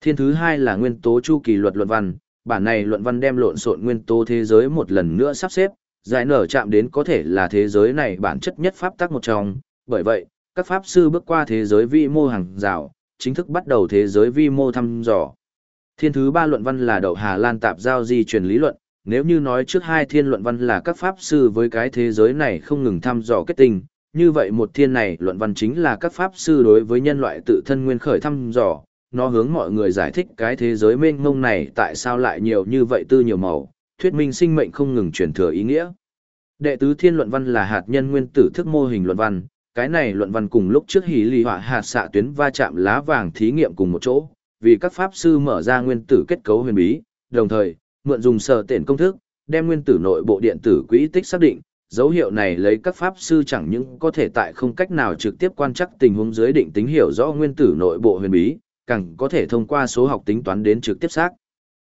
Thiên thứ hai là nguyên tố chu kỳ luật luận văn, bản này luận văn đem lộn xộn nguyên tố thế giới một lần nữa sắp xếp, giải nở chạm đến có thể là thế giới này bản chất nhất pháp tắc một trong, bởi vậy, các pháp sư bước qua thế giới vi mô hàng rào, chính thức bắt đầu thế giới vi mô thăm dò. Thiên thứ ba luận văn là đậu Hà Lan tạp giao di truyền lý luận, nếu như nói trước hai thiên luận văn là các pháp sư với cái thế giới này không ngừng thăm dò kết tinh, như vậy một thiên này luận văn chính là các pháp sư đối với nhân loại tự thân nguyên khởi thăm dò, nó hướng mọi người giải thích cái thế giới mênh mông này tại sao lại nhiều như vậy tư nhiều màu, thuyết minh sinh mệnh không ngừng truyền thừa ý nghĩa. Đệ tứ thiên luận văn là hạt nhân nguyên tử thức mô hình luận văn, cái này luận văn cùng lúc trước hỉ lì họa hạt xạ tuyến va chạm lá vàng thí nghiệm cùng một chỗ, vì các pháp sư mở ra nguyên tử kết cấu huyền bí, đồng thời, mượn dùng sở tiện công thức, đem nguyên tử nội bộ điện tử quỹ tích xác định, dấu hiệu này lấy các pháp sư chẳng những có thể tại không cách nào trực tiếp quan trắc tình huống dưới định tính hiểu rõ nguyên tử nội bộ huyền bí, càng có thể thông qua số học tính toán đến trực tiếp xác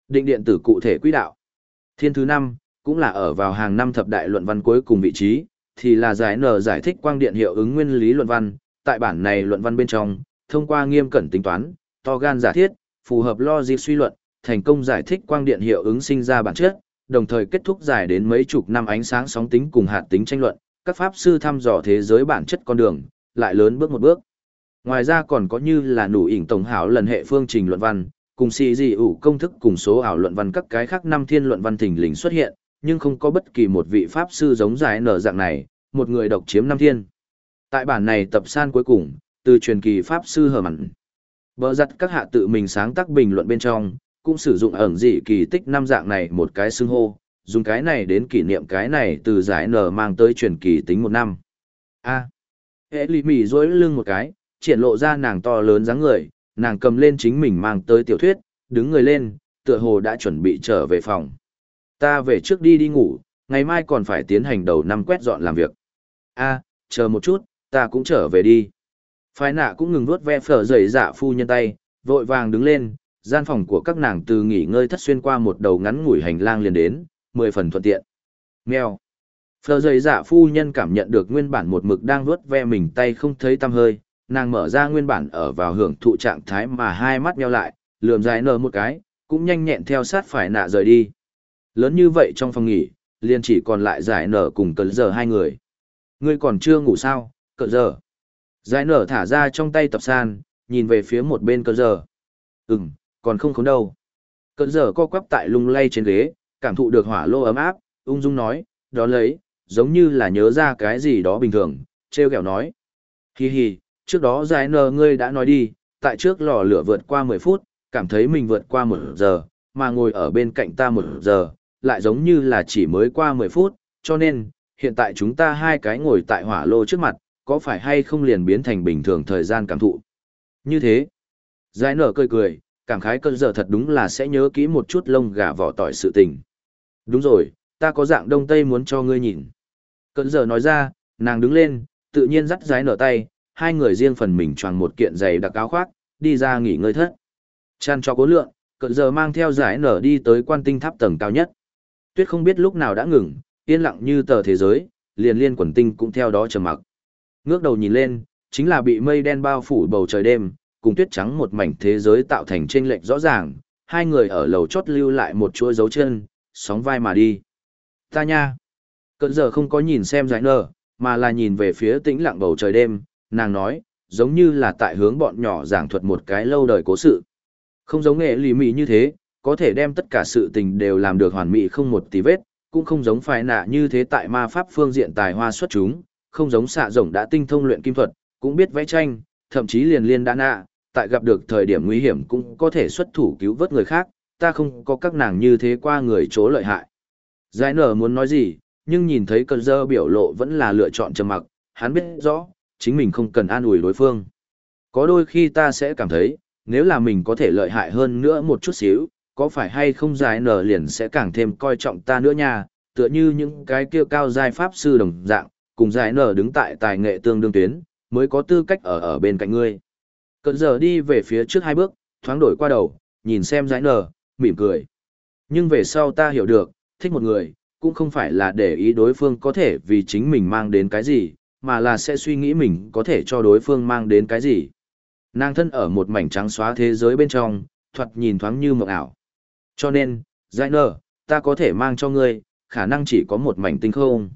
định điện tử cụ thể quỹ đạo. Thiên thứ năm cũng là ở vào hàng năm thập đại luận văn cuối cùng vị trí, thì là giải nở giải thích quang điện hiệu ứng nguyên lý luận văn, tại bản này luận văn bên trong, thông qua nghiêm cẩn tính toán, to gan giả thiết, phù hợp logic suy luận, thành công giải thích quang điện hiệu ứng sinh ra bản chất, đồng thời kết thúc giải đến mấy chục năm ánh sáng sóng tính cùng hạt tính tranh luận, các pháp sư thăm dò thế giới bản chất con đường, lại lớn bước một bước. Ngoài ra còn có như là nụ ỉnh tổng hảo lần hệ phương trình luận văn, cùng xì dị ủ công thức cùng số ảo luận văn các cái khác năm thiên luận văn thình lình xuất hiện, nhưng không có bất kỳ một vị pháp sư giống giải nở dạng này, một người độc chiếm năm thiên. Tại bản này tập san cuối cùng, từ truyền kỳ pháp sư hờ mặn. Bờ giặt các hạ tự mình sáng tác bình luận bên trong, cũng sử dụng ẩn dị kỳ tích năm dạng này một cái xưng hô, dùng cái này đến kỷ niệm cái này từ giải nở mang tới truyền kỳ tính một năm. A. À. lì mỉ dối lưng một cái, triển lộ ra nàng to lớn dáng người, nàng cầm lên chính mình mang tới tiểu thuyết, đứng người lên, tựa hồ đã chuẩn bị trở về phòng. Ta về trước đi đi ngủ, ngày mai còn phải tiến hành đầu năm quét dọn làm việc. A, chờ một chút, ta cũng trở về đi. Phái nạ cũng ngừng vuốt ve phở dày dạ phu nhân tay, vội vàng đứng lên, gian phòng của các nàng từ nghỉ ngơi thất xuyên qua một đầu ngắn ngủi hành lang liền đến, mười phần thuận tiện. Mèo. Phở dày dạ phu nhân cảm nhận được nguyên bản một mực đang vuốt ve mình tay không thấy tăm hơi, nàng mở ra nguyên bản ở vào hưởng thụ trạng thái mà hai mắt nheo lại, lườm dài nở một cái, cũng nhanh nhẹn theo sát phải nạ rời đi. Lớn như vậy trong phòng nghỉ, liền chỉ còn lại giải nở cùng cờ giờ hai người. Ngươi còn chưa ngủ sao, cờ giờ. Giải nở thả ra trong tay tập san, nhìn về phía một bên cờ giờ. Ừm, còn không khốn đâu. Cờ giờ co quắp tại lung lay trên ghế, cảm thụ được hỏa lô ấm áp, ung dung nói, đó lấy, giống như là nhớ ra cái gì đó bình thường, treo kẹo nói. Hi hi, trước đó giải nở ngươi đã nói đi, tại trước lò lửa vượt qua 10 phút, cảm thấy mình vượt qua một giờ, mà ngồi ở bên cạnh ta một giờ, lại giống như là chỉ mới qua 10 phút, cho nên, hiện tại chúng ta hai cái ngồi tại hỏa lô trước mặt, có phải hay không liền biến thành bình thường thời gian cảm thụ. Như thế, giải nở cười cười, cảm khái cơn giờ thật đúng là sẽ nhớ kỹ một chút lông gà vỏ tỏi sự tình. Đúng rồi, ta có dạng đông tây muốn cho ngươi nhìn. Cơn giờ nói ra, nàng đứng lên, tự nhiên dắt giải nở tay, hai người riêng phần mình choàng một kiện giày đặc áo khoác, đi ra nghỉ ngơi thất. Chăn cho cố lượng, cận giờ mang theo giải nở đi tới quan tinh tháp tầng cao nhất. Tuyết không biết lúc nào đã ngừng, yên lặng như tờ thế giới, liền liên quần tinh cũng theo đó trầm mặc. Ngước đầu nhìn lên, chính là bị mây đen bao phủ bầu trời đêm, cùng tuyết trắng một mảnh thế giới tạo thành chênh lệch rõ ràng, hai người ở lầu chót lưu lại một chuỗi dấu chân, sóng vai mà đi. Ta nha! Cận giờ không có nhìn xem giải nở, mà là nhìn về phía tĩnh lặng bầu trời đêm, nàng nói, giống như là tại hướng bọn nhỏ giảng thuật một cái lâu đời cố sự. Không giống nghệ lì mị như thế, có thể đem tất cả sự tình đều làm được hoàn mỹ không một tí vết, cũng không giống phải nạ như thế tại ma pháp phương diện tài hoa xuất chúng, không giống xạ rồng đã tinh thông luyện kim thuật, cũng biết vẽ tranh, thậm chí liền liên đã nạ, tại gặp được thời điểm nguy hiểm cũng có thể xuất thủ cứu vớt người khác, ta không có các nàng như thế qua người chỗ lợi hại. Giải nở muốn nói gì, nhưng nhìn thấy cơn dơ biểu lộ vẫn là lựa chọn trầm mặc, hắn biết rõ, chính mình không cần an ủi đối phương. Có đôi khi ta sẽ cảm thấy, nếu là mình có thể lợi hại hơn nữa một chút xíu, có phải hay không giải nở liền sẽ càng thêm coi trọng ta nữa nha, tựa như những cái kia cao giai pháp sư đồng dạng, cùng giải nở đứng tại tài nghệ tương đương tuyến, mới có tư cách ở ở bên cạnh ngươi. Cận giờ đi về phía trước hai bước, thoáng đổi qua đầu, nhìn xem giải nở, mỉm cười. Nhưng về sau ta hiểu được, thích một người, cũng không phải là để ý đối phương có thể vì chính mình mang đến cái gì, mà là sẽ suy nghĩ mình có thể cho đối phương mang đến cái gì. Nàng thân ở một mảnh trắng xóa thế giới bên trong, thoạt nhìn thoáng như mộng ảo. Cho nên, giải nở, ta có thể mang cho ngươi, khả năng chỉ có một mảnh tinh không.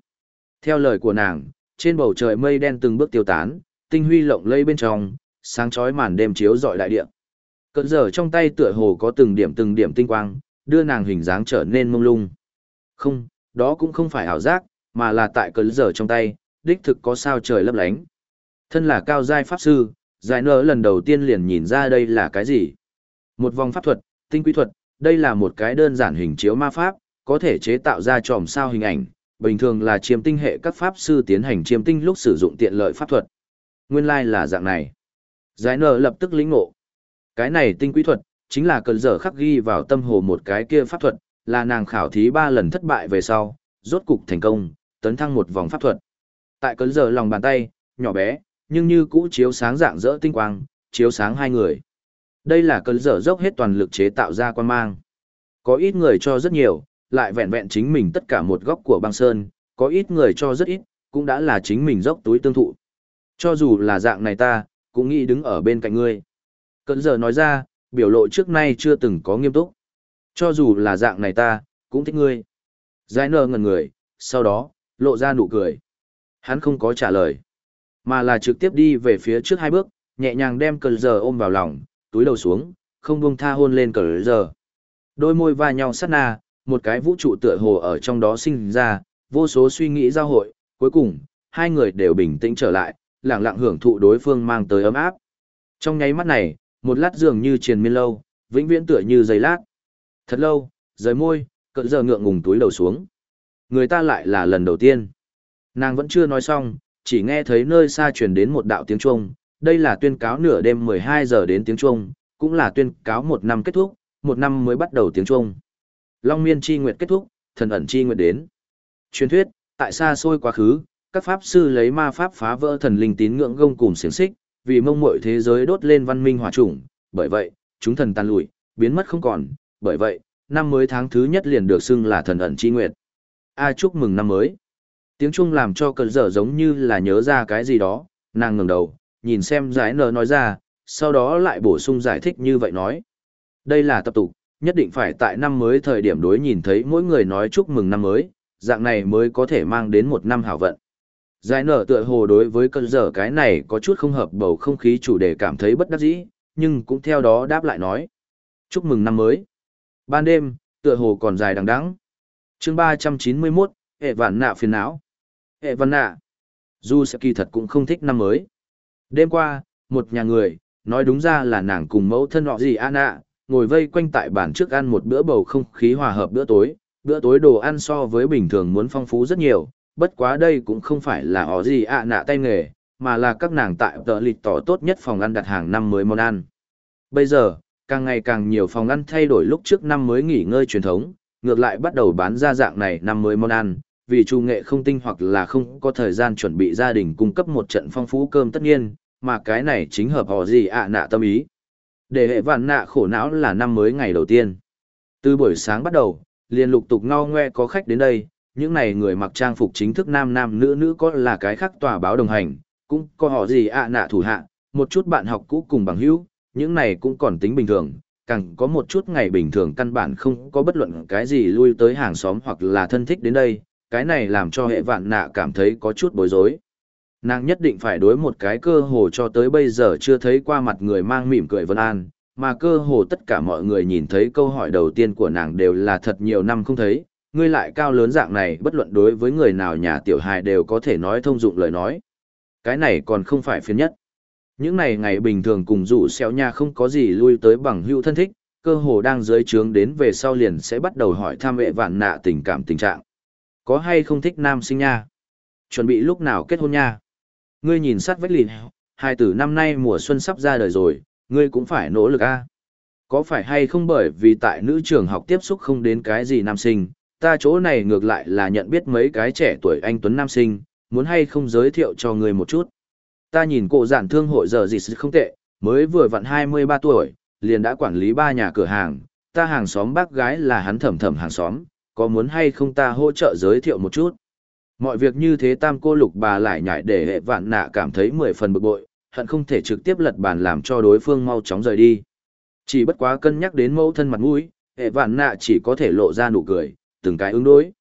Theo lời của nàng, trên bầu trời mây đen từng bước tiêu tán, tinh huy lộng lây bên trong, sáng chói màn đêm chiếu rọi đại địa. Cơn giờ trong tay tựa hồ có từng điểm từng điểm tinh quang, đưa nàng hình dáng trở nên mông lung. Không, đó cũng không phải ảo giác, mà là tại cơn giờ trong tay, đích thực có sao trời lấp lánh. Thân là cao giai pháp sư, giải nở lần đầu tiên liền nhìn ra đây là cái gì. Một vòng pháp thuật, tinh quý thuật, đây là một cái đơn giản hình chiếu ma pháp, có thể chế tạo ra tròm sao hình ảnh, bình thường là chiêm tinh hệ các pháp sư tiến hành chiêm tinh lúc sử dụng tiện lợi pháp thuật. Nguyên lai like là dạng này. Giải nở lập tức lĩnh ngộ. Cái này tinh quý thuật, chính là cần giờ khắc ghi vào tâm hồ một cái kia pháp thuật, là nàng khảo thí ba lần thất bại về sau, rốt cục thành công, tấn thăng một vòng pháp thuật. Tại cấn giờ lòng bàn tay, nhỏ bé, nhưng như cũ chiếu sáng dạng dỡ tinh quang, chiếu sáng hai người. Đây là cấn giờ dốc hết toàn lực chế tạo ra quan mang. Có ít người cho rất nhiều, lại vẹn vẹn chính mình tất cả một góc của băng sơn, có ít người cho rất ít, cũng đã là chính mình dốc túi tương thụ. Cho dù là dạng này ta, cũng nghĩ đứng ở bên cạnh ngươi. Cấn giờ nói ra, biểu lộ trước nay chưa từng có nghiêm túc. Cho dù là dạng này ta, cũng thích ngươi. Giải nơ ngần người, sau đó, lộ ra nụ cười. Hắn không có trả lời, mà là trực tiếp đi về phía trước hai bước, nhẹ nhàng đem cờ giờ ôm vào lòng, túi đầu xuống, không buông tha hôn lên cờ giờ. Đôi môi va nhau sát na, một cái vũ trụ tựa hồ ở trong đó sinh ra, vô số suy nghĩ giao hội, cuối cùng, hai người đều bình tĩnh trở lại, lặng lặng hưởng thụ đối phương mang tới ấm áp. Trong nháy mắt này, một lát dường như triền miên lâu, vĩnh viễn tựa như giây lát. Thật lâu, rời môi, cờ giờ ngượng ngùng túi đầu xuống. Người ta lại là lần đầu tiên. Nàng vẫn chưa nói xong, chỉ nghe thấy nơi xa truyền đến một đạo tiếng chuông, đây là tuyên cáo nửa đêm 12 giờ đến tiếng chuông, cũng là tuyên cáo một năm kết thúc, một năm mới bắt đầu tiếng chuông. Long miên chi nguyệt kết thúc, thần ẩn chi nguyệt đến. Truyền thuyết, tại xa xôi quá khứ, các pháp sư lấy ma pháp phá vỡ thần linh tín ngưỡng gông cùng xiềng xích, vì mông muội thế giới đốt lên văn minh hỏa chủng, bởi vậy, chúng thần tan lùi, biến mất không còn, bởi vậy, năm mới tháng thứ nhất liền được xưng là thần ẩn chi nguyệt. A chúc mừng năm mới. Tiếng Trung làm cho cơn dở giống như là nhớ ra cái gì đó, nàng ngẩng đầu, nhìn xem giải nờ nói ra, sau đó lại bổ sung giải thích như vậy nói. Đây là tập tục, nhất định phải tại năm mới thời điểm đối nhìn thấy mỗi người nói chúc mừng năm mới, dạng này mới có thể mang đến một năm hảo vận. Giải nở tựa hồ đối với cơn dở cái này có chút không hợp bầu không khí chủ đề cảm thấy bất đắc dĩ, nhưng cũng theo đó đáp lại nói. Chúc mừng năm mới. Ban đêm, tựa hồ còn dài đằng đẵng. Chương 391, hệ vạn nạ phiền não. Hệ văn nạ. Dù sẽ kỳ thật cũng không thích năm mới. Đêm qua, một nhà người, nói đúng ra là nàng cùng mẫu thân họ gì an ạ, ngồi vây quanh tại bàn trước ăn một bữa bầu không khí hòa hợp bữa tối. Bữa tối đồ ăn so với bình thường muốn phong phú rất nhiều, bất quá đây cũng không phải là họ gì ạ nạ tay nghề, mà là các nàng tại tợ lịch tỏ tốt nhất phòng ăn đặt hàng năm mới món ăn. Bây giờ, càng ngày càng nhiều phòng ăn thay đổi lúc trước năm mới nghỉ ngơi truyền thống, ngược lại bắt đầu bán ra dạng này năm mới món ăn, vì chủ nghệ không tinh hoặc là không có thời gian chuẩn bị gia đình cung cấp một trận phong phú cơm tất nhiên, mà cái này chính hợp họ gì ạ nạ tâm ý. Để hệ vạn nạ khổ não là năm mới ngày đầu tiên. Từ buổi sáng bắt đầu, liền lục tục ngao ngoe có khách đến đây, những này người mặc trang phục chính thức nam nam nữ nữ có là cái khác tòa báo đồng hành, cũng có họ gì ạ nạ thủ hạ, một chút bạn học cũ cùng bằng hữu, những này cũng còn tính bình thường, càng có một chút ngày bình thường căn bản không có bất luận cái gì lui tới hàng xóm hoặc là thân thích đến đây, cái này làm cho hệ vạn nạ cảm thấy có chút bối rối. Nàng nhất định phải đối một cái cơ hồ cho tới bây giờ chưa thấy qua mặt người mang mỉm cười vân an, mà cơ hồ tất cả mọi người nhìn thấy câu hỏi đầu tiên của nàng đều là thật nhiều năm không thấy, ngươi lại cao lớn dạng này bất luận đối với người nào nhà tiểu hài đều có thể nói thông dụng lời nói. Cái này còn không phải phiền nhất. Những này ngày bình thường cùng rủ xéo nha không có gì lui tới bằng hữu thân thích, cơ hồ đang dưới trướng đến về sau liền sẽ bắt đầu hỏi tham vệ vạn nạ tình cảm tình trạng. Có hay không thích nam sinh nha? Chuẩn bị lúc nào kết hôn nha? Ngươi nhìn sát vách lìn, hai tử năm nay mùa xuân sắp ra đời rồi, ngươi cũng phải nỗ lực a. Có phải hay không bởi vì tại nữ trường học tiếp xúc không đến cái gì nam sinh, ta chỗ này ngược lại là nhận biết mấy cái trẻ tuổi anh Tuấn Nam sinh, muốn hay không giới thiệu cho người một chút. Ta nhìn cổ giản thương hội giờ gì không tệ, mới vừa vặn 23 tuổi, liền đã quản lý ba nhà cửa hàng, ta hàng xóm bác gái là hắn thẩm thẩm hàng xóm, có muốn hay không ta hỗ trợ giới thiệu một chút. Mọi việc như thế tam cô lục bà lại nhảy để hệ vạn nạ cảm thấy mười phần bực bội, hận không thể trực tiếp lật bàn làm cho đối phương mau chóng rời đi. Chỉ bất quá cân nhắc đến mẫu thân mặt mũi, hệ vạn nạ chỉ có thể lộ ra nụ cười, từng cái ứng đối.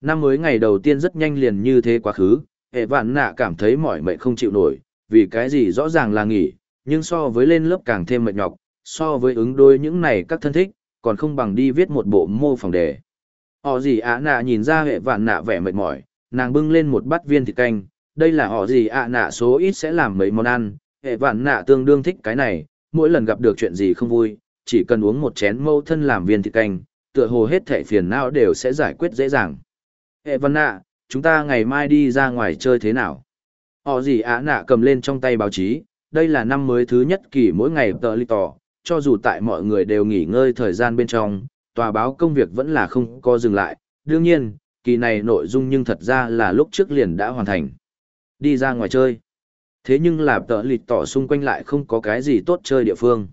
Năm mới ngày đầu tiên rất nhanh liền như thế quá khứ, hệ vạn nạ cảm thấy mỏi mệt không chịu nổi, vì cái gì rõ ràng là nghỉ, nhưng so với lên lớp càng thêm mệt nhọc, so với ứng đối những này các thân thích, còn không bằng đi viết một bộ mô phỏng đề. Họ gì ạ nạ nhìn ra hệ vạn nạ vẻ mệt mỏi, nàng bưng lên một bát viên thịt canh, đây là họ gì ạ nạ số ít sẽ làm mấy món ăn, hệ vạn nạ tương đương thích cái này, mỗi lần gặp được chuyện gì không vui, chỉ cần uống một chén mâu thân làm viên thịt canh, tựa hồ hết thẻ phiền não đều sẽ giải quyết dễ dàng. Hệ vạn nạ, chúng ta ngày mai đi ra ngoài chơi thế nào? Họ gì ạ nạ cầm lên trong tay báo chí, đây là năm mới thứ nhất kỳ mỗi ngày tờ li tỏ, cho dù tại mọi người đều nghỉ ngơi thời gian bên trong, tòa báo công việc vẫn là không có dừng lại, đương nhiên, kỳ này nội dung nhưng thật ra là lúc trước liền đã hoàn thành. Đi ra ngoài chơi. Thế nhưng là tờ lịch tỏ xung quanh lại không có cái gì tốt chơi địa phương.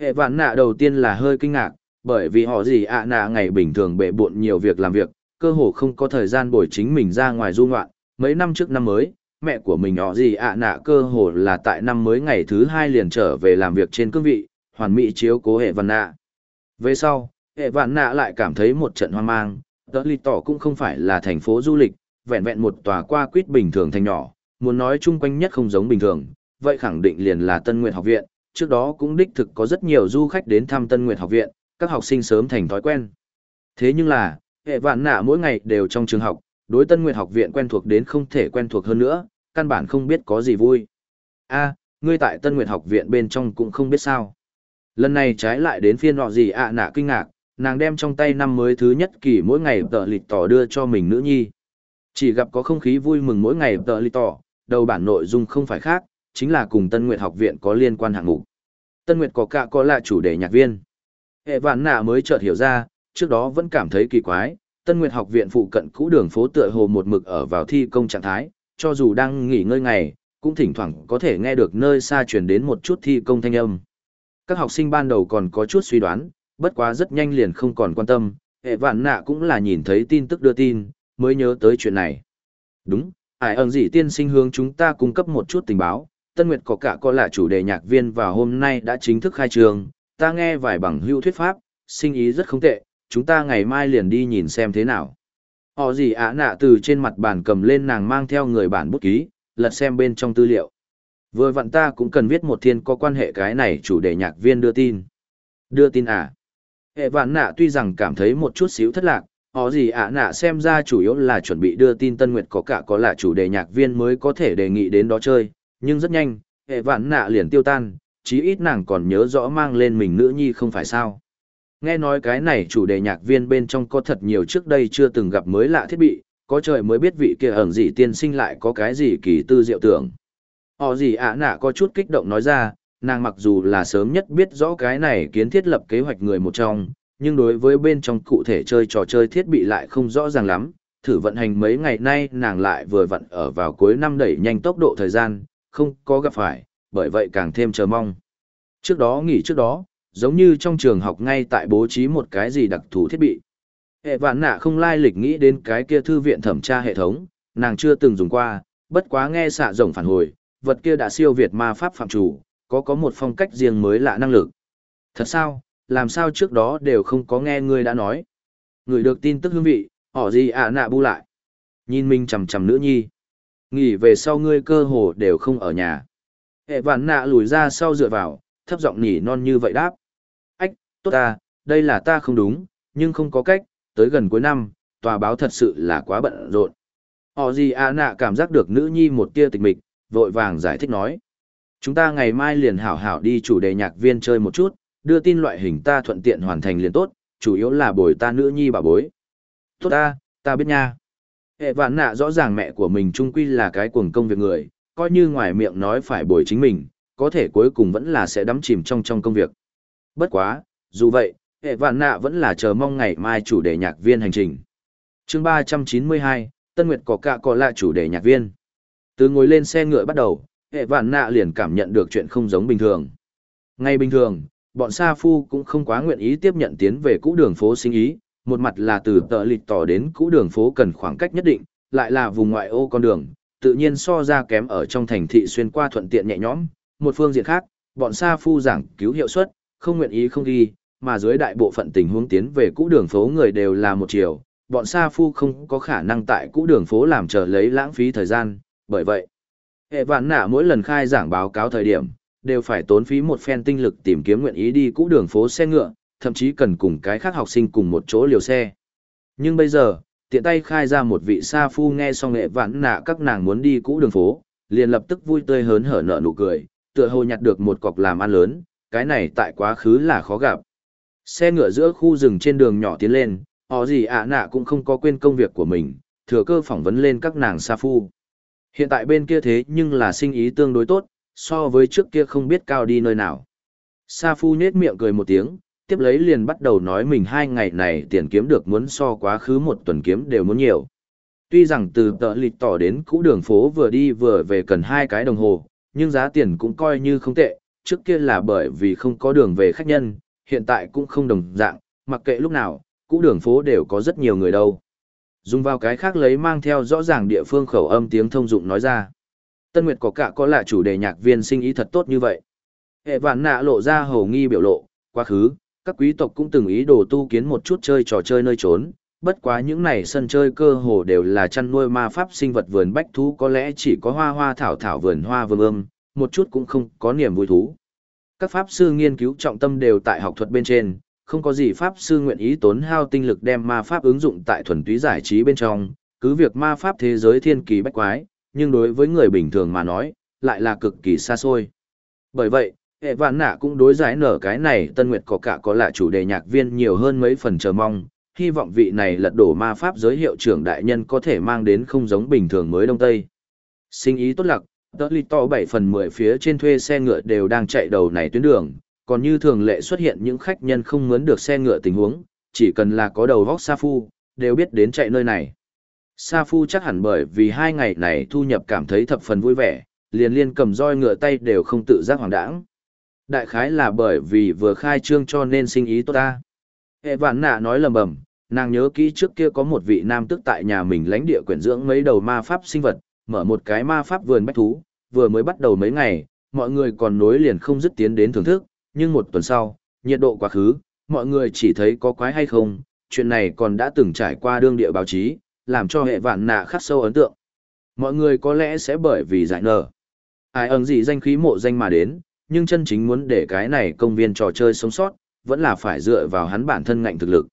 Hệ vạn nạ đầu tiên là hơi kinh ngạc, bởi vì họ gì ạ nạ ngày bình thường bệ bộn nhiều việc làm việc, cơ hồ không có thời gian bồi chính mình ra ngoài du ngoạn. Mấy năm trước năm mới, mẹ của mình họ gì ạ nạ cơ hồ là tại năm mới ngày thứ hai liền trở về làm việc trên cương vị, hoàn mỹ chiếu cố hệ vạn nạ. Về sau, hệ vạn nạ lại cảm thấy một trận hoang mang, tờ lì tỏ cũng không phải là thành phố du lịch, vẹn vẹn một tòa qua quýt bình thường thành nhỏ, muốn nói chung quanh nhất không giống bình thường, vậy khẳng định liền là Tân Nguyệt học viện, trước đó cũng đích thực có rất nhiều du khách đến thăm Tân Nguyệt học viện, các học sinh sớm thành thói quen. Thế nhưng là, hệ vạn nạ mỗi ngày đều trong trường học, đối Tân Nguyệt học viện quen thuộc đến không thể quen thuộc hơn nữa, căn bản không biết có gì vui. a ngươi tại Tân Nguyệt học viện bên trong cũng không biết sao. Lần này trái lại đến phiên họ gì ạ nạ kinh ngạc, nàng đem trong tay năm mới thứ nhất kỳ mỗi ngày tợ lịch tỏ đưa cho mình nữ nhi. Chỉ gặp có không khí vui mừng mỗi ngày tợ lịch tỏ, đầu bản nội dung không phải khác, chính là cùng Tân Nguyệt học viện có liên quan hạng mục. Tân Nguyệt có cả có là chủ đề nhạc viên. Hệ vạn nạ mới chợt hiểu ra, trước đó vẫn cảm thấy kỳ quái, Tân Nguyệt học viện phụ cận cũ đường phố tựa hồ một mực ở vào thi công trạng thái, cho dù đang nghỉ ngơi ngày, cũng thỉnh thoảng có thể nghe được nơi xa truyền đến một chút thi công thanh âm. Các học sinh ban đầu còn có chút suy đoán, bất quá rất nhanh liền không còn quan tâm, hệ vạn nạ cũng là nhìn thấy tin tức đưa tin, mới nhớ tới chuyện này. Đúng, ải ẩn dị tiên sinh hướng chúng ta cung cấp một chút tình báo, Tân Nguyệt có cả có là chủ đề nhạc viên và hôm nay đã chính thức khai trường, ta nghe vài bằng hưu thuyết pháp, sinh ý rất không tệ, chúng ta ngày mai liền đi nhìn xem thế nào. Họ gì ạ nạ từ trên mặt bàn cầm lên nàng mang theo người bản bút ký, lật xem bên trong tư liệu. Vừa vặn ta cũng cần viết một thiên có quan hệ cái này chủ đề nhạc viên đưa tin. Đưa tin à? Hệ vạn nạ tuy rằng cảm thấy một chút xíu thất lạc, họ gì ạ nạ xem ra chủ yếu là chuẩn bị đưa tin Tân Nguyệt có cả có là chủ đề nhạc viên mới có thể đề nghị đến đó chơi, nhưng rất nhanh, hệ vạn nạ liền tiêu tan, chí ít nàng còn nhớ rõ mang lên mình nữ nhi không phải sao. Nghe nói cái này chủ đề nhạc viên bên trong có thật nhiều trước đây chưa từng gặp mới lạ thiết bị, có trời mới biết vị kia ẩn gì tiên sinh lại có cái gì kỳ tư diệu tưởng. Họ gì ạ nạ có chút kích động nói ra, nàng mặc dù là sớm nhất biết rõ cái này kiến thiết lập kế hoạch người một trong, nhưng đối với bên trong cụ thể chơi trò chơi thiết bị lại không rõ ràng lắm. Thử vận hành mấy ngày nay nàng lại vừa vận ở vào cuối năm đẩy nhanh tốc độ thời gian, không có gặp phải, bởi vậy càng thêm chờ mong. Trước đó nghỉ trước đó, giống như trong trường học ngay tại bố trí một cái gì đặc thù thiết bị. Hệ vạn nạ không lai lịch nghĩ đến cái kia thư viện thẩm tra hệ thống, nàng chưa từng dùng qua, bất quá nghe xạ rồng phản hồi, vật kia đã siêu việt ma pháp phạm chủ, có có một phong cách riêng mới lạ năng lực. Thật sao, làm sao trước đó đều không có nghe ngươi đã nói. Người được tin tức hương vị, họ gì ạ nạ bu lại. Nhìn mình chầm chầm nữ nhi. Nghỉ về sau ngươi cơ hồ đều không ở nhà. Hệ vạn nạ lùi ra sau dựa vào, thấp giọng nhỉ non như vậy đáp. Ách, tốt ta, đây là ta không đúng, nhưng không có cách, tới gần cuối năm, tòa báo thật sự là quá bận rộn. Họ gì ạ nạ cảm giác được nữ nhi một tia tịch mịch, vội vàng giải thích nói. Chúng ta ngày mai liền hảo hảo đi chủ đề nhạc viên chơi một chút, đưa tin loại hình ta thuận tiện hoàn thành liền tốt, chủ yếu là bồi ta nữ nhi bà bối. Tốt ta, ta biết nha. Hệ vạn nạ rõ ràng mẹ của mình trung quy là cái cuồng công việc người, coi như ngoài miệng nói phải bồi chính mình, có thể cuối cùng vẫn là sẽ đắm chìm trong trong công việc. Bất quá, dù vậy, hệ vạn nạ vẫn là chờ mong ngày mai chủ đề nhạc viên hành trình. chương 392, Tân Nguyệt có cạ có lại chủ đề nhạc viên. Từ ngồi lên xe ngựa bắt đầu, hệ vạn nạ liền cảm nhận được chuyện không giống bình thường. Ngay bình thường, bọn Sa Phu cũng không quá nguyện ý tiếp nhận tiến về cũ đường phố sinh ý, một mặt là từ tợ lịch tỏ đến cũ đường phố cần khoảng cách nhất định, lại là vùng ngoại ô con đường, tự nhiên so ra kém ở trong thành thị xuyên qua thuận tiện nhẹ nhõm. Một phương diện khác, bọn Sa Phu giảng cứu hiệu suất, không nguyện ý không ghi, mà dưới đại bộ phận tình huống tiến về cũ đường phố người đều là một chiều, bọn Sa Phu không có khả năng tại cũ đường phố làm chờ lấy lãng phí thời gian, bởi vậy, hệ vạn nạ mỗi lần khai giảng báo cáo thời điểm, đều phải tốn phí một phen tinh lực tìm kiếm nguyện ý đi cũ đường phố xe ngựa, thậm chí cần cùng cái khác học sinh cùng một chỗ liều xe. Nhưng bây giờ, tiện tay khai ra một vị Sa Phu nghe xong hệ vạn nạ các nàng muốn đi cũ đường phố, liền lập tức vui tươi hớn hở nở nụ cười, tựa hồ nhặt được một cọc làm ăn lớn, cái này tại quá khứ là khó gặp. Xe ngựa giữa khu rừng trên đường nhỏ tiến lên, họ gì ạ nạ cũng không có quên công việc của mình, thừa cơ phỏng vấn lên các nàng sa phu. Hiện tại bên kia thế nhưng là sinh ý tương đối tốt, so với trước kia không biết cao đi nơi nào. Sa phu nết miệng cười một tiếng, tiếp lấy liền bắt đầu nói mình hai ngày này tiền kiếm được muốn so quá khứ một tuần kiếm đều muốn nhiều. Tuy rằng từ tợ lịch tỏ đến cũ đường phố vừa đi vừa về cần hai cái đồng hồ, nhưng giá tiền cũng coi như không tệ, trước kia là bởi vì không có đường về khách nhân, hiện tại cũng không đồng dạng, mặc kệ lúc nào, cũ đường phố đều có rất nhiều người đâu. Dùng vào cái khác lấy mang theo rõ ràng địa phương khẩu âm tiếng thông dụng nói ra. Tân Nguyệt có cả có là chủ đề nhạc viên sinh ý thật tốt như vậy. Hệ vạn nạ lộ ra hầu nghi biểu lộ, quá khứ, các quý tộc cũng từng ý đồ tu kiến một chút chơi trò chơi nơi trốn, bất quá những này sân chơi cơ hồ đều là chăn nuôi ma pháp sinh vật vườn bách thú có lẽ chỉ có hoa hoa thảo thảo vườn hoa vườn ươm một chút cũng không có niềm vui thú. Các pháp sư nghiên cứu trọng tâm đều tại học thuật bên trên, không có gì pháp sư nguyện ý tốn hao tinh lực đem ma pháp ứng dụng tại thuần túy giải trí bên trong, cứ việc ma pháp thế giới thiên kỳ bách quái, nhưng đối với người bình thường mà nói, lại là cực kỳ xa xôi. Bởi vậy, hệ vạn nạ cũng đối giải nở cái này Tân Nguyệt có cả có là chủ đề nhạc viên nhiều hơn mấy phần chờ mong, hy vọng vị này lật đổ ma pháp giới hiệu trưởng đại nhân có thể mang đến không giống bình thường mới Đông Tây. Sinh ý tốt lạc, tớ lì to 7 phần 10 phía trên thuê xe ngựa đều đang chạy đầu này tuyến đường, còn như thường lệ xuất hiện những khách nhân không mướn được xe ngựa tình huống, chỉ cần là có đầu vóc Sa Phu, đều biết đến chạy nơi này. Sa Phu chắc hẳn bởi vì hai ngày này thu nhập cảm thấy thập phần vui vẻ, liền liên cầm roi ngựa tay đều không tự giác hoàng đãng. Đại khái là bởi vì vừa khai trương cho nên sinh ý tốt ta. Hệ vạn nạ nói lầm bầm, nàng nhớ kỹ trước kia có một vị nam tức tại nhà mình lãnh địa quyển dưỡng mấy đầu ma pháp sinh vật, mở một cái ma pháp vườn bách thú, vừa mới bắt đầu mấy ngày, mọi người còn nối liền không dứt tiến đến thưởng thức, nhưng một tuần sau, nhiệt độ quá khứ, mọi người chỉ thấy có quái hay không, chuyện này còn đã từng trải qua đương địa báo chí, làm cho hệ vạn nạ khắc sâu ấn tượng. Mọi người có lẽ sẽ bởi vì giải nở. Ai ẩn gì danh khí mộ danh mà đến, nhưng chân chính muốn để cái này công viên trò chơi sống sót, vẫn là phải dựa vào hắn bản thân ngạnh thực lực.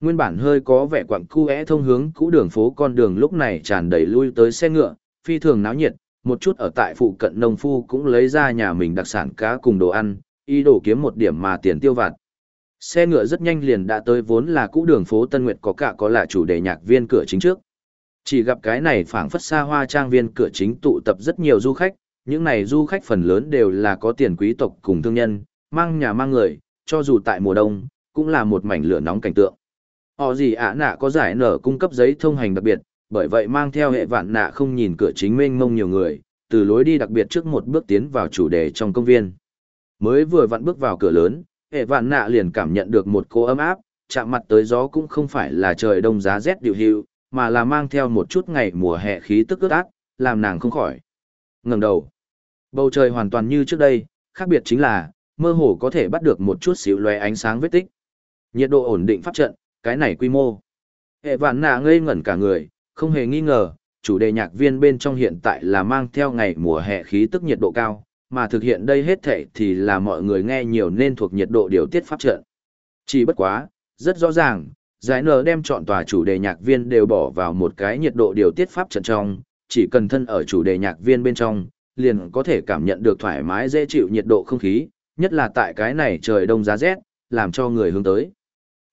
Nguyên bản hơi có vẻ quặng khu é thông hướng cũ đường phố con đường lúc này tràn đầy lui tới xe ngựa, phi thường náo nhiệt, một chút ở tại phụ cận nông phu cũng lấy ra nhà mình đặc sản cá cùng đồ ăn, ý đồ kiếm một điểm mà tiền tiêu vặt. Xe ngựa rất nhanh liền đã tới vốn là cũ đường phố Tân Nguyệt có cả có là chủ đề nhạc viên cửa chính trước. Chỉ gặp cái này phảng phất xa hoa trang viên cửa chính tụ tập rất nhiều du khách, những này du khách phần lớn đều là có tiền quý tộc cùng thương nhân, mang nhà mang người, cho dù tại mùa đông, cũng là một mảnh lửa nóng cảnh tượng. Họ gì ạ nạ có giải nở cung cấp giấy thông hành đặc biệt, bởi vậy mang theo hệ vạn nạ không nhìn cửa chính mênh mông nhiều người, từ lối đi đặc biệt trước một bước tiến vào chủ đề trong công viên. Mới vừa vặn bước vào cửa lớn, hệ vạn nạ liền cảm nhận được một cô ấm áp, chạm mặt tới gió cũng không phải là trời đông giá rét điệu hiệu, mà là mang theo một chút ngày mùa hè khí tức ướt át, làm nàng không khỏi. ngẩng đầu. Bầu trời hoàn toàn như trước đây, khác biệt chính là, mơ hồ có thể bắt được một chút xíu lóe ánh sáng vết tích. Nhiệt độ ổn định pháp trận, cái này quy mô. Hệ vạn nạ ngây ngẩn cả người, không hề nghi ngờ, chủ đề nhạc viên bên trong hiện tại là mang theo ngày mùa hè khí tức nhiệt độ cao, mà thực hiện đây hết thệ thì là mọi người nghe nhiều nên thuộc nhiệt độ điều tiết pháp trận. Chỉ bất quá, rất rõ ràng, giải nở đem chọn tòa chủ đề nhạc viên đều bỏ vào một cái nhiệt độ điều tiết pháp trận trong, chỉ cần thân ở chủ đề nhạc viên bên trong, liền có thể cảm nhận được thoải mái dễ chịu nhiệt độ không khí, nhất là tại cái này trời đông giá rét, làm cho người hướng tới.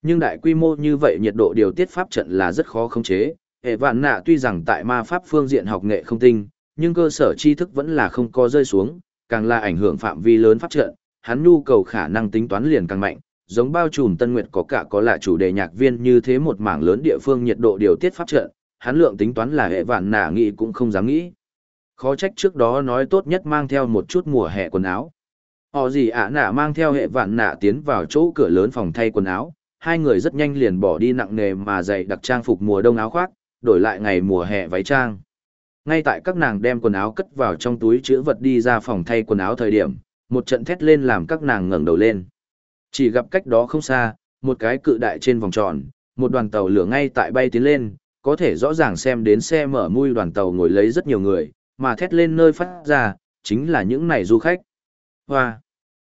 Nhưng đại quy mô như vậy nhiệt độ điều tiết pháp trận là rất khó khống chế, hệ vạn nạ tuy rằng tại ma pháp phương diện học nghệ không tinh, nhưng cơ sở tri thức vẫn là không có rơi xuống, càng là ảnh hưởng phạm vi lớn phát trận, hắn nhu cầu khả năng tính toán liền càng mạnh, giống bao trùm Tân Nguyệt có cả có là chủ đề nhạc viên như thế một mảng lớn địa phương nhiệt độ điều tiết pháp trận, hắn lượng tính toán là hệ vạn nả nghĩ cũng không dám nghĩ. Khó trách trước đó nói tốt nhất mang theo một chút mùa hè quần áo. Họ gì ạ nả mang theo hệ vạn nả tiến vào chỗ cửa lớn phòng thay quần áo, hai người rất nhanh liền bỏ đi nặng nề mà dày đặc trang phục mùa đông áo khoác, đổi lại ngày mùa hè váy trang. Ngay tại các nàng đem quần áo cất vào trong túi chữ vật đi ra phòng thay quần áo thời điểm, một trận thét lên làm các nàng ngẩng đầu lên. Chỉ gặp cách đó không xa, một cái cự đại trên vòng tròn, một đoàn tàu lửa ngay tại bay tiến lên, có thể rõ ràng xem đến xe mở mui đoàn tàu ngồi lấy rất nhiều người, mà thét lên nơi phát ra, chính là những này du khách. Hoa!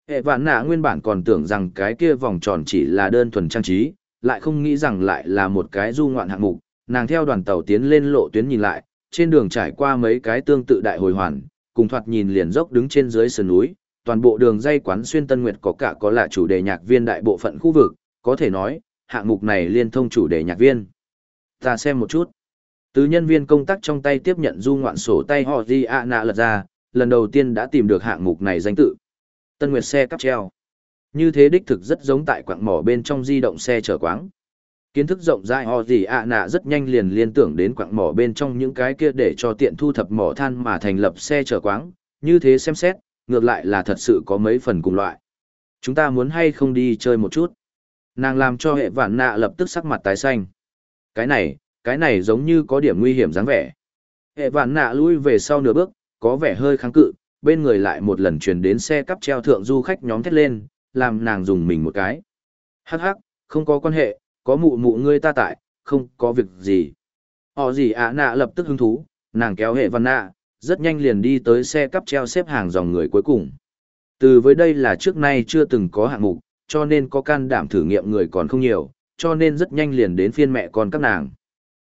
Hệ vạn nạ nguyên bản còn tưởng rằng cái kia vòng tròn chỉ là đơn thuần trang trí, lại không nghĩ rằng lại là một cái du ngoạn hạng mục, nàng theo đoàn tàu tiến lên lộ tuyến nhìn lại, trên đường trải qua mấy cái tương tự đại hồi hoàn, cùng thoạt nhìn liền dốc đứng trên dưới sườn núi, toàn bộ đường dây quán xuyên Tân Nguyệt có cả có là chủ đề nhạc viên đại bộ phận khu vực, có thể nói, hạng mục này liên thông chủ đề nhạc viên. Ta xem một chút. Từ nhân viên công tác trong tay tiếp nhận du ngoạn sổ tay họ di a nạ lật ra, lần đầu tiên đã tìm được hạng mục này danh tự. Tân Nguyệt xe cắp treo. Như thế đích thực rất giống tại quạng mỏ bên trong di động xe chở quáng. Kiến thức rộng rãi họ gì ạ nạ rất nhanh liền liên tưởng đến quạng mỏ bên trong những cái kia để cho tiện thu thập mỏ than mà thành lập xe chở quáng. Như thế xem xét, ngược lại là thật sự có mấy phần cùng loại. Chúng ta muốn hay không đi chơi một chút. Nàng làm cho hệ vạn nạ lập tức sắc mặt tái xanh. Cái này, cái này giống như có điểm nguy hiểm dáng vẻ. Hệ vạn nạ lui về sau nửa bước, có vẻ hơi kháng cự, bên người lại một lần truyền đến xe cắp treo thượng du khách nhóm thét lên, làm nàng dùng mình một cái. Hắc hắc, không có quan hệ, có mụ mụ ngươi ta tại, không có việc gì. Họ gì ạ nạ lập tức hứng thú, nàng kéo hệ văn nạ, rất nhanh liền đi tới xe cắp treo xếp hàng dòng người cuối cùng. Từ với đây là trước nay chưa từng có hạng mục, cho nên có can đảm thử nghiệm người còn không nhiều, cho nên rất nhanh liền đến phiên mẹ con các nàng.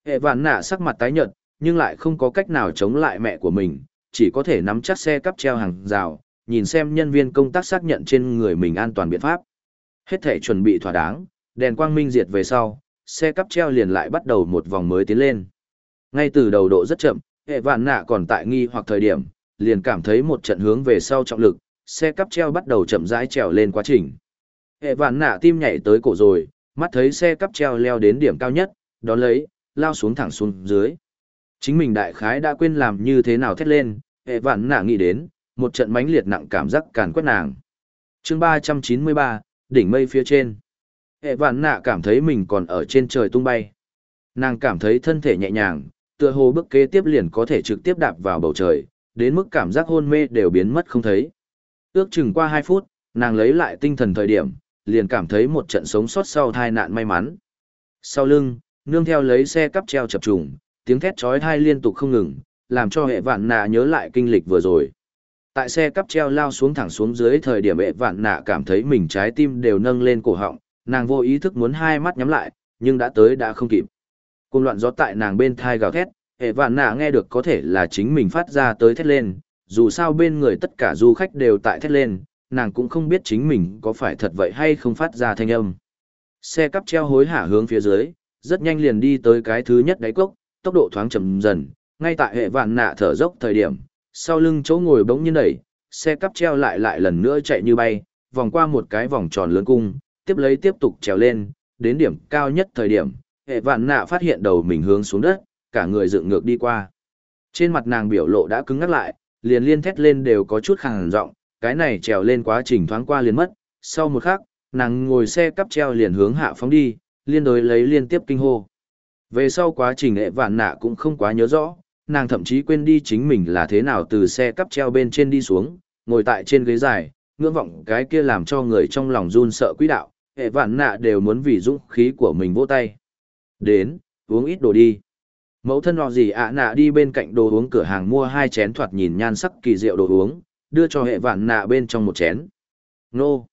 Hệ vạn nạ sắc mặt tái nhợt, nhưng lại không có cách nào chống lại mẹ của mình, chỉ có thể nắm chắc xe cắp treo hàng rào, nhìn xem nhân viên công tác xác nhận trên người mình an toàn biện pháp. Hết thể chuẩn bị thỏa đáng, đèn quang minh diệt về sau, xe cắp treo liền lại bắt đầu một vòng mới tiến lên. Ngay từ đầu độ rất chậm, hệ vạn nạ còn tại nghi hoặc thời điểm, liền cảm thấy một trận hướng về sau trọng lực, xe cắp treo bắt đầu chậm rãi trèo lên quá trình. Hệ vạn nạ tim nhảy tới cổ rồi, mắt thấy xe cắp treo leo đến điểm cao nhất, đón lấy, lao xuống thẳng xuống dưới. Chính mình đại khái đã quên làm như thế nào thét lên, hệ vạn nạ nghĩ đến, một trận mãnh liệt nặng cảm giác càn quét nàng. chương 393, đỉnh mây phía trên. Hệ vạn nạ cảm thấy mình còn ở trên trời tung bay. Nàng cảm thấy thân thể nhẹ nhàng, tựa hồ bước kế tiếp liền có thể trực tiếp đạp vào bầu trời, đến mức cảm giác hôn mê đều biến mất không thấy. Ước chừng qua hai phút, nàng lấy lại tinh thần thời điểm, liền cảm thấy một trận sống sót sau tai nạn may mắn. Sau lưng, nương theo lấy xe cắp treo chập trùng, tiếng thét chói tai liên tục không ngừng, làm cho hệ vạn nạ nhớ lại kinh lịch vừa rồi. Tại xe cắp treo lao xuống thẳng xuống dưới thời điểm hệ vạn nạ cảm thấy mình trái tim đều nâng lên cổ họng, nàng vô ý thức muốn hai mắt nhắm lại, nhưng đã tới đã không kịp. côn loạn gió tại nàng bên thai gào thét, hệ vạn nạ nghe được có thể là chính mình phát ra tới thét lên, dù sao bên người tất cả du khách đều tại thét lên, nàng cũng không biết chính mình có phải thật vậy hay không phát ra thanh âm. Xe cắp treo hối hả hướng phía dưới, rất nhanh liền đi tới cái thứ nhất đáy cốc, tốc độ thoáng chậm dần, ngay tại hệ vạn nạ thở dốc thời điểm, sau lưng chỗ ngồi bỗng nhiên đẩy, xe cắp treo lại lại lần nữa chạy như bay, vòng qua một cái vòng tròn lớn cung, tiếp lấy tiếp tục trèo lên, đến điểm cao nhất thời điểm, hệ vạn nạ phát hiện đầu mình hướng xuống đất, cả người dựng ngược đi qua. Trên mặt nàng biểu lộ đã cứng ngắt lại, liền liên thét lên đều có chút khàn giọng, cái này trèo lên quá trình thoáng qua liền mất, sau một khắc, nàng ngồi xe cắp treo liền hướng hạ phóng đi, liên đối lấy liên tiếp kinh hô. Về sau quá trình hệ vạn nạ cũng không quá nhớ rõ, nàng thậm chí quên đi chính mình là thế nào từ xe cắp treo bên trên đi xuống, ngồi tại trên ghế dài, ngưỡng vọng cái kia làm cho người trong lòng run sợ quỹ đạo, hệ vạn nạ đều muốn vì dũng khí của mình vỗ tay. Đến, uống ít đồ đi. Mẫu thân họ gì ạ à, nạ đi bên cạnh đồ uống cửa hàng mua hai chén thoạt nhìn nhan sắc kỳ diệu đồ uống, đưa cho hệ vạn nạ bên trong một chén. Nô!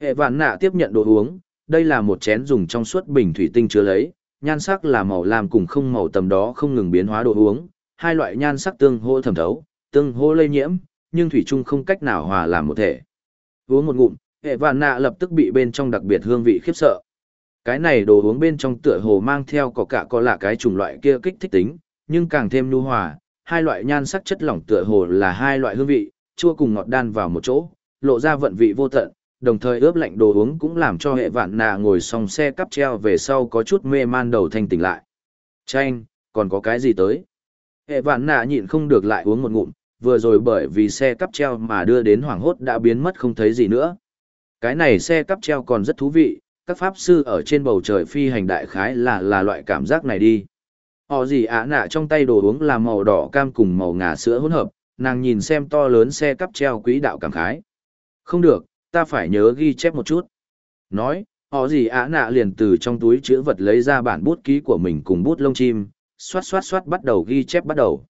Hệ vạn nạ tiếp nhận đồ uống, đây là một chén dùng trong suốt bình thủy tinh chứa lấy, nhan sắc là màu lam cùng không màu tầm đó không ngừng biến hóa đồ uống, hai loại nhan sắc tương hô thẩm thấu, tương hô lây nhiễm, nhưng thủy chung không cách nào hòa làm một thể. Uống một ngụm, hệ vạn nạ lập tức bị bên trong đặc biệt hương vị khiếp sợ. Cái này đồ uống bên trong tựa hồ mang theo có cả có là cái chủng loại kia kích thích tính, nhưng càng thêm nhu hòa, hai loại nhan sắc chất lỏng tựa hồ là hai loại hương vị, chua cùng ngọt đan vào một chỗ, lộ ra vận vị vô tận, đồng thời ướp lạnh đồ uống cũng làm cho hệ vạn nạ ngồi xong xe cắp treo về sau có chút mê man đầu thanh tỉnh lại. Chanh, còn có cái gì tới? Hệ vạn nạ nhịn không được lại uống một ngụm, vừa rồi bởi vì xe cắp treo mà đưa đến hoảng hốt đã biến mất không thấy gì nữa. Cái này xe cắp treo còn rất thú vị, các pháp sư ở trên bầu trời phi hành đại khái là là loại cảm giác này đi. Họ gì ạ nạ trong tay đồ uống là màu đỏ cam cùng màu ngà sữa hỗn hợp, nàng nhìn xem to lớn xe cắp treo quỹ đạo cảm khái. Không được, ta phải nhớ ghi chép một chút. Nói, họ gì ạ nạ liền từ trong túi chữ vật lấy ra bản bút ký của mình cùng bút lông chim, xoát xoát xoát bắt đầu ghi chép bắt đầu.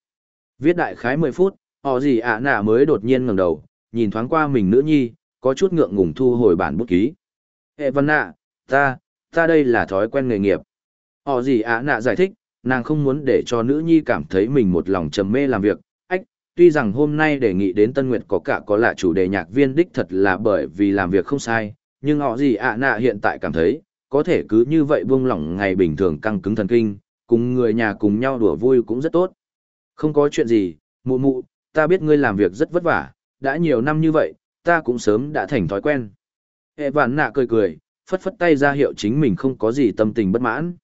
Viết đại khái 10 phút, họ gì ạ à nạ mới đột nhiên ngẩng đầu, nhìn thoáng qua mình nữ nhi, có chút ngượng ngùng thu hồi bản bút ký. Hệ văn nạ, ta, ta đây là thói quen nghề nghiệp. Họ gì ạ à nạ giải thích, nàng không muốn để cho nữ nhi cảm thấy mình một lòng trầm mê làm việc. Ách, tuy rằng hôm nay đề nghị đến Tân Nguyệt có cả có lạ chủ đề nhạc viên đích thật là bởi vì làm việc không sai, nhưng họ gì ạ à nạ hiện tại cảm thấy, có thể cứ như vậy buông lỏng ngày bình thường căng cứng thần kinh, cùng người nhà cùng nhau đùa vui cũng rất tốt. Không có chuyện gì, mụ mụ, ta biết ngươi làm việc rất vất vả, đã nhiều năm như vậy, ta cũng sớm đã thành thói quen. Hệ vạn nạ cười cười, phất phất tay ra hiệu chính mình không có gì tâm tình bất mãn.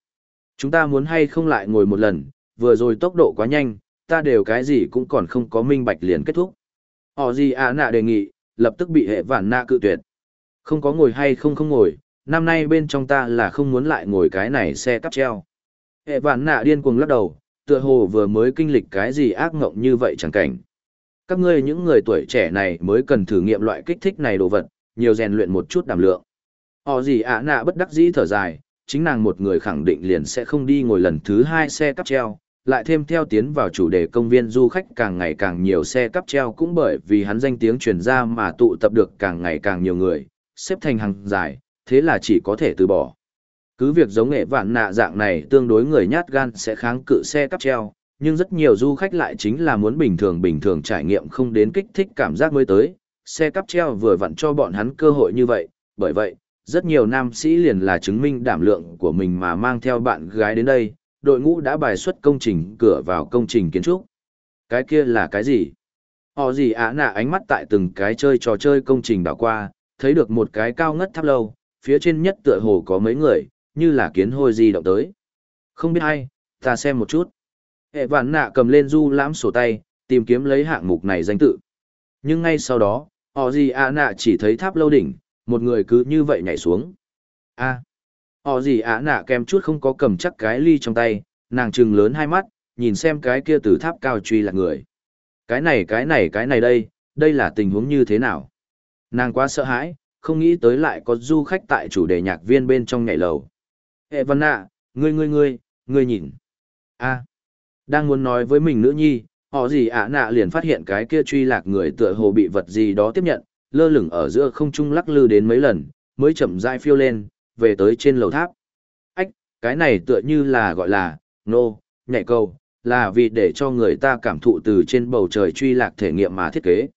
Chúng ta muốn hay không lại ngồi một lần, vừa rồi tốc độ quá nhanh, ta đều cái gì cũng còn không có minh bạch liền kết thúc. Họ gì à nạ đề nghị, lập tức bị hệ vạn nạ cự tuyệt. Không có ngồi hay không không ngồi, năm nay bên trong ta là không muốn lại ngồi cái này xe cắp treo. Hệ vạn nạ điên cuồng lắc đầu, tựa hồ vừa mới kinh lịch cái gì ác ngộng như vậy chẳng cảnh. Các ngươi những người tuổi trẻ này mới cần thử nghiệm loại kích thích này đồ vật, nhiều rèn luyện một chút đảm lượng. Họ gì ạ nạ bất đắc dĩ thở dài, chính nàng một người khẳng định liền sẽ không đi ngồi lần thứ hai xe cắp treo, lại thêm theo tiến vào chủ đề công viên du khách càng ngày càng nhiều xe cắp treo cũng bởi vì hắn danh tiếng truyền ra mà tụ tập được càng ngày càng nhiều người, xếp thành hàng dài, thế là chỉ có thể từ bỏ. Cứ việc giống nghệ vạn nạ dạng này tương đối người nhát gan sẽ kháng cự xe cắp treo, nhưng rất nhiều du khách lại chính là muốn bình thường bình thường trải nghiệm không đến kích thích cảm giác mới tới. Xe cắp treo vừa vặn cho bọn hắn cơ hội như vậy, bởi vậy, rất nhiều nam sĩ liền là chứng minh đảm lượng của mình mà mang theo bạn gái đến đây, đội ngũ đã bài xuất công trình cửa vào công trình kiến trúc. Cái kia là cái gì? Họ gì á nạ ánh mắt tại từng cái chơi trò chơi công trình đảo qua, thấy được một cái cao ngất tháp lâu, phía trên nhất tựa hồ có mấy người, như là kiến hôi gì động tới. Không biết hay, ta xem một chút. Hệ vạn nạ cầm lên du lãm sổ tay, tìm kiếm lấy hạng mục này danh tự. Nhưng ngay sau đó, họ gì à nạ chỉ thấy tháp lâu đỉnh, một người cứ như vậy nhảy xuống. a họ gì à nạ kèm chút không có cầm chắc cái ly trong tay, nàng trừng lớn hai mắt, nhìn xem cái kia từ tháp cao truy là người. Cái này cái này cái này đây, đây là tình huống như thế nào? Nàng quá sợ hãi, không nghĩ tới lại có du khách tại chủ đề nhạc viên bên trong nhảy lầu. Hệ văn nạ, ngươi ngươi ngươi, ngươi nhìn. a đang muốn nói với mình nữ nhi, họ gì ạ nạ liền phát hiện cái kia truy lạc người tựa hồ bị vật gì đó tiếp nhận, lơ lửng ở giữa không trung lắc lư đến mấy lần, mới chậm rãi phiêu lên, về tới trên lầu tháp. Ách, cái này tựa như là gọi là, nô, no, nhảy câu, là vì để cho người ta cảm thụ từ trên bầu trời truy lạc thể nghiệm mà thiết kế.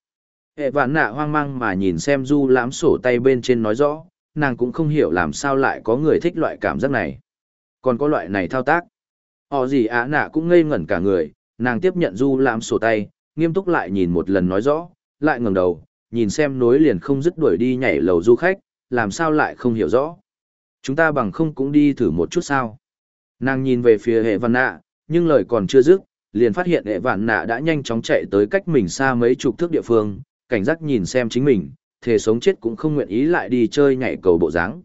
Hệ vạn nạ hoang mang mà nhìn xem du lãm sổ tay bên trên nói rõ, nàng cũng không hiểu làm sao lại có người thích loại cảm giác này. Còn có loại này thao tác. Họ gì á nạ cũng ngây ngẩn cả người, nàng tiếp nhận du lãm sổ tay, nghiêm túc lại nhìn một lần nói rõ, lại ngẩng đầu, nhìn xem nối liền không dứt đuổi đi nhảy lầu du khách, làm sao lại không hiểu rõ. Chúng ta bằng không cũng đi thử một chút sao. Nàng nhìn về phía hệ văn nạ, nhưng lời còn chưa dứt, liền phát hiện hệ vạn nạ đã nhanh chóng chạy tới cách mình xa mấy chục thước địa phương, cảnh giác nhìn xem chính mình, thể sống chết cũng không nguyện ý lại đi chơi nhảy cầu bộ dáng.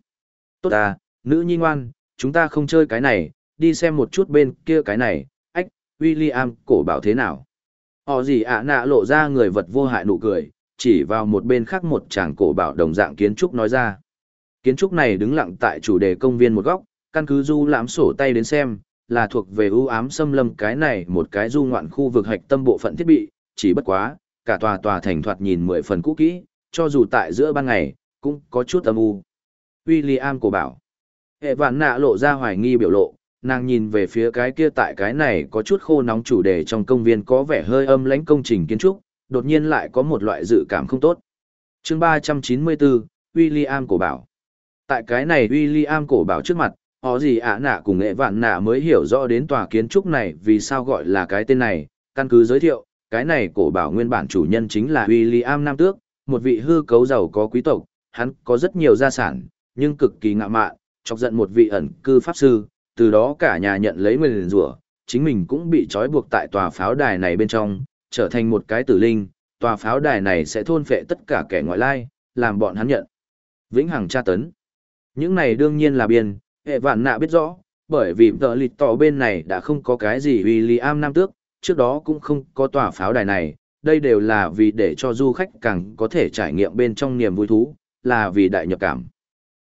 Tốt à, nữ nhi ngoan, chúng ta không chơi cái này, đi xem một chút bên kia cái này, ách, William, cổ bảo thế nào. Họ gì ạ nạ lộ ra người vật vô hại nụ cười, chỉ vào một bên khác một chàng cổ bảo đồng dạng kiến trúc nói ra. Kiến trúc này đứng lặng tại chủ đề công viên một góc, căn cứ du lãm sổ tay đến xem, là thuộc về ưu ám xâm lâm cái này một cái du ngoạn khu vực hạch tâm bộ phận thiết bị, chỉ bất quá, cả tòa tòa thành thoạt nhìn mười phần cũ kỹ, cho dù tại giữa ban ngày, cũng có chút âm u. William cổ bảo. Hệ vạn nạ lộ ra hoài nghi biểu lộ, nàng nhìn về phía cái kia tại cái này có chút khô nóng chủ đề trong công viên có vẻ hơi âm lãnh công trình kiến trúc, đột nhiên lại có một loại dự cảm không tốt. chương 394, William cổ bảo. Tại cái này William cổ bảo trước mặt, họ gì ạ nạ cùng nghệ vạn nạ mới hiểu rõ đến tòa kiến trúc này vì sao gọi là cái tên này, căn cứ giới thiệu, cái này cổ bảo nguyên bản chủ nhân chính là William Nam Tước, một vị hư cấu giàu có quý tộc, hắn có rất nhiều gia sản, nhưng cực kỳ ngạ mạn, chọc giận một vị ẩn cư pháp sư, từ đó cả nhà nhận lấy nguyền rủa, chính mình cũng bị trói buộc tại tòa pháo đài này bên trong, trở thành một cái tử linh, tòa pháo đài này sẽ thôn phệ tất cả kẻ ngoại lai, làm bọn hắn nhận. Vĩnh hằng tra tấn. Những này đương nhiên là biên, hệ vạn nạ biết rõ, bởi vì tờ lịch tỏ bên này đã không có cái gì William Nam Tước, trước đó cũng không có tòa pháo đài này, đây đều là vì để cho du khách càng có thể trải nghiệm bên trong niềm vui thú, là vì đại nhập cảm.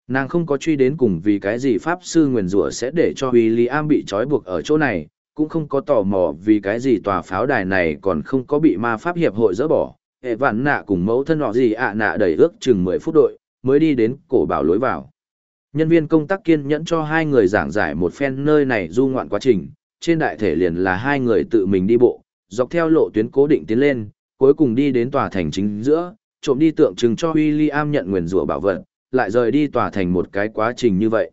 Nàng không có truy đến cùng vì cái gì Pháp Sư nguyền rủa sẽ để cho William bị trói buộc ở chỗ này, cũng không có tò mò vì cái gì tòa pháo đài này còn không có bị ma pháp hiệp hội dỡ bỏ. Hệ vạn nạ cùng mẫu thân họ gì ạ nạ đẩy ước chừng 10 phút đội, mới đi đến cổ bảo lối vào. Nhân viên công tác kiên nhẫn cho hai người giảng giải một phen nơi này du ngoạn quá trình, trên đại thể liền là hai người tự mình đi bộ, dọc theo lộ tuyến cố định tiến lên, cuối cùng đi đến tòa thành chính giữa, trộm đi tượng trưng cho William nhận nguyền rủa bảo vật, lại rời đi tòa thành một cái quá trình như vậy.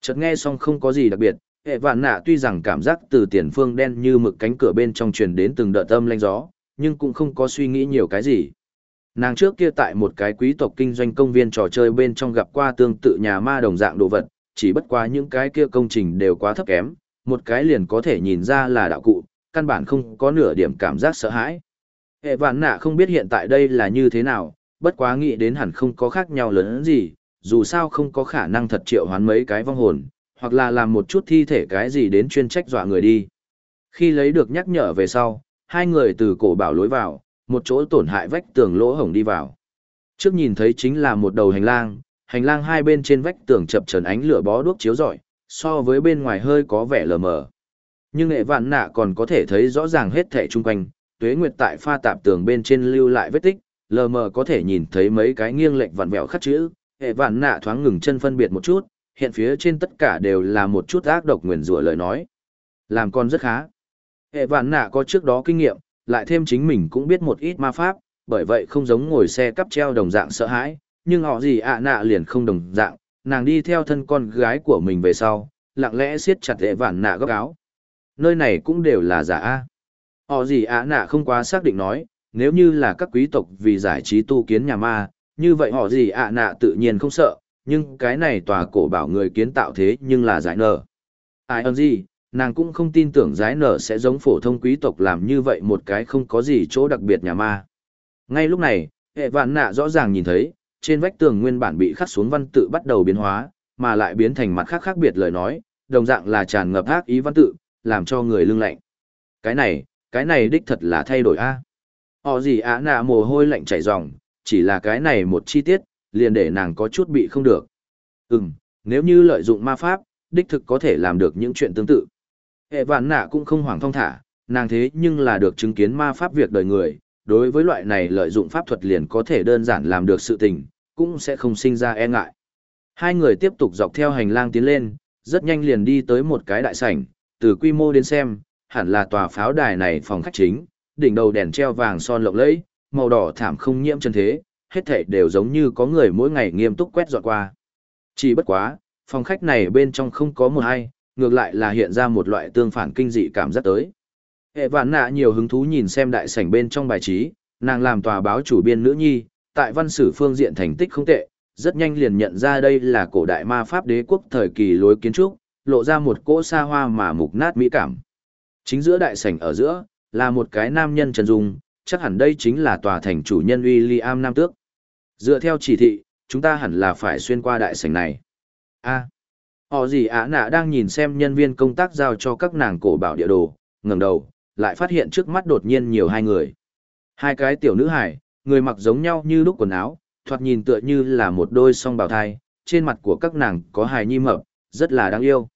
Chợt nghe xong không có gì đặc biệt, hệ vạn nạ tuy rằng cảm giác từ tiền phương đen như mực cánh cửa bên trong truyền đến từng đợt âm lanh gió, nhưng cũng không có suy nghĩ nhiều cái gì. Nàng trước kia tại một cái quý tộc kinh doanh công viên trò chơi bên trong gặp qua tương tự nhà ma đồng dạng đồ vật, chỉ bất quá những cái kia công trình đều quá thấp kém, một cái liền có thể nhìn ra là đạo cụ, căn bản không có nửa điểm cảm giác sợ hãi. Hệ vạn nạ không biết hiện tại đây là như thế nào, bất quá nghĩ đến hẳn không có khác nhau lớn gì, dù sao không có khả năng thật triệu hoán mấy cái vong hồn, hoặc là làm một chút thi thể cái gì đến chuyên trách dọa người đi. Khi lấy được nhắc nhở về sau, hai người từ cổ bảo lối vào, một chỗ tổn hại vách tường lỗ hổng đi vào. Trước nhìn thấy chính là một đầu hành lang, hành lang hai bên trên vách tường chập trần ánh lửa bó đuốc chiếu rọi, so với bên ngoài hơi có vẻ lờ mờ. Nhưng nghệ vạn nạ còn có thể thấy rõ ràng hết thể chung quanh, tuế nguyệt tại pha tạp tường bên trên lưu lại vết tích, lờ mờ có thể nhìn thấy mấy cái nghiêng lệch vặn vẹo khắc chữ, hệ vạn nạ thoáng ngừng chân phân biệt một chút, hiện phía trên tất cả đều là một chút ác độc nguyền rủa lời nói. Làm con rất khá. Hệ vạn nạ có trước đó kinh nghiệm, lại thêm chính mình cũng biết một ít ma pháp, bởi vậy không giống ngồi xe cắp treo đồng dạng sợ hãi, nhưng họ gì ạ nạ liền không đồng dạng, nàng đi theo thân con gái của mình về sau, lặng lẽ siết chặt hệ vạn nạ góc áo. Nơi này cũng đều là giả A. Họ gì ạ nạ không quá xác định nói, nếu như là các quý tộc vì giải trí tu kiến nhà ma, như vậy họ gì ạ nạ tự nhiên không sợ, nhưng cái này tòa cổ bảo người kiến tạo thế nhưng là giải nở. Ai ơn gì, nàng cũng không tin tưởng giải nở sẽ giống phổ thông quý tộc làm như vậy một cái không có gì chỗ đặc biệt nhà ma. Ngay lúc này, hệ vạn nạ rõ ràng nhìn thấy, trên vách tường nguyên bản bị khắc xuống văn tự bắt đầu biến hóa, mà lại biến thành mặt khác khác biệt lời nói, đồng dạng là tràn ngập ác ý văn tự, làm cho người lưng lạnh. Cái này, cái này đích thật là thay đổi a. Họ gì á nạ mồ hôi lạnh chảy ròng, chỉ là cái này một chi tiết, liền để nàng có chút bị không được. Ừm, nếu như lợi dụng ma pháp, đích thực có thể làm được những chuyện tương tự. Hệ vạn nạ cũng không hoảng thong thả, nàng thế nhưng là được chứng kiến ma pháp việc đời người, đối với loại này lợi dụng pháp thuật liền có thể đơn giản làm được sự tình, cũng sẽ không sinh ra e ngại. Hai người tiếp tục dọc theo hành lang tiến lên, rất nhanh liền đi tới một cái đại sảnh, từ quy mô đến xem, hẳn là tòa pháo đài này phòng khách chính, đỉnh đầu đèn treo vàng son lộng lẫy, màu đỏ thảm không nhiễm chân thế, hết thảy đều giống như có người mỗi ngày nghiêm túc quét dọn qua. Chỉ bất quá, phòng khách này bên trong không có một ai, ngược lại là hiện ra một loại tương phản kinh dị cảm giác tới. Hệ vạn nạ nhiều hứng thú nhìn xem đại sảnh bên trong bài trí, nàng làm tòa báo chủ biên nữ nhi, tại văn sử phương diện thành tích không tệ, rất nhanh liền nhận ra đây là cổ đại ma pháp đế quốc thời kỳ lối kiến trúc, lộ ra một cỗ xa hoa mà mục nát mỹ cảm. Chính giữa đại sảnh ở giữa, là một cái nam nhân trần dung, chắc hẳn đây chính là tòa thành chủ nhân William Nam Tước. Dựa theo chỉ thị, chúng ta hẳn là phải xuyên qua đại sảnh này. a họ gì ả nạ đang nhìn xem nhân viên công tác giao cho các nàng cổ bảo địa đồ, ngẩng đầu, lại phát hiện trước mắt đột nhiên nhiều hai người. Hai cái tiểu nữ hải, người mặc giống nhau như lúc quần áo, thoạt nhìn tựa như là một đôi song bào thai, trên mặt của các nàng có hài nhi mập, rất là đáng yêu.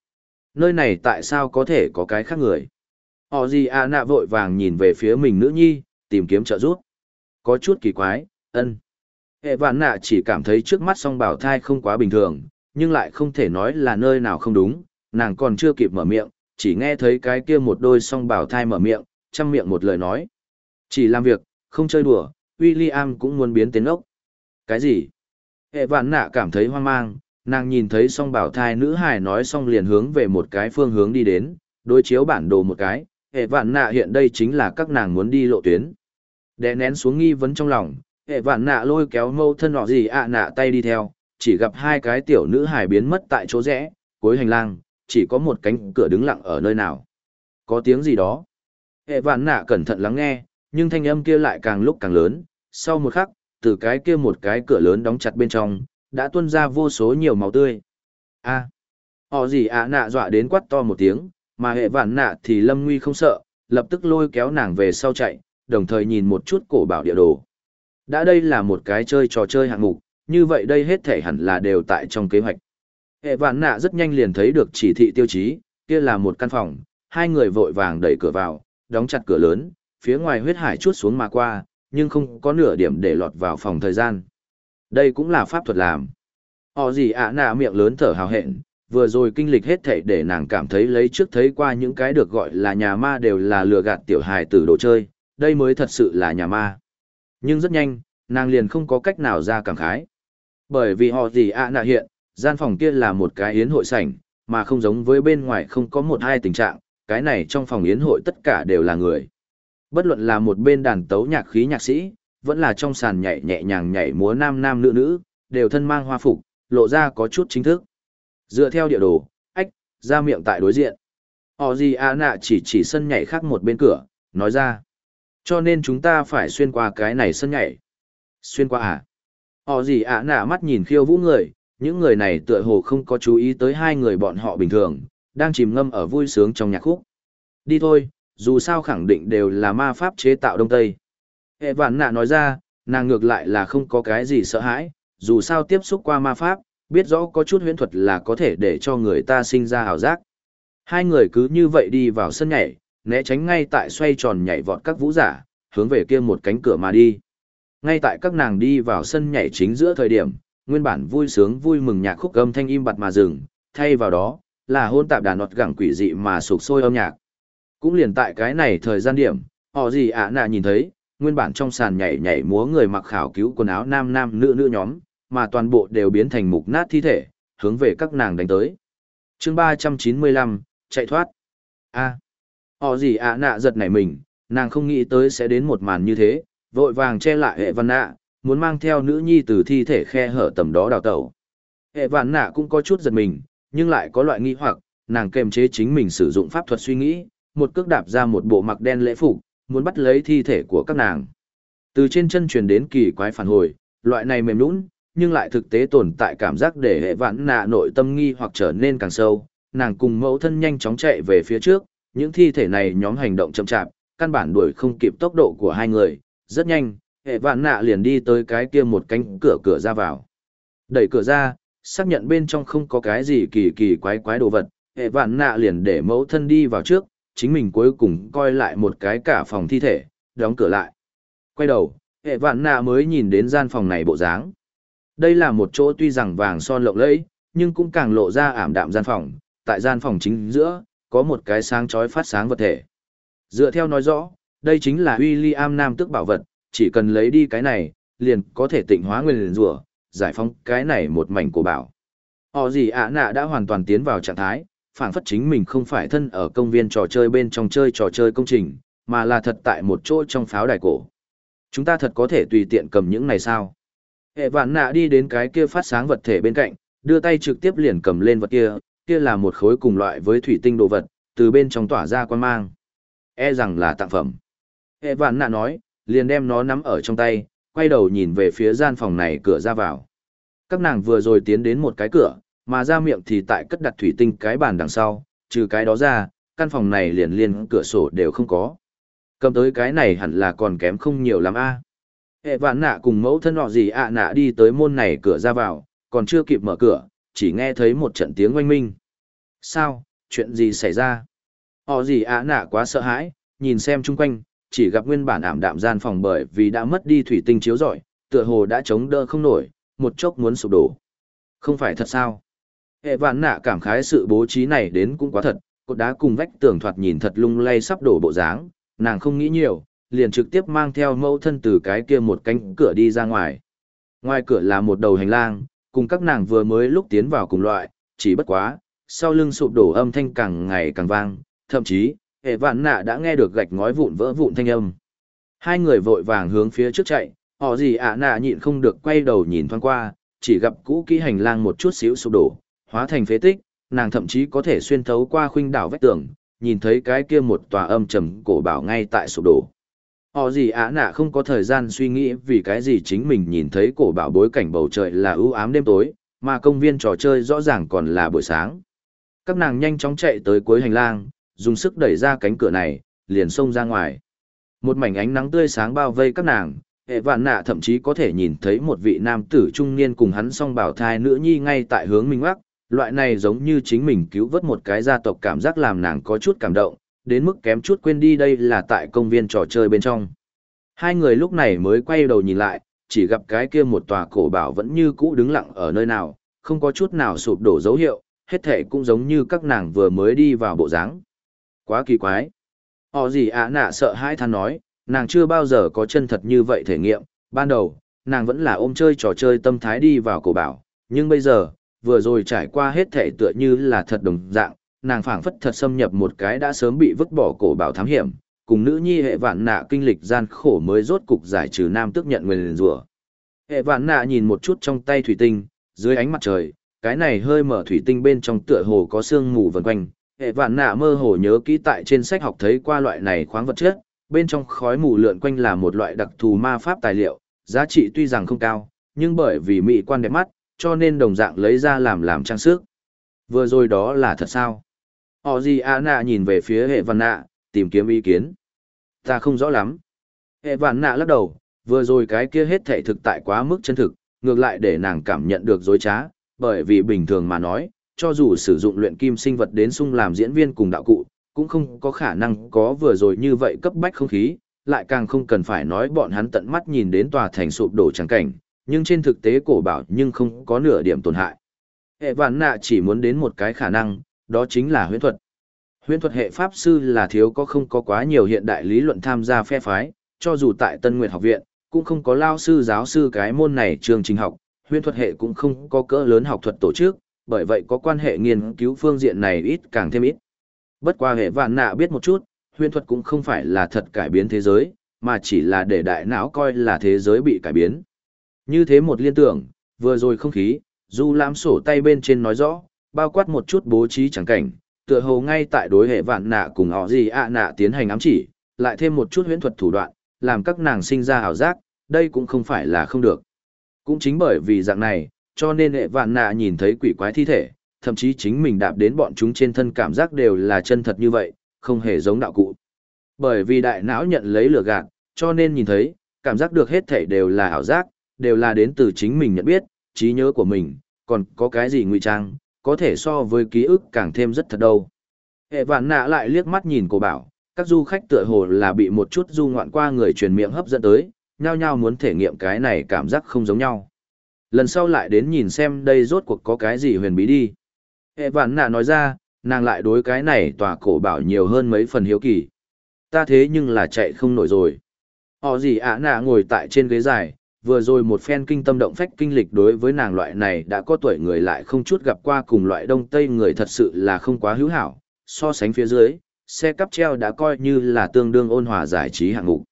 Nơi này tại sao có thể có cái khác người? Họ gì à nạ vội vàng nhìn về phía mình nữ nhi, tìm kiếm trợ giúp. Có chút kỳ quái, ân. Hệ vạn nạ chỉ cảm thấy trước mắt song bảo thai không quá bình thường, nhưng lại không thể nói là nơi nào không đúng, nàng còn chưa kịp mở miệng, chỉ nghe thấy cái kia một đôi song bảo thai mở miệng, chăm miệng một lời nói. Chỉ làm việc, không chơi đùa, William cũng muốn biến tiến ốc. Cái gì? Hệ vạn nạ cảm thấy hoang mang, nàng nhìn thấy song bảo thai nữ hài nói xong liền hướng về một cái phương hướng đi đến, đối chiếu bản đồ một cái, hệ vạn nạ hiện đây chính là các nàng muốn đi lộ tuyến. Đè nén xuống nghi vấn trong lòng, hệ vạn nạ lôi kéo mâu thân họ gì ạ nạ tay đi theo, chỉ gặp hai cái tiểu nữ hài biến mất tại chỗ rẽ, cuối hành lang, chỉ có một cánh cửa đứng lặng ở nơi nào. Có tiếng gì đó. Hệ vạn nạ cẩn thận lắng nghe, nhưng thanh âm kia lại càng lúc càng lớn, sau một khắc, từ cái kia một cái cửa lớn đóng chặt bên trong, đã tuôn ra vô số nhiều màu tươi. A. Họ gì ạ nạ dọa đến quát to một tiếng, mà hệ vạn nạ thì lâm nguy không sợ, lập tức lôi kéo nàng về sau chạy, đồng thời nhìn một chút cổ bảo địa đồ. Đã đây là một cái chơi trò chơi hạng mục, như vậy đây hết thể hẳn là đều tại trong kế hoạch. Hệ vạn nạ rất nhanh liền thấy được chỉ thị tiêu chí, kia là một căn phòng, hai người vội vàng đẩy cửa vào, đóng chặt cửa lớn, phía ngoài huyết hải chút xuống mà qua, nhưng không có nửa điểm để lọt vào phòng thời gian. Đây cũng là pháp thuật làm. Họ gì ạ nạ miệng lớn thở hào hẹn, vừa rồi kinh lịch hết thảy để nàng cảm thấy lấy trước thấy qua những cái được gọi là nhà ma đều là lừa gạt tiểu hài tử đồ chơi, đây mới thật sự là nhà ma. Nhưng rất nhanh, nàng liền không có cách nào ra cảm khái. Bởi vì họ gì ạ nạ hiện, gian phòng kia là một cái yến hội sảnh, mà không giống với bên ngoài không có một hai tình trạng, cái này trong phòng yến hội tất cả đều là người. Bất luận là một bên đàn tấu nhạc khí nhạc sĩ, vẫn là trong sàn nhảy nhẹ nhàng nhảy múa nam nam nữ nữ, đều thân mang hoa phục, lộ ra có chút chính thức. Dựa theo địa đồ, ách, ra miệng tại đối diện. Họ gì à nạ chỉ chỉ sân nhảy khác một bên cửa, nói ra. Cho nên chúng ta phải xuyên qua cái này sân nhảy. Xuyên qua à? Họ gì ạ nạ mắt nhìn khiêu vũ người, những người này tựa hồ không có chú ý tới hai người bọn họ bình thường, đang chìm ngâm ở vui sướng trong nhạc khúc. Đi thôi, dù sao khẳng định đều là ma pháp chế tạo Đông Tây. Hệ vạn nạ nói ra, nàng ngược lại là không có cái gì sợ hãi, dù sao tiếp xúc qua ma pháp, biết rõ có chút huyễn thuật là có thể để cho người ta sinh ra hào giác. Hai người cứ như vậy đi vào sân nhảy, né tránh ngay tại xoay tròn nhảy vọt các vũ giả, hướng về kia một cánh cửa mà đi. Ngay tại các nàng đi vào sân nhảy chính giữa thời điểm, nguyên bản vui sướng vui mừng nhạc khúc âm thanh im bặt mà dừng, thay vào đó, là hôn tạp đàn nọt gẳng quỷ dị mà sụp sôi âm nhạc. Cũng liền tại cái này thời gian điểm, họ gì ạ nạ nhìn thấy, nguyên bản trong sàn nhảy nhảy múa người mặc khảo cứu quần áo nam nam nữ nữ nhóm, mà toàn bộ đều biến thành mục nát thi thể, hướng về các nàng đánh tới. chương 395, chạy thoát. a họ gì ạ nạ giật nảy mình, nàng không nghĩ tới sẽ đến một màn như thế, vội vàng che lại hệ văn nạ, muốn mang theo nữ nhi từ thi thể khe hở tầm đó đào tẩu. Hệ văn nạ cũng có chút giật mình, nhưng lại có loại nghi hoặc, nàng kềm chế chính mình sử dụng pháp thuật suy nghĩ, một cước đạp ra một bộ mặc đen lễ phục, muốn bắt lấy thi thể của các nàng. Từ trên chân truyền đến kỳ quái phản hồi, loại này mềm nũng, nhưng lại thực tế tồn tại cảm giác để hệ vãn nạ nội tâm nghi hoặc trở nên càng sâu. Nàng cùng mẫu thân nhanh chóng chạy về phía trước, những thi thể này nhóm hành động chậm chạp, căn bản đuổi không kịp tốc độ của hai người, rất nhanh, hệ vạn nạ liền đi tới cái kia một cánh cửa cửa ra vào. Đẩy cửa ra, xác nhận bên trong không có cái gì kỳ kỳ quái quái đồ vật, hệ vạn nạ liền để mẫu thân đi vào trước, chính mình cuối cùng coi lại một cái cả phòng thi thể, đóng cửa lại. Quay đầu, hệ vạn nạ mới nhìn đến gian phòng này bộ dáng. Đây là một chỗ tuy rằng vàng son lộng lẫy, nhưng cũng càng lộ ra ảm đạm gian phòng, tại gian phòng chính giữa, có một cái sáng chói phát sáng vật thể. Dựa theo nói rõ, đây chính là William Nam tức bảo vật, chỉ cần lấy đi cái này, liền có thể tịnh hóa nguyên rủa, giải phóng cái này một mảnh của bảo. Họ gì ạ nạ đã hoàn toàn tiến vào trạng thái, phản phất chính mình không phải thân ở công viên trò chơi bên trong chơi trò chơi công trình, mà là thật tại một chỗ trong pháo đài cổ. Chúng ta thật có thể tùy tiện cầm những này sao? Hệ vạn nạ đi đến cái kia phát sáng vật thể bên cạnh, đưa tay trực tiếp liền cầm lên vật kia, kia là một khối cùng loại với thủy tinh đồ vật, từ bên trong tỏa ra quan mang. E rằng là tặng phẩm. Hệ vạn nạ nói, liền đem nó nắm ở trong tay, quay đầu nhìn về phía gian phòng này cửa ra vào. Các nàng vừa rồi tiến đến một cái cửa, mà ra miệng thì tại cất đặt thủy tinh cái bàn đằng sau, trừ cái đó ra, căn phòng này liền liền cửa sổ đều không có. Cầm tới cái này hẳn là còn kém không nhiều lắm a. Hệ vạn nạ cùng mẫu thân họ gì ạ à nạ đi tới môn này cửa ra vào, còn chưa kịp mở cửa, chỉ nghe thấy một trận tiếng oanh minh. Sao, chuyện gì xảy ra? Họ gì ạ à nạ quá sợ hãi, nhìn xem chung quanh, chỉ gặp nguyên bản ảm đạm gian phòng bởi vì đã mất đi thủy tinh chiếu rọi, tựa hồ đã chống đỡ không nổi, một chốc muốn sụp đổ. Không phải thật sao? Hệ vạn nạ cảm khái sự bố trí này đến cũng quá thật, cột đá cùng vách tường thoạt nhìn thật lung lay sắp đổ bộ dáng, nàng không nghĩ nhiều, liền trực tiếp mang theo mẫu thân từ cái kia một cánh cửa đi ra ngoài. Ngoài cửa là một đầu hành lang, cùng các nàng vừa mới lúc tiến vào cùng loại, chỉ bất quá, sau lưng sụp đổ âm thanh càng ngày càng vang, thậm chí, hệ vạn nạ đã nghe được gạch ngói vụn vỡ vụn thanh âm. Hai người vội vàng hướng phía trước chạy, họ gì ạ nạ nhịn không được quay đầu nhìn thoáng qua, chỉ gặp cũ kỹ hành lang một chút xíu sụp đổ, hóa thành phế tích, nàng thậm chí có thể xuyên thấu qua khuynh đảo vách tường, nhìn thấy cái kia một tòa âm trầm cổ bảo ngay tại sụp đổ. Họ gì ả nạ không có thời gian suy nghĩ vì cái gì chính mình nhìn thấy cổ bảo bối cảnh bầu trời là ưu ám đêm tối, mà công viên trò chơi rõ ràng còn là buổi sáng. Các nàng nhanh chóng chạy tới cuối hành lang, dùng sức đẩy ra cánh cửa này, liền xông ra ngoài. Một mảnh ánh nắng tươi sáng bao vây các nàng, hệ vạn nạ thậm chí có thể nhìn thấy một vị nam tử trung niên cùng hắn song bảo thai nữ nhi ngay tại hướng Minh ngoắc, loại này giống như chính mình cứu vớt một cái gia tộc cảm giác làm nàng có chút cảm động, đến mức kém chút quên đi đây là tại công viên trò chơi bên trong. Hai người lúc này mới quay đầu nhìn lại, chỉ gặp cái kia một tòa cổ bảo vẫn như cũ đứng lặng ở nơi nào, không có chút nào sụp đổ dấu hiệu, hết thể cũng giống như các nàng vừa mới đi vào bộ dáng. Quá kỳ quái. Họ gì ạ à, nạ sợ hai than nói, nàng chưa bao giờ có chân thật như vậy thể nghiệm, ban đầu, nàng vẫn là ôm chơi trò chơi tâm thái đi vào cổ bảo, nhưng bây giờ, vừa rồi trải qua hết thể tựa như là thật đồng dạng, nàng phảng phất thật xâm nhập một cái đã sớm bị vứt bỏ cổ bảo thám hiểm, cùng nữ nhi hệ vạn nạ kinh lịch gian khổ mới rốt cục giải trừ nam tức nhận nguyền rủa. Hệ vạn nạ nhìn một chút trong tay thủy tinh, dưới ánh mặt trời, cái này hơi mở thủy tinh bên trong tựa hồ có sương mù vần quanh. Hệ vạn nạ mơ hồ nhớ kỹ tại trên sách học thấy qua loại này khoáng vật chất, bên trong khói mù lượn quanh là một loại đặc thù ma pháp tài liệu, giá trị tuy rằng không cao, nhưng bởi vì mỹ quan đẹp mắt, cho nên đồng dạng lấy ra làm làm trang sức. Vừa rồi đó là thật sao? Họ gì a nạ nhìn về phía hệ văn nạ, tìm kiếm ý kiến. Ta không rõ lắm. Hệ văn nạ lắc đầu, vừa rồi cái kia hết thệ thực tại quá mức chân thực, ngược lại để nàng cảm nhận được dối trá, bởi vì bình thường mà nói, cho dù sử dụng luyện kim sinh vật đến sung làm diễn viên cùng đạo cụ, cũng không có khả năng có vừa rồi như vậy cấp bách không khí, lại càng không cần phải nói bọn hắn tận mắt nhìn đến tòa thành sụp đổ trắng cảnh, nhưng trên thực tế cổ bảo nhưng không có nửa điểm tổn hại. Hệ vạn nạ chỉ muốn đến một cái khả năng, đó chính là huyễn thuật. Huyễn thuật hệ pháp sư là thiếu có không có quá nhiều hiện đại lý luận tham gia phe phái, cho dù tại Tân Nguyệt học viện, cũng không có lao sư giáo sư cái môn này trường trình học, huyễn thuật hệ cũng không có cỡ lớn học thuật tổ chức, bởi vậy có quan hệ nghiên cứu phương diện này ít càng thêm ít. Bất qua hệ vạn nạ biết một chút, huyễn thuật cũng không phải là thật cải biến thế giới, mà chỉ là để đại não coi là thế giới bị cải biến. Như thế một liên tưởng, vừa rồi không khí, du lãm sổ tay bên trên nói rõ, bao quát một chút bố trí chẳng cảnh, tựa hồ ngay tại đối hệ vạn nạ cùng họ gì ạ nạ tiến hành ám chỉ, lại thêm một chút huyễn thuật thủ đoạn, làm các nàng sinh ra ảo giác, đây cũng không phải là không được. Cũng chính bởi vì dạng này, cho nên hệ vạn nạ nhìn thấy quỷ quái thi thể, thậm chí chính mình đạp đến bọn chúng trên thân cảm giác đều là chân thật như vậy, không hề giống đạo cụ. Bởi vì đại não nhận lấy lửa gạt, cho nên nhìn thấy, cảm giác được hết thể đều là ảo giác, đều là đến từ chính mình nhận biết, trí nhớ của mình, còn có cái gì ngụy trang, có thể so với ký ức càng thêm rất thật đâu. Hệ vạn nạ lại liếc mắt nhìn cô bảo, các du khách tựa hồ là bị một chút du ngoạn qua người truyền miệng hấp dẫn tới, nhao nhao muốn thể nghiệm cái này cảm giác không giống nhau. Lần sau lại đến nhìn xem đây rốt cuộc có cái gì huyền bí đi. Hệ vạn nạ nói ra, nàng lại đối cái này tòa cổ bảo nhiều hơn mấy phần hiếu kỳ. Ta thế nhưng là chạy không nổi rồi. Họ gì ạ nạ ngồi tại trên ghế dài, vừa rồi một phen kinh tâm động phách kinh lịch đối với nàng loại này đã có tuổi người lại không chút gặp qua cùng loại đông tây người thật sự là không quá hữu hảo, so sánh phía dưới, xe cắp treo đã coi như là tương đương ôn hòa giải trí hạng mục.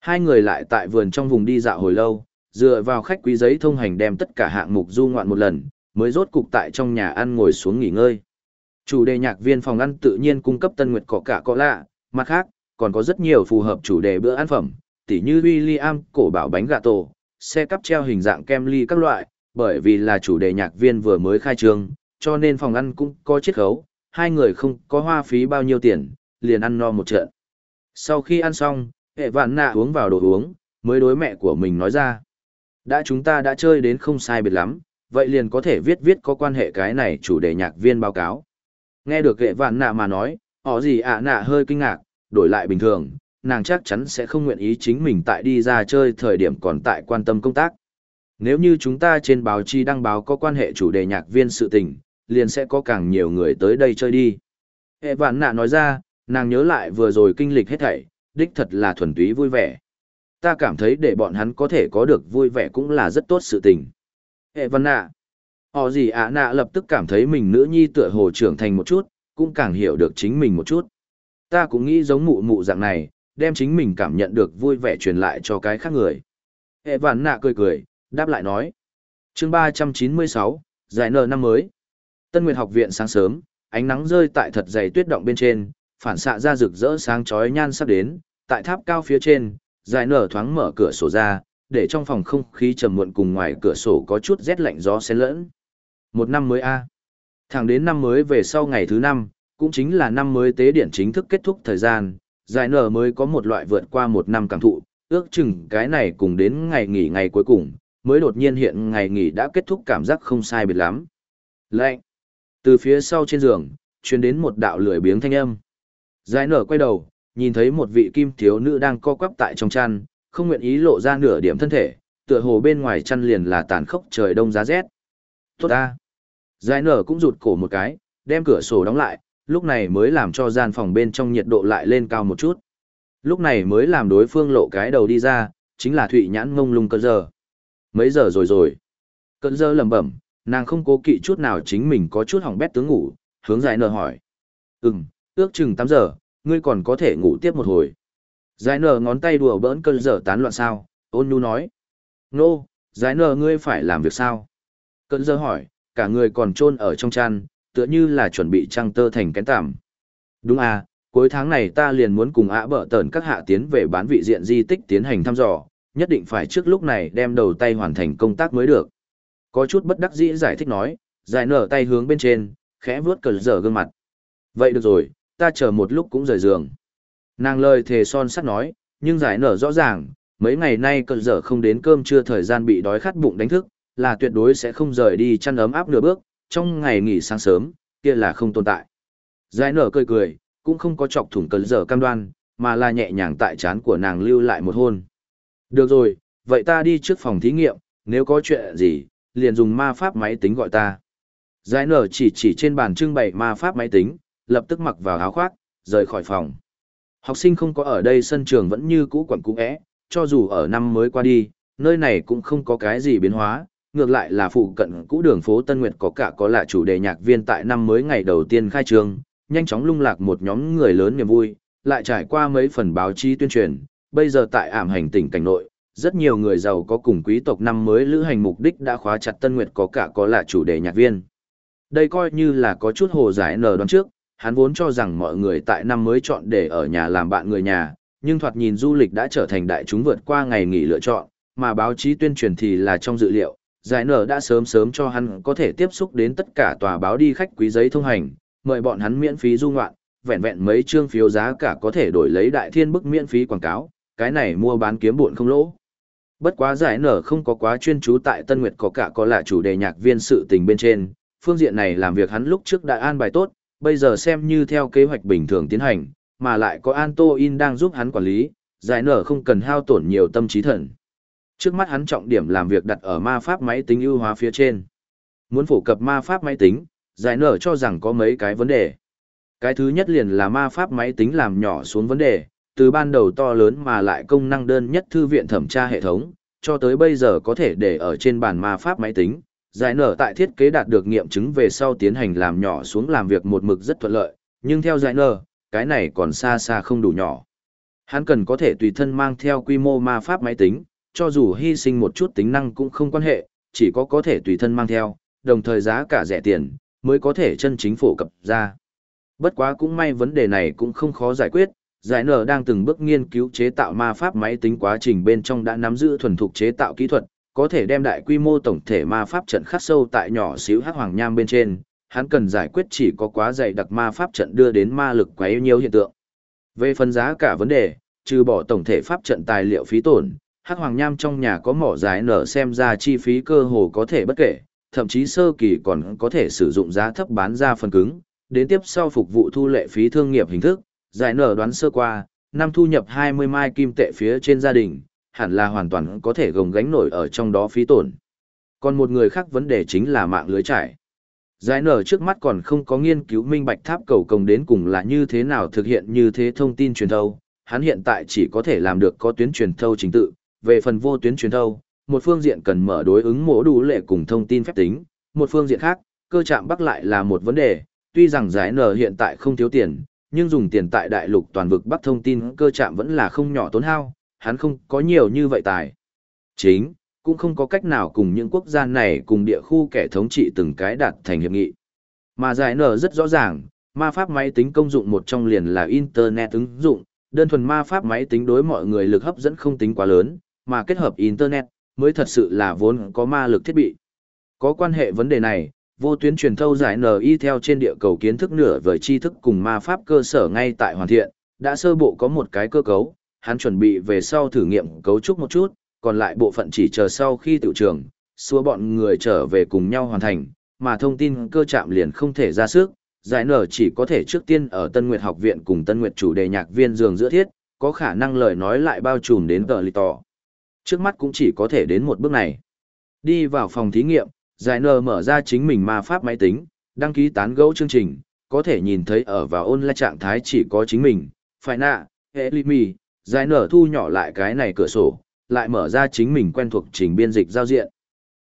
Hai người lại tại vườn trong vùng đi dạo hồi lâu, dựa vào khách quý giấy thông hành đem tất cả hạng mục du ngoạn một lần, mới rốt cục tại trong nhà ăn ngồi xuống nghỉ ngơi. Chủ đề nhạc viên phòng ăn tự nhiên cung cấp tân nguyệt có cả có lạ, mặt khác, còn có rất nhiều phù hợp chủ đề bữa ăn phẩm, tỉ như William cổ bảo bánh gà tổ, xe cắp treo hình dạng kem ly các loại, bởi vì là chủ đề nhạc viên vừa mới khai trương, cho nên phòng ăn cũng có chiết khấu, hai người không có hoa phí bao nhiêu tiền, liền ăn no một trận. Sau khi ăn xong, hệ vạn nạ uống vào đồ uống, mới đối mẹ của mình nói ra. Đã chúng ta đã chơi đến không sai biệt lắm, vậy liền có thể viết viết có quan hệ cái này chủ đề nhạc viên báo cáo. Nghe được hệ vạn nạ mà nói, họ gì ạ nạ hơi kinh ngạc, đổi lại bình thường, nàng chắc chắn sẽ không nguyện ý chính mình tại đi ra chơi thời điểm còn tại quan tâm công tác. Nếu như chúng ta trên báo chí đăng báo có quan hệ chủ đề nhạc viên sự tình, liền sẽ có càng nhiều người tới đây chơi đi. Hệ vạn nạ nói ra, nàng nhớ lại vừa rồi kinh lịch hết thảy, đích thật là thuần túy vui vẻ. Ta cảm thấy để bọn hắn có thể có được vui vẻ cũng là rất tốt sự tình. Hệ vạn nạ. Họ gì ạ nạ lập tức cảm thấy mình nữ nhi tựa hồ trưởng thành một chút, cũng càng hiểu được chính mình một chút. Ta cũng nghĩ giống mụ mụ dạng này, đem chính mình cảm nhận được vui vẻ truyền lại cho cái khác người. Hệ vạn nạ cười cười, đáp lại nói. chương 396, giải nở năm mới. Tân Nguyệt học viện sáng sớm, ánh nắng rơi tại thật dày tuyết động bên trên, phản xạ ra rực rỡ sáng chói nhan sắp đến, tại tháp cao phía trên, giải nở thoáng mở cửa sổ ra, để trong phòng không khí trầm muộn cùng ngoài cửa sổ có chút rét lạnh gió xen lẫn. Một năm mới a. Thẳng đến năm mới về sau ngày thứ năm, cũng chính là năm mới tế điển chính thức kết thúc thời gian, giải nở mới có một loại vượt qua một năm cảm thụ, ước chừng cái này cùng đến ngày nghỉ ngày cuối cùng, mới đột nhiên hiện ngày nghỉ đã kết thúc cảm giác không sai biệt lắm. Lệnh! Từ phía sau trên giường, truyền đến một đạo lười biếng thanh âm. Giải nở quay đầu, nhìn thấy một vị kim thiếu nữ đang co quắp tại trong chăn, không nguyện ý lộ ra nửa điểm thân thể, tựa hồ bên ngoài chăn liền là tàn khốc trời đông giá rét. Tốt ta! Giải nở cũng rụt cổ một cái, đem cửa sổ đóng lại, lúc này mới làm cho gian phòng bên trong nhiệt độ lại lên cao một chút. Lúc này mới làm đối phương lộ cái đầu đi ra, chính là Thụy Nhãn ngông lung cơn giờ. Mấy giờ rồi rồi? Cơn giờ lẩm bẩm, nàng không cố kỵ chút nào chính mình có chút hỏng bét tướng ngủ, hướng dài nở hỏi. Ừm, ước chừng 8 giờ, ngươi còn có thể ngủ tiếp một hồi. Giải nở ngón tay đùa bỡn cơn giờ tán loạn sao, ôn nhu nói. Nô, no, giải nở ngươi phải làm việc sao? Cơn giờ hỏi, cả người còn trôn ở trong chăn, tựa như là chuẩn bị trăng tơ thành kén tạm. Đúng à, cuối tháng này ta liền muốn cùng ạ bở tờn các hạ tiến về bán vị diện di tích tiến hành thăm dò, nhất định phải trước lúc này đem đầu tay hoàn thành công tác mới được. Có chút bất đắc dĩ giải thích nói, giải nở tay hướng bên trên, khẽ vuốt cờ dở gương mặt. Vậy được rồi, ta chờ một lúc cũng rời giường. Nàng lời thề son sắt nói, nhưng giải nở rõ ràng, mấy ngày nay cờ dở không đến cơm trưa thời gian bị đói khát bụng đánh thức, là tuyệt đối sẽ không rời đi chăn ấm áp nửa bước, trong ngày nghỉ sáng sớm, kia là không tồn tại. Giải nở cười cười, cũng không có chọc thủng cơn dở cam đoan, mà là nhẹ nhàng tại chán của nàng lưu lại một hôn. Được rồi, vậy ta đi trước phòng thí nghiệm, nếu có chuyện gì, liền dùng ma pháp máy tính gọi ta. Giải nở chỉ chỉ trên bàn trưng bày ma pháp máy tính, lập tức mặc vào áo khoác, rời khỏi phòng. Học sinh không có ở đây sân trường vẫn như cũ quẩn cũ ẽ, cho dù ở năm mới qua đi, nơi này cũng không có cái gì biến hóa, ngược lại là phụ cận cũ đường phố Tân Nguyệt có cả có là chủ đề nhạc viên tại năm mới ngày đầu tiên khai trường, nhanh chóng lung lạc một nhóm người lớn niềm vui, lại trải qua mấy phần báo chí tuyên truyền, bây giờ tại ảm hành tỉnh cảnh nội, rất nhiều người giàu có cùng quý tộc năm mới lữ hành mục đích đã khóa chặt Tân Nguyệt có cả có là chủ đề nhạc viên. Đây coi như là có chút hồ giải nở đoán trước, hắn vốn cho rằng mọi người tại năm mới chọn để ở nhà làm bạn người nhà, nhưng thoạt nhìn du lịch đã trở thành đại chúng vượt qua ngày nghỉ lựa chọn, mà báo chí tuyên truyền thì là trong dự liệu, giải nở đã sớm sớm cho hắn có thể tiếp xúc đến tất cả tòa báo đi khách quý giấy thông hành, mời bọn hắn miễn phí du ngoạn, vẹn vẹn mấy chương phiếu giá cả có thể đổi lấy đại thiên bức miễn phí quảng cáo, cái này mua bán kiếm buồn không lỗ. Bất quá giải nở không có quá chuyên chú tại Tân Nguyệt có cả có là chủ đề nhạc viên sự tình bên trên, phương diện này làm việc hắn lúc trước đã an bài tốt, bây giờ xem như theo kế hoạch bình thường tiến hành, mà lại có Anto In đang giúp hắn quản lý, giải nở không cần hao tổn nhiều tâm trí thần. Trước mắt hắn trọng điểm làm việc đặt ở ma pháp máy tính ưu hóa phía trên. Muốn phổ cập ma pháp máy tính, giải nở cho rằng có mấy cái vấn đề. Cái thứ nhất liền là ma pháp máy tính làm nhỏ xuống vấn đề, từ ban đầu to lớn mà lại công năng đơn nhất thư viện thẩm tra hệ thống, cho tới bây giờ có thể để ở trên bàn ma pháp máy tính. Giải nở tại thiết kế đạt được nghiệm chứng về sau tiến hành làm nhỏ xuống làm việc một mực rất thuận lợi, nhưng theo giải nở, cái này còn xa xa không đủ nhỏ. Hắn cần có thể tùy thân mang theo quy mô ma pháp máy tính, cho dù hy sinh một chút tính năng cũng không quan hệ, chỉ có có thể tùy thân mang theo, đồng thời giá cả rẻ tiền, mới có thể chân chính phổ cập ra. Bất quá cũng may vấn đề này cũng không khó giải quyết, giải nở đang từng bước nghiên cứu chế tạo ma pháp máy tính quá trình bên trong đã nắm giữ thuần thục chế tạo kỹ thuật, có thể đem đại quy mô tổng thể ma pháp trận khắc sâu tại nhỏ xíu hắc hoàng nham bên trên, hắn cần giải quyết chỉ có quá dày đặc ma pháp trận đưa đến ma lực quá nhiều hiện tượng. Về phần giá cả vấn đề, trừ bỏ tổng thể pháp trận tài liệu phí tổn, hắc hoàng nham trong nhà có mỏ giải nở xem ra chi phí cơ hồ có thể bất kể, thậm chí sơ kỳ còn có thể sử dụng giá thấp bán ra phần cứng, đến tiếp sau phục vụ thu lệ phí thương nghiệp hình thức, giải nở đoán sơ qua, năm thu nhập 20 mai kim tệ phía trên gia đình, hẳn là hoàn toàn có thể gồng gánh nổi ở trong đó phí tổn. Còn một người khác vấn đề chính là mạng lưới trải. Giải nở trước mắt còn không có nghiên cứu minh bạch tháp cầu công đến cùng là như thế nào thực hiện như thế thông tin truyền thâu, hắn hiện tại chỉ có thể làm được có tuyến truyền thâu trình tự, về phần vô tuyến truyền thâu, một phương diện cần mở đối ứng mổ đủ lệ cùng thông tin phép tính, một phương diện khác, cơ chạm bắc lại là một vấn đề, tuy rằng giải nở hiện tại không thiếu tiền, nhưng dùng tiền tại đại lục toàn vực bắc thông tin cơ chạm vẫn là không nhỏ tốn hao, hắn không có nhiều như vậy tài. Chính, cũng không có cách nào cùng những quốc gia này cùng địa khu kẻ thống trị từng cái đạt thành hiệp nghị. Mà giải nở rất rõ ràng, ma pháp máy tính công dụng một trong liền là Internet ứng dụng, đơn thuần ma pháp máy tính đối mọi người lực hấp dẫn không tính quá lớn, mà kết hợp Internet, mới thật sự là vốn có ma lực thiết bị. Có quan hệ vấn đề này, vô tuyến truyền thâu giải NI theo trên địa cầu kiến thức nửa vời tri thức cùng ma pháp cơ sở ngay tại hoàn thiện, đã sơ bộ có một cái cơ cấu, hắn chuẩn bị về sau thử nghiệm cấu trúc một chút, còn lại bộ phận chỉ chờ sau khi tiểu trường, xua bọn người trở về cùng nhau hoàn thành, mà thông tin cơ chạm liền không thể ra sức, giải nở chỉ có thể trước tiên ở Tân Nguyệt học viện cùng Tân Nguyệt chủ đề nhạc viên giường giữa thiết, có khả năng lời nói lại bao trùm đến tờ lì tỏ. Trước mắt cũng chỉ có thể đến một bước này. Đi vào phòng thí nghiệm, giải nở mở ra chính mình ma pháp máy tính, đăng ký tán gẫu chương trình, có thể nhìn thấy ở vào ôn lại trạng thái chỉ có chính mình, phải nạ, hệ ly mì, giải nở thu nhỏ lại cái này cửa sổ, lại mở ra chính mình quen thuộc trình biên dịch giao diện.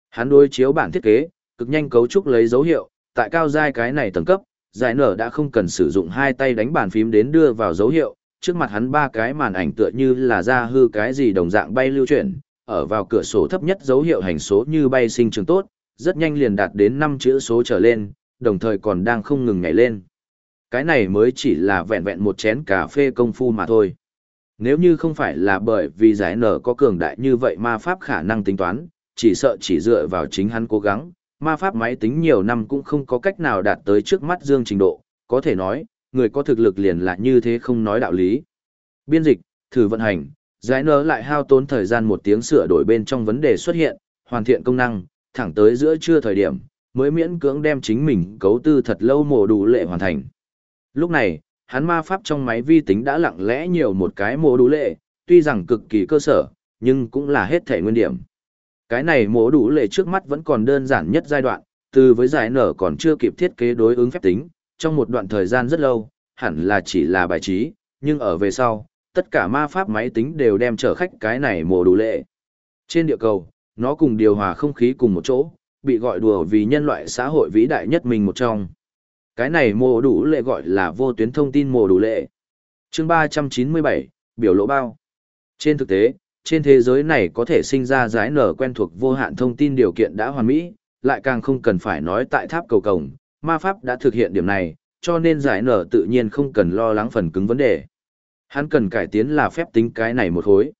Hắn đối chiếu bản thiết kế, cực nhanh cấu trúc lấy dấu hiệu, tại cao giai cái này tầng cấp, giải nở đã không cần sử dụng hai tay đánh bàn phím đến đưa vào dấu hiệu, trước mặt hắn ba cái màn ảnh tựa như là ra hư cái gì đồng dạng bay lưu chuyển, ở vào cửa sổ thấp nhất dấu hiệu hành số như bay sinh trường tốt, rất nhanh liền đạt đến 5 chữ số trở lên, đồng thời còn đang không ngừng nhảy lên. Cái này mới chỉ là vẹn vẹn một chén cà phê công phu mà thôi. Nếu như không phải là bởi vì giải nở có cường đại như vậy ma pháp khả năng tính toán, chỉ sợ chỉ dựa vào chính hắn cố gắng, ma pháp máy tính nhiều năm cũng không có cách nào đạt tới trước mắt dương trình độ, có thể nói, người có thực lực liền là như thế không nói đạo lý. Biên dịch, thử vận hành, giải nở lại hao tốn thời gian một tiếng sửa đổi bên trong vấn đề xuất hiện, hoàn thiện công năng, thẳng tới giữa trưa thời điểm, mới miễn cưỡng đem chính mình cấu tư thật lâu mổ đủ lệ hoàn thành. Lúc này, hắn ma pháp trong máy vi tính đã lặng lẽ nhiều một cái mổ đủ lệ, tuy rằng cực kỳ cơ sở, nhưng cũng là hết thể nguyên điểm. Cái này mổ đủ lệ trước mắt vẫn còn đơn giản nhất giai đoạn, từ với giải nở còn chưa kịp thiết kế đối ứng phép tính, trong một đoạn thời gian rất lâu, hẳn là chỉ là bài trí, nhưng ở về sau, tất cả ma pháp máy tính đều đem chở khách cái này mồ đủ lệ. Trên địa cầu, nó cùng điều hòa không khí cùng một chỗ, bị gọi đùa vì nhân loại xã hội vĩ đại nhất mình một trong. Cái này mồ đủ lệ gọi là vô tuyến thông tin mồ đủ lệ. chương 397, biểu lỗ bao. Trên thực tế, trên thế giới này có thể sinh ra giái nở quen thuộc vô hạn thông tin điều kiện đã hoàn mỹ, lại càng không cần phải nói tại tháp cầu cổng, ma pháp đã thực hiện điểm này, cho nên giải nở tự nhiên không cần lo lắng phần cứng vấn đề. Hắn cần cải tiến là phép tính cái này một khối.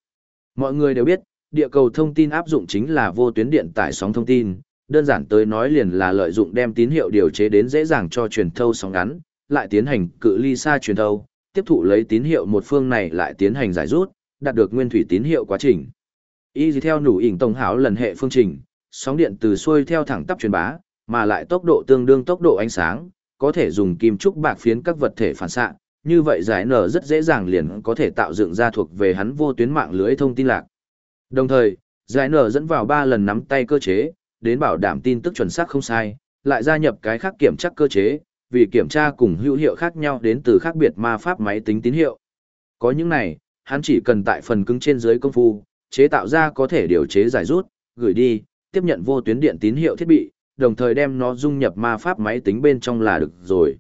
Mọi người đều biết, địa cầu thông tin áp dụng chính là vô tuyến điện tải sóng thông tin, đơn giản tới nói liền là lợi dụng đem tín hiệu điều chế đến dễ dàng cho truyền thâu sóng ngắn, lại tiến hành cự ly xa truyền thâu, tiếp thụ lấy tín hiệu một phương này lại tiến hành giải rút, đạt được nguyên thủy tín hiệu quá trình. Y theo nủ ỉn tổng hảo lần hệ phương trình, sóng điện từ xuôi theo thẳng tắp truyền bá, mà lại tốc độ tương đương tốc độ ánh sáng, có thể dùng kim trúc bạc phiến các vật thể phản xạ, như vậy giải nở rất dễ dàng liền có thể tạo dựng ra thuộc về hắn vô tuyến mạng lưới thông tin lạc. Đồng thời, giải nở dẫn vào 3 lần nắm tay cơ chế, đến bảo đảm tin tức chuẩn xác không sai, lại gia nhập cái khác kiểm tra cơ chế, vì kiểm tra cùng hữu hiệu khác nhau đến từ khác biệt ma pháp máy tính tín hiệu. Có những này, hắn chỉ cần tại phần cứng trên dưới công phu, chế tạo ra có thể điều chế giải rút, gửi đi, tiếp nhận vô tuyến điện tín hiệu thiết bị, đồng thời đem nó dung nhập ma pháp máy tính bên trong là được rồi.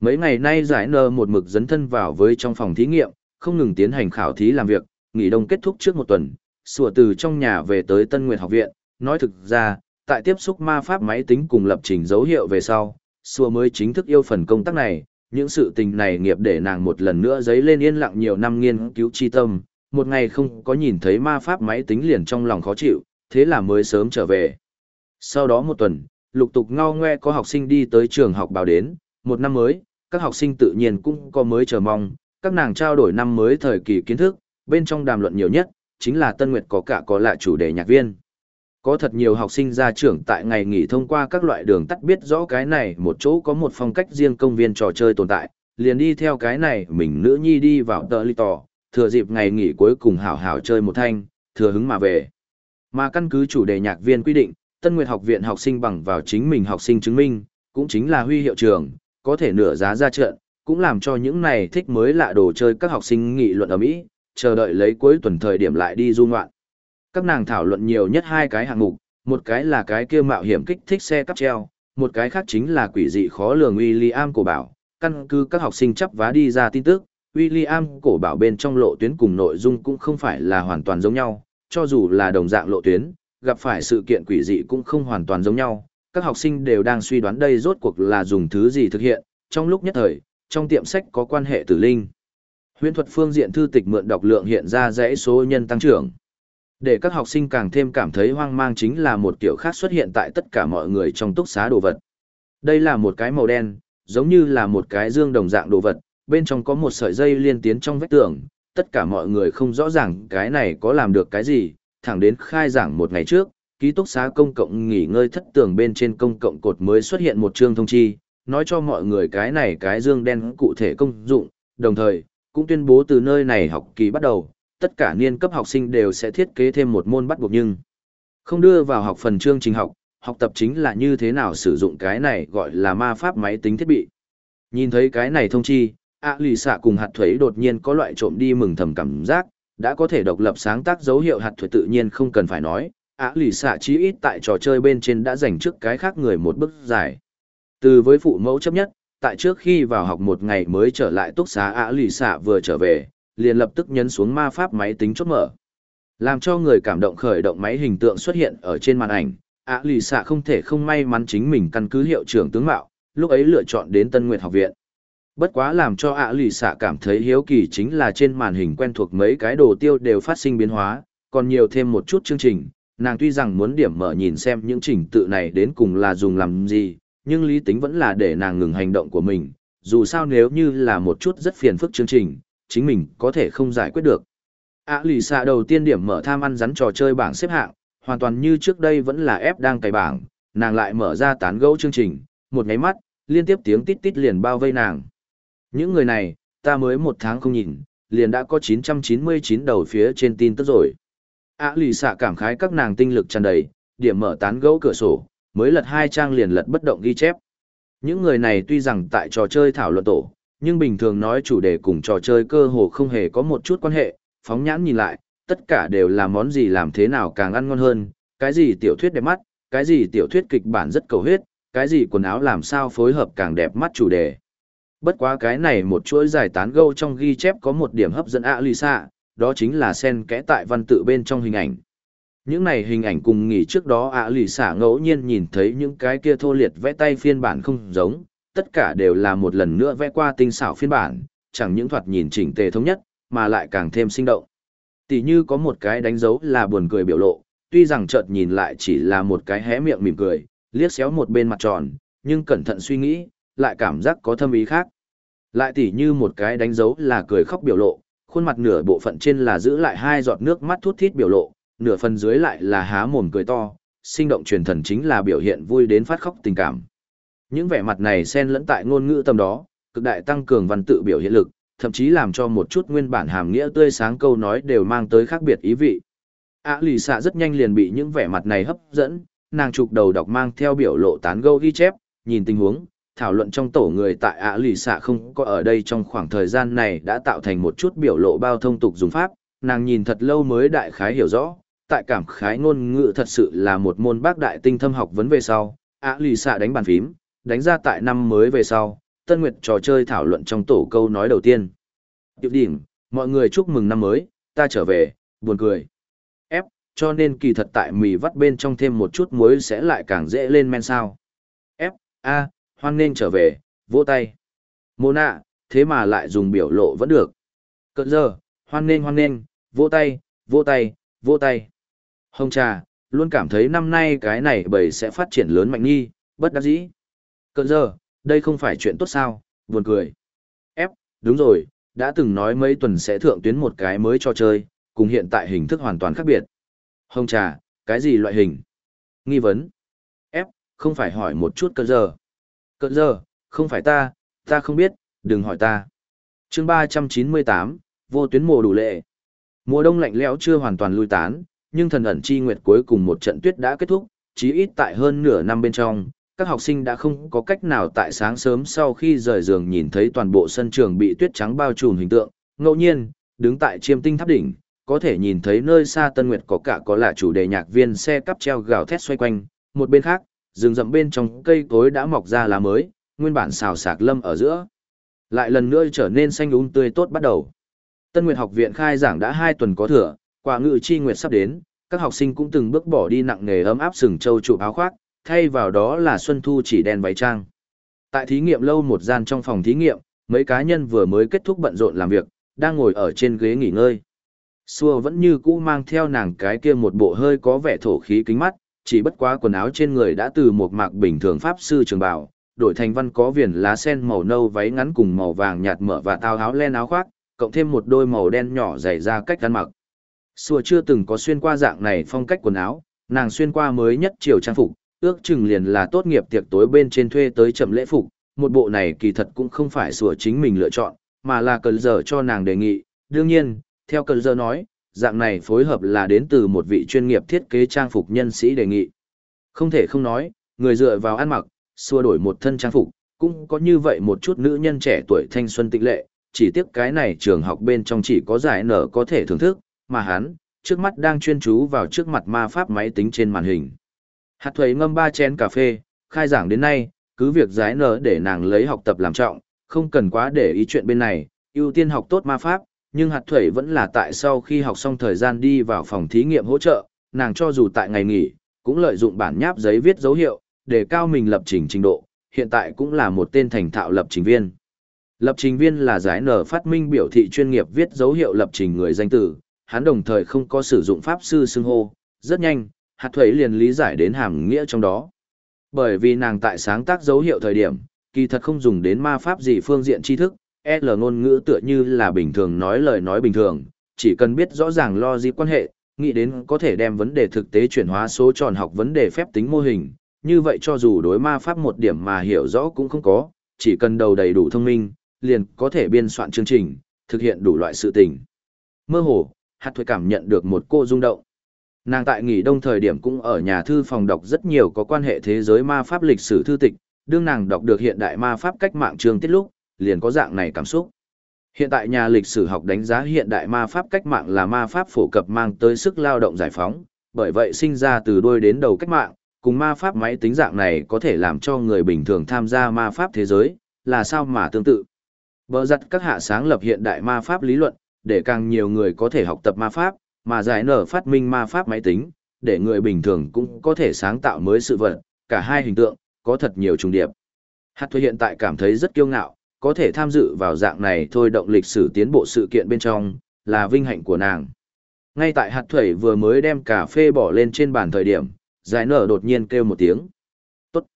Mấy ngày nay giải nơ một mực dấn thân vào với trong phòng thí nghiệm, không ngừng tiến hành khảo thí làm việc, nghỉ đông kết thúc trước một tuần, sủa từ trong nhà về tới Tân Nguyệt học viện, nói thực ra, tại tiếp xúc ma pháp máy tính cùng lập trình dấu hiệu về sau, sủa mới chính thức yêu phần công tác này, những sự tình này nghiệp để nàng một lần nữa dấy lên yên lặng nhiều năm nghiên cứu chi tâm, một ngày không có nhìn thấy ma pháp máy tính liền trong lòng khó chịu, thế là mới sớm trở về. Sau đó một tuần, lục tục ngao ngoe có học sinh đi tới trường học báo đến, một năm mới, các học sinh tự nhiên cũng có mới chờ mong, các nàng trao đổi năm mới thời kỳ kiến thức, bên trong đàm luận nhiều nhất, chính là Tân Nguyệt có cả có lạ chủ đề nhạc viên. Có thật nhiều học sinh ra trưởng tại ngày nghỉ thông qua các loại đường tắt biết rõ cái này một chỗ có một phong cách riêng công viên trò chơi tồn tại, liền đi theo cái này mình nữ nhi đi vào tờ ly tỏ, thừa dịp ngày nghỉ cuối cùng hảo hảo chơi một thanh, thừa hứng mà về. Mà căn cứ chủ đề nhạc viên quy định, Tân Nguyệt học viện học sinh bằng vào chính mình học sinh chứng minh, cũng chính là huy hiệu trường, có thể nửa giá ra trận, cũng làm cho những này thích mới lạ đồ chơi các học sinh nghị luận ở Mỹ, chờ đợi lấy cuối tuần thời điểm lại đi du ngoạn. Các nàng thảo luận nhiều nhất hai cái hạng mục, một cái là cái kia mạo hiểm kích thích xe cắp treo, một cái khác chính là quỷ dị khó lường William cổ bảo, căn cứ các học sinh chấp vá đi ra tin tức, William cổ bảo bên trong lộ tuyến cùng nội dung cũng không phải là hoàn toàn giống nhau, cho dù là đồng dạng lộ tuyến, gặp phải sự kiện quỷ dị cũng không hoàn toàn giống nhau. Các học sinh đều đang suy đoán đây rốt cuộc là dùng thứ gì thực hiện, trong lúc nhất thời, trong tiệm sách có quan hệ tử linh. Huyễn thuật phương diện thư tịch mượn đọc lượng hiện ra dãy số nhân tăng trưởng. Để các học sinh càng thêm cảm thấy hoang mang chính là một kiểu khác xuất hiện tại tất cả mọi người trong túc xá đồ vật. Đây là một cái màu đen, giống như là một cái dương đồng dạng đồ vật, bên trong có một sợi dây liên tiến trong vách tường, tất cả mọi người không rõ ràng cái này có làm được cái gì, thẳng đến khai giảng một ngày trước, ký túc xá công cộng nghỉ ngơi thất tường bên trên công cộng cột mới xuất hiện một chương thông chi, nói cho mọi người cái này cái dương đen cụ thể công dụng, đồng thời, cũng tuyên bố từ nơi này học kỳ bắt đầu, tất cả niên cấp học sinh đều sẽ thiết kế thêm một môn bắt buộc nhưng không đưa vào học phần chương trình học, học tập chính là như thế nào sử dụng cái này gọi là ma pháp máy tính thiết bị. Nhìn thấy cái này thông chi, ạ lì xạ cùng hạt thuế đột nhiên có loại trộm đi mừng thầm cảm giác, đã có thể độc lập sáng tác dấu hiệu hạt thuật tự nhiên không cần phải nói, ạ lì xạ chí ít tại trò chơi bên trên đã dành trước cái khác người một bước dài. Từ với phụ mẫu chấp nhất, tại trước khi vào học một ngày mới trở lại túc xá ạ lì xạ vừa trở về, liền lập tức nhấn xuống ma pháp máy tính chốt mở. Làm cho người cảm động khởi động máy hình tượng xuất hiện ở trên màn ảnh, ạ lì xạ không thể không may mắn chính mình căn cứ hiệu trưởng tướng mạo, lúc ấy lựa chọn đến Tân Nguyệt học viện. Bất quá làm cho ạ lì xạ cảm thấy hiếu kỳ chính là trên màn hình quen thuộc mấy cái đồ tiêu đều phát sinh biến hóa, còn nhiều thêm một chút chương trình. Nàng tuy rằng muốn điểm mở nhìn xem những trình tự này đến cùng là dùng làm gì, nhưng lý tính vẫn là để nàng ngừng hành động của mình, dù sao nếu như là một chút rất phiền phức chương trình, chính mình có thể không giải quyết được. ạ lì xạ đầu tiên điểm mở tham ăn rắn trò chơi bảng xếp hạng, hoàn toàn như trước đây vẫn là ép đang cày bảng, nàng lại mở ra tán gẫu chương trình, một nháy mắt, liên tiếp tiếng tít tít liền bao vây nàng. Những người này, ta mới một tháng không nhìn, liền đã có 999 đầu phía trên tin tức rồi. ạ lì xạ cảm khái các nàng tinh lực tràn đầy, điểm mở tán gẫu cửa sổ, mới lật hai trang liền lật bất động ghi chép. Những người này tuy rằng tại trò chơi thảo luận tổ, nhưng bình thường nói chủ đề cùng trò chơi cơ hồ không hề có một chút quan hệ, phóng nhãn nhìn lại, tất cả đều là món gì làm thế nào càng ăn ngon hơn, cái gì tiểu thuyết đẹp mắt, cái gì tiểu thuyết kịch bản rất cầu huyết, cái gì quần áo làm sao phối hợp càng đẹp mắt chủ đề. Bất quá cái này một chuỗi giải tán gâu trong ghi chép có một điểm hấp dẫn ạ lì xạ, đó chính là sen kẽ tại văn tự bên trong hình ảnh. Những này hình ảnh cùng nghỉ trước đó ạ lì xạ ngẫu nhiên nhìn thấy những cái kia thô liệt vẽ tay phiên bản không giống, tất cả đều là một lần nữa vẽ qua tinh xảo phiên bản, chẳng những thoạt nhìn chỉnh tề thống nhất, mà lại càng thêm sinh động. Tỷ như có một cái đánh dấu là buồn cười biểu lộ, tuy rằng chợt nhìn lại chỉ là một cái hé miệng mỉm cười, liếc xéo một bên mặt tròn, nhưng cẩn thận suy nghĩ, lại cảm giác có thâm ý khác. Lại tỉ như một cái đánh dấu là cười khóc biểu lộ, khuôn mặt nửa bộ phận trên là giữ lại hai giọt nước mắt thút thít biểu lộ, nửa phần dưới lại là há mồm cười to, sinh động truyền thần chính là biểu hiện vui đến phát khóc tình cảm. Những vẻ mặt này xen lẫn tại ngôn ngữ tâm đó, cực đại tăng cường văn tự biểu hiện lực, thậm chí làm cho một chút nguyên bản hàm nghĩa tươi sáng câu nói đều mang tới khác biệt ý vị. Á lì xạ rất nhanh liền bị những vẻ mặt này hấp dẫn, nàng trục đầu đọc mang theo biểu lộ tán gâu ghi chép, nhìn tình huống, thảo luận trong tổ người tại ạ lì xạ không có ở đây trong khoảng thời gian này đã tạo thành một chút biểu lộ bao thông tục dùng pháp, nàng nhìn thật lâu mới đại khái hiểu rõ, tại cảm khái ngôn ngữ thật sự là một môn bác đại tinh thâm học vấn về sau, ạ lì xạ đánh bàn phím, đánh ra tại năm mới về sau, Tân Nguyệt trò chơi thảo luận trong tổ câu nói đầu tiên. Điệp đỉnh, mọi người chúc mừng năm mới, ta trở về, buồn cười. Ép, cho nên kỳ thật tại mì vắt bên trong thêm một chút muối sẽ lại càng dễ lên men sao. Ép, a, hoan nên trở về, vỗ tay. Mô nạ, thế mà lại dùng biểu lộ vẫn được. Cận giờ, hoan nên hoan nên, vỗ tay, vỗ tay, vỗ tay. Hồng trà, luôn cảm thấy năm nay cái này bầy sẽ phát triển lớn mạnh nghi, bất đắc dĩ. Cận giờ, đây không phải chuyện tốt sao, buồn cười. Ép, đúng rồi, đã từng nói mấy tuần sẽ thượng tuyến một cái mới cho chơi, cùng hiện tại hình thức hoàn toàn khác biệt. Hồng trà, cái gì loại hình? Nghi vấn. Ép, không phải hỏi một chút cận giờ. Cận giờ, không phải ta, ta không biết, đừng hỏi ta. chương 398, vô tuyến mùa đủ lệ. Mùa đông lạnh lẽo chưa hoàn toàn lui tán, nhưng thần ẩn chi nguyệt cuối cùng một trận tuyết đã kết thúc, chí ít tại hơn nửa năm bên trong, các học sinh đã không có cách nào tại sáng sớm sau khi rời giường nhìn thấy toàn bộ sân trường bị tuyết trắng bao trùm hình tượng. Ngẫu nhiên, đứng tại chiêm tinh tháp đỉnh, có thể nhìn thấy nơi xa Tân Nguyệt có cả có là chủ đề nhạc viên xe cắp treo gào thét xoay quanh, một bên khác, rừng rậm bên trong cây cối đã mọc ra lá mới, nguyên bản xào sạc lâm ở giữa. Lại lần nữa trở nên xanh um tươi tốt bắt đầu. Tân Nguyệt học viện khai giảng đã hai tuần có thừa, quả ngự chi nguyệt sắp đến, các học sinh cũng từng bước bỏ đi nặng nghề ấm áp sừng châu trụ áo khoác, thay vào đó là Xuân Thu chỉ đen váy trang. Tại thí nghiệm lâu một gian trong phòng thí nghiệm, mấy cá nhân vừa mới kết thúc bận rộn làm việc, đang ngồi ở trên ghế nghỉ ngơi. Xua vẫn như cũ mang theo nàng cái kia một bộ hơi có vẻ thổ khí kính mắt, chỉ bất quá quần áo trên người đã từ một mạc bình thường pháp sư trường bảo đổi thành văn có viền lá sen màu nâu váy ngắn cùng màu vàng nhạt mở và tao áo len áo khoác, cộng thêm một đôi màu đen nhỏ dày ra cách ăn mặc. Sùa chưa từng có xuyên qua dạng này phong cách quần áo, nàng xuyên qua mới nhất chiều trang phục, ước chừng liền là tốt nghiệp tiệc tối bên trên thuê tới chậm lễ phục, một bộ này kỳ thật cũng không phải sùa chính mình lựa chọn, mà là cần giờ cho nàng đề nghị. Đương nhiên, theo cần giờ nói, dạng này phối hợp là đến từ một vị chuyên nghiệp thiết kế trang phục nhân sĩ đề nghị. Không thể không nói, người dựa vào ăn mặc, xua đổi một thân trang phục, cũng có như vậy một chút nữ nhân trẻ tuổi thanh xuân tịnh lệ, chỉ tiếc cái này trường học bên trong chỉ có giải nở có thể thưởng thức, mà hắn, trước mắt đang chuyên chú vào trước mặt ma pháp máy tính trên màn hình. Hạt thuế ngâm ba chén cà phê, khai giảng đến nay, cứ việc giải nở để nàng lấy học tập làm trọng, không cần quá để ý chuyện bên này, ưu tiên học tốt ma pháp, nhưng hạt thuẩy vẫn là tại sau khi học xong thời gian đi vào phòng thí nghiệm hỗ trợ, nàng cho dù tại ngày nghỉ, cũng lợi dụng bản nháp giấy viết dấu hiệu, để cao mình lập trình trình độ, hiện tại cũng là một tên thành thạo lập trình viên. Lập trình viên là giải nở phát minh biểu thị chuyên nghiệp viết dấu hiệu lập trình người danh tử, hắn đồng thời không có sử dụng pháp sư xưng hô, rất nhanh, hạt thuẩy liền lý giải đến hàm nghĩa trong đó. Bởi vì nàng tại sáng tác dấu hiệu thời điểm, kỳ thật không dùng đến ma pháp gì phương diện tri thức, L ngôn ngữ tựa như là bình thường nói lời nói bình thường, chỉ cần biết rõ ràng lo gì quan hệ, nghĩ đến có thể đem vấn đề thực tế chuyển hóa số tròn học vấn đề phép tính mô hình, như vậy cho dù đối ma pháp một điểm mà hiểu rõ cũng không có, chỉ cần đầu đầy đủ thông minh, liền có thể biên soạn chương trình, thực hiện đủ loại sự tình. Mơ hồ, hạt thuế cảm nhận được một cô rung động. Nàng tại nghỉ đông thời điểm cũng ở nhà thư phòng đọc rất nhiều có quan hệ thế giới ma pháp lịch sử thư tịch, đương nàng đọc được hiện đại ma pháp cách mạng trường tiết lúc, liền có dạng này cảm xúc. Hiện tại nhà lịch sử học đánh giá hiện đại ma pháp cách mạng là ma pháp phổ cập mang tới sức lao động giải phóng, bởi vậy sinh ra từ đuôi đến đầu cách mạng, cùng ma pháp máy tính dạng này có thể làm cho người bình thường tham gia ma pháp thế giới, là sao mà tương tự. Bờ giặt các hạ sáng lập hiện đại ma pháp lý luận, để càng nhiều người có thể học tập ma pháp, mà giải nở phát minh ma pháp máy tính, để người bình thường cũng có thể sáng tạo mới sự vật, cả hai hình tượng, có thật nhiều trùng điệp. Hạt thuê hiện tại cảm thấy rất kiêu ngạo, có thể tham dự vào dạng này thôi động lịch sử tiến bộ sự kiện bên trong, là vinh hạnh của nàng. Ngay tại hạt thuẩy vừa mới đem cà phê bỏ lên trên bàn thời điểm, giải nở đột nhiên kêu một tiếng. Tốt.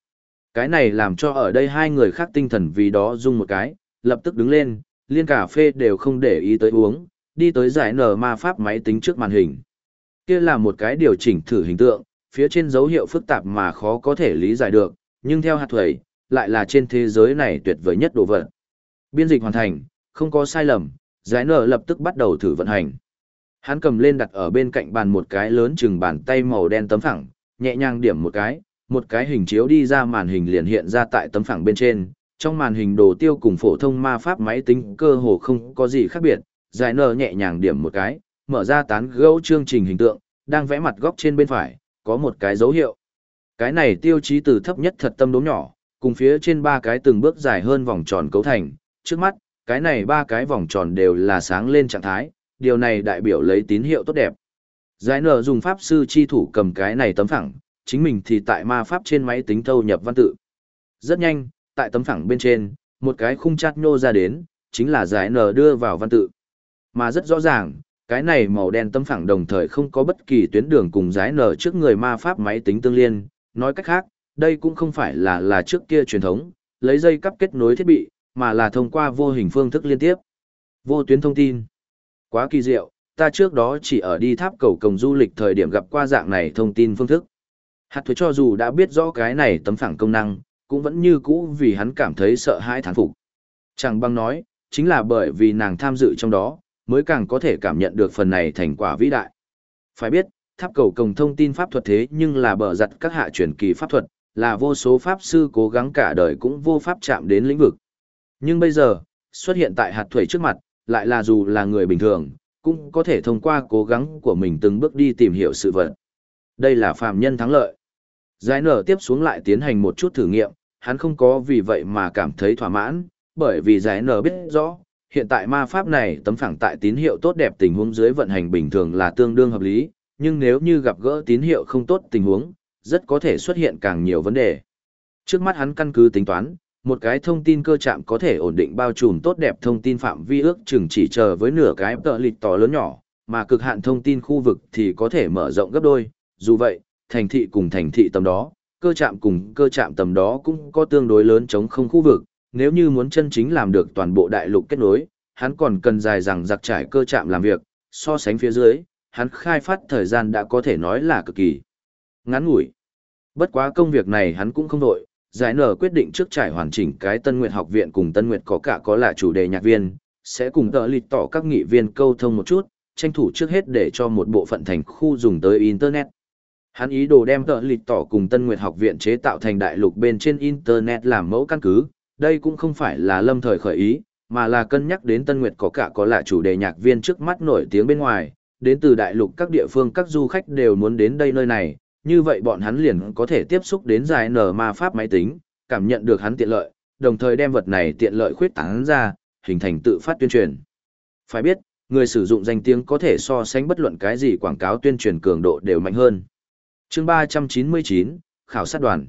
Cái này làm cho ở đây hai người khác tinh thần vì đó rung một cái, lập tức đứng lên, liên cà phê đều không để ý tới uống, đi tới giải nở ma pháp máy tính trước màn hình. Kia là một cái điều chỉnh thử hình tượng, phía trên dấu hiệu phức tạp mà khó có thể lý giải được, nhưng theo hạt thuẩy, lại là trên thế giới này tuyệt vời nhất đồ vật. Biên dịch hoàn thành, không có sai lầm, giải nở lập tức bắt đầu thử vận hành. Hắn cầm lên đặt ở bên cạnh bàn một cái lớn chừng bàn tay màu đen tấm phẳng, nhẹ nhàng điểm một cái, một cái hình chiếu đi ra màn hình liền hiện ra tại tấm phẳng bên trên. Trong màn hình đồ tiêu cùng phổ thông ma pháp máy tính cơ hồ không có gì khác biệt, giải nở nhẹ nhàng điểm một cái, mở ra tán gẫu chương trình hình tượng, đang vẽ mặt góc trên bên phải, có một cái dấu hiệu. Cái này tiêu chí từ thấp nhất thật tâm đốm nhỏ, cùng phía trên ba cái từng bước dài hơn vòng tròn cấu thành, trước mắt, cái này ba cái vòng tròn đều là sáng lên trạng thái, điều này đại biểu lấy tín hiệu tốt đẹp. Giải nở dùng pháp sư chi thủ cầm cái này tấm phẳng, chính mình thì tại ma pháp trên máy tính thâu nhập văn tự. Rất nhanh, tại tấm phẳng bên trên, một cái khung chát nhô ra đến, chính là giải nở đưa vào văn tự. Mà rất rõ ràng, cái này màu đen tấm phẳng đồng thời không có bất kỳ tuyến đường cùng giải nở trước người ma pháp máy tính tương liên, nói cách khác, đây cũng không phải là là trước kia truyền thống, lấy dây cắp kết nối thiết bị, mà là thông qua vô hình phương thức liên tiếp. Vô tuyến thông tin. Quá kỳ diệu, ta trước đó chỉ ở đi tháp cầu cổng du lịch thời điểm gặp qua dạng này thông tin phương thức. Hạt thuế cho dù đã biết rõ cái này tấm phẳng công năng, cũng vẫn như cũ vì hắn cảm thấy sợ hãi thán phục. Chẳng băng nói, chính là bởi vì nàng tham dự trong đó, mới càng có thể cảm nhận được phần này thành quả vĩ đại. Phải biết, tháp cầu cổng thông tin pháp thuật thế nhưng là bờ giặt các hạ truyền kỳ pháp thuật, là vô số pháp sư cố gắng cả đời cũng vô pháp chạm đến lĩnh vực. Nhưng bây giờ, xuất hiện tại hạt thủy trước mặt, lại là dù là người bình thường, cũng có thể thông qua cố gắng của mình từng bước đi tìm hiểu sự vật. Đây là phàm nhân thắng lợi. Giải nở tiếp xuống lại tiến hành một chút thử nghiệm, hắn không có vì vậy mà cảm thấy thỏa mãn, bởi vì giải nở biết rõ, hiện tại ma pháp này tấm phẳng tại tín hiệu tốt đẹp tình huống dưới vận hành bình thường là tương đương hợp lý, nhưng nếu như gặp gỡ tín hiệu không tốt tình huống, rất có thể xuất hiện càng nhiều vấn đề. Trước mắt hắn căn cứ tính toán, một cái thông tin cơ chạm có thể ổn định bao trùm tốt đẹp thông tin phạm vi ước chừng chỉ chờ với nửa cái tợ lịch to lớn nhỏ, mà cực hạn thông tin khu vực thì có thể mở rộng gấp đôi. Dù vậy, thành thị cùng thành thị tầm đó, cơ chạm cùng cơ chạm tầm đó cũng có tương đối lớn chống không khu vực. Nếu như muốn chân chính làm được toàn bộ đại lục kết nối, hắn còn cần dài rằng giặc trải cơ chạm làm việc, so sánh phía dưới, hắn khai phát thời gian đã có thể nói là cực kỳ ngắn ngủi. Bất quá công việc này hắn cũng không đội, giải nở quyết định trước trải hoàn chỉnh cái Tân Nguyệt học viện cùng Tân Nguyệt có cả có là chủ đề nhạc viên, sẽ cùng tờ lịch tỏ các nghị viên câu thông một chút, tranh thủ trước hết để cho một bộ phận thành khu dùng tới Internet. Hắn ý đồ đem tờ lịch tỏ cùng Tân Nguyệt học viện chế tạo thành đại lục bên trên Internet làm mẫu căn cứ, đây cũng không phải là lâm thời khởi ý, mà là cân nhắc đến Tân Nguyệt có cả có là chủ đề nhạc viên trước mắt nổi tiếng bên ngoài, đến từ đại lục các địa phương các du khách đều muốn đến đây nơi này, như vậy bọn hắn liền có thể tiếp xúc đến giải nở ma pháp máy tính, cảm nhận được hắn tiện lợi, đồng thời đem vật này tiện lợi khuyết tán ra, hình thành tự phát tuyên truyền. Phải biết, người sử dụng danh tiếng có thể so sánh bất luận cái gì quảng cáo tuyên truyền cường độ đều mạnh hơn. Chương 399, Khảo sát đoàn.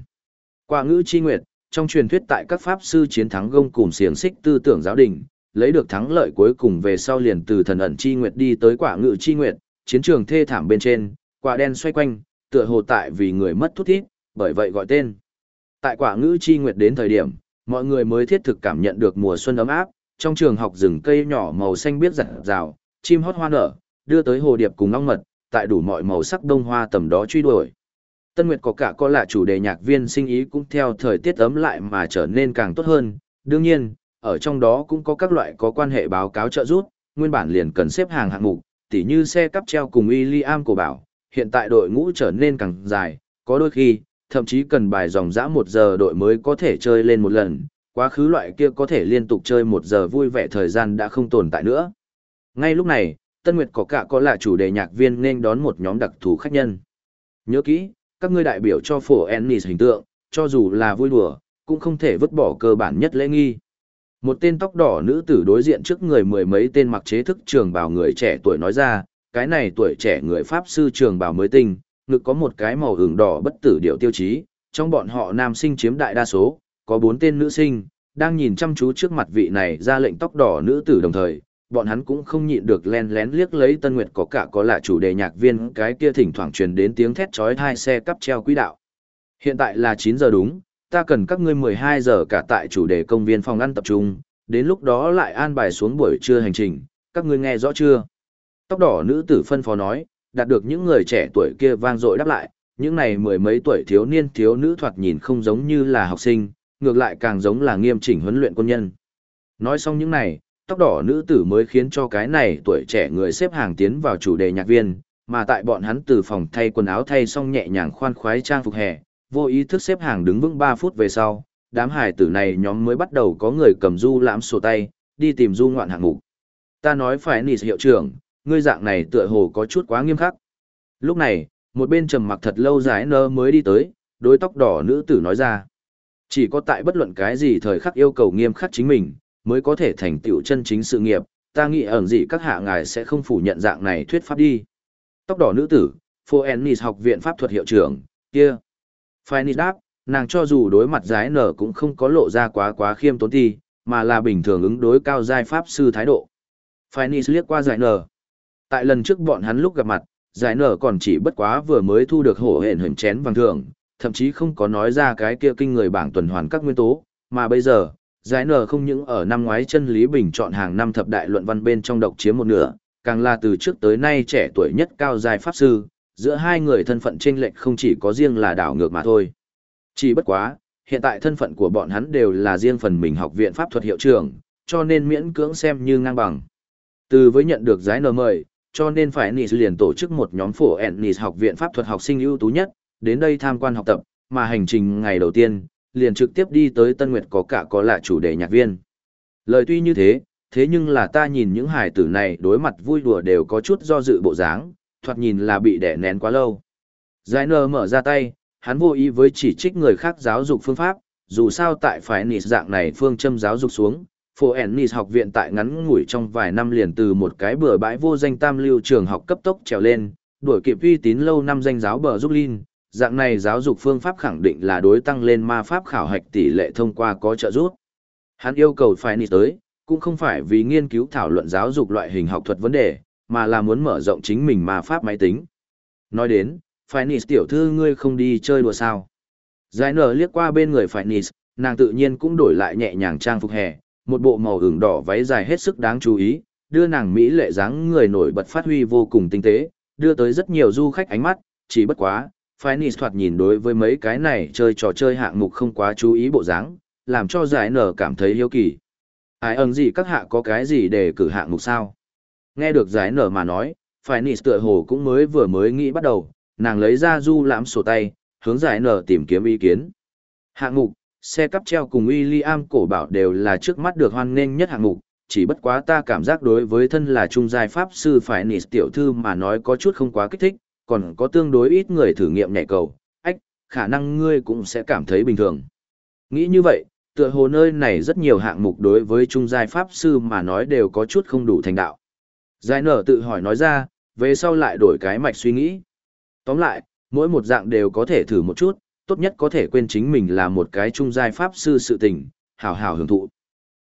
Qua ngữ chi nguyệt, trong truyền thuyết tại các pháp sư chiến thắng gông cùng xiềng xích tư tưởng giáo đình, lấy được thắng lợi cuối cùng về sau liền từ thần ẩn chi nguyệt đi tới quả ngữ chi nguyệt, chiến trường thê thảm bên trên, quả đen xoay quanh, tựa hồ tại vì người mất thút thít, bởi vậy gọi tên. Tại quả ngữ chi nguyệt đến thời điểm, mọi người mới thiết thực cảm nhận được mùa xuân ấm áp, trong trường học rừng cây nhỏ màu xanh biết rạng rào, chim hót hoa nở, đưa tới hồ điệp cùng ong mật, tại đủ mọi màu sắc đông hoa tầm đó truy đuổi. Tân Nguyệt có cả có là chủ đề nhạc viên sinh ý cũng theo thời tiết ấm lại mà trở nên càng tốt hơn. Đương nhiên, ở trong đó cũng có các loại có quan hệ báo cáo trợ giúp, nguyên bản liền cần xếp hàng hạng mục, tỉ như xe cắp treo cùng William cổ bảo, hiện tại đội ngũ trở nên càng dài, có đôi khi, thậm chí cần bài dòng dã một giờ đội mới có thể chơi lên một lần, quá khứ loại kia có thể liên tục chơi một giờ vui vẻ thời gian đã không tồn tại nữa. Ngay lúc này, Tân Nguyệt có cả có là chủ đề nhạc viên nên đón một nhóm đặc thù khách nhân. Nhớ kỹ, các ngươi đại biểu cho phổ Ennis hình tượng, cho dù là vui đùa, cũng không thể vứt bỏ cơ bản nhất lễ nghi. Một tên tóc đỏ nữ tử đối diện trước người mười mấy tên mặc chế thức trường bào người trẻ tuổi nói ra, cái này tuổi trẻ người Pháp sư trường bào mới tinh, ngực có một cái màu hưởng đỏ bất tử điệu tiêu chí, trong bọn họ nam sinh chiếm đại đa số, có bốn tên nữ sinh, đang nhìn chăm chú trước mặt vị này ra lệnh tóc đỏ nữ tử đồng thời, bọn hắn cũng không nhịn được len lén liếc lấy Tân Nguyệt có cả có là chủ đề nhạc viên cái kia thỉnh thoảng truyền đến tiếng thét chói hai xe cắp treo quỹ đạo. Hiện tại là 9 giờ đúng, ta cần các ngươi 12 giờ cả tại chủ đề công viên phòng ăn tập trung, đến lúc đó lại an bài xuống buổi trưa hành trình, các ngươi nghe rõ chưa? Tóc đỏ nữ tử phân phó nói, đạt được những người trẻ tuổi kia vang dội đáp lại, những này mười mấy tuổi thiếu niên thiếu nữ thoạt nhìn không giống như là học sinh, ngược lại càng giống là nghiêm chỉnh huấn luyện quân nhân. Nói xong những này, tóc đỏ nữ tử mới khiến cho cái này tuổi trẻ người xếp hàng tiến vào chủ đề nhạc viên, mà tại bọn hắn từ phòng thay quần áo thay xong nhẹ nhàng khoan khoái trang phục hè, vô ý thức xếp hàng đứng vững 3 phút về sau, đám hải tử này nhóm mới bắt đầu có người cầm du lãm sổ tay, đi tìm du ngoạn hạng mục. Ta nói phải nỉ hiệu trưởng, ngươi dạng này tựa hồ có chút quá nghiêm khắc. Lúc này, một bên trầm mặc thật lâu dài nơ mới đi tới, đối tóc đỏ nữ tử nói ra. Chỉ có tại bất luận cái gì thời khắc yêu cầu nghiêm khắc chính mình, mới có thể thành tựu chân chính sự nghiệp, ta nghĩ ẩn gì các hạ ngài sẽ không phủ nhận dạng này thuyết pháp đi. Tóc đỏ nữ tử, Phoenix học viện pháp thuật hiệu trưởng, kia. Phoenix đáp, nàng cho dù đối mặt giái nở cũng không có lộ ra quá quá khiêm tốn thi, mà là bình thường ứng đối cao giai pháp sư thái độ. Phoenix liếc qua giải nở. Tại lần trước bọn hắn lúc gặp mặt, giải nở còn chỉ bất quá vừa mới thu được hổ hển hình chén vàng thường, thậm chí không có nói ra cái kia kinh người bảng tuần hoàn các nguyên tố, mà bây giờ, giải nở không những ở năm ngoái chân lý bình chọn hàng năm thập đại luận văn bên trong độc chiếm một nửa, càng là từ trước tới nay trẻ tuổi nhất cao giai pháp sư, giữa hai người thân phận chênh lệch không chỉ có riêng là đảo ngược mà thôi. Chỉ bất quá, hiện tại thân phận của bọn hắn đều là riêng phần mình học viện pháp thuật hiệu trưởng, cho nên miễn cưỡng xem như ngang bằng. Từ với nhận được giải nở mời, cho nên phải Nis liền tổ chức một nhóm phổ Ennis học viện pháp thuật học sinh ưu tú nhất, đến đây tham quan học tập, mà hành trình ngày đầu tiên, liền trực tiếp đi tới Tân Nguyệt có cả có là chủ đề nhạc viên. Lời tuy như thế, thế nhưng là ta nhìn những hài tử này đối mặt vui đùa đều có chút do dự bộ dáng, thoạt nhìn là bị đẻ nén quá lâu. Giải nơ mở ra tay, hắn vô ý với chỉ trích người khác giáo dục phương pháp, dù sao tại phải nịt dạng này phương châm giáo dục xuống, Phổ Ennis học viện tại ngắn ngủi trong vài năm liền từ một cái bừa bãi vô danh tam lưu trường học cấp tốc trèo lên, đuổi kịp uy tín lâu năm danh giáo bờ giúp Linh, dạng này giáo dục phương pháp khẳng định là đối tăng lên ma pháp khảo hạch tỷ lệ thông qua có trợ giúp. Hắn yêu cầu phải nị tới, cũng không phải vì nghiên cứu thảo luận giáo dục loại hình học thuật vấn đề, mà là muốn mở rộng chính mình ma pháp máy tính. Nói đến, phải nị tiểu thư ngươi không đi chơi đùa sao. Giải nở liếc qua bên người phải nị, nàng tự nhiên cũng đổi lại nhẹ nhàng trang phục hè, một bộ màu ửng đỏ váy dài hết sức đáng chú ý, đưa nàng Mỹ lệ dáng người nổi bật phát huy vô cùng tinh tế, đưa tới rất nhiều du khách ánh mắt, chỉ bất quá, Phoenix thoạt nhìn đối với mấy cái này chơi trò chơi hạng mục không quá chú ý bộ dáng, làm cho giải nở cảm thấy hiếu kỳ. Ai ẩn gì các hạ có cái gì để cử hạng mục sao? Nghe được giải nở mà nói, Phoenix tựa hồ cũng mới vừa mới nghĩ bắt đầu, nàng lấy ra du lãm sổ tay, hướng giải nở tìm kiếm ý kiến. Hạng mục, xe cắp treo cùng William cổ bảo đều là trước mắt được hoan nghênh nhất hạng mục, chỉ bất quá ta cảm giác đối với thân là trung giai pháp sư phải nịt tiểu thư mà nói có chút không quá kích thích, còn có tương đối ít người thử nghiệm nhảy cầu, ách, khả năng ngươi cũng sẽ cảm thấy bình thường. Nghĩ như vậy, tựa hồ nơi này rất nhiều hạng mục đối với trung giai pháp sư mà nói đều có chút không đủ thành đạo. Giải nở tự hỏi nói ra, về sau lại đổi cái mạch suy nghĩ. Tóm lại, mỗi một dạng đều có thể thử một chút, tốt nhất có thể quên chính mình là một cái trung giai pháp sư sự tình, hào hào hưởng thụ.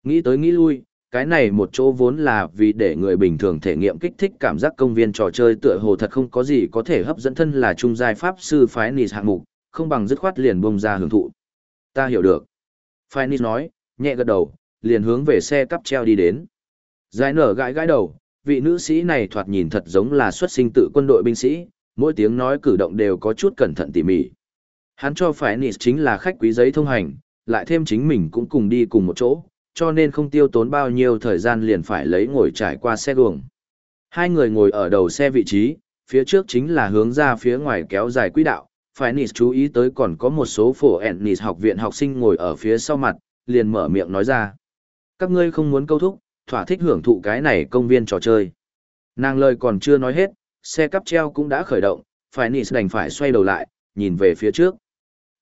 Nghĩ tới nghĩ lui, cái này một chỗ vốn là vì để người bình thường thể nghiệm kích thích cảm giác công viên trò chơi tựa hồ thật không có gì có thể hấp dẫn thân là trung giai pháp sư phái nịt hạng mục, không bằng dứt khoát liền bông ra hưởng thụ. Ta hiểu được. Phái nịt nói, nhẹ gật đầu, liền hướng về xe cắp treo đi đến. Giải nở gãi gãi đầu, vị nữ sĩ này thoạt nhìn thật giống là xuất sinh tự quân đội binh sĩ, mỗi tiếng nói cử động đều có chút cẩn thận tỉ mỉ. Hắn cho phải nịt chính là khách quý giấy thông hành, lại thêm chính mình cũng cùng đi cùng một chỗ, cho nên không tiêu tốn bao nhiêu thời gian liền phải lấy ngồi trải qua xe đường. Hai người ngồi ở đầu xe vị trí, phía trước chính là hướng ra phía ngoài kéo dài quỹ đạo, phải Nis chú ý tới còn có một số phổ ẹn Nis học viện học sinh ngồi ở phía sau mặt, liền mở miệng nói ra. Các ngươi không muốn câu thúc, thỏa thích hưởng thụ cái này công viên trò chơi. Nàng lời còn chưa nói hết, xe cắp treo cũng đã khởi động, phải Nis đành phải xoay đầu lại, nhìn về phía trước.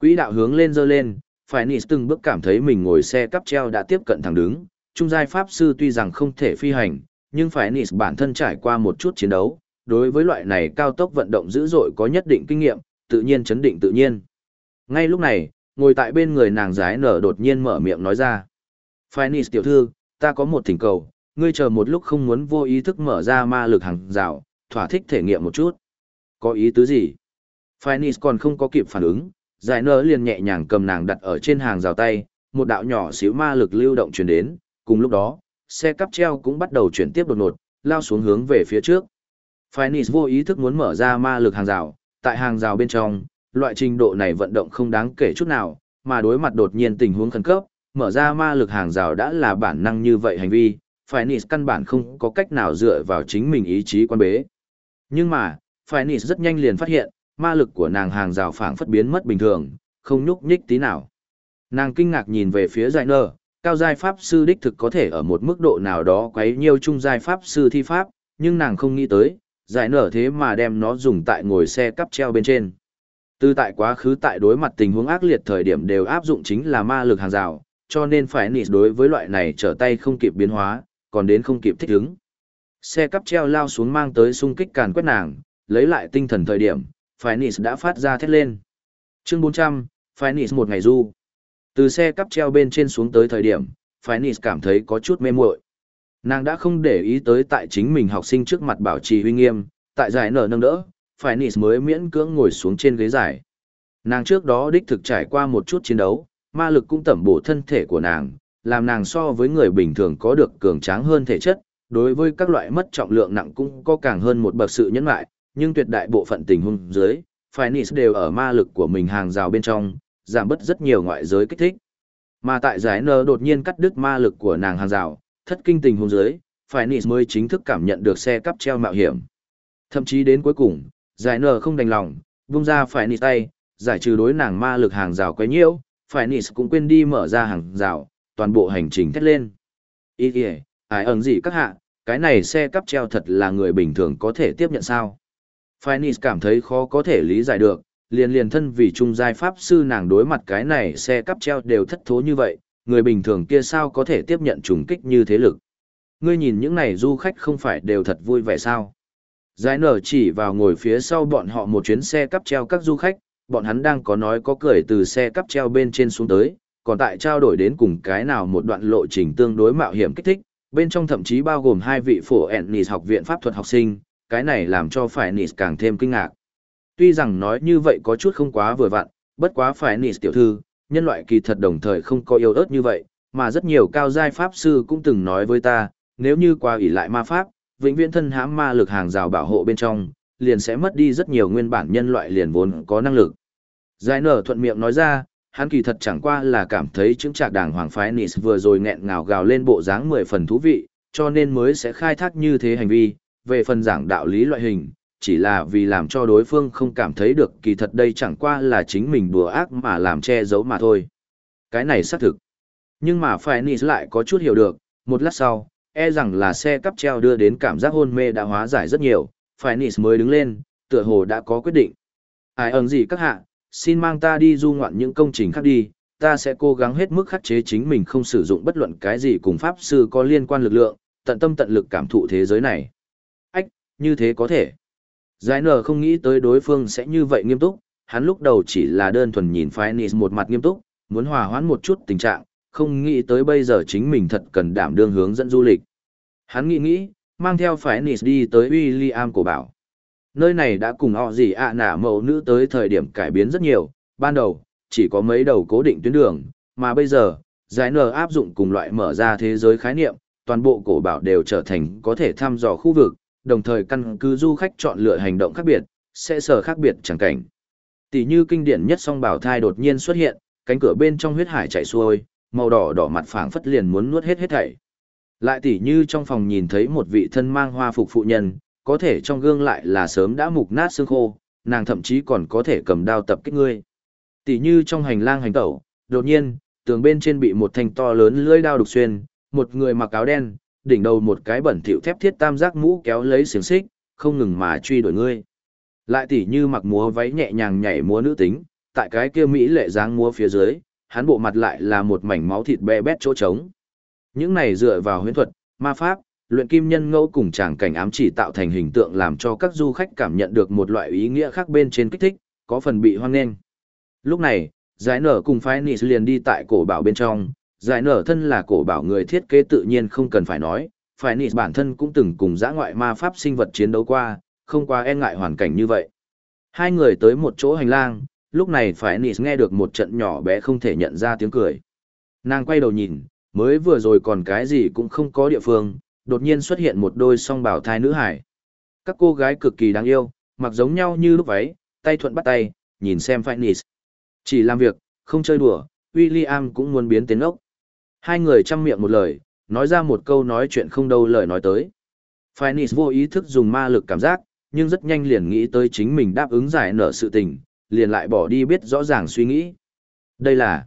Quỹ đạo hướng lên dơ lên, phải nịt từng bước cảm thấy mình ngồi xe cắp treo đã tiếp cận thẳng đứng. Trung giai pháp sư tuy rằng không thể phi hành, nhưng phải nịt bản thân trải qua một chút chiến đấu, đối với loại này cao tốc vận động dữ dội có nhất định kinh nghiệm, tự nhiên chấn định tự nhiên. Ngay lúc này, ngồi tại bên người nàng giái nở đột nhiên mở miệng nói ra. Phoenix tiểu thư, ta có một thỉnh cầu, ngươi chờ một lúc không muốn vô ý thức mở ra ma lực hàng rào, thỏa thích thể nghiệm một chút. Có ý tứ gì? Phoenix còn không có kịp phản ứng, giải nở liền nhẹ nhàng cầm nàng đặt ở trên hàng rào tay, một đạo nhỏ xíu ma lực lưu động truyền đến, cùng lúc đó, xe cắp treo cũng bắt đầu chuyển tiếp đột ngột, lao xuống hướng về phía trước. Phoenix vô ý thức muốn mở ra ma lực hàng rào, tại hàng rào bên trong, loại trình độ này vận động không đáng kể chút nào, mà đối mặt đột nhiên tình huống khẩn cấp, mở ra ma lực hàng rào đã là bản năng như vậy hành vi, Phoenix căn bản không có cách nào dựa vào chính mình ý chí quan bế. Nhưng mà, Phoenix rất nhanh liền phát hiện, ma lực của nàng hàng rào phảng phất biến mất bình thường, không nhúc nhích tí nào. Nàng kinh ngạc nhìn về phía giải nơ, cao giai pháp sư đích thực có thể ở một mức độ nào đó quấy nhiều trung giai pháp sư thi pháp, nhưng nàng không nghĩ tới, giải nở thế mà đem nó dùng tại ngồi xe cắp treo bên trên. Từ tại quá khứ tại đối mặt tình huống ác liệt thời điểm đều áp dụng chính là ma lực hàng rào, cho nên phải nị đối với loại này trở tay không kịp biến hóa, còn đến không kịp thích ứng. Xe cắp treo lao xuống mang tới xung kích càn quét nàng, lấy lại tinh thần thời điểm, Phoenix đã phát ra thét lên. Chương 400, Phoenix một ngày du. Từ xe cắp treo bên trên xuống tới thời điểm, Phoenix cảm thấy có chút mê muội. Nàng đã không để ý tới tại chính mình học sinh trước mặt bảo trì huy nghiêm, tại giải nở nâng đỡ, Phoenix mới miễn cưỡng ngồi xuống trên ghế giải. Nàng trước đó đích thực trải qua một chút chiến đấu, ma lực cũng tẩm bổ thân thể của nàng, làm nàng so với người bình thường có được cường tráng hơn thể chất, đối với các loại mất trọng lượng nặng cũng có càng hơn một bậc sự nhẫn lại, nhưng tuyệt đại bộ phận tình huống dưới, Phoenix đều ở ma lực của mình hàng rào bên trong, giảm bớt rất nhiều ngoại giới kích thích. Mà tại giải nơ đột nhiên cắt đứt ma lực của nàng hàng rào, thất kinh tình huống dưới, Phoenix mới chính thức cảm nhận được xe cắp treo mạo hiểm. Thậm chí đến cuối cùng, giải nơ không đành lòng, vung ra Phoenix tay, giải trừ đối nàng ma lực hàng rào quấy nhiễu, Phoenix cũng quên đi mở ra hàng rào, toàn bộ hành trình thét lên. Ý kìa, ai ẩn gì các hạ, cái này xe cắp treo thật là người bình thường có thể tiếp nhận sao? Phoenix cảm thấy khó có thể lý giải được, liền liền thân vì trung giai pháp sư nàng đối mặt cái này xe cắp treo đều thất thố như vậy, người bình thường kia sao có thể tiếp nhận trùng kích như thế lực. Ngươi nhìn những này du khách không phải đều thật vui vẻ sao? Giải nở chỉ vào ngồi phía sau bọn họ một chuyến xe cắp treo các du khách, bọn hắn đang có nói có cười từ xe cắp treo bên trên xuống tới, còn tại trao đổi đến cùng cái nào một đoạn lộ trình tương đối mạo hiểm kích thích, bên trong thậm chí bao gồm hai vị phổ Ennis học viện pháp thuật học sinh, cái này làm cho phải Nis càng thêm kinh ngạc. Tuy rằng nói như vậy có chút không quá vừa vặn, bất quá phải Nis tiểu thư, nhân loại kỳ thật đồng thời không có yêu ớt như vậy, mà rất nhiều cao giai pháp sư cũng từng nói với ta, nếu như qua ủy lại ma pháp, vĩnh viễn thân hãm ma lực hàng rào bảo hộ bên trong, liền sẽ mất đi rất nhiều nguyên bản nhân loại liền vốn có năng lực. Giải nở thuận miệng nói ra, hắn kỳ thật chẳng qua là cảm thấy chứng trạc đảng hoàng phái Nis vừa rồi nghẹn ngào gào lên bộ dáng mười phần thú vị, cho nên mới sẽ khai thác như thế hành vi, về phần giảng đạo lý loại hình, chỉ là vì làm cho đối phương không cảm thấy được kỳ thật đây chẳng qua là chính mình đùa ác mà làm che giấu mà thôi. Cái này xác thực. Nhưng mà phải lại có chút hiểu được, một lát sau, e rằng là xe cắp treo đưa đến cảm giác hôn mê đã hóa giải rất nhiều, phải mới đứng lên, tựa hồ đã có quyết định. Ai ẩn gì các hạ, xin mang ta đi du ngoạn những công trình khác đi, ta sẽ cố gắng hết mức khắc chế chính mình không sử dụng bất luận cái gì cùng pháp sư có liên quan lực lượng, tận tâm tận lực cảm thụ thế giới này. Như thế có thể. Giải nở không nghĩ tới đối phương sẽ như vậy nghiêm túc, hắn lúc đầu chỉ là đơn thuần nhìn phái một mặt nghiêm túc, muốn hòa hoãn một chút tình trạng, không nghĩ tới bây giờ chính mình thật cần đảm đương hướng dẫn du lịch. Hắn nghĩ nghĩ, mang theo phái đi tới William cổ bảo. Nơi này đã cùng họ gì ạ nả mẫu nữ tới thời điểm cải biến rất nhiều, ban đầu, chỉ có mấy đầu cố định tuyến đường, mà bây giờ, giải nở áp dụng cùng loại mở ra thế giới khái niệm, toàn bộ cổ bảo đều trở thành có thể thăm dò khu vực, đồng thời căn cứ du khách chọn lựa hành động khác biệt, sẽ sở khác biệt chẳng cảnh. Tỷ như kinh điển nhất song bảo thai đột nhiên xuất hiện, cánh cửa bên trong huyết hải chảy xuôi, màu đỏ đỏ mặt phảng phất liền muốn nuốt hết hết thảy. Lại tỷ như trong phòng nhìn thấy một vị thân mang hoa phục phụ nhân, có thể trong gương lại là sớm đã mục nát xương khô, nàng thậm chí còn có thể cầm đao tập kích ngươi. Tỷ như trong hành lang hành tẩu, đột nhiên, tường bên trên bị một thanh to lớn lưỡi đao đục xuyên, một người mặc áo đen, đỉnh đầu một cái bẩn thỉu thép thiết tam giác mũ kéo lấy xiềng xích, không ngừng mà truy đuổi ngươi. Lại tỷ như mặc múa váy nhẹ nhàng nhảy múa nữ tính, tại cái kia mỹ lệ dáng múa phía dưới, hắn bộ mặt lại là một mảnh máu thịt bè bét chỗ trống. Những này dựa vào huyễn thuật, ma pháp, luyện kim nhân ngẫu cùng tràng cảnh ám chỉ tạo thành hình tượng làm cho các du khách cảm nhận được một loại ý nghĩa khác bên trên kích thích, có phần bị hoang nghênh. Lúc này, giải nở cùng phái nị liền đi tại cổ bảo bên trong, giải nở thân là cổ bảo người thiết kế tự nhiên không cần phải nói, phải nịt bản thân cũng từng cùng giã ngoại ma pháp sinh vật chiến đấu qua, không quá e ngại hoàn cảnh như vậy. Hai người tới một chỗ hành lang, lúc này phải nịt nghe được một trận nhỏ bé không thể nhận ra tiếng cười. Nàng quay đầu nhìn, mới vừa rồi còn cái gì cũng không có địa phương, đột nhiên xuất hiện một đôi song bảo thai nữ hải. Các cô gái cực kỳ đáng yêu, mặc giống nhau như lúc váy, tay thuận bắt tay, nhìn xem Phineas. Chỉ làm việc, không chơi đùa, William cũng muốn biến tiến ốc. Hai người chăm miệng một lời, nói ra một câu nói chuyện không đâu lời nói tới. Phineas vô ý thức dùng ma lực cảm giác, nhưng rất nhanh liền nghĩ tới chính mình đáp ứng giải nở sự tình, liền lại bỏ đi biết rõ ràng suy nghĩ. Đây là...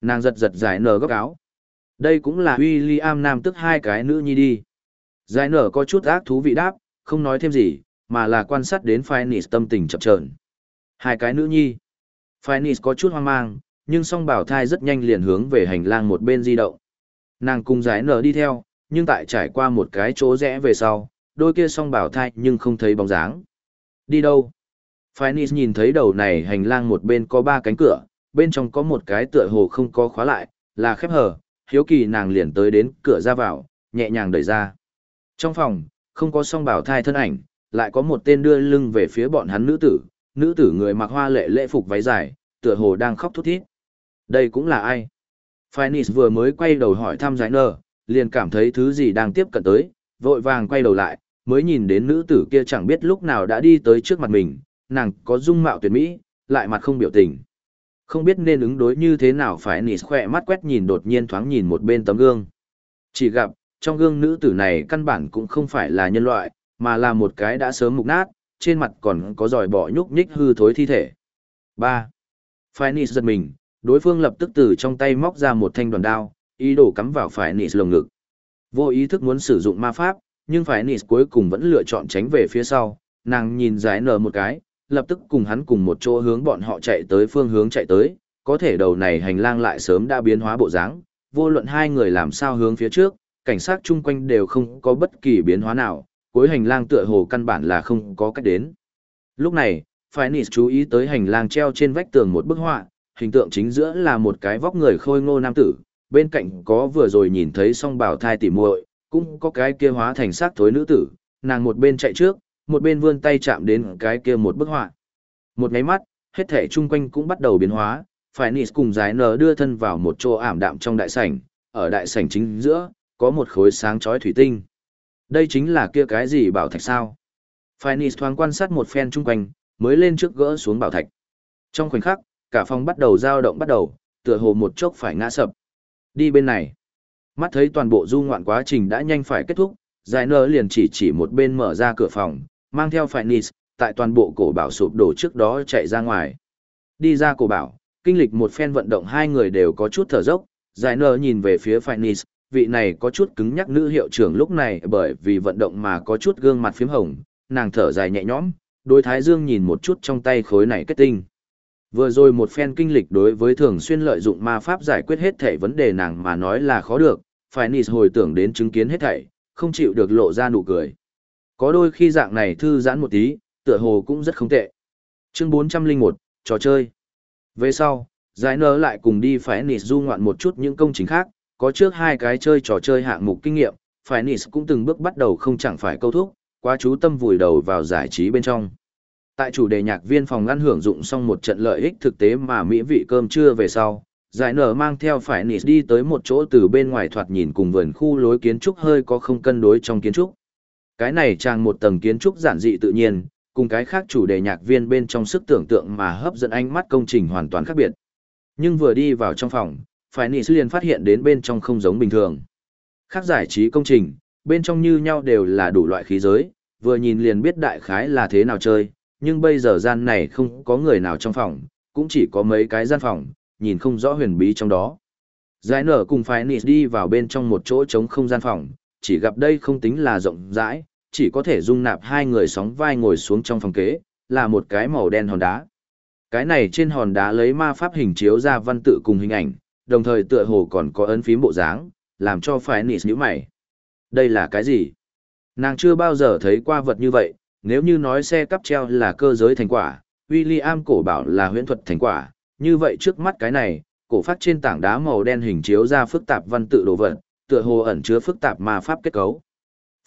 Nàng giật giật giải nở góc áo. Đây cũng là William nam tức hai cái nữ nhi đi. Giải nở có chút ác thú vị đáp, không nói thêm gì, mà là quan sát đến Phineas tâm tình chậm chờn. Hai cái nữ nhi. Phineas có chút hoang mang, nhưng song bảo thai rất nhanh liền hướng về hành lang một bên di động. Nàng cùng giải nở đi theo, nhưng tại trải qua một cái chỗ rẽ về sau, đôi kia song bảo thai nhưng không thấy bóng dáng. Đi đâu? Phineas nhìn thấy đầu này hành lang một bên có ba cánh cửa, bên trong có một cái tựa hồ không có khóa lại, là khép hở hiếu kỳ nàng liền tới đến cửa ra vào, nhẹ nhàng đẩy ra. Trong phòng, không có song bảo thai thân ảnh, lại có một tên đưa lưng về phía bọn hắn nữ tử, nữ tử người mặc hoa lệ lễ phục váy dài, tựa hồ đang khóc thút thít. Đây cũng là ai? Phineas vừa mới quay đầu hỏi thăm giải nơ, liền cảm thấy thứ gì đang tiếp cận tới, vội vàng quay đầu lại, mới nhìn đến nữ tử kia chẳng biết lúc nào đã đi tới trước mặt mình, nàng có dung mạo tuyệt mỹ, lại mặt không biểu tình. Không biết nên ứng đối như thế nào phải nỉ khỏe mắt quét nhìn đột nhiên thoáng nhìn một bên tấm gương. Chỉ gặp, trong gương nữ tử này căn bản cũng không phải là nhân loại, mà là một cái đã sớm mục nát, trên mặt còn có giỏi bọ nhúc nhích hư thối thi thể. 3. Phoenix giật mình, đối phương lập tức từ trong tay móc ra một thanh đoàn đao, ý đồ cắm vào phải Phoenix lồng ngực. Vô ý thức muốn sử dụng ma pháp, nhưng phải Phoenix cuối cùng vẫn lựa chọn tránh về phía sau, nàng nhìn giải nở một cái, lập tức cùng hắn cùng một chỗ hướng bọn họ chạy tới phương hướng chạy tới, có thể đầu này hành lang lại sớm đã biến hóa bộ dáng, vô luận hai người làm sao hướng phía trước, cảnh sát chung quanh đều không có bất kỳ biến hóa nào, cuối hành lang tựa hồ căn bản là không có cách đến. Lúc này, Phoenix chú ý tới hành lang treo trên vách tường một bức họa, hình tượng chính giữa là một cái vóc người khôi ngô nam tử, bên cạnh có vừa rồi nhìn thấy song bảo thai tỉ muội, cũng có cái kia hóa thành xác thối nữ tử, nàng một bên chạy trước, một bên vươn tay chạm đến cái kia một bức họa. Một ngáy mắt, hết thể chung quanh cũng bắt đầu biến hóa, Phoenix cùng giải nở đưa thân vào một chỗ ảm đạm trong đại sảnh, ở đại sảnh chính giữa, có một khối sáng chói thủy tinh. Đây chính là kia cái gì bảo thạch sao? Phineas thoáng quan sát một phen chung quanh, mới lên trước gỡ xuống bảo thạch. Trong khoảnh khắc, cả phòng bắt đầu dao động bắt đầu, tựa hồ một chốc phải ngã sập. Đi bên này. Mắt thấy toàn bộ du ngoạn quá trình đã nhanh phải kết thúc, giải nơ liền chỉ chỉ một bên mở ra cửa phòng, mang theo phải nịt, tại toàn bộ cổ bảo sụp đổ trước đó chạy ra ngoài. Đi ra cổ bảo, kinh lịch một phen vận động hai người đều có chút thở dốc, giải nơ nhìn về phía Phineas, vị này có chút cứng nhắc nữ hiệu trưởng lúc này bởi vì vận động mà có chút gương mặt phím hồng, nàng thở dài nhẹ nhõm, đối Thái Dương nhìn một chút trong tay khối này kết tinh. Vừa rồi một phen kinh lịch đối với thường xuyên lợi dụng ma pháp giải quyết hết thảy vấn đề nàng mà nói là khó được, phải nịt hồi tưởng đến chứng kiến hết thảy, không chịu được lộ ra nụ cười. Có đôi khi dạng này thư giãn một tí, tựa hồ cũng rất không tệ. Chương 401, trò chơi. Về sau, giải nở lại cùng đi phải nịt du ngoạn một chút những công trình khác, có trước hai cái chơi trò chơi hạng mục kinh nghiệm, phải nịt cũng từng bước bắt đầu không chẳng phải câu thúc, quá chú tâm vùi đầu vào giải trí bên trong. Tại chủ đề nhạc viên phòng ăn hưởng dụng xong một trận lợi ích thực tế mà mỹ vị cơm trưa về sau, giải nở mang theo phải nịt đi tới một chỗ từ bên ngoài thoạt nhìn cùng vườn khu lối kiến trúc hơi có không cân đối trong kiến trúc. Cái này trang một tầng kiến trúc giản dị tự nhiên, cùng cái khác chủ đề nhạc viên bên trong sức tưởng tượng mà hấp dẫn ánh mắt công trình hoàn toàn khác biệt. Nhưng vừa đi vào trong phòng, phải nịt liền phát hiện đến bên trong không giống bình thường. Khác giải trí công trình, bên trong như nhau đều là đủ loại khí giới, vừa nhìn liền biết đại khái là thế nào chơi, nhưng bây giờ gian này không có người nào trong phòng, cũng chỉ có mấy cái gian phòng, nhìn không rõ huyền bí trong đó. Giải nở cùng phái nịt đi vào bên trong một chỗ trống không gian phòng, chỉ gặp đây không tính là rộng rãi, chỉ có thể dung nạp hai người sóng vai ngồi xuống trong phòng kế, là một cái màu đen hòn đá. Cái này trên hòn đá lấy ma pháp hình chiếu ra văn tự cùng hình ảnh, đồng thời tựa hồ còn có ấn phím bộ dáng, làm cho phái nịt nhíu mày. Đây là cái gì? Nàng chưa bao giờ thấy qua vật như vậy, nếu như nói xe cắp treo là cơ giới thành quả, William cổ bảo là huyễn thuật thành quả, như vậy trước mắt cái này, cổ phát trên tảng đá màu đen hình chiếu ra phức tạp văn tự đồ vật, tựa hồ ẩn chứa phức tạp ma pháp kết cấu.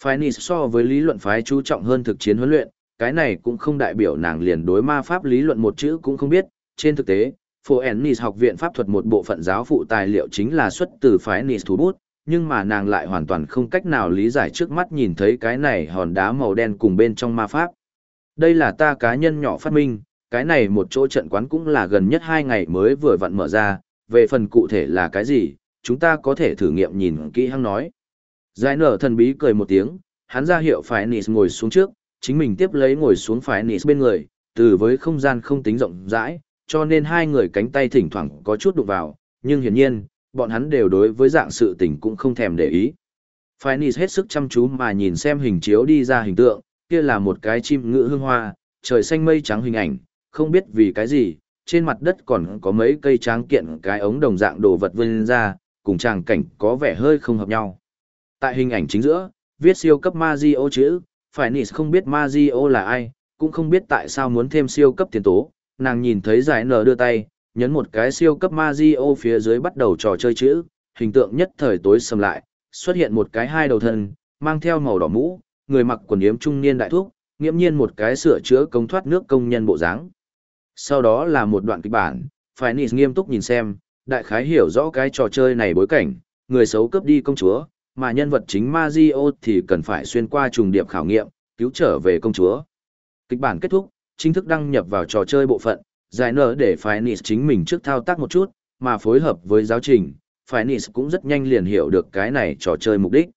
Phái Nis so với lý luận phái chú trọng hơn thực chiến huấn luyện, cái này cũng không đại biểu nàng liền đối ma pháp lý luận một chữ cũng không biết, trên thực tế, Phổ Ennis học viện pháp thuật một bộ phận giáo phụ tài liệu chính là xuất từ phái Nis thủ bút, nhưng mà nàng lại hoàn toàn không cách nào lý giải trước mắt nhìn thấy cái này hòn đá màu đen cùng bên trong ma pháp. Đây là ta cá nhân nhỏ phát minh, cái này một chỗ trận quán cũng là gần nhất hai ngày mới vừa vặn mở ra, về phần cụ thể là cái gì, chúng ta có thể thử nghiệm nhìn kỹ hăng nói. Giải nở thần bí cười một tiếng, hắn ra hiệu phải Nis ngồi xuống trước, chính mình tiếp lấy ngồi xuống phải Nis bên người, từ với không gian không tính rộng rãi, cho nên hai người cánh tay thỉnh thoảng có chút đụng vào, nhưng hiển nhiên, bọn hắn đều đối với dạng sự tình cũng không thèm để ý. Phineas hết sức chăm chú mà nhìn xem hình chiếu đi ra hình tượng, kia là một cái chim ngựa hương hoa, trời xanh mây trắng hình ảnh, không biết vì cái gì, trên mặt đất còn có mấy cây tráng kiện cái ống đồng dạng đồ vật vươn ra, cùng tràng cảnh có vẻ hơi không hợp nhau. Tại hình ảnh chính giữa, viết siêu cấp Mazio chữ, Phineas không biết Mazio là ai, cũng không biết tại sao muốn thêm siêu cấp tiền tố, nàng nhìn thấy giải nở đưa tay, nhấn một cái siêu cấp Mario phía dưới bắt đầu trò chơi chữ, hình tượng nhất thời tối sầm lại, xuất hiện một cái hai đầu thân, mang theo màu đỏ mũ, người mặc quần yếm trung niên đại thúc, nghiễm nhiên một cái sửa chữa công thoát nước công nhân bộ dáng. Sau đó là một đoạn kịch bản, phải nị nghiêm túc nhìn xem, đại khái hiểu rõ cái trò chơi này bối cảnh, người xấu cướp đi công chúa, mà nhân vật chính Mario thì cần phải xuyên qua trùng điệp khảo nghiệm, cứu trở về công chúa. Kịch bản kết thúc, chính thức đăng nhập vào trò chơi bộ phận, giải nở để Phineas chính mình trước thao tác một chút, mà phối hợp với giáo trình, Phineas cũng rất nhanh liền hiểu được cái này trò chơi mục đích.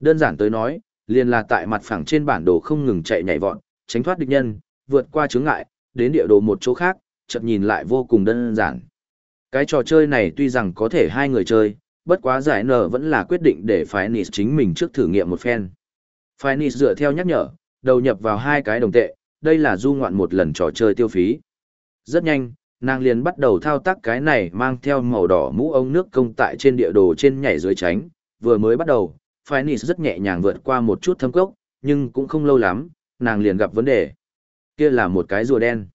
Đơn giản tới nói, liền là tại mặt phẳng trên bản đồ không ngừng chạy nhảy vọt, tránh thoát địch nhân, vượt qua chướng ngại, đến địa đồ một chỗ khác, chợt nhìn lại vô cùng đơn giản. Cái trò chơi này tuy rằng có thể hai người chơi, bất quá giải nở vẫn là quyết định để Phineas chính mình trước thử nghiệm một phen. Phineas dựa theo nhắc nhở, đầu nhập vào hai cái đồng tệ, đây là du ngoạn một lần trò chơi tiêu phí. Rất nhanh, nàng liền bắt đầu thao tác cái này mang theo màu đỏ mũ ống nước công tại trên địa đồ trên nhảy dưới tránh. Vừa mới bắt đầu, Phineas rất nhẹ nhàng vượt qua một chút thâm cốc, nhưng cũng không lâu lắm, nàng liền gặp vấn đề. Kia là một cái rùa đen.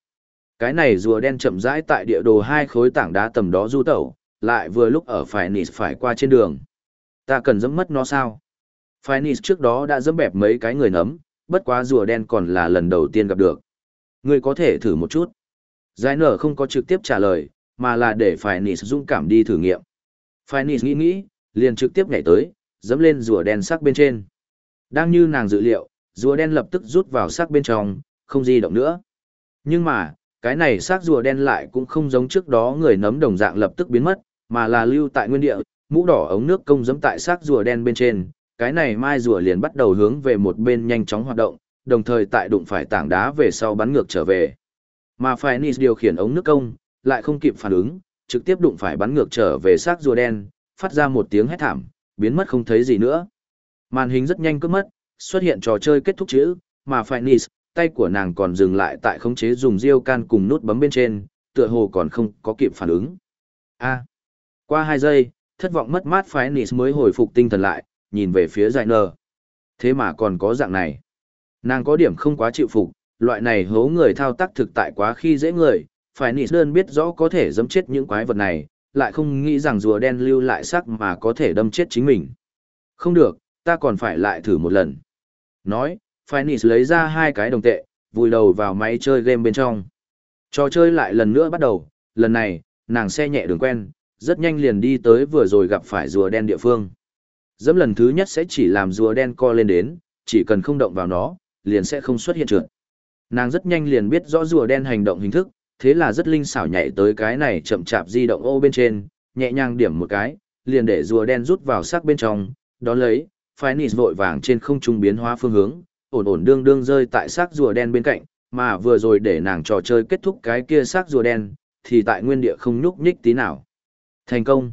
Cái này rùa đen chậm rãi tại địa đồ hai khối tảng đá tầm đó du tẩu, lại vừa lúc ở Phineas phải qua trên đường. Ta cần dẫm mất nó sao? Phineas trước đó đã dẫm bẹp mấy cái người nấm, bất quá rùa đen còn là lần đầu tiên gặp được. Ngươi có thể thử một chút. Giải nở không có trực tiếp trả lời, mà là để phải Nis dũng cảm đi thử nghiệm. Phải Nis nghĩ nghĩ, liền trực tiếp nhảy tới, dẫm lên rùa đen sắc bên trên. Đang như nàng dự liệu, rùa đen lập tức rút vào sắc bên trong, không di động nữa. Nhưng mà, cái này xác rùa đen lại cũng không giống trước đó người nấm đồng dạng lập tức biến mất, mà là lưu tại nguyên địa, mũ đỏ ống nước công dẫm tại xác rùa đen bên trên, cái này mai rùa liền bắt đầu hướng về một bên nhanh chóng hoạt động, đồng thời tại đụng phải tảng đá về sau bắn ngược trở về. Mà Phoenix điều khiển ống nước công, lại không kịp phản ứng, trực tiếp đụng phải bắn ngược trở về xác rùa đen, phát ra một tiếng hét thảm, biến mất không thấy gì nữa. Màn hình rất nhanh cướp mất, xuất hiện trò chơi kết thúc chữ, mà Phoenix, tay của nàng còn dừng lại tại khống chế dùng diêu can cùng nút bấm bên trên, tựa hồ còn không có kịp phản ứng. A. Qua 2 giây, thất vọng mất mát Phoenix mới hồi phục tinh thần lại, nhìn về phía giải nờ. Thế mà còn có dạng này. Nàng có điểm không quá chịu phục, loại này hố người thao tác thực tại quá khi dễ người, phải nị đơn biết rõ có thể dẫm chết những quái vật này, lại không nghĩ rằng rùa đen lưu lại sắc mà có thể đâm chết chính mình. Không được, ta còn phải lại thử một lần. Nói, phải nị lấy ra hai cái đồng tệ, vùi đầu vào máy chơi game bên trong. Trò chơi lại lần nữa bắt đầu, lần này, nàng xe nhẹ đường quen, rất nhanh liền đi tới vừa rồi gặp phải rùa đen địa phương. Dẫm lần thứ nhất sẽ chỉ làm rùa đen co lên đến, chỉ cần không động vào nó, liền sẽ không xuất hiện trượt. Nàng rất nhanh liền biết rõ rùa đen hành động hình thức, thế là rất linh xảo nhảy tới cái này chậm chạp di động ô bên trên, nhẹ nhàng điểm một cái, liền để rùa đen rút vào sắc bên trong, đón lấy, Phoenix vội vàng trên không trung biến hóa phương hướng, ổn ổn đương đương rơi tại xác rùa đen bên cạnh, mà vừa rồi để nàng trò chơi kết thúc cái kia xác rùa đen, thì tại nguyên địa không nhúc nhích tí nào. Thành công.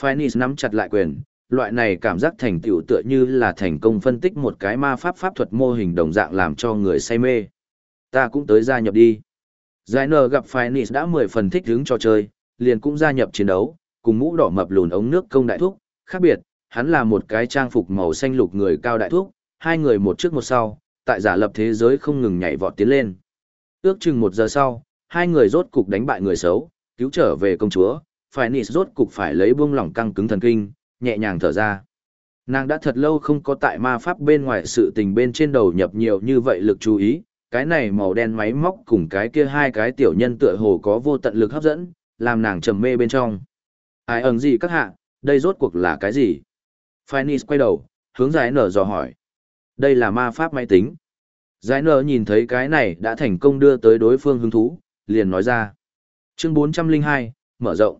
Phoenix nắm chặt lại quyền, loại này cảm giác thành tựu tựa như là thành công phân tích một cái ma pháp pháp thuật mô hình đồng dạng làm cho người say mê. Ta cũng tới gia nhập đi. Giải nờ gặp Phoenix đã 10 phần thích hứng cho chơi, liền cũng gia nhập chiến đấu, cùng mũ đỏ mập lùn ống nước công đại thúc, khác biệt, hắn là một cái trang phục màu xanh lục người cao đại thúc, hai người một trước một sau, tại giả lập thế giới không ngừng nhảy vọt tiến lên. Ước chừng một giờ sau, hai người rốt cục đánh bại người xấu, cứu trở về công chúa, Phoenix rốt cục phải lấy buông lỏng căng cứng thần kinh, nhẹ nhàng thở ra. Nàng đã thật lâu không có tại ma pháp bên ngoài sự tình bên trên đầu nhập nhiều như vậy lực chú ý, cái này màu đen máy móc cùng cái kia hai cái tiểu nhân tựa hồ có vô tận lực hấp dẫn, làm nàng trầm mê bên trong. Ai ẩn gì các hạ, đây rốt cuộc là cái gì? Phineas quay đầu, hướng giải nở dò hỏi. Đây là ma pháp máy tính. Giải nở nhìn thấy cái này đã thành công đưa tới đối phương hứng thú, liền nói ra. Chương 402, mở rộng.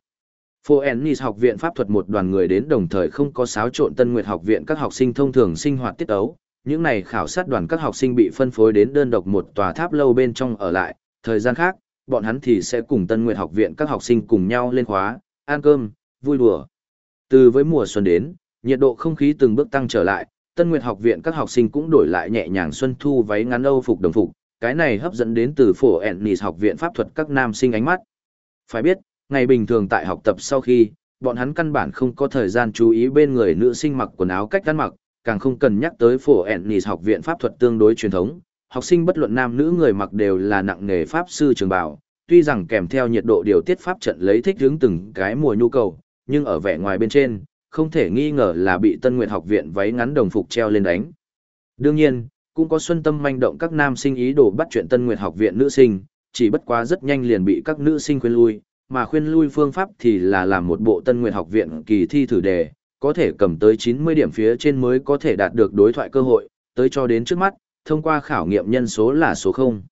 Phô học viện pháp thuật một đoàn người đến đồng thời không có xáo trộn Tân Nguyệt học viện các học sinh thông thường sinh hoạt tiết ấu. Những này khảo sát đoàn các học sinh bị phân phối đến đơn độc một tòa tháp lâu bên trong ở lại, thời gian khác, bọn hắn thì sẽ cùng Tân Nguyệt học viện các học sinh cùng nhau lên khóa, ăn cơm, vui đùa. Từ với mùa xuân đến, nhiệt độ không khí từng bước tăng trở lại, Tân Nguyệt học viện các học sinh cũng đổi lại nhẹ nhàng xuân thu váy ngắn âu phục đồng phục, cái này hấp dẫn đến từ phổ Ennis học viện pháp thuật các nam sinh ánh mắt. Phải biết, ngày bình thường tại học tập sau khi, bọn hắn căn bản không có thời gian chú ý bên người nữ sinh mặc quần áo cách ăn mặc, càng không cần nhắc tới phổ Ennis học viện pháp thuật tương đối truyền thống. Học sinh bất luận nam nữ người mặc đều là nặng nghề pháp sư trường bảo. tuy rằng kèm theo nhiệt độ điều tiết pháp trận lấy thích hướng từng cái mùa nhu cầu, nhưng ở vẻ ngoài bên trên, không thể nghi ngờ là bị Tân nguyện học viện váy ngắn đồng phục treo lên đánh. Đương nhiên, cũng có xuân tâm manh động các nam sinh ý đồ bắt chuyện Tân nguyện học viện nữ sinh, chỉ bất quá rất nhanh liền bị các nữ sinh khuyên lui, mà khuyên lui phương pháp thì là làm một bộ Tân nguyện học viện kỳ thi thử đề, có thể cầm tới 90 điểm phía trên mới có thể đạt được đối thoại cơ hội, tới cho đến trước mắt, thông qua khảo nghiệm nhân số là số 0.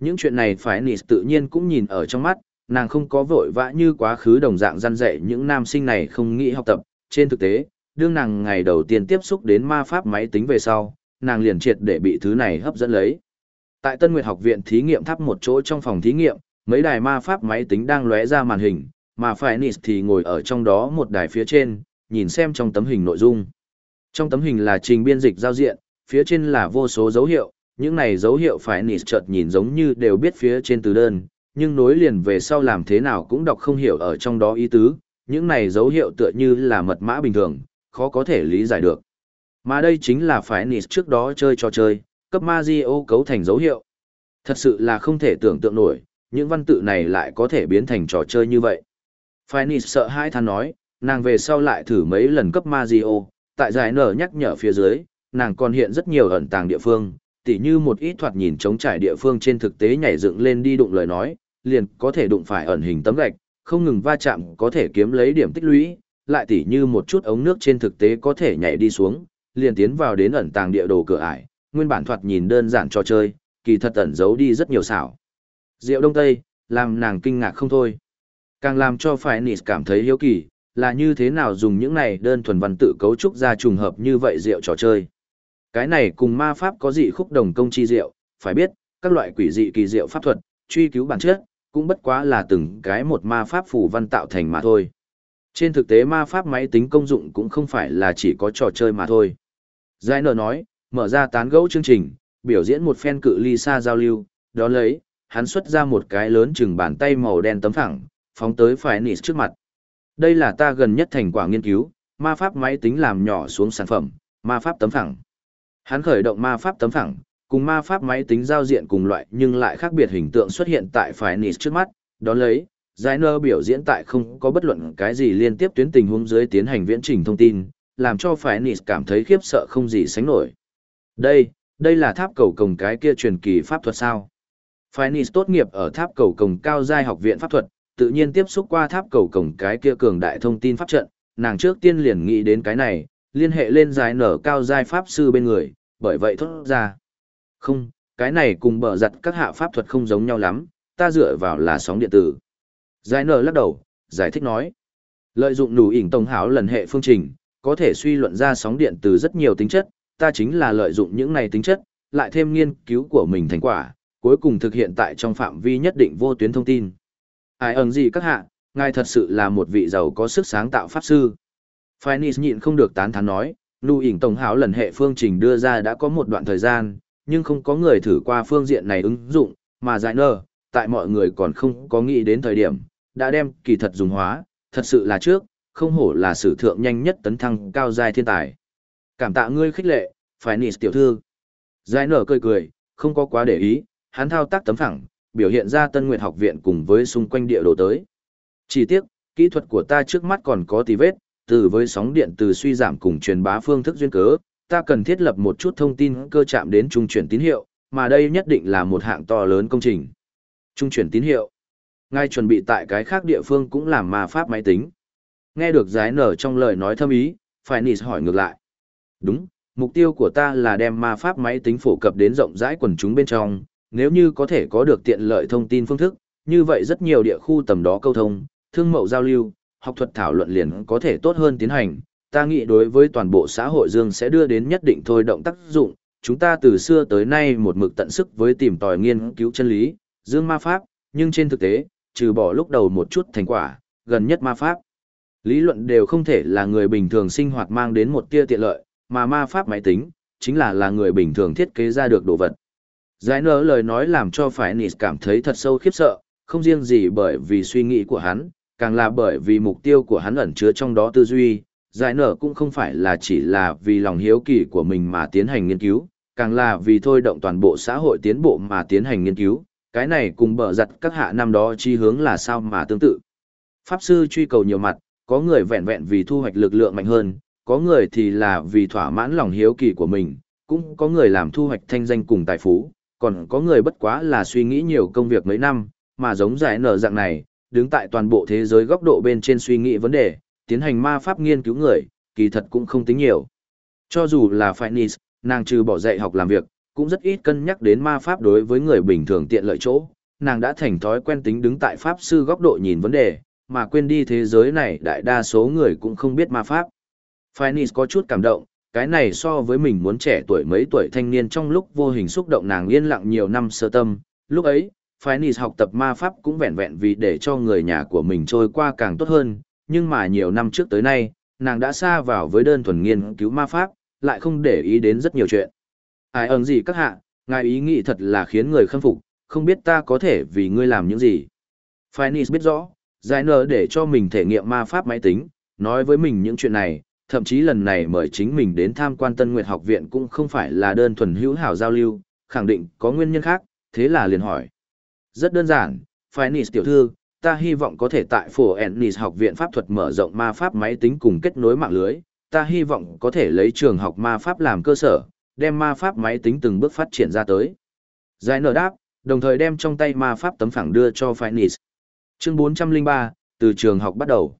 Những chuyện này phải nị tự nhiên cũng nhìn ở trong mắt, nàng không có vội vã như quá khứ đồng dạng gian dạy những nam sinh này không nghĩ học tập, trên thực tế, đương nàng ngày đầu tiên tiếp xúc đến ma pháp máy tính về sau, nàng liền triệt để bị thứ này hấp dẫn lấy. Tại Tân Nguyệt học viện thí nghiệm tháp một chỗ trong phòng thí nghiệm, mấy đài ma pháp máy tính đang lóe ra màn hình, mà phải Phoenix thì ngồi ở trong đó một đài phía trên, nhìn xem trong tấm hình nội dung. Trong tấm hình là trình biên dịch giao diện, phía trên là vô số dấu hiệu, những này dấu hiệu Phoenix chợt nhìn giống như đều biết phía trên từ đơn, nhưng nối liền về sau làm thế nào cũng đọc không hiểu ở trong đó ý tứ, những này dấu hiệu tựa như là mật mã bình thường, khó có thể lý giải được. Mà đây chính là phải nỉ trước đó chơi trò chơi, cấp Mario cấu thành dấu hiệu. Thật sự là không thể tưởng tượng nổi, những văn tự này lại có thể biến thành trò chơi như vậy. Phoenix sợ hai than nói, nàng về sau lại thử mấy lần cấp Mario, tại giải nở nhắc nhở phía dưới, nàng còn hiện rất nhiều ẩn tàng địa phương, tỉ như một ít thoạt nhìn trống trải địa phương trên thực tế nhảy dựng lên đi đụng lời nói, liền có thể đụng phải ẩn hình tấm gạch, không ngừng va chạm có thể kiếm lấy điểm tích lũy, lại tỉ như một chút ống nước trên thực tế có thể nhảy đi xuống, liền tiến vào đến ẩn tàng địa đồ cửa ải, nguyên bản thoạt nhìn đơn giản trò chơi, kỳ thật ẩn giấu đi rất nhiều xảo. Diệu Đông Tây, làm nàng kinh ngạc không thôi. Càng làm cho phải nịt cảm thấy hiếu kỳ, là như thế nào dùng những này đơn thuần văn tự cấu trúc ra trùng hợp như vậy rượu trò chơi. Cái này cùng ma pháp có dị khúc đồng công chi rượu phải biết, các loại quỷ dị kỳ diệu pháp thuật, truy cứu bản chất, cũng bất quá là từng cái một ma pháp phủ văn tạo thành mà thôi. Trên thực tế ma pháp máy tính công dụng cũng không phải là chỉ có trò chơi mà thôi. Giải nở nói, mở ra tán gẫu chương trình, biểu diễn một phen cự ly xa giao lưu, đó lấy, hắn xuất ra một cái lớn chừng bàn tay màu đen tấm phẳng, phóng tới phải nịt trước mặt. Đây là ta gần nhất thành quả nghiên cứu, ma pháp máy tính làm nhỏ xuống sản phẩm, ma pháp tấm phẳng. Hắn khởi động ma pháp tấm phẳng, cùng ma pháp máy tính giao diện cùng loại nhưng lại khác biệt hình tượng xuất hiện tại phải nịt trước mắt, đó lấy, giải nơ biểu diễn tại không có bất luận cái gì liên tiếp tuyến tình huống dưới tiến hành viễn trình thông tin, làm cho phải nịt cảm thấy khiếp sợ không gì sánh nổi. Đây, đây là tháp cầu cồng cái kia truyền kỳ pháp thuật sao? Phoenix tốt nghiệp ở tháp cầu cồng cao giai học viện pháp thuật, tự nhiên tiếp xúc qua tháp cầu cổng cái kia cường đại thông tin pháp trận, nàng trước tiên liền nghĩ đến cái này, liên hệ lên giải nở cao giai pháp sư bên người, bởi vậy thốt ra. Không, cái này cùng bờ giặt các hạ pháp thuật không giống nhau lắm, ta dựa vào là sóng điện tử. Giải nở lắc đầu, giải thích nói. Lợi dụng đủ ỉnh tổng hảo lần hệ phương trình, có thể suy luận ra sóng điện từ rất nhiều tính chất, ta chính là lợi dụng những này tính chất, lại thêm nghiên cứu của mình thành quả, cuối cùng thực hiện tại trong phạm vi nhất định vô tuyến thông tin. Ai ẩn gì các hạ, ngài thật sự là một vị giàu có sức sáng tạo pháp sư. Phoenix nhịn không được tán thán nói, lưu ỉn tổng hảo lần hệ phương trình đưa ra đã có một đoạn thời gian, nhưng không có người thử qua phương diện này ứng dụng, mà giải nơ, tại mọi người còn không có nghĩ đến thời điểm, đã đem kỳ thật dùng hóa, thật sự là trước, không hổ là sử thượng nhanh nhất tấn thăng cao giai thiên tài. Cảm tạ ngươi khích lệ, Phoenix tiểu thư. Giải nở cười cười, không có quá để ý, hắn thao tác tấm phẳng, biểu hiện ra Tân Nguyệt học viện cùng với xung quanh địa đồ tới. Chỉ tiếc, kỹ thuật của ta trước mắt còn có tí vết, từ với sóng điện từ suy giảm cùng truyền bá phương thức duyên cớ, ta cần thiết lập một chút thông tin cơ chạm đến trung chuyển tín hiệu, mà đây nhất định là một hạng to lớn công trình. Trung chuyển tín hiệu. Ngay chuẩn bị tại cái khác địa phương cũng làm ma pháp máy tính. Nghe được giái nở trong lời nói thâm ý, phải nỉ hỏi ngược lại. Đúng, mục tiêu của ta là đem ma pháp máy tính phổ cập đến rộng rãi quần chúng bên trong, nếu như có thể có được tiện lợi thông tin phương thức, như vậy rất nhiều địa khu tầm đó câu thông, thương mậu giao lưu, học thuật thảo luận liền có thể tốt hơn tiến hành. Ta nghĩ đối với toàn bộ xã hội dương sẽ đưa đến nhất định thôi động tác dụng, chúng ta từ xưa tới nay một mực tận sức với tìm tòi nghiên cứu chân lý, dương ma pháp, nhưng trên thực tế, trừ bỏ lúc đầu một chút thành quả, gần nhất ma pháp. Lý luận đều không thể là người bình thường sinh hoạt mang đến một tia tiện lợi, mà ma pháp máy tính, chính là là người bình thường thiết kế ra được đồ vật. Giải nở lời nói làm cho phải nịt cảm thấy thật sâu khiếp sợ, không riêng gì bởi vì suy nghĩ của hắn, càng là bởi vì mục tiêu của hắn ẩn chứa trong đó tư duy. Giải nở cũng không phải là chỉ là vì lòng hiếu kỳ của mình mà tiến hành nghiên cứu, càng là vì thôi động toàn bộ xã hội tiến bộ mà tiến hành nghiên cứu. Cái này cùng bở giặt các hạ năm đó chi hướng là sao mà tương tự. Pháp sư truy cầu nhiều mặt, có người vẹn vẹn vì thu hoạch lực lượng mạnh hơn, có người thì là vì thỏa mãn lòng hiếu kỳ của mình, cũng có người làm thu hoạch thanh danh cùng tài phú, còn có người bất quá là suy nghĩ nhiều công việc mấy năm, mà giống giải nở dạng này, đứng tại toàn bộ thế giới góc độ bên trên suy nghĩ vấn đề, tiến hành ma pháp nghiên cứu người, kỳ thật cũng không tính nhiều. Cho dù là Phoenix, nàng trừ bỏ dạy học làm việc, cũng rất ít cân nhắc đến ma pháp đối với người bình thường tiện lợi chỗ, nàng đã thành thói quen tính đứng tại pháp sư góc độ nhìn vấn đề, mà quên đi thế giới này đại đa số người cũng không biết ma pháp. Phoenix có chút cảm động, cái này so với mình muốn trẻ tuổi mấy tuổi thanh niên trong lúc vô hình xúc động nàng yên lặng nhiều năm sơ tâm, lúc ấy, Phoenix học tập ma pháp cũng vẹn vẹn vì để cho người nhà của mình trôi qua càng tốt hơn, nhưng mà nhiều năm trước tới nay, nàng đã xa vào với đơn thuần nghiên cứu ma pháp, lại không để ý đến rất nhiều chuyện. Ai ơn gì các hạ, ngài ý nghĩ thật là khiến người khâm phục, không biết ta có thể vì ngươi làm những gì. Phoenix biết rõ, giải nở để cho mình thể nghiệm ma pháp máy tính, nói với mình những chuyện này, thậm chí lần này mời chính mình đến tham quan Tân Nguyệt học viện cũng không phải là đơn thuần hữu hảo giao lưu, khẳng định có nguyên nhân khác, thế là liền hỏi. Rất đơn giản, Phoenix tiểu thư, ta hy vọng có thể tại phổ Ennis học viện pháp thuật mở rộng ma pháp máy tính cùng kết nối mạng lưới, ta hy vọng có thể lấy trường học ma pháp làm cơ sở, đem ma pháp máy tính từng bước phát triển ra tới. Giải nở đáp, đồng thời đem trong tay ma pháp tấm phẳng đưa cho Phoenix. Chương 403, từ trường học bắt đầu.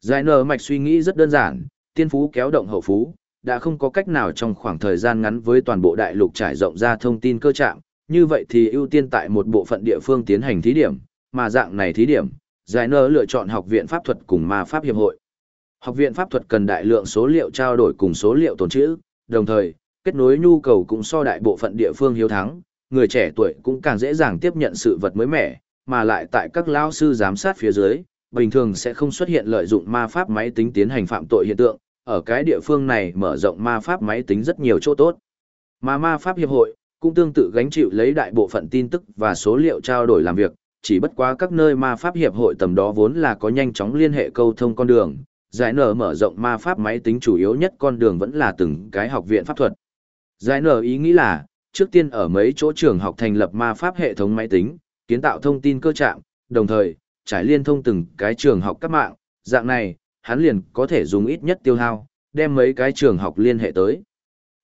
Giải nở mạch suy nghĩ rất đơn giản, tiên phú kéo động hậu phú, đã không có cách nào trong khoảng thời gian ngắn với toàn bộ đại lục trải rộng ra thông tin cơ trạng, như vậy thì ưu tiên tại một bộ phận địa phương tiến hành thí điểm, mà dạng này thí điểm, giải nơ lựa chọn học viện pháp thuật cùng ma pháp hiệp hội. Học viện pháp thuật cần đại lượng số liệu trao đổi cùng số liệu tồn trữ, đồng thời, kết nối nhu cầu cũng so đại bộ phận địa phương hiếu thắng, người trẻ tuổi cũng càng dễ dàng tiếp nhận sự vật mới mẻ, mà lại tại các lao sư giám sát phía dưới, bình thường sẽ không xuất hiện lợi dụng ma pháp máy tính tiến hành phạm tội hiện tượng, ở cái địa phương này mở rộng ma pháp máy tính rất nhiều chỗ tốt. Mà ma pháp hiệp hội cũng tương tự gánh chịu lấy đại bộ phận tin tức và số liệu trao đổi làm việc, chỉ bất quá các nơi ma pháp hiệp hội tầm đó vốn là có nhanh chóng liên hệ câu thông con đường, giải nở mở rộng ma pháp máy tính chủ yếu nhất con đường vẫn là từng cái học viện pháp thuật. Giải nở ý nghĩ là, trước tiên ở mấy chỗ trường học thành lập ma pháp hệ thống máy tính, kiến tạo thông tin cơ trạng, đồng thời, trải liên thông từng cái trường học các mạng, dạng này, hắn liền có thể dùng ít nhất tiêu hao, đem mấy cái trường học liên hệ tới.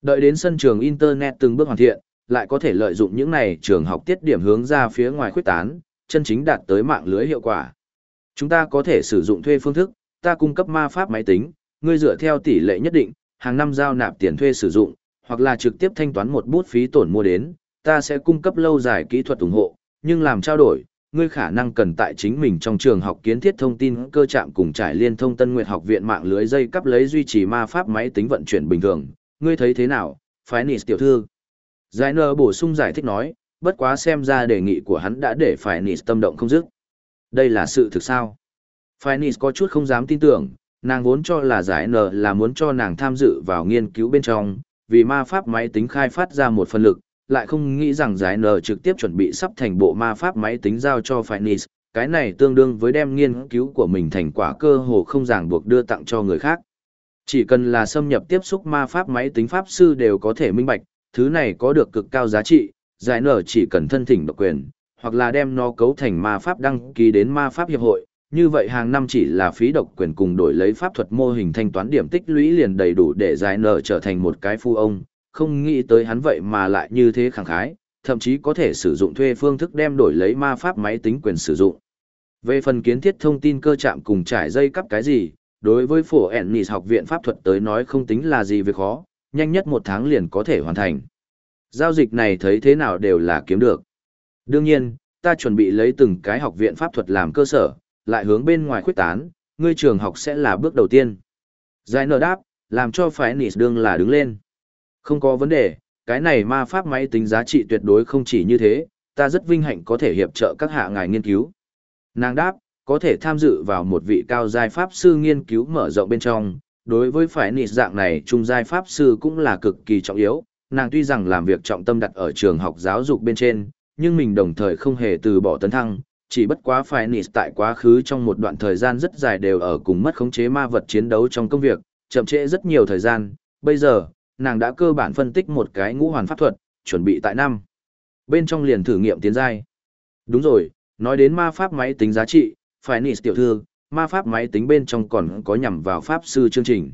Đợi đến sân trường Internet từng bước hoàn thiện, lại có thể lợi dụng những này trường học tiết điểm hướng ra phía ngoài khuyết tán, chân chính đạt tới mạng lưới hiệu quả. Chúng ta có thể sử dụng thuê phương thức, ta cung cấp ma pháp máy tính, ngươi dựa theo tỷ lệ nhất định, hàng năm giao nạp tiền thuê sử dụng, hoặc là trực tiếp thanh toán một bút phí tổn mua đến, ta sẽ cung cấp lâu dài kỹ thuật ủng hộ, nhưng làm trao đổi, ngươi khả năng cần tại chính mình trong trường học kiến thiết thông tin cơ trạm cùng trải liên thông Tân Nguyệt học viện mạng lưới dây cấp lấy duy trì ma pháp máy tính vận chuyển bình thường, ngươi thấy thế nào? Phái Nị tiểu thư. Giải nơ bổ sung giải thích nói, bất quá xem ra đề nghị của hắn đã để Phái Nị tâm động không dứt. Đây là sự thực sao? Phái Nị có chút không dám tin tưởng, nàng vốn cho là giải nơ là muốn cho nàng tham dự vào nghiên cứu bên trong, vì ma pháp máy tính khai phát ra một phần lực, lại không nghĩ rằng giải nờ trực tiếp chuẩn bị sắp thành bộ ma pháp máy tính giao cho Phinis, cái này tương đương với đem nghiên cứu của mình thành quả cơ hồ không ràng buộc đưa tặng cho người khác. Chỉ cần là xâm nhập tiếp xúc ma pháp máy tính pháp sư đều có thể minh bạch, thứ này có được cực cao giá trị, giải nở chỉ cần thân thỉnh độc quyền, hoặc là đem nó cấu thành ma pháp đăng ký đến ma pháp hiệp hội, như vậy hàng năm chỉ là phí độc quyền cùng đổi lấy pháp thuật mô hình thanh toán điểm tích lũy liền đầy đủ để giải nở trở thành một cái phu ông, không nghĩ tới hắn vậy mà lại như thế khẳng khái, thậm chí có thể sử dụng thuê phương thức đem đổi lấy ma pháp máy tính quyền sử dụng. Về phần kiến thiết thông tin cơ chạm cùng trải dây cắp cái gì, đối với phổ Ennis học viện pháp thuật tới nói không tính là gì việc khó, nhanh nhất một tháng liền có thể hoàn thành. Giao dịch này thấy thế nào đều là kiếm được. Đương nhiên, ta chuẩn bị lấy từng cái học viện pháp thuật làm cơ sở, lại hướng bên ngoài khuyết tán, ngươi trường học sẽ là bước đầu tiên. Giải nở đáp, làm cho phải nịt đương là đứng lên. Không có vấn đề, cái này ma pháp máy tính giá trị tuyệt đối không chỉ như thế, ta rất vinh hạnh có thể hiệp trợ các hạ ngài nghiên cứu. Nàng đáp, có thể tham dự vào một vị cao giai pháp sư nghiên cứu mở rộng bên trong, đối với phải nịt dạng này trung giai pháp sư cũng là cực kỳ trọng yếu, nàng tuy rằng làm việc trọng tâm đặt ở trường học giáo dục bên trên, nhưng mình đồng thời không hề từ bỏ tấn thăng, chỉ bất quá phải nịt tại quá khứ trong một đoạn thời gian rất dài đều ở cùng mất khống chế ma vật chiến đấu trong công việc, chậm trễ rất nhiều thời gian, bây giờ, nàng đã cơ bản phân tích một cái ngũ hoàn pháp thuật, chuẩn bị tại năm. Bên trong liền thử nghiệm tiến giai. Đúng rồi, nói đến ma pháp máy tính giá trị, phải nị tiểu thư, ma pháp máy tính bên trong còn có nhằm vào pháp sư chương trình.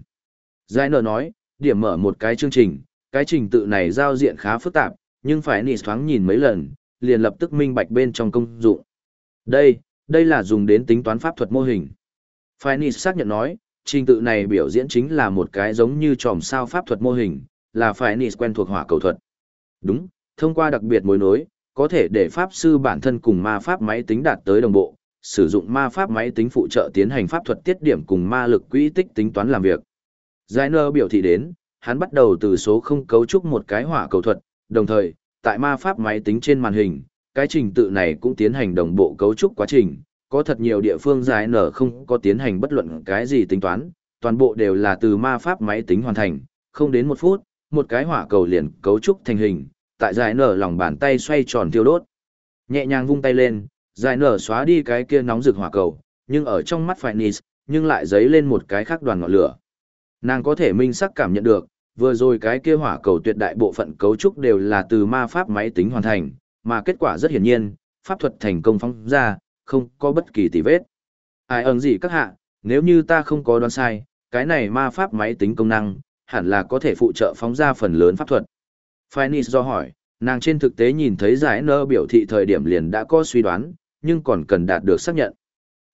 Giải nở nói, điểm mở một cái chương trình, cái trình tự này giao diện khá phức tạp, nhưng phải nị thoáng nhìn mấy lần, liền lập tức minh bạch bên trong công dụng. Đây, đây là dùng đến tính toán pháp thuật mô hình. Phải nị xác nhận nói, trình tự này biểu diễn chính là một cái giống như tròm sao pháp thuật mô hình, là phải nị quen thuộc hỏa cầu thuật. Đúng, thông qua đặc biệt mối nối, có thể để pháp sư bản thân cùng ma pháp máy tính đạt tới đồng bộ, sử dụng ma pháp máy tính phụ trợ tiến hành pháp thuật tiết điểm cùng ma lực quỹ tích tính toán làm việc. Zainer biểu thị đến, hắn bắt đầu từ số không cấu trúc một cái hỏa cầu thuật, đồng thời, tại ma pháp máy tính trên màn hình, cái trình tự này cũng tiến hành đồng bộ cấu trúc quá trình, có thật nhiều địa phương giải nở không có tiến hành bất luận cái gì tính toán, toàn bộ đều là từ ma pháp máy tính hoàn thành, không đến một phút, một cái hỏa cầu liền cấu trúc thành hình, tại giải nở lòng bàn tay xoay tròn tiêu đốt. Nhẹ nhàng vung tay lên, giải nở xóa đi cái kia nóng rực hỏa cầu, nhưng ở trong mắt phải Nis, nhưng lại dấy lên một cái khác đoàn ngọn lửa. Nàng có thể minh sắc cảm nhận được, vừa rồi cái kia hỏa cầu tuyệt đại bộ phận cấu trúc đều là từ ma pháp máy tính hoàn thành, mà kết quả rất hiển nhiên, pháp thuật thành công phóng ra, không có bất kỳ tì vết. Ai ẩn gì các hạ, nếu như ta không có đoán sai, cái này ma pháp máy tính công năng, hẳn là có thể phụ trợ phóng ra phần lớn pháp thuật. Phinis do hỏi, nàng trên thực tế nhìn thấy giải nơ biểu thị thời điểm liền đã có suy đoán, nhưng còn cần đạt được xác nhận.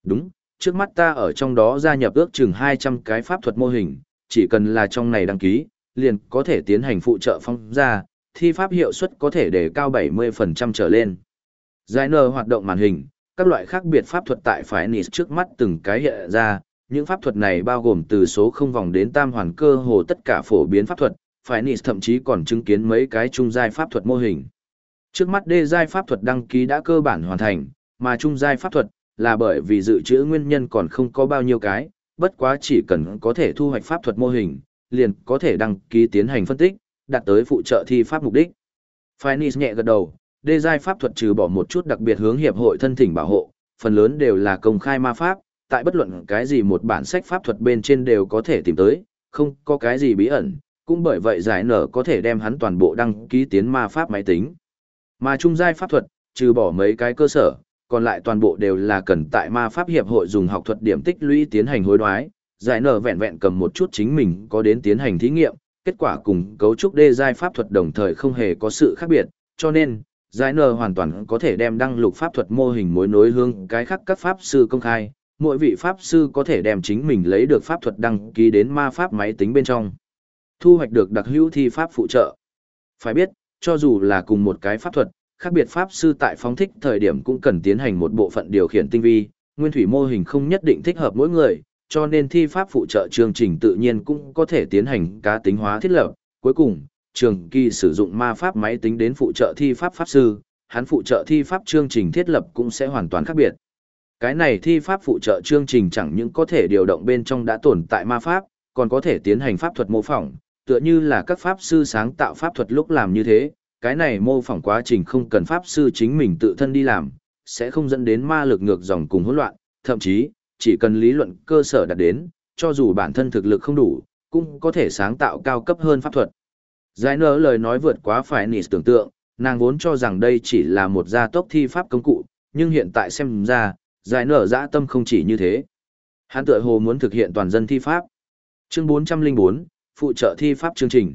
Đúng, trước mắt ta ở trong đó gia nhập ước chừng 200 cái pháp thuật mô hình, chỉ cần là trong này đăng ký, liền có thể tiến hành phụ trợ phong ra, thi pháp hiệu suất có thể để cao 70% trở lên. Giải nơ hoạt động màn hình, các loại khác biệt pháp thuật tại phải nỉ trước mắt từng cái hiện ra, những pháp thuật này bao gồm từ số không vòng đến tam hoàn cơ hồ tất cả phổ biến pháp thuật, phải nỉ thậm chí còn chứng kiến mấy cái trung giai pháp thuật mô hình. Trước mắt đê giai pháp thuật đăng ký đã cơ bản hoàn thành, mà trung giai pháp thuật là bởi vì dự trữ nguyên nhân còn không có bao nhiêu cái, bất quá chỉ cần có thể thu hoạch pháp thuật mô hình, liền có thể đăng ký tiến hành phân tích, đạt tới phụ trợ thi pháp mục đích. Finis nhẹ gật đầu, đê giai pháp thuật trừ bỏ một chút đặc biệt hướng hiệp hội thân thỉnh bảo hộ, phần lớn đều là công khai ma pháp, tại bất luận cái gì một bản sách pháp thuật bên trên đều có thể tìm tới, không có cái gì bí ẩn, cũng bởi vậy giải nở có thể đem hắn toàn bộ đăng ký tiến ma pháp máy tính. Mà trung giai pháp thuật, trừ bỏ mấy cái cơ sở, còn lại toàn bộ đều là cần tại ma pháp hiệp hội dùng học thuật điểm tích lũy tiến hành hối đoái, giải nở vẹn vẹn cầm một chút chính mình có đến tiến hành thí nghiệm, kết quả cùng cấu trúc đê giai pháp thuật đồng thời không hề có sự khác biệt, cho nên, giải nờ hoàn toàn có thể đem đăng lục pháp thuật mô hình mối nối hương cái khác các pháp sư công khai, mỗi vị pháp sư có thể đem chính mình lấy được pháp thuật đăng ký đến ma pháp máy tính bên trong. Thu hoạch được đặc hữu thi pháp phụ trợ. Phải biết, cho dù là cùng một cái pháp thuật, khác biệt pháp sư tại phóng thích thời điểm cũng cần tiến hành một bộ phận điều khiển tinh vi, nguyên thủy mô hình không nhất định thích hợp mỗi người, cho nên thi pháp phụ trợ chương trình tự nhiên cũng có thể tiến hành cá tính hóa thiết lập. Cuối cùng, trường kỳ sử dụng ma pháp máy tính đến phụ trợ thi pháp pháp sư, hắn phụ trợ thi pháp chương trình thiết lập cũng sẽ hoàn toàn khác biệt. Cái này thi pháp phụ trợ chương trình chẳng những có thể điều động bên trong đã tồn tại ma pháp, còn có thể tiến hành pháp thuật mô phỏng, tựa như là các pháp sư sáng tạo pháp thuật lúc làm như thế, cái này mô phỏng quá trình không cần pháp sư chính mình tự thân đi làm, sẽ không dẫn đến ma lực ngược dòng cùng hỗn loạn, thậm chí, chỉ cần lý luận cơ sở đạt đến, cho dù bản thân thực lực không đủ, cũng có thể sáng tạo cao cấp hơn pháp thuật. Giải nở lời nói vượt quá phải nỉ tưởng tượng, nàng vốn cho rằng đây chỉ là một gia tốc thi pháp công cụ, nhưng hiện tại xem ra, giải nở dã tâm không chỉ như thế. Hắn tựa hồ muốn thực hiện toàn dân thi pháp. Chương 404, phụ trợ thi pháp chương trình.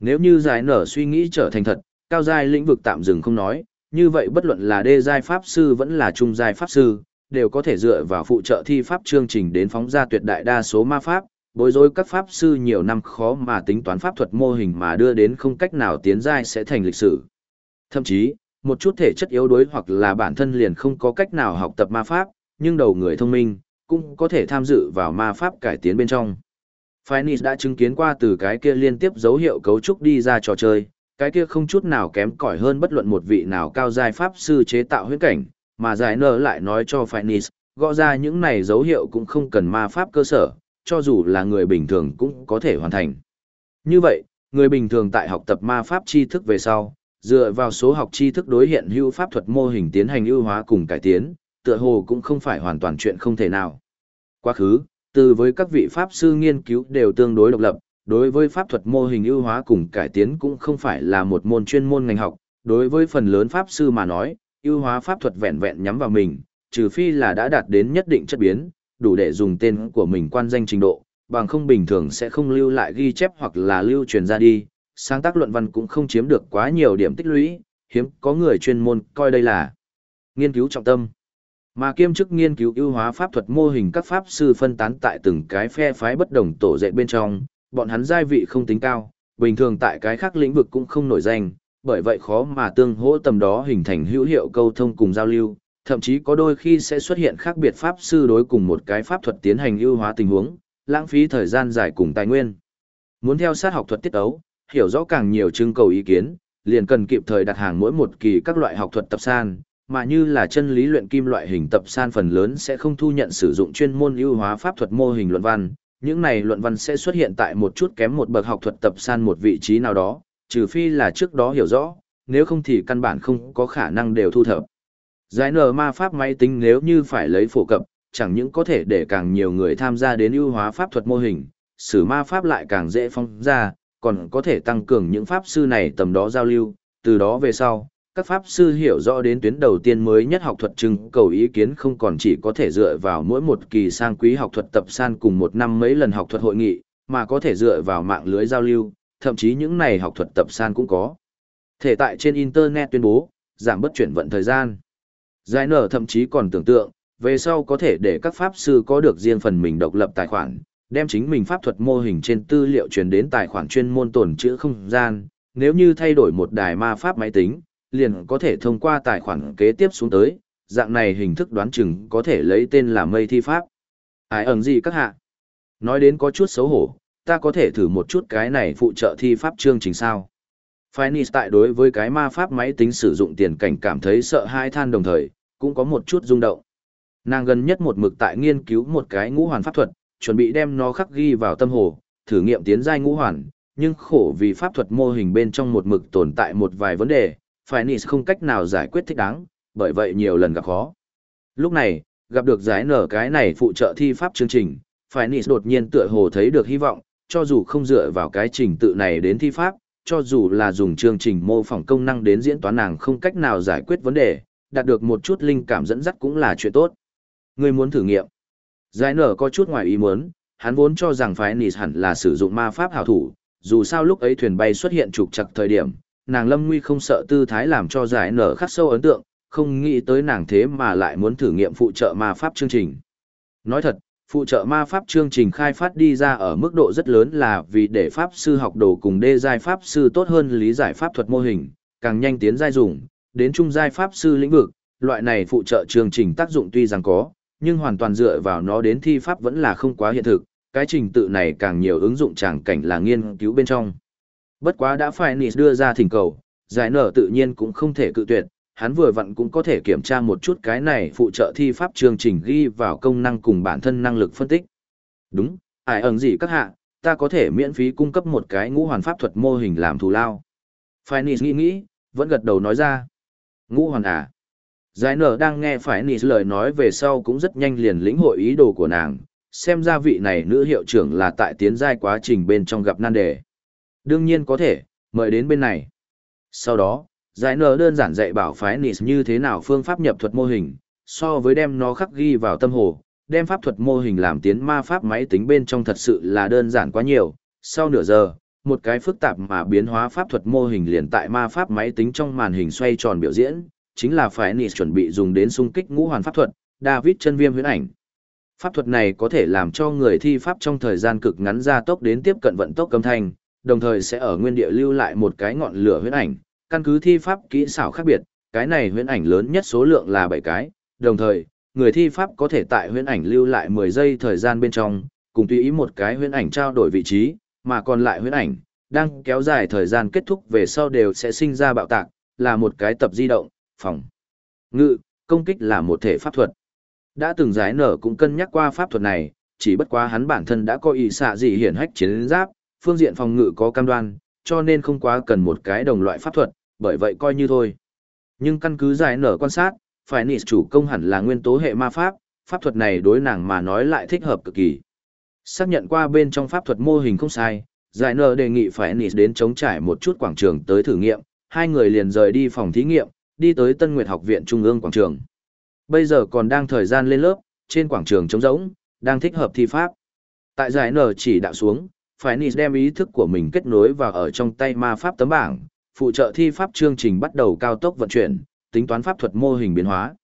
Nếu như giải nở suy nghĩ trở thành thật, cao giai lĩnh vực tạm dừng không nói, như vậy bất luận là đê giai pháp sư vẫn là trung giai pháp sư, đều có thể dựa vào phụ trợ thi pháp chương trình đến phóng ra tuyệt đại đa số ma pháp, bối rối các pháp sư nhiều năm khó mà tính toán pháp thuật mô hình mà đưa đến không cách nào tiến giai sẽ thành lịch sử. Thậm chí, một chút thể chất yếu đuối hoặc là bản thân liền không có cách nào học tập ma pháp, nhưng đầu người thông minh, cũng có thể tham dự vào ma pháp cải tiến bên trong. Phoenix đã chứng kiến qua từ cái kia liên tiếp dấu hiệu cấu trúc đi ra trò chơi, cái kia không chút nào kém cỏi hơn bất luận một vị nào cao giai pháp sư chế tạo huyễn cảnh, mà giải nở lại nói cho Phoenix, gõ ra những này dấu hiệu cũng không cần ma pháp cơ sở, cho dù là người bình thường cũng có thể hoàn thành. Như vậy, người bình thường tại học tập ma pháp tri thức về sau, dựa vào số học tri thức đối hiện hữu pháp thuật mô hình tiến hành ưu hóa cùng cải tiến, tựa hồ cũng không phải hoàn toàn chuyện không thể nào. Quá khứ, từ với các vị pháp sư nghiên cứu đều tương đối độc lập, đối với pháp thuật mô hình ưu hóa cùng cải tiến cũng không phải là một môn chuyên môn ngành học, đối với phần lớn pháp sư mà nói, ưu hóa pháp thuật vẹn vẹn nhắm vào mình, trừ phi là đã đạt đến nhất định chất biến, đủ để dùng tên của mình quan danh trình độ, bằng không bình thường sẽ không lưu lại ghi chép hoặc là lưu truyền ra đi, sáng tác luận văn cũng không chiếm được quá nhiều điểm tích lũy, hiếm có người chuyên môn coi đây là nghiên cứu trọng tâm. Mà kiêm chức nghiên cứu ưu hóa pháp thuật mô hình các pháp sư phân tán tại từng cái phe phái bất đồng tổ dệt bên trong, bọn hắn giai vị không tính cao, bình thường tại cái khác lĩnh vực cũng không nổi danh, bởi vậy khó mà tương hỗ tầm đó hình thành hữu hiệu câu thông cùng giao lưu, thậm chí có đôi khi sẽ xuất hiện khác biệt pháp sư đối cùng một cái pháp thuật tiến hành ưu hóa tình huống, lãng phí thời gian dài cùng tài nguyên. Muốn theo sát học thuật tiết ấu, hiểu rõ càng nhiều trưng cầu ý kiến, liền cần kịp thời đặt hàng mỗi một kỳ các loại học thuật tập san, mà như là chân lý luyện kim loại hình tập san phần lớn sẽ không thu nhận sử dụng chuyên môn ưu hóa pháp thuật mô hình luận văn, những này luận văn sẽ xuất hiện tại một chút kém một bậc học thuật tập san một vị trí nào đó, trừ phi là trước đó hiểu rõ, nếu không thì căn bản không có khả năng đều thu thập. Giải nở ma pháp máy tính nếu như phải lấy phổ cập, chẳng những có thể để càng nhiều người tham gia đến ưu hóa pháp thuật mô hình, sử ma pháp lại càng dễ phong ra, còn có thể tăng cường những pháp sư này tầm đó giao lưu, từ đó về sau, các pháp sư hiểu rõ đến tuyến đầu tiên mới nhất học thuật trưng cầu ý kiến không còn chỉ có thể dựa vào mỗi một kỳ sang quý học thuật tập san cùng một năm mấy lần học thuật hội nghị, mà có thể dựa vào mạng lưới giao lưu, thậm chí những này học thuật tập san cũng có. Thể tại trên Internet tuyên bố, giảm bất chuyển vận thời gian. Giải nở thậm chí còn tưởng tượng, về sau có thể để các pháp sư có được riêng phần mình độc lập tài khoản, đem chính mình pháp thuật mô hình trên tư liệu truyền đến tài khoản chuyên môn tồn trữ không gian, nếu như thay đổi một đài ma pháp máy tính, liền có thể thông qua tài khoản kế tiếp xuống tới, dạng này hình thức đoán chừng có thể lấy tên là mây thi pháp. Ai ẩn gì các hạ? Nói đến có chút xấu hổ, ta có thể thử một chút cái này phụ trợ thi pháp chương trình sao. Phineas tại đối với cái ma pháp máy tính sử dụng tiền cảnh cảm thấy sợ hai than đồng thời, cũng có một chút rung động. Nàng gần nhất một mực tại nghiên cứu một cái ngũ hoàn pháp thuật, chuẩn bị đem nó khắc ghi vào tâm hồ, thử nghiệm tiến giai ngũ hoàn, nhưng khổ vì pháp thuật mô hình bên trong một mực tồn tại một vài vấn đề, phải Phineas không cách nào giải quyết thích đáng, bởi vậy nhiều lần gặp khó. Lúc này, gặp được giải nở cái này phụ trợ thi pháp chương trình, phải Phineas đột nhiên tựa hồ thấy được hy vọng, cho dù không dựa vào cái trình tự này đến thi pháp, cho dù là dùng chương trình mô phỏng công năng đến diễn toán nàng không cách nào giải quyết vấn đề, đạt được một chút linh cảm dẫn dắt cũng là chuyện tốt. Người muốn thử nghiệm. Giải nở có chút ngoài ý muốn, hắn vốn cho rằng phái Nis hẳn là sử dụng ma pháp hảo thủ, dù sao lúc ấy thuyền bay xuất hiện trục chặt thời điểm, nàng lâm nguy không sợ tư thái làm cho giải nở khắc sâu ấn tượng, không nghĩ tới nàng thế mà lại muốn thử nghiệm phụ trợ ma pháp chương trình. Nói thật, phụ trợ ma pháp chương trình khai phát đi ra ở mức độ rất lớn là vì để pháp sư học đồ cùng đê giai pháp sư tốt hơn lý giải pháp thuật mô hình, càng nhanh tiến giai dùng, đến trung giai pháp sư lĩnh vực, loại này phụ trợ chương trình tác dụng tuy rằng có, nhưng hoàn toàn dựa vào nó đến thi pháp vẫn là không quá hiện thực, cái trình tự này càng nhiều ứng dụng chẳng cảnh là nghiên cứu bên trong. Bất quá đã phải Nis đưa ra thỉnh cầu, giải nở tự nhiên cũng không thể cự tuyệt, hắn vừa vặn cũng có thể kiểm tra một chút cái này phụ trợ thi pháp chương trình ghi vào công năng cùng bản thân năng lực phân tích. Đúng, ai ẩn gì các hạ, ta có thể miễn phí cung cấp một cái ngũ hoàn pháp thuật mô hình làm thù lao. Phải nghĩ nghĩ, vẫn gật đầu nói ra. Ngũ hoàn à? Giải nở đang nghe Phineas lời nói về sau cũng rất nhanh liền lĩnh hội ý đồ của nàng, xem ra vị này nữ hiệu trưởng là tại tiến giai quá trình bên trong gặp nan đề. Đương nhiên có thể, mời đến bên này. Sau đó, giải nở đơn giản dạy bảo phái Nis như thế nào phương pháp nhập thuật mô hình, so với đem nó khắc ghi vào tâm hồ, đem pháp thuật mô hình làm tiến ma pháp máy tính bên trong thật sự là đơn giản quá nhiều. Sau nửa giờ, một cái phức tạp mà biến hóa pháp thuật mô hình liền tại ma pháp máy tính trong màn hình xoay tròn biểu diễn, chính là phải nị chuẩn bị dùng đến xung kích ngũ hoàn pháp thuật, David chân viêm huyễn ảnh. Pháp thuật này có thể làm cho người thi pháp trong thời gian cực ngắn ra tốc đến tiếp cận vận tốc âm thanh, đồng thời sẽ ở nguyên địa lưu lại một cái ngọn lửa huyễn ảnh, căn cứ thi pháp kỹ xảo khác biệt, cái này huyễn ảnh lớn nhất số lượng là 7 cái, đồng thời, người thi pháp có thể tại huyễn ảnh lưu lại 10 giây thời gian bên trong, cùng tùy ý một cái huyễn ảnh trao đổi vị trí, mà còn lại huyễn ảnh, đang kéo dài thời gian kết thúc về sau đều sẽ sinh ra bạo tạc, là một cái tập di động, phòng. Ngự, công kích là một thể pháp thuật. Đã từng giải nở cũng cân nhắc qua pháp thuật này, chỉ bất quá hắn bản thân đã có ý xạ gì hiển hách chiến giáp, phương diện phòng ngự có cam đoan, cho nên không quá cần một cái đồng loại pháp thuật, bởi vậy coi như thôi. Nhưng căn cứ giải nở quan sát, phải nị chủ công hẳn là nguyên tố hệ ma pháp, pháp thuật này đối nàng mà nói lại thích hợp cực kỳ. Xác nhận qua bên trong pháp thuật mô hình không sai, giải nở đề nghị phải nị đến chống trải một chút quảng trường tới thử nghiệm, hai người liền rời đi phòng thí nghiệm, đi tới Tân Nguyệt học viện Trung ương quảng trường. Bây giờ còn đang thời gian lên lớp, trên quảng trường trống rỗng, đang thích hợp thi pháp. Tại giải nở chỉ đạo xuống, phải Nis đem ý thức của mình kết nối vào ở trong tay ma pháp tấm bảng, phụ trợ thi pháp chương trình bắt đầu cao tốc vận chuyển, tính toán pháp thuật mô hình biến hóa.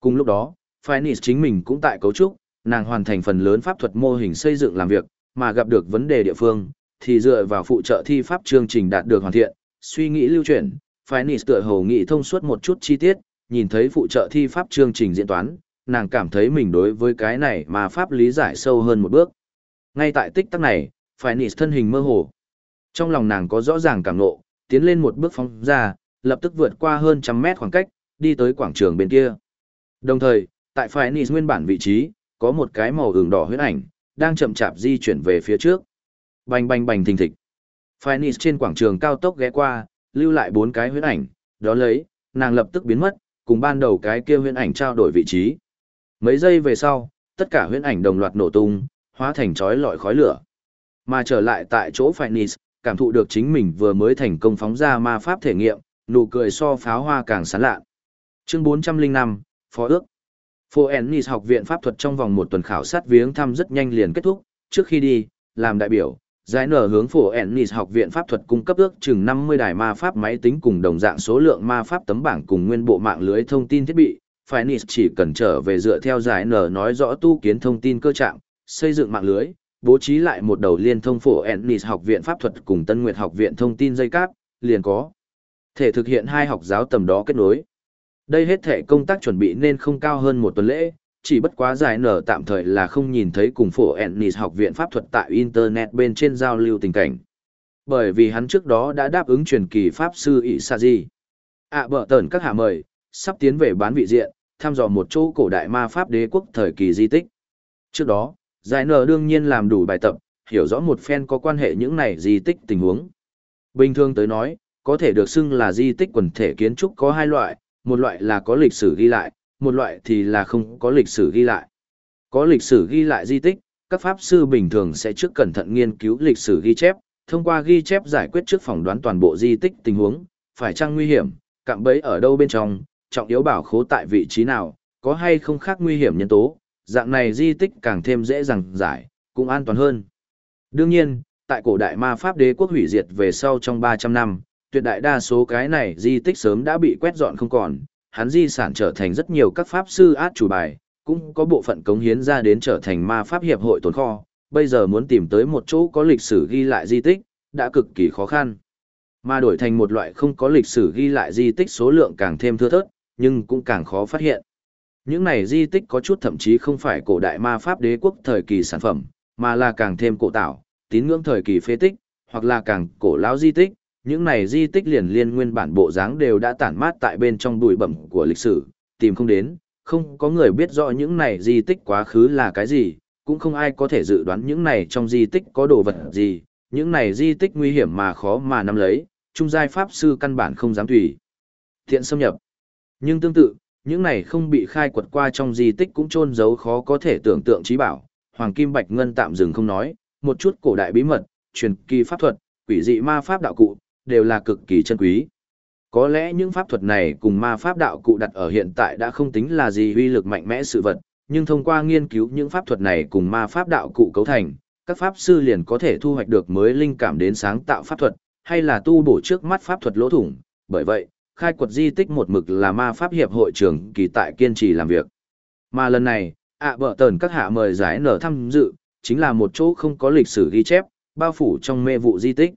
Cùng lúc đó, Phineas chính mình cũng tại cấu trúc, nàng hoàn thành phần lớn pháp thuật mô hình xây dựng làm việc, mà gặp được vấn đề địa phương, thì dựa vào phụ trợ thi pháp chương trình đạt được hoàn thiện, suy nghĩ lưu chuyển, Phineas tựa hồ nghĩ thông suốt một chút chi tiết, nhìn thấy phụ trợ thi pháp chương trình diễn toán, nàng cảm thấy mình đối với cái này mà pháp lý giải sâu hơn một bước. Ngay tại tích tắc này, Phineas thân hình mơ hồ. Trong lòng nàng có rõ ràng cảm ngộ, tiến lên một bước phóng ra, lập tức vượt qua hơn trăm mét khoảng cách, đi tới quảng trường bên kia. Đồng thời, tại Phineas nguyên bản vị trí, có một cái màu ửng đỏ huyết ảnh, đang chậm chạp di chuyển về phía trước. Bành bành bành thình thịch. Phineas trên quảng trường cao tốc ghé qua, lưu lại bốn cái huyết ảnh, đó lấy, nàng lập tức biến mất, cùng ban đầu cái kia huyễn ảnh trao đổi vị trí. Mấy giây về sau, tất cả huyễn ảnh đồng loạt nổ tung, hóa thành chói lọi khói lửa. Mà trở lại tại chỗ Phineas, cảm thụ được chính mình vừa mới thành công phóng ra ma pháp thể nghiệm, nụ cười so pháo hoa càng sán lạ. Chương 405, Phó ước. Phoenix Ennis học viện pháp thuật trong vòng một tuần khảo sát viếng thăm rất nhanh liền kết thúc, trước khi đi, làm đại biểu, giải nở hướng Phoenix Ennis học viện pháp thuật cung cấp ước chừng 50 đài ma pháp máy tính cùng đồng dạng số lượng ma pháp tấm bảng cùng nguyên bộ mạng lưới thông tin thiết bị, Phoenix chỉ cần trở về dựa theo giải nở nói rõ tu kiến thông tin cơ trạng, xây dựng mạng lưới, bố trí lại một đầu liên thông Phoenix Ennis học viện pháp thuật cùng Tân Nguyệt học viện thông tin dây cáp, liền có thể thực hiện hai học giáo tầm đó kết nối. Đây hết thể công tác chuẩn bị nên không cao hơn một tuần lễ, chỉ bất quá giải nở tạm thời là không nhìn thấy cùng phổ Ennis học viện pháp thuật tại Internet bên trên giao lưu tình cảnh. Bởi vì hắn trước đó đã đáp ứng truyền kỳ pháp sư ỷ sa di ạ à, bở tờn các hạ mời sắp tiến về bán vị diện thăm dò một chỗ cổ đại ma pháp đế quốc thời kỳ di tích. Trước đó giải nở đương nhiên làm đủ bài tập hiểu rõ một phen có quan hệ những này di tích tình huống. Bình thường tới nói có thể được xưng là di tích quần thể kiến trúc có hai loại một loại là có lịch sử ghi lại một loại thì là không có lịch sử ghi lại có lịch sử ghi lại di tích các pháp sư bình thường sẽ trước cẩn thận nghiên cứu lịch sử ghi chép thông qua ghi chép giải quyết trước phỏng đoán toàn bộ di tích tình huống, phải chăng nguy hiểm, cạm bẫy ở đâu bên trong, trọng yếu bảo khố tại vị trí nào, có hay không khác nguy hiểm nhân tố, dạng này di tích càng thêm dễ dàng giải, cũng an toàn hơn. Đương nhiên, tại cổ đại ma pháp đế quốc hủy diệt về sau trong 300 năm, tuyệt đại đa số cái này di tích sớm đã bị quét dọn không còn, hắn di sản trở thành rất nhiều các pháp sư át chủ bài, cũng có bộ phận cống hiến ra đến trở thành ma pháp hiệp hội tồn kho, bây giờ muốn tìm tới một chỗ có lịch sử ghi lại di tích, đã cực kỳ khó khăn. Mà đổi thành một loại không có lịch sử ghi lại di tích số lượng càng thêm thưa thớt, nhưng cũng càng khó phát hiện. Những này di tích có chút thậm chí không phải cổ đại ma pháp đế quốc thời kỳ sản phẩm, mà là càng thêm cổ tạo, tín ngưỡng thời kỳ phế tích, hoặc là càng cổ lão di tích. Những này di tích liền liên nguyên bản bộ dáng đều đã tản mát tại bên trong bụi bẩm của lịch sử, tìm không đến, không có người biết rõ những này di tích quá khứ là cái gì, cũng không ai có thể dự đoán những này trong di tích có đồ vật gì, những này di tích nguy hiểm mà khó mà nắm lấy, trung giai pháp sư căn bản không dám tùy. Thiện xâm nhập. Nhưng tương tự, những này không bị khai quật qua trong di tích cũng trôn giấu khó có thể tưởng tượng trí bảo, hoàng kim bạch ngân tạm dừng không nói, một chút cổ đại bí mật, truyền kỳ pháp thuật, quỷ dị ma pháp đạo cụ, đều là cực kỳ chân quý. Có lẽ những pháp thuật này cùng ma pháp đạo cụ đặt ở hiện tại đã không tính là gì uy lực mạnh mẽ sự vật, nhưng thông qua nghiên cứu những pháp thuật này cùng ma pháp đạo cụ cấu thành, các pháp sư liền có thể thu hoạch được mới linh cảm đến sáng tạo pháp thuật, hay là tu bổ trước mắt pháp thuật lỗ thủng. Bởi vậy, khai quật di tích một mực là ma pháp hiệp hội trưởng kỳ tại kiên trì làm việc. Mà lần này, ạ bợ tờn các hạ mời giải nở tham dự, chính là một chỗ không có lịch sử ghi chép, bao phủ trong mê vụ di tích.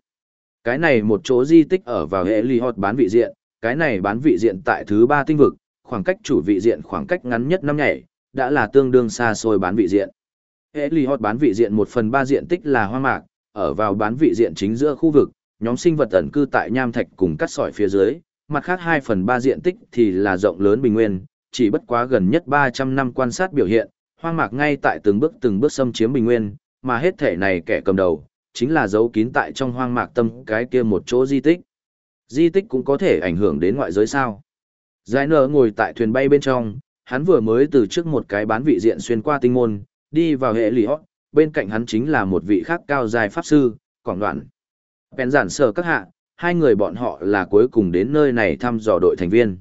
Cái này một chỗ di tích ở vào hệ ly hot bán vị diện, cái này bán vị diện tại thứ ba tinh vực, khoảng cách chủ vị diện khoảng cách ngắn nhất năm nhảy, đã là tương đương xa xôi bán vị diện. Hệ ly hot bán vị diện một phần ba diện tích là hoa mạc, ở vào bán vị diện chính giữa khu vực, nhóm sinh vật ẩn cư tại nham thạch cùng cắt sỏi phía dưới, mặt khác hai phần ba diện tích thì là rộng lớn bình nguyên, chỉ bất quá gần nhất 300 năm quan sát biểu hiện, hoang mạc ngay tại từng bước từng bước xâm chiếm bình nguyên, mà hết thể này kẻ cầm đầu, chính là giấu kín tại trong hoang mạc tâm cái kia một chỗ di tích. Di tích cũng có thể ảnh hưởng đến ngoại giới sao. Giải nở ngồi tại thuyền bay bên trong, hắn vừa mới từ trước một cái bán vị diện xuyên qua tinh môn, đi vào hệ lì hót, bên cạnh hắn chính là một vị khác cao dài pháp sư, quảng đoạn. Bèn giản sở các hạ, hai người bọn họ là cuối cùng đến nơi này thăm dò đội thành viên.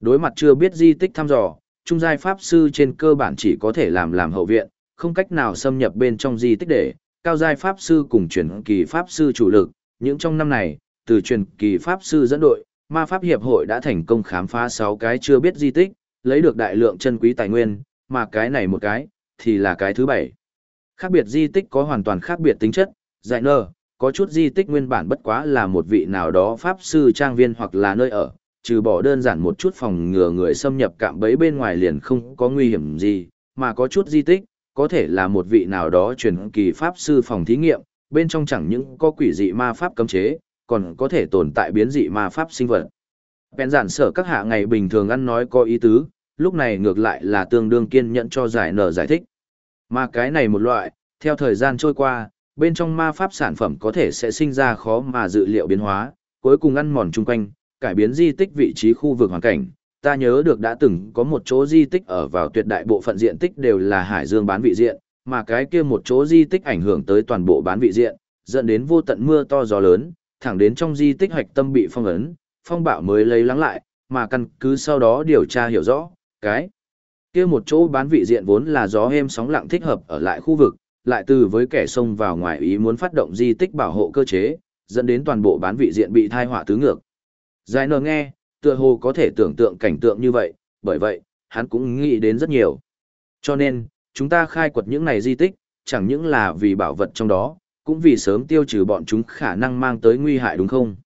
Đối mặt chưa biết di tích thăm dò, trung giai pháp sư trên cơ bản chỉ có thể làm làm hậu viện, không cách nào xâm nhập bên trong di tích để, cao giai pháp sư cùng truyền kỳ pháp sư chủ lực, những trong năm này, từ truyền kỳ pháp sư dẫn đội, ma pháp hiệp hội đã thành công khám phá 6 cái chưa biết di tích, lấy được đại lượng chân quý tài nguyên, mà cái này một cái, thì là cái thứ bảy. Khác biệt di tích có hoàn toàn khác biệt tính chất, dạy nơ, có chút di tích nguyên bản bất quá là một vị nào đó pháp sư trang viên hoặc là nơi ở, trừ bỏ đơn giản một chút phòng ngừa người xâm nhập cạm bẫy bên ngoài liền không có nguy hiểm gì, mà có chút di tích, có thể là một vị nào đó truyền kỳ pháp sư phòng thí nghiệm, bên trong chẳng những có quỷ dị ma pháp cấm chế, còn có thể tồn tại biến dị ma pháp sinh vật. Bèn giản sở các hạ ngày bình thường ăn nói có ý tứ, lúc này ngược lại là tương đương kiên nhẫn cho giải nở giải thích. Mà cái này một loại, theo thời gian trôi qua, bên trong ma pháp sản phẩm có thể sẽ sinh ra khó mà dự liệu biến hóa, cuối cùng ăn mòn chung quanh, cải biến di tích vị trí khu vực hoàn cảnh. Ta nhớ được đã từng có một chỗ di tích ở vào tuyệt đại bộ phận diện tích đều là hải dương bán vị diện, mà cái kia một chỗ di tích ảnh hưởng tới toàn bộ bán vị diện, dẫn đến vô tận mưa to gió lớn, thẳng đến trong di tích hoạch tâm bị phong ấn, phong bạo mới lấy lắng lại, mà căn cứ sau đó điều tra hiểu rõ, cái kia một chỗ bán vị diện vốn là gió êm sóng lặng thích hợp ở lại khu vực, lại từ với kẻ xông vào ngoài ý muốn phát động di tích bảo hộ cơ chế, dẫn đến toàn bộ bán vị diện bị thai họa tứ ngược. Giải nờ nghe, tựa hồ có thể tưởng tượng cảnh tượng như vậy, bởi vậy, hắn cũng nghĩ đến rất nhiều. Cho nên, chúng ta khai quật những này di tích, chẳng những là vì bảo vật trong đó, cũng vì sớm tiêu trừ bọn chúng khả năng mang tới nguy hại đúng không?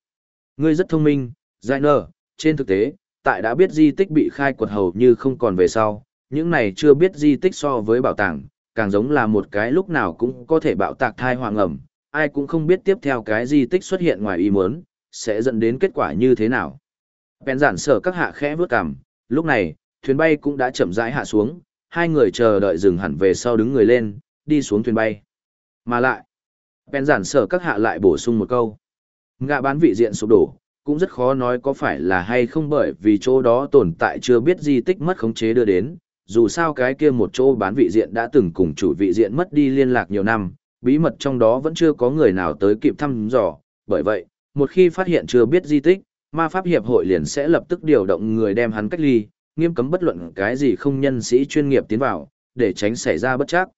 Ngươi rất thông minh, Zainer, trên thực tế, tại đã biết di tích bị khai quật hầu như không còn về sau, những này chưa biết di tích so với bảo tàng, càng giống là một cái lúc nào cũng có thể bạo tạc thai hoàng ẩm, ai cũng không biết tiếp theo cái di tích xuất hiện ngoài ý muốn, sẽ dẫn đến kết quả như thế nào. Bèn giản sở các hạ khẽ vướt cằm, lúc này, thuyền bay cũng đã chậm rãi hạ xuống, hai người chờ đợi dừng hẳn về sau đứng người lên, đi xuống thuyền bay. Mà lại, bèn giản sở các hạ lại bổ sung một câu. Ngạ bán vị diện sụp đổ, cũng rất khó nói có phải là hay không bởi vì chỗ đó tồn tại chưa biết di tích mất khống chế đưa đến, dù sao cái kia một chỗ bán vị diện đã từng cùng chủ vị diện mất đi liên lạc nhiều năm, bí mật trong đó vẫn chưa có người nào tới kịp thăm dò, bởi vậy, một khi phát hiện chưa biết di tích, ma pháp hiệp hội liền sẽ lập tức điều động người đem hắn cách ly, nghiêm cấm bất luận cái gì không nhân sĩ chuyên nghiệp tiến vào, để tránh xảy ra bất chắc.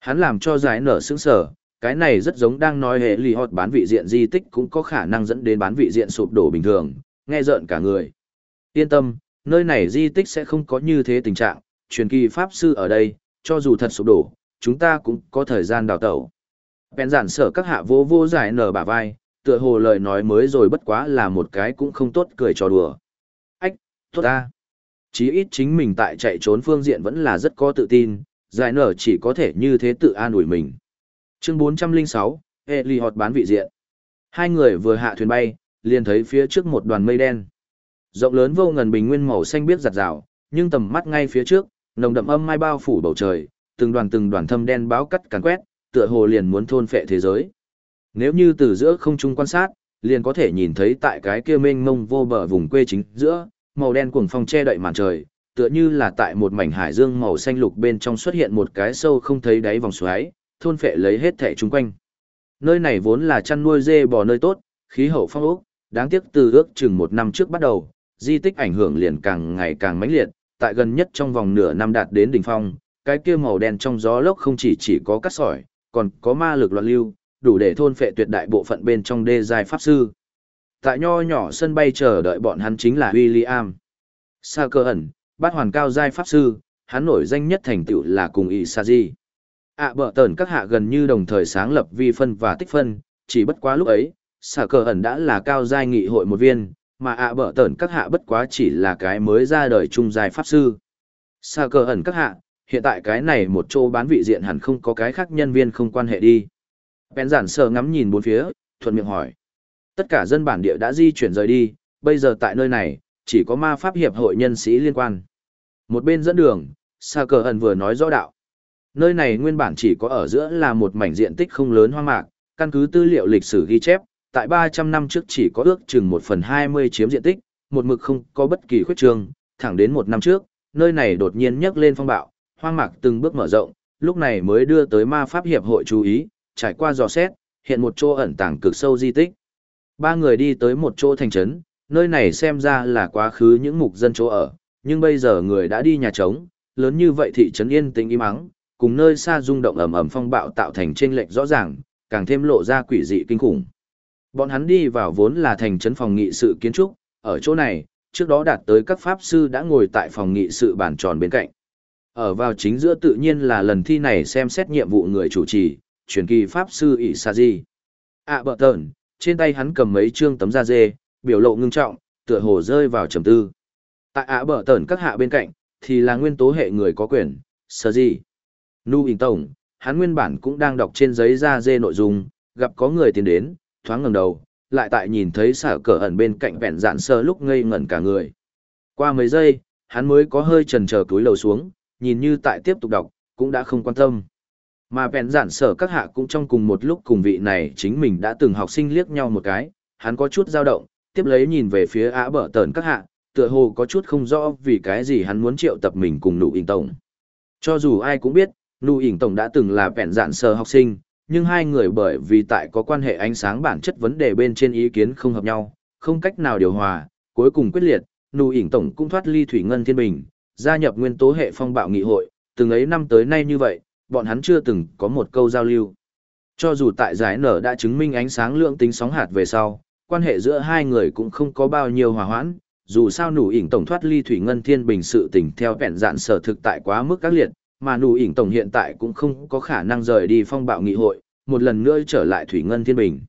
Hắn làm cho giải nở sững sở, cái này rất giống đang nói hệ lì hot bán vị diện di tích cũng có khả năng dẫn đến bán vị diện sụp đổ bình thường, nghe rợn cả người. Yên tâm, nơi này di tích sẽ không có như thế tình trạng, truyền kỳ pháp sư ở đây, cho dù thật sụp đổ, chúng ta cũng có thời gian đào tẩu. Bèn giản sở các hạ vô vô giải nở bả vai, tựa hồ lời nói mới rồi bất quá là một cái cũng không tốt cười trò đùa. Ách, tốt ta. Chí ít chính mình tại chạy trốn phương diện vẫn là rất có tự tin, giải nở chỉ có thể như thế tự an ủi mình. Chương 406, Eli họt bán vị diện. Hai người vừa hạ thuyền bay, liền thấy phía trước một đoàn mây đen. Rộng lớn vô ngần bình nguyên màu xanh biếc giặt rào, nhưng tầm mắt ngay phía trước, nồng đậm âm mai bao phủ bầu trời, từng đoàn từng đoàn thâm đen báo cắt càn quét, tựa hồ liền muốn thôn phệ thế giới. Nếu như từ giữa không trung quan sát, liền có thể nhìn thấy tại cái kia mênh mông vô bờ vùng quê chính giữa, màu đen cuồng phong che đậy màn trời, tựa như là tại một mảnh hải dương màu xanh lục bên trong xuất hiện một cái sâu không thấy đáy vòng xoáy, thôn phệ lấy hết thể chung quanh. Nơi này vốn là chăn nuôi dê bò nơi tốt, khí hậu phong ốc, đáng tiếc từ ước chừng một năm trước bắt đầu, di tích ảnh hưởng liền càng ngày càng mãnh liệt, tại gần nhất trong vòng nửa năm đạt đến đỉnh phong, cái kia màu đen trong gió lốc không chỉ chỉ có cắt sỏi, còn có ma lực loạn lưu, đủ để thôn phệ tuyệt đại bộ phận bên trong đê giai pháp sư. Tại nho nhỏ sân bay chờ đợi bọn hắn chính là William. Sa cơ ẩn, bát hoàn cao giai pháp sư, hắn nổi danh nhất thành tựu là cùng Isaji. ạ à, bợ tờn các hạ gần như đồng thời sáng lập vi phân và tích phân, chỉ bất quá lúc ấy, Sa cơ ẩn đã là cao giai nghị hội một viên, mà à, ạ bợ tờn các hạ bất quá chỉ là cái mới ra đời trung giai pháp sư. Sa cơ ẩn các hạ, hiện tại cái này một chỗ bán vị diện hẳn không có cái khác nhân viên không quan hệ đi. Bèn giản sờ ngắm nhìn bốn phía, thuận miệng hỏi. Tất cả dân bản địa đã di chuyển rời đi, bây giờ tại nơi này, chỉ có ma pháp hiệp hội nhân sĩ liên quan. Một bên dẫn đường, Sa Cờ Ẩn vừa nói rõ đạo. Nơi này nguyên bản chỉ có ở giữa là một mảnh diện tích không lớn hoang mạc, căn cứ tư liệu lịch sử ghi chép, tại 300 năm trước chỉ có ước chừng 1 phần 20 chiếm diện tích, một mực không có bất kỳ khuyết trương, thẳng đến một năm trước, nơi này đột nhiên nhấc lên phong bạo, hoang mạc từng bước mở rộng, lúc này mới đưa tới ma pháp hiệp hội chú ý, trải qua dò xét, hiện một chỗ ẩn tàng cực sâu di tích. Ba người đi tới một chỗ thành trấn, nơi này xem ra là quá khứ những mục dân chỗ ở, nhưng bây giờ người đã đi nhà trống, lớn như vậy thị trấn yên tĩnh im mắng, cùng nơi xa rung động ầm ầm phong bạo tạo thành chênh lệch rõ ràng, càng thêm lộ ra quỷ dị kinh khủng. Bọn hắn đi vào vốn là thành trấn phòng nghị sự kiến trúc, ở chỗ này, trước đó đạt tới các pháp sư đã ngồi tại phòng nghị sự bàn tròn bên cạnh. Ở vào chính giữa tự nhiên là lần thi này xem xét nhiệm vụ người chủ trì, truyền kỳ pháp sư ỷ sa di. Ạ bợ tởn trên tay hắn cầm mấy chương tấm da dê, biểu lộ ngưng trọng, tựa hồ rơi vào trầm tư. Tại ạ bợ tởn các hạ bên cạnh, thì là nguyên tố hệ người có quyền sơ di. Nu in tổng, hắn nguyên bản cũng đang đọc trên giấy da dê nội dung, gặp có người tiến đến, thoáng ngẩng đầu, lại tại nhìn thấy xả cờ ẩn bên cạnh vẹn dạn sơ lúc ngây ngẩn cả người. Qua mấy giây, hắn mới có hơi trần trờ túi lầu xuống, nhìn như tại tiếp tục đọc, cũng đã không quan tâm mà vẹn giản sở các hạ cũng trong cùng một lúc cùng vị này chính mình đã từng học sinh liếc nhau một cái, hắn có chút dao động, tiếp lấy nhìn về phía ả bở tờn các hạ, tựa hồ có chút không rõ vì cái gì hắn muốn triệu tập mình cùng nụ ỉn tổng. Cho dù ai cũng biết, nụ ỉn tổng đã từng là vẹn giản sở học sinh, nhưng hai người bởi vì tại có quan hệ ánh sáng bản chất vấn đề bên trên ý kiến không hợp nhau, không cách nào điều hòa, cuối cùng quyết liệt, nụ ỉn tổng cũng thoát ly thủy ngân thiên bình, gia nhập nguyên tố hệ phong bạo nghị hội, từng ấy năm tới nay như vậy, bọn hắn chưa từng có một câu giao lưu. Cho dù tại giải nở đã chứng minh ánh sáng lượng tính sóng hạt về sau, quan hệ giữa hai người cũng không có bao nhiêu hòa hoãn, dù sao nụ ỉn tổng thoát ly thủy ngân thiên bình sự tình theo vẹn dạn sở thực tại quá mức các liệt, mà nụ ỉn tổng hiện tại cũng không có khả năng rời đi phong bạo nghị hội, một lần nữa trở lại thủy ngân thiên bình.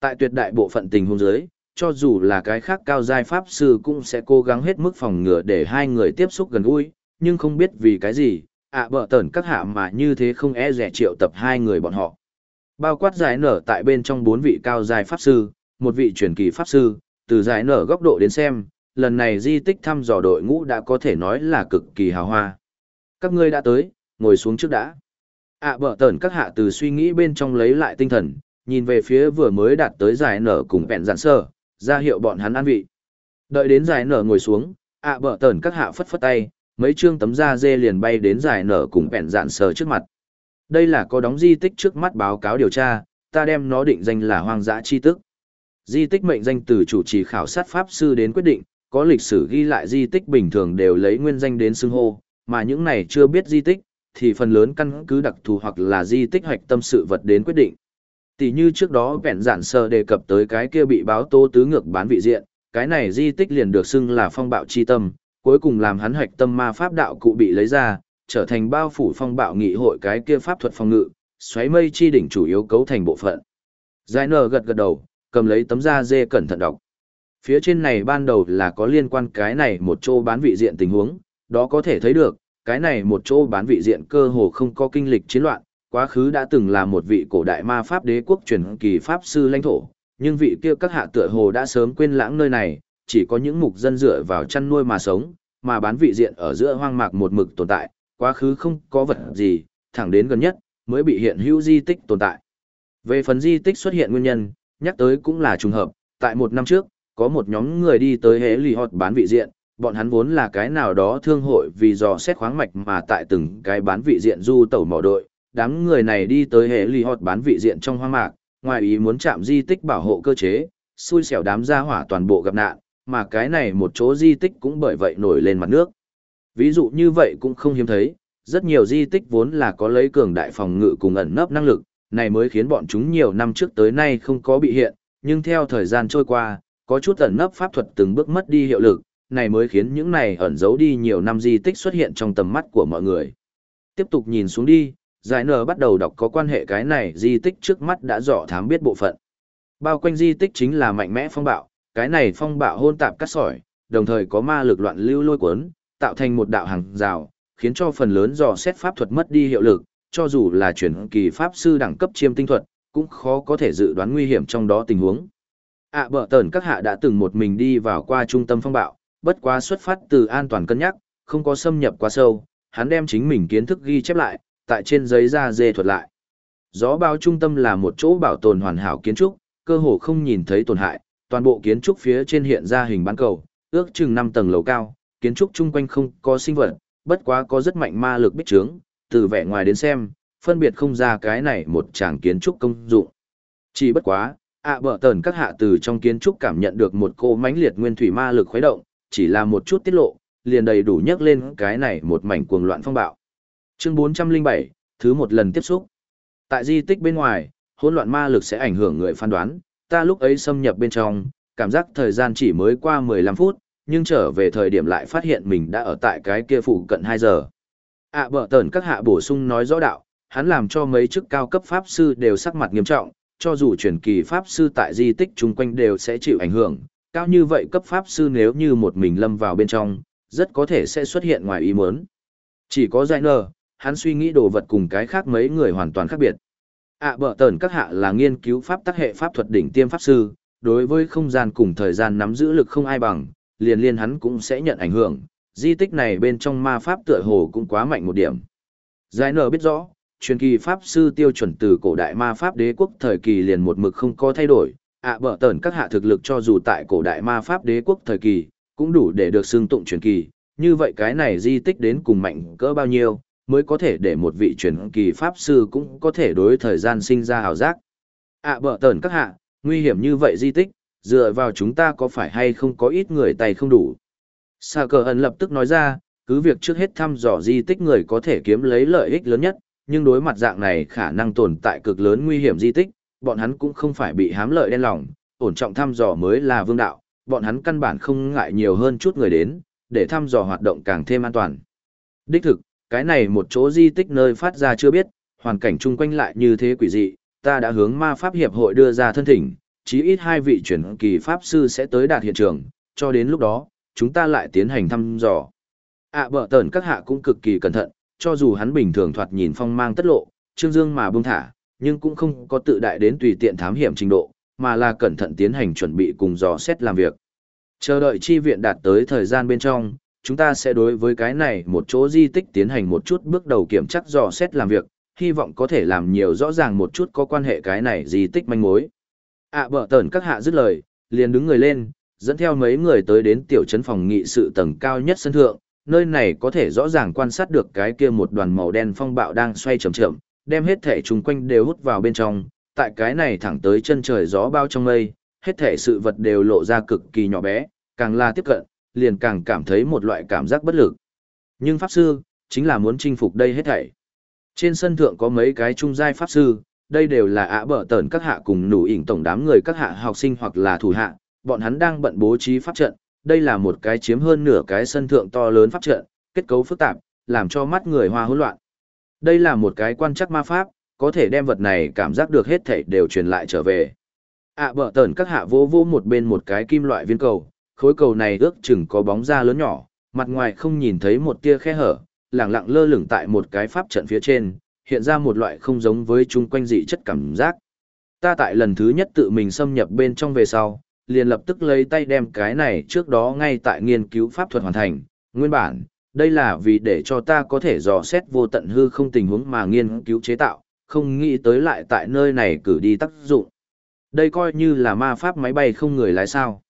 Tại tuyệt đại bộ phận tình huống giới, cho dù là cái khác cao giai pháp sư cũng sẽ cố gắng hết mức phòng ngừa để hai người tiếp xúc gần gũi, nhưng không biết vì cái gì, ạ à bợ tẩn các hạ mà như thế không e rẻ triệu tập hai người bọn họ. Bao quát giải nở tại bên trong bốn vị cao dài pháp sư, một vị truyền kỳ pháp sư, từ giải nở góc độ đến xem, lần này di tích thăm dò đội ngũ đã có thể nói là cực kỳ hào hoa. Các ngươi đã tới, ngồi xuống trước đã. ạ à bợ tẩn các hạ từ suy nghĩ bên trong lấy lại tinh thần, nhìn về phía vừa mới đạt tới giải nở cùng bẹn giản sơ, ra hiệu bọn hắn an vị. Đợi đến giải nở ngồi xuống, ạ à bợ tẩn các hạ phất phất tay, mấy chương tấm da dê liền bay đến giải nở cùng bẹn dạn sơ trước mặt. Đây là có đóng di tích trước mắt báo cáo điều tra, ta đem nó định danh là hoang dã chi tức. Di tích mệnh danh từ chủ trì khảo sát pháp sư đến quyết định, có lịch sử ghi lại di tích bình thường đều lấy nguyên danh đến xưng hô, mà những này chưa biết di tích, thì phần lớn căn cứ đặc thù hoặc là di tích hoạch tâm sự vật đến quyết định. Tỷ như trước đó vẹn giản sơ đề cập tới cái kia bị báo tố tứ ngược bán vị diện, cái này di tích liền được xưng là phong bạo chi tâm, cuối cùng làm hắn hoạch tâm ma pháp đạo cụ bị lấy ra, trở thành bao phủ phong bạo nghị hội cái kia pháp thuật phòng ngự, xoáy mây chi đỉnh chủ yếu cấu thành bộ phận. Giải nở gật gật đầu, cầm lấy tấm da dê cẩn thận đọc. Phía trên này ban đầu là có liên quan cái này một chỗ bán vị diện tình huống, đó có thể thấy được, cái này một chỗ bán vị diện cơ hồ không có kinh lịch chiến loạn, quá khứ đã từng là một vị cổ đại ma pháp đế quốc truyền kỳ pháp sư lãnh thổ, nhưng vị kia các hạ tựa hồ đã sớm quên lãng nơi này, chỉ có những mục dân dựa vào chăn nuôi mà sống, mà bán vị diện ở giữa hoang mạc một mực tồn tại, quá khứ không có vật gì, thẳng đến gần nhất, mới bị hiện hữu di tích tồn tại. Về phần di tích xuất hiện nguyên nhân, nhắc tới cũng là trùng hợp, tại một năm trước, có một nhóm người đi tới hế lì hot bán vị diện, bọn hắn vốn là cái nào đó thương hội vì dò xét khoáng mạch mà tại từng cái bán vị diện du tẩu mỏ đội, đám người này đi tới hệ lì hot bán vị diện trong hoang mạc, ngoài ý muốn chạm di tích bảo hộ cơ chế, xui xẻo đám gia hỏa toàn bộ gặp nạn, mà cái này một chỗ di tích cũng bởi vậy nổi lên mặt nước. Ví dụ như vậy cũng không hiếm thấy, rất nhiều di tích vốn là có lấy cường đại phòng ngự cùng ẩn nấp năng lực, này mới khiến bọn chúng nhiều năm trước tới nay không có bị hiện, nhưng theo thời gian trôi qua, có chút ẩn nấp pháp thuật từng bước mất đi hiệu lực, này mới khiến những này ẩn giấu đi nhiều năm di tích xuất hiện trong tầm mắt của mọi người. Tiếp tục nhìn xuống đi, giải nở bắt đầu đọc có quan hệ cái này di tích trước mắt đã rõ thám biết bộ phận. Bao quanh di tích chính là mạnh mẽ phong bạo, cái này phong bạo hôn tạp cắt sỏi, đồng thời có ma lực loạn lưu lôi cuốn, tạo thành một đạo hàng rào, khiến cho phần lớn dò xét pháp thuật mất đi hiệu lực, cho dù là chuyển kỳ pháp sư đẳng cấp chiêm tinh thuật, cũng khó có thể dự đoán nguy hiểm trong đó tình huống. ạ à, bở tờn các hạ đã từng một mình đi vào qua trung tâm phong bạo, bất quá xuất phát từ an toàn cân nhắc, không có xâm nhập quá sâu, hắn đem chính mình kiến thức ghi chép lại, tại trên giấy da dê thuật lại. Gió bao trung tâm là một chỗ bảo tồn hoàn hảo kiến trúc, cơ hồ không nhìn thấy tổn hại, toàn bộ kiến trúc phía trên hiện ra hình bán cầu, ước chừng 5 tầng lầu cao, kiến trúc chung quanh không có sinh vật, bất quá có rất mạnh ma lực bích trướng, từ vẻ ngoài đến xem, phân biệt không ra cái này một tràng kiến trúc công dụng. Chỉ bất quá, ạ à bở tờn các hạ từ trong kiến trúc cảm nhận được một cô mãnh liệt nguyên thủy ma lực khuấy động, chỉ là một chút tiết lộ, liền đầy đủ nhắc lên cái này một mảnh cuồng loạn phong bạo. Chương 407, thứ một lần tiếp xúc. Tại di tích bên ngoài, hỗn loạn ma lực sẽ ảnh hưởng người phán đoán, ta lúc ấy xâm nhập bên trong, cảm giác thời gian chỉ mới qua 15 phút, nhưng trở về thời điểm lại phát hiện mình đã ở tại cái kia phụ cận 2 giờ. ạ à, bở tờn các hạ bổ sung nói rõ đạo, hắn làm cho mấy chức cao cấp pháp sư đều sắc mặt nghiêm trọng, cho dù truyền kỳ pháp sư tại di tích chung quanh đều sẽ chịu ảnh hưởng, cao như vậy cấp pháp sư nếu như một mình lâm vào bên trong, rất có thể sẽ xuất hiện ngoài ý muốn. Chỉ có giải nờ, hắn suy nghĩ đồ vật cùng cái khác mấy người hoàn toàn khác biệt ạ à, bở tờn các hạ là nghiên cứu pháp tác hệ pháp thuật đỉnh tiêm pháp sư, đối với không gian cùng thời gian nắm giữ lực không ai bằng, liền liên hắn cũng sẽ nhận ảnh hưởng, di tích này bên trong ma pháp tựa hồ cũng quá mạnh một điểm. Giải nở biết rõ, truyền kỳ pháp sư tiêu chuẩn từ cổ đại ma pháp đế quốc thời kỳ liền một mực không có thay đổi, ạ à, bở tờn các hạ thực lực cho dù tại cổ đại ma pháp đế quốc thời kỳ, cũng đủ để được xưng tụng truyền kỳ, như vậy cái này di tích đến cùng mạnh cỡ bao nhiêu, mới có thể để một vị truyền kỳ pháp sư cũng có thể đối thời gian sinh ra hào giác. ạ à, bở tờn các hạ, nguy hiểm như vậy di tích, dựa vào chúng ta có phải hay không có ít người tay không đủ. Sa cờ ẩn lập tức nói ra, cứ việc trước hết thăm dò di tích người có thể kiếm lấy lợi ích lớn nhất, nhưng đối mặt dạng này khả năng tồn tại cực lớn nguy hiểm di tích, bọn hắn cũng không phải bị hám lợi đen lòng, ổn trọng thăm dò mới là vương đạo, bọn hắn căn bản không ngại nhiều hơn chút người đến, để thăm dò hoạt động càng thêm an toàn. Đích thực, cái này một chỗ di tích nơi phát ra chưa biết, hoàn cảnh chung quanh lại như thế quỷ dị, ta đã hướng ma pháp hiệp hội đưa ra thân thỉnh, chí ít hai vị chuyển kỳ pháp sư sẽ tới đạt hiện trường, cho đến lúc đó, chúng ta lại tiến hành thăm dò. ạ à, bở tờn các hạ cũng cực kỳ cẩn thận, cho dù hắn bình thường thoạt nhìn phong mang tất lộ, trương dương mà buông thả, nhưng cũng không có tự đại đến tùy tiện thám hiểm trình độ, mà là cẩn thận tiến hành chuẩn bị cùng dò xét làm việc. Chờ đợi chi viện đạt tới thời gian bên trong, chúng ta sẽ đối với cái này một chỗ di tích tiến hành một chút bước đầu kiểm chắc dò xét làm việc, hy vọng có thể làm nhiều rõ ràng một chút có quan hệ cái này di tích manh mối. ạ à, bở tờn các hạ dứt lời, liền đứng người lên, dẫn theo mấy người tới đến tiểu trấn phòng nghị sự tầng cao nhất sân thượng, nơi này có thể rõ ràng quan sát được cái kia một đoàn màu đen phong bạo đang xoay chậm chậm, đem hết thể chung quanh đều hút vào bên trong, tại cái này thẳng tới chân trời gió bao trong mây, hết thể sự vật đều lộ ra cực kỳ nhỏ bé, càng là tiếp cận, liền càng cảm thấy một loại cảm giác bất lực. Nhưng Pháp Sư, chính là muốn chinh phục đây hết thảy. Trên sân thượng có mấy cái trung giai Pháp Sư, đây đều là ạ bở tờn các hạ cùng nủ ỉn tổng đám người các hạ học sinh hoặc là thủ hạ, bọn hắn đang bận bố trí pháp trận, đây là một cái chiếm hơn nửa cái sân thượng to lớn pháp trận, kết cấu phức tạp, làm cho mắt người hoa hỗn loạn. Đây là một cái quan chắc ma pháp, có thể đem vật này cảm giác được hết thảy đều truyền lại trở về. ạ bở tờn các hạ vô vô một bên một cái kim loại viên cầu, khối cầu này ước chừng có bóng da lớn nhỏ, mặt ngoài không nhìn thấy một tia khe hở, lẳng lặng lơ lửng tại một cái pháp trận phía trên, hiện ra một loại không giống với chung quanh dị chất cảm giác. Ta tại lần thứ nhất tự mình xâm nhập bên trong về sau, liền lập tức lấy tay đem cái này trước đó ngay tại nghiên cứu pháp thuật hoàn thành, nguyên bản, đây là vì để cho ta có thể dò xét vô tận hư không tình huống mà nghiên cứu chế tạo, không nghĩ tới lại tại nơi này cử đi tác dụng. Đây coi như là ma pháp máy bay không người lái sao.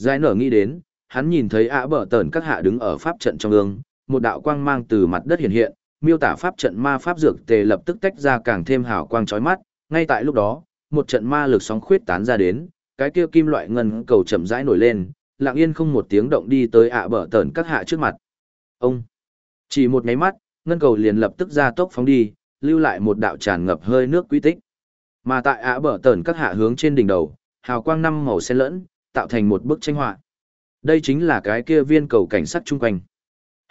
Giải nở nghĩ đến, hắn nhìn thấy ạ bờ tờn các hạ đứng ở pháp trận trong ương, một đạo quang mang từ mặt đất hiện hiện, miêu tả pháp trận ma pháp dược tề lập tức tách ra càng thêm hào quang chói mắt, ngay tại lúc đó, một trận ma lực sóng khuyết tán ra đến, cái kia kim loại ngân cầu chậm rãi nổi lên, lặng yên không một tiếng động đi tới ạ bờ tờn các hạ trước mặt. Ông! Chỉ một nháy mắt, ngân cầu liền lập tức ra tốc phóng đi, lưu lại một đạo tràn ngập hơi nước quý tích. Mà tại ạ bờ tờn các hạ hướng trên đỉnh đầu, hào quang năm màu xen lẫn, tạo thành một bức tranh họa. Đây chính là cái kia viên cầu cảnh sát chung quanh.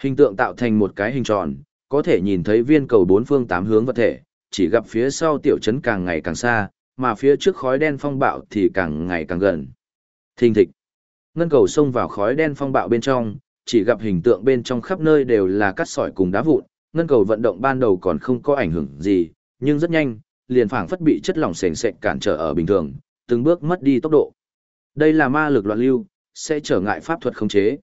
Hình tượng tạo thành một cái hình tròn, có thể nhìn thấy viên cầu bốn phương tám hướng vật thể, chỉ gặp phía sau tiểu trấn càng ngày càng xa, mà phía trước khói đen phong bạo thì càng ngày càng gần. Thình thịch. Ngân cầu xông vào khói đen phong bạo bên trong, chỉ gặp hình tượng bên trong khắp nơi đều là cát sỏi cùng đá vụn, ngân cầu vận động ban đầu còn không có ảnh hưởng gì, nhưng rất nhanh, liền phảng phất bị chất lỏng sền sệt cản trở ở bình thường, từng bước mất đi tốc độ. Đây là ma lực loạn lưu, sẽ trở ngại pháp thuật khống chế.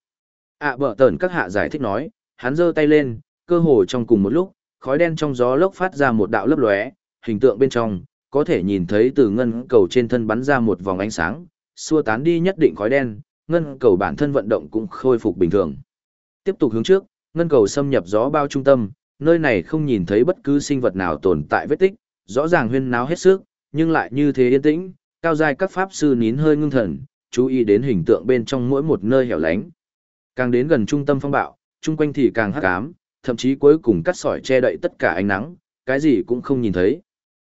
ạ à, bở tờn các hạ giải thích nói, hắn giơ tay lên, cơ hồ trong cùng một lúc, khói đen trong gió lốc phát ra một đạo lấp lóe, hình tượng bên trong, có thể nhìn thấy từ ngân cầu trên thân bắn ra một vòng ánh sáng, xua tán đi nhất định khói đen, ngân cầu bản thân vận động cũng khôi phục bình thường. Tiếp tục hướng trước, ngân cầu xâm nhập gió bao trung tâm, nơi này không nhìn thấy bất cứ sinh vật nào tồn tại vết tích, rõ ràng huyên náo hết sức, nhưng lại như thế yên tĩnh, cao giai các pháp sư nín hơi ngưng thần, chú ý đến hình tượng bên trong mỗi một nơi hẻo lánh. Càng đến gần trung tâm phong bạo, chung quanh thì càng hắc ám, thậm chí cuối cùng cắt sỏi che đậy tất cả ánh nắng, cái gì cũng không nhìn thấy.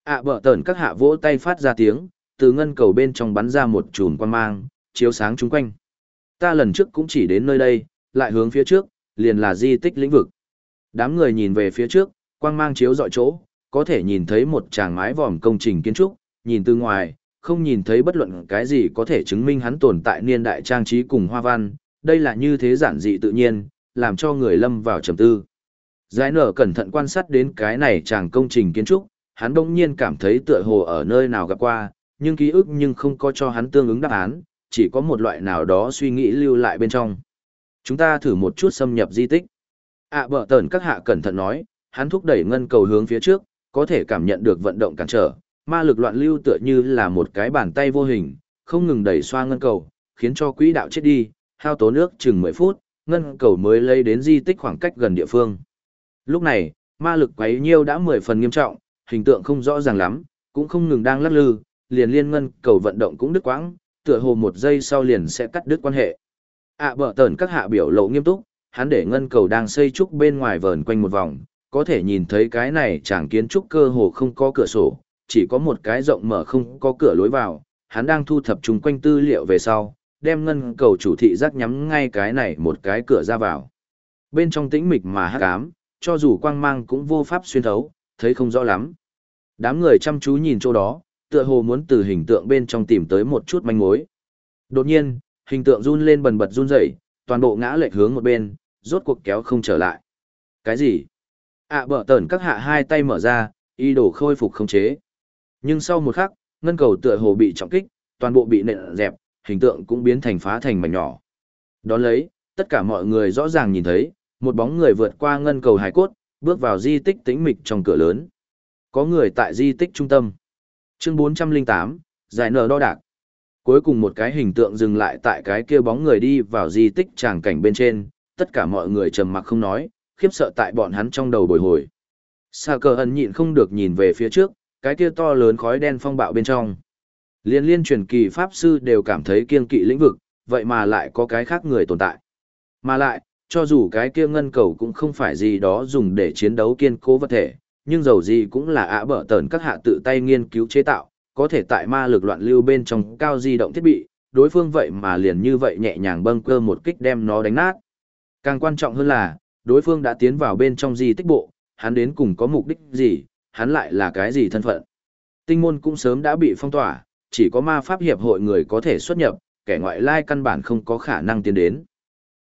ạ à, bở tẩn các hạ vỗ tay phát ra tiếng, từ ngân cầu bên trong bắn ra một chùm quan mang, chiếu sáng chung quanh. Ta lần trước cũng chỉ đến nơi đây, lại hướng phía trước, liền là di tích lĩnh vực. Đám người nhìn về phía trước, quang mang chiếu dọi chỗ, có thể nhìn thấy một tràng mái vòm công trình kiến trúc, nhìn từ ngoài, không nhìn thấy bất luận cái gì có thể chứng minh hắn tồn tại niên đại trang trí cùng hoa văn, đây là như thế giản dị tự nhiên, làm cho người lâm vào trầm tư. Giải nở cẩn thận quan sát đến cái này chàng công trình kiến trúc, hắn đông nhiên cảm thấy tựa hồ ở nơi nào gặp qua, nhưng ký ức nhưng không có cho hắn tương ứng đáp án, chỉ có một loại nào đó suy nghĩ lưu lại bên trong. Chúng ta thử một chút xâm nhập di tích. à, bở tờn các hạ cẩn thận nói, hắn thúc đẩy ngân cầu hướng phía trước, có thể cảm nhận được vận động cản trở, ma lực loạn lưu tựa như là một cái bàn tay vô hình, không ngừng đẩy xoa ngân cầu, khiến cho quỹ đạo chết đi, hao tố nước chừng 10 phút, ngân cầu mới lấy đến di tích khoảng cách gần địa phương. Lúc này, ma lực quấy nhiêu đã 10 phần nghiêm trọng, hình tượng không rõ ràng lắm, cũng không ngừng đang lắc lư, liền liên ngân cầu vận động cũng đứt quãng, tựa hồ một giây sau liền sẽ cắt đứt quan hệ. ạ à, bở tờn các hạ biểu lộ nghiêm túc, hắn để ngân cầu đang xây trúc bên ngoài vờn quanh một vòng, có thể nhìn thấy cái này chẳng kiến trúc cơ hồ không có cửa sổ, chỉ có một cái rộng mở không có cửa lối vào, hắn đang thu thập chung quanh tư liệu về sau, đem ngân cầu chủ thị giác nhắm ngay cái này một cái cửa ra vào. Bên trong tĩnh mịch mà hắc ám, cho dù quang mang cũng vô pháp xuyên thấu, thấy không rõ lắm. Đám người chăm chú nhìn chỗ đó, tựa hồ muốn từ hình tượng bên trong tìm tới một chút manh mối. Đột nhiên, hình tượng run lên bần bật run rẩy, toàn bộ ngã lệch hướng một bên, rốt cuộc kéo không trở lại. Cái gì? ạ à, bở tẩn các hạ hai tay mở ra, y đổ khôi phục không chế. Nhưng sau một khắc, ngân cầu tựa hồ bị trọng kích, toàn bộ bị nện dẹp, hình tượng cũng biến thành phá thành mảnh nhỏ. Đón lấy, tất cả mọi người rõ ràng nhìn thấy, một bóng người vượt qua ngân cầu hải cốt, bước vào di tích tĩnh mịch trong cửa lớn. Có người tại di tích trung tâm. Chương 408, giải nở đo đạc. Cuối cùng một cái hình tượng dừng lại tại cái kia bóng người đi vào di tích tràng cảnh bên trên, tất cả mọi người trầm mặc không nói, khiếp sợ tại bọn hắn trong đầu bồi hồi. Sa cờ ẩn nhịn không được nhìn về phía trước, cái kia to lớn khói đen phong bạo bên trong. Liên liên truyền kỳ pháp sư đều cảm thấy kiên kỵ lĩnh vực, vậy mà lại có cái khác người tồn tại. Mà lại, cho dù cái kia ngân cầu cũng không phải gì đó dùng để chiến đấu kiên cố vật thể, nhưng dầu gì cũng là ạ bở tờn các hạ tự tay nghiên cứu chế tạo, có thể tại ma lực loạn lưu bên trong cao di động thiết bị, đối phương vậy mà liền như vậy nhẹ nhàng bâng cơ một kích đem nó đánh nát. Càng quan trọng hơn là, đối phương đã tiến vào bên trong di tích bộ, hắn đến cùng có mục đích gì, hắn lại là cái gì thân phận. Tinh môn cũng sớm đã bị phong tỏa, chỉ có ma pháp hiệp hội người có thể xuất nhập, kẻ ngoại lai căn bản không có khả năng tiến đến.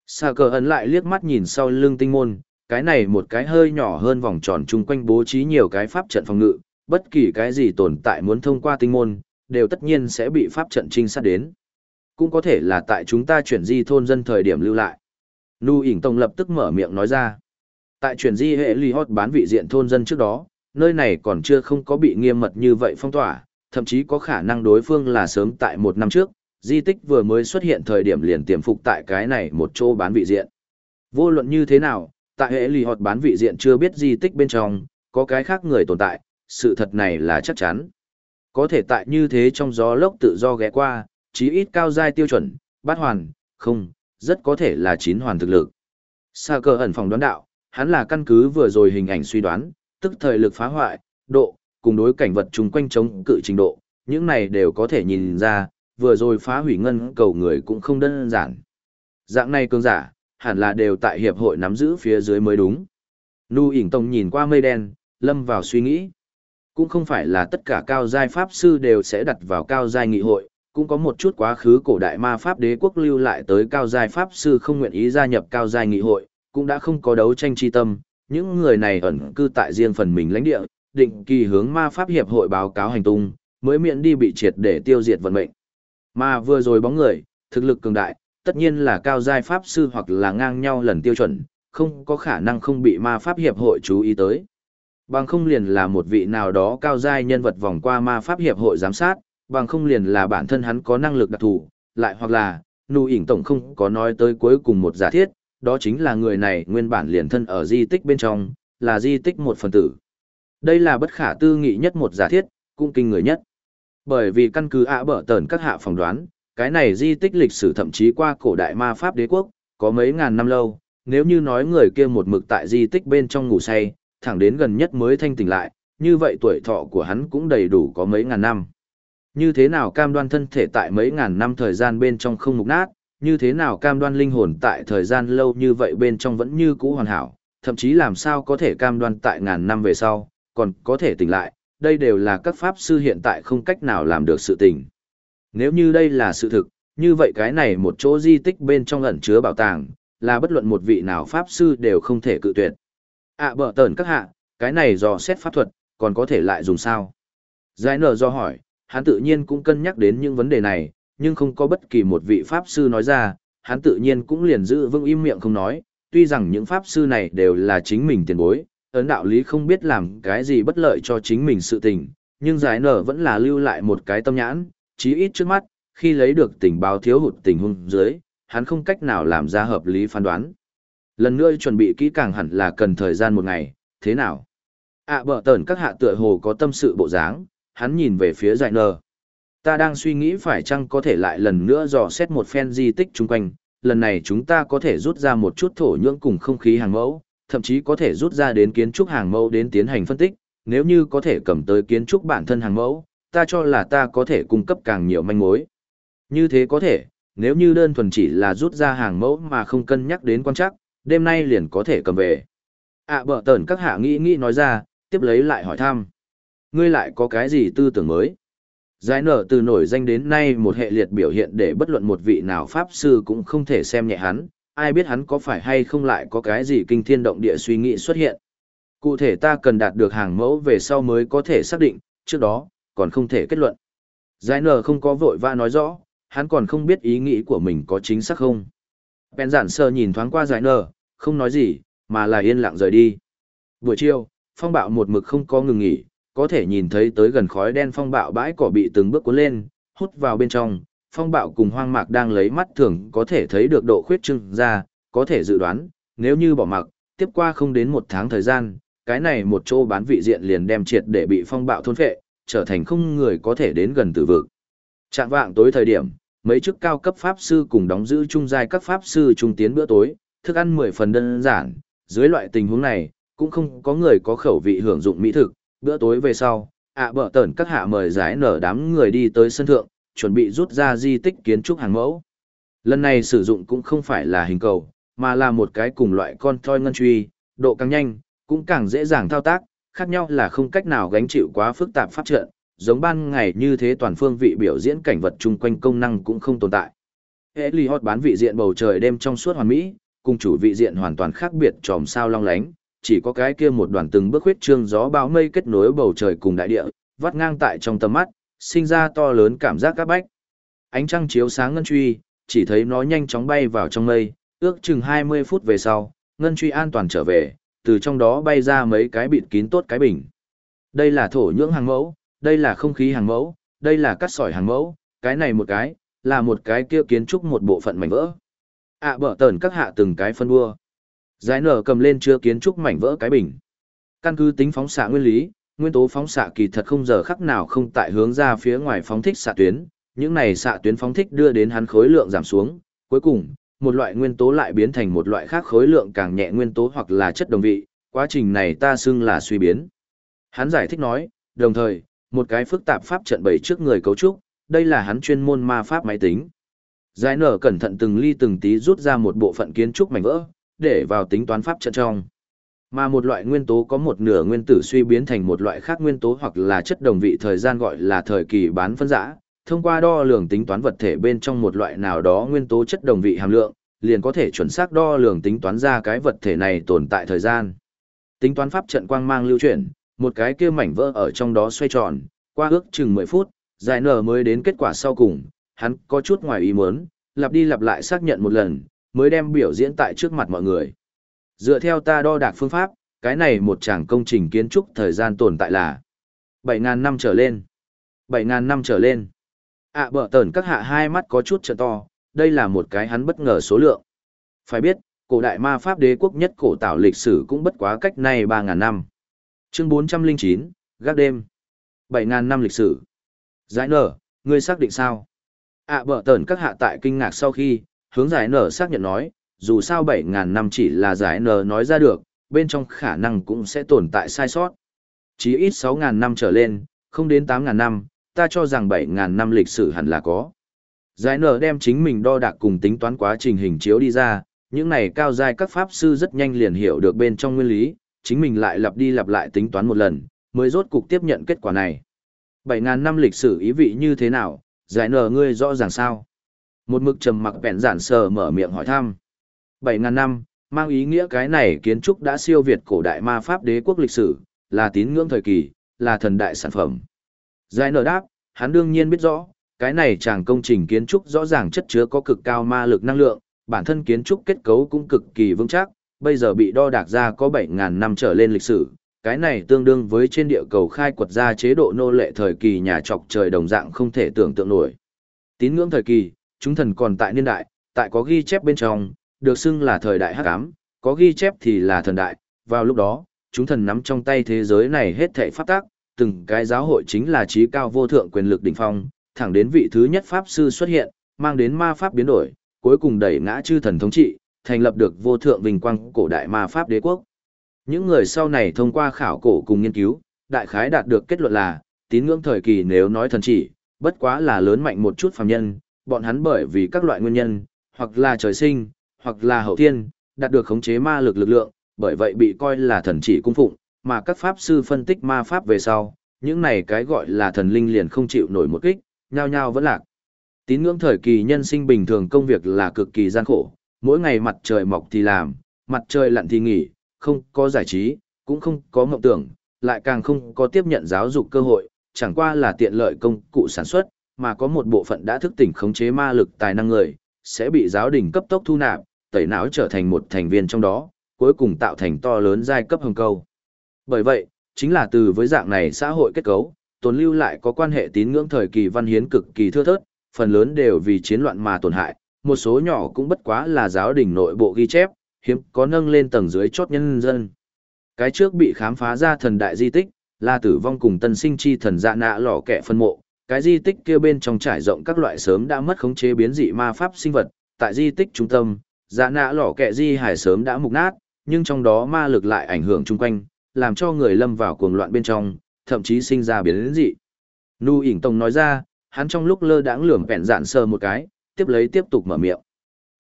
Sa cờ ấn lại liếc mắt nhìn sau lưng tinh môn, cái này một cái hơi nhỏ hơn vòng tròn chung quanh bố trí nhiều cái pháp trận phòng ngự, bất kỳ cái gì tồn tại muốn thông qua tinh môn, đều tất nhiên sẽ bị pháp trận trinh sát đến. Cũng có thể là tại chúng ta chuyển di thôn dân thời điểm lưu lại. Nu ỉn tông lập tức mở miệng nói ra. Tại chuyển di hệ ly hót bán vị diện thôn dân trước đó, nơi này còn chưa không có bị nghiêm mật như vậy phong tỏa, thậm chí có khả năng đối phương là sớm tại một năm trước, di tích vừa mới xuất hiện thời điểm liền tiềm phục tại cái này một chỗ bán vị diện. Vô luận như thế nào, tại hệ lì họt bán vị diện chưa biết di tích bên trong, có cái khác người tồn tại, sự thật này là chắc chắn. Có thể tại như thế trong gió lốc tự do ghé qua, chí ít cao giai tiêu chuẩn, bát hoàn, không, rất có thể là chín hoàn thực lực. Sa cơ ẩn phòng đoán đạo, hắn là căn cứ vừa rồi hình ảnh suy đoán, tức thời lực phá hoại, độ, cùng đối cảnh vật chung quanh chống cự trình độ, những này đều có thể nhìn ra, vừa rồi phá hủy ngân cầu người cũng không đơn giản. Dạng này cường giả, hẳn là đều tại hiệp hội nắm giữ phía dưới mới đúng. Nu ỉn tông nhìn qua mây đen, lâm vào suy nghĩ. Cũng không phải là tất cả cao giai pháp sư đều sẽ đặt vào cao giai nghị hội, cũng có một chút quá khứ cổ đại ma pháp đế quốc lưu lại tới cao giai pháp sư không nguyện ý gia nhập cao giai nghị hội, cũng đã không có đấu tranh chi tâm, những người này ẩn cư tại riêng phần mình lãnh địa, định kỳ hướng ma pháp hiệp hội báo cáo hành tung, mới miễn đi bị triệt để tiêu diệt vận mệnh. Mà vừa rồi bóng người, thực lực cường đại, tất nhiên là cao giai pháp sư hoặc là ngang nhau lần tiêu chuẩn, không có khả năng không bị ma pháp hiệp hội chú ý tới. Bằng không liền là một vị nào đó cao giai nhân vật vòng qua ma pháp hiệp hội giám sát, bằng không liền là bản thân hắn có năng lực đặc thù, lại hoặc là, nụ ỉn tổng không có nói tới cuối cùng một giả thiết, đó chính là người này nguyên bản liền thân ở di tích bên trong, là di tích một phần tử. Đây là bất khả tư nghị nhất một giả thiết, cũng kinh người nhất. Bởi vì căn cứ ạ bở tờn các hạ phỏng đoán, cái này di tích lịch sử thậm chí qua cổ đại ma pháp đế quốc, có mấy ngàn năm lâu, nếu như nói người kia một mực tại di tích bên trong ngủ say, thẳng đến gần nhất mới thanh tỉnh lại, như vậy tuổi thọ của hắn cũng đầy đủ có mấy ngàn năm. Như thế nào cam đoan thân thể tại mấy ngàn năm thời gian bên trong không mục nát, như thế nào cam đoan linh hồn tại thời gian lâu như vậy bên trong vẫn như cũ hoàn hảo, thậm chí làm sao có thể cam đoan tại ngàn năm về sau, còn có thể tỉnh lại, đây đều là các pháp sư hiện tại không cách nào làm được sự tình. Nếu như đây là sự thực, như vậy cái này một chỗ di tích bên trong ẩn chứa bảo tàng, là bất luận một vị nào pháp sư đều không thể cự tuyệt. À bở tờn các hạ, cái này do xét pháp thuật, còn có thể lại dùng sao? Giải nở do hỏi, hắn tự nhiên cũng cân nhắc đến những vấn đề này, nhưng không có bất kỳ một vị pháp sư nói ra, hắn tự nhiên cũng liền giữ vững im miệng không nói, tuy rằng những pháp sư này đều là chính mình tiền bối, ấn đạo lý không biết làm cái gì bất lợi cho chính mình sự tình, nhưng giải nở vẫn là lưu lại một cái tâm nhãn, chí ít trước mắt, khi lấy được tình báo thiếu hụt tình huống dưới, hắn không cách nào làm ra hợp lý phán đoán. Lần nữa chuẩn bị kỹ càng hẳn là cần thời gian một ngày, thế nào? ạ à, bở tờn các hạ tựa hồ có tâm sự bộ dáng, hắn nhìn về phía giải nở. Ta đang suy nghĩ phải chăng có thể lại lần nữa dò xét một phen di tích chung quanh, lần này chúng ta có thể rút ra một chút thổ nhưỡng cùng không khí hàng mẫu, thậm chí có thể rút ra đến kiến trúc hàng mẫu đến tiến hành phân tích, nếu như có thể cầm tới kiến trúc bản thân hàng mẫu, ta cho là ta có thể cung cấp càng nhiều manh mối. Như thế có thể, nếu như đơn thuần chỉ là rút ra hàng mẫu mà không cân nhắc đến quan chắc, đêm nay liền có thể cầm về. ạ à, bở tờn các hạ nghĩ nghĩ nói ra, tiếp lấy lại hỏi thăm. Ngươi lại có cái gì tư tưởng mới? Giải nở từ nổi danh đến nay một hệ liệt biểu hiện để bất luận một vị nào pháp sư cũng không thể xem nhẹ hắn, ai biết hắn có phải hay không lại có cái gì kinh thiên động địa suy nghĩ xuất hiện. Cụ thể ta cần đạt được hàng mẫu về sau mới có thể xác định, trước đó, còn không thể kết luận. Giải nở không có vội vã nói rõ, hắn còn không biết ý nghĩ của mình có chính xác không. Bèn giản sơ nhìn thoáng qua giải nở, không nói gì, mà là yên lặng rời đi. Buổi chiều, phong bạo một mực không có ngừng nghỉ, có thể nhìn thấy tới gần khói đen phong bạo bãi cỏ bị từng bước cuốn lên, hút vào bên trong, phong bạo cùng hoang mạc đang lấy mắt thường có thể thấy được độ khuyết trưng ra, có thể dự đoán, nếu như bỏ mặc, tiếp qua không đến một tháng thời gian, cái này một chỗ bán vị diện liền đem triệt để bị phong bạo thôn phệ, trở thành không người có thể đến gần tử vực. Trạng vạng tối thời điểm, mấy chức cao cấp pháp sư cùng đóng giữ trung giai các pháp sư trung tiến bữa tối, thức ăn mười phần đơn giản, dưới loại tình huống này, cũng không có người có khẩu vị hưởng dụng mỹ thực, bữa tối về sau, ạ bợ tẩn các hạ mời giải nở đám người đi tới sân thượng, chuẩn bị rút ra di tích kiến trúc hàng mẫu. Lần này sử dụng cũng không phải là hình cầu, mà là một cái cùng loại con thoi ngân truy, độ càng nhanh, cũng càng dễ dàng thao tác, khác nhau là không cách nào gánh chịu quá phức tạp phát trận, giống ban ngày như thế toàn phương vị biểu diễn cảnh vật chung quanh công năng cũng không tồn tại. Eli Hot bán vị diện bầu trời đêm trong suốt hoàn mỹ, cùng chủ vị diện hoàn toàn khác biệt tròm sao long lánh, chỉ có cái kia một đoàn từng bước huyết trương gió bão mây kết nối bầu trời cùng đại địa, vắt ngang tại trong tầm mắt, sinh ra to lớn cảm giác các bách. Ánh trăng chiếu sáng ngân truy, chỉ thấy nó nhanh chóng bay vào trong mây, ước chừng 20 phút về sau, ngân truy an toàn trở về, từ trong đó bay ra mấy cái bịt kín tốt cái bình. Đây là thổ nhưỡng hàng mẫu, đây là không khí hàng mẫu, đây là cắt sỏi hàng mẫu, cái này một cái, là một cái kia kiến trúc một bộ phận mảnh vỡ. ạ à, bở tờn các hạ từng cái phân đua. Giải nở cầm lên chưa kiến trúc mảnh vỡ cái bình. Căn cứ tính phóng xạ nguyên lý, nguyên tố phóng xạ kỳ thật không giờ khắc nào không tại hướng ra phía ngoài phóng thích xạ tuyến, những này xạ tuyến phóng thích đưa đến hắn khối lượng giảm xuống, cuối cùng, một loại nguyên tố lại biến thành một loại khác khối lượng càng nhẹ nguyên tố hoặc là chất đồng vị, quá trình này ta xưng là suy biến. Hắn giải thích nói, đồng thời, một cái phức tạp pháp trận bày trước người cấu trúc, đây là hắn chuyên môn ma pháp máy tính. Giải nở cẩn thận từng ly từng tí rút ra một bộ phận kiến trúc mảnh vỡ, để vào tính toán pháp trận trong. Mà một loại nguyên tố có một nửa nguyên tử suy biến thành một loại khác nguyên tố hoặc là chất đồng vị thời gian gọi là thời kỳ bán phân giã, thông qua đo lường tính toán vật thể bên trong một loại nào đó nguyên tố chất đồng vị hàm lượng, liền có thể chuẩn xác đo lường tính toán ra cái vật thể này tồn tại thời gian. Tính toán pháp trận quang mang lưu chuyển, một cái kia mảnh vỡ ở trong đó xoay tròn, qua ước chừng 10 phút, giải nở mới đến kết quả sau cùng, hắn có chút ngoài ý muốn, lặp đi lặp lại xác nhận một lần, mới đem biểu diễn tại trước mặt mọi người. Dựa theo ta đo đạc phương pháp, cái này một tràng công trình kiến trúc thời gian tồn tại là 7.000 năm trở lên. 7.000 năm trở lên. à, bở tờn các hạ hai mắt có chút trợ to, đây là một cái hắn bất ngờ số lượng. Phải biết, cổ đại ma pháp đế quốc nhất cổ tạo lịch sử cũng bất quá cách này 3.000 năm. Chương 409, gác đêm. 7.000 năm lịch sử. Giải nở, ngươi xác định sao? à, bở tờn các hạ tại kinh ngạc sau khi, hướng giải nở xác nhận nói, dù sao 7.000 năm chỉ là giải nở nói ra được, bên trong khả năng cũng sẽ tồn tại sai sót. Chỉ ít 6.000 năm trở lên, không đến 8.000 năm, ta cho rằng 7.000 năm lịch sử hẳn là có. Giải nở đem chính mình đo đạc cùng tính toán quá trình hình chiếu đi ra, những này cao giai các pháp sư rất nhanh liền hiểu được bên trong nguyên lý, chính mình lại lặp đi lặp lại tính toán một lần, mới rốt cục tiếp nhận kết quả này. 7.000 năm lịch sử ý vị như thế nào, giải nở ngươi rõ ràng sao? Một mực trầm mặc bẹn giản sờ mở miệng hỏi thăm. 7.000 năm, mang ý nghĩa cái này kiến trúc đã siêu việt cổ đại ma pháp đế quốc lịch sử, là tín ngưỡng thời kỳ, là thần đại sản phẩm. Giải nở đáp, hắn đương nhiên biết rõ, cái này chàng công trình kiến trúc rõ ràng chất chứa có cực cao ma lực năng lượng, bản thân kiến trúc kết cấu cũng cực kỳ vững chắc, bây giờ bị đo đạc ra có 7.000 năm trở lên lịch sử. Cái này tương đương với trên địa cầu khai quật ra chế độ nô lệ thời kỳ nhà trọc trời đồng dạng không thể tưởng tượng nổi. Tín ngưỡng thời kỳ, chúng thần còn tại niên đại, tại có ghi chép bên trong, được xưng là thời đại hắc ám, có ghi chép thì là thần đại, vào lúc đó, chúng thần nắm trong tay thế giới này hết thảy pháp tắc, từng cái giáo hội chính là trí cao vô thượng quyền lực đỉnh phong, thẳng đến vị thứ nhất pháp sư xuất hiện, mang đến ma pháp biến đổi, cuối cùng đẩy ngã chư thần thống trị, thành lập được vô thượng vinh quang cổ đại ma pháp đế quốc. Những người sau này thông qua khảo cổ cùng nghiên cứu, đại khái đạt được kết luận là, tín ngưỡng thời kỳ nếu nói thần chỉ, bất quá là lớn mạnh một chút phàm nhân, bọn hắn bởi vì các loại nguyên nhân, hoặc là trời sinh, hoặc là hậu thiên, đạt được khống chế ma lực lực lượng, bởi vậy bị coi là thần chỉ cung phụng, mà các pháp sư phân tích ma pháp về sau, những này cái gọi là thần linh liền không chịu nổi một kích, nhao nhao vẫn lạc. Tín ngưỡng thời kỳ nhân sinh bình thường công việc là cực kỳ gian khổ, mỗi ngày mặt trời mọc thì làm, mặt trời lặn thì nghỉ, không có giải trí, cũng không có mộng tưởng, lại càng không có tiếp nhận giáo dục cơ hội, chẳng qua là tiện lợi công cụ sản xuất, mà có một bộ phận đã thức tỉnh khống chế ma lực tài năng người, sẽ bị giáo đình cấp tốc thu nạp, tẩy não trở thành một thành viên trong đó, cuối cùng tạo thành to lớn giai cấp hồng câu. Bởi vậy, chính là từ với dạng này xã hội kết cấu, tồn lưu lại có quan hệ tín ngưỡng thời kỳ văn hiến cực kỳ thưa thớt, phần lớn đều vì chiến loạn mà tổn hại, một số nhỏ cũng bất quá là giáo đình nội bộ ghi chép, hiếm có nâng lên tầng dưới chót nhân dân. Cái trước bị khám phá ra thần đại di tích, là tử vong cùng tân sinh chi thần dạ nạ lò kẻ phân mộ, cái di tích kia bên trong trải rộng các loại sớm đã mất khống chế biến dị ma pháp sinh vật, tại di tích trung tâm, dạ nạ lỏ kẹ di hải sớm đã mục nát, nhưng trong đó ma lực lại ảnh hưởng chung quanh, làm cho người lâm vào cuồng loạn bên trong, thậm chí sinh ra biến dị. Nu ỉn tông nói ra, hắn trong lúc lơ đãng lườm vẹn dạn sờ một cái, tiếp lấy tiếp tục mở miệng.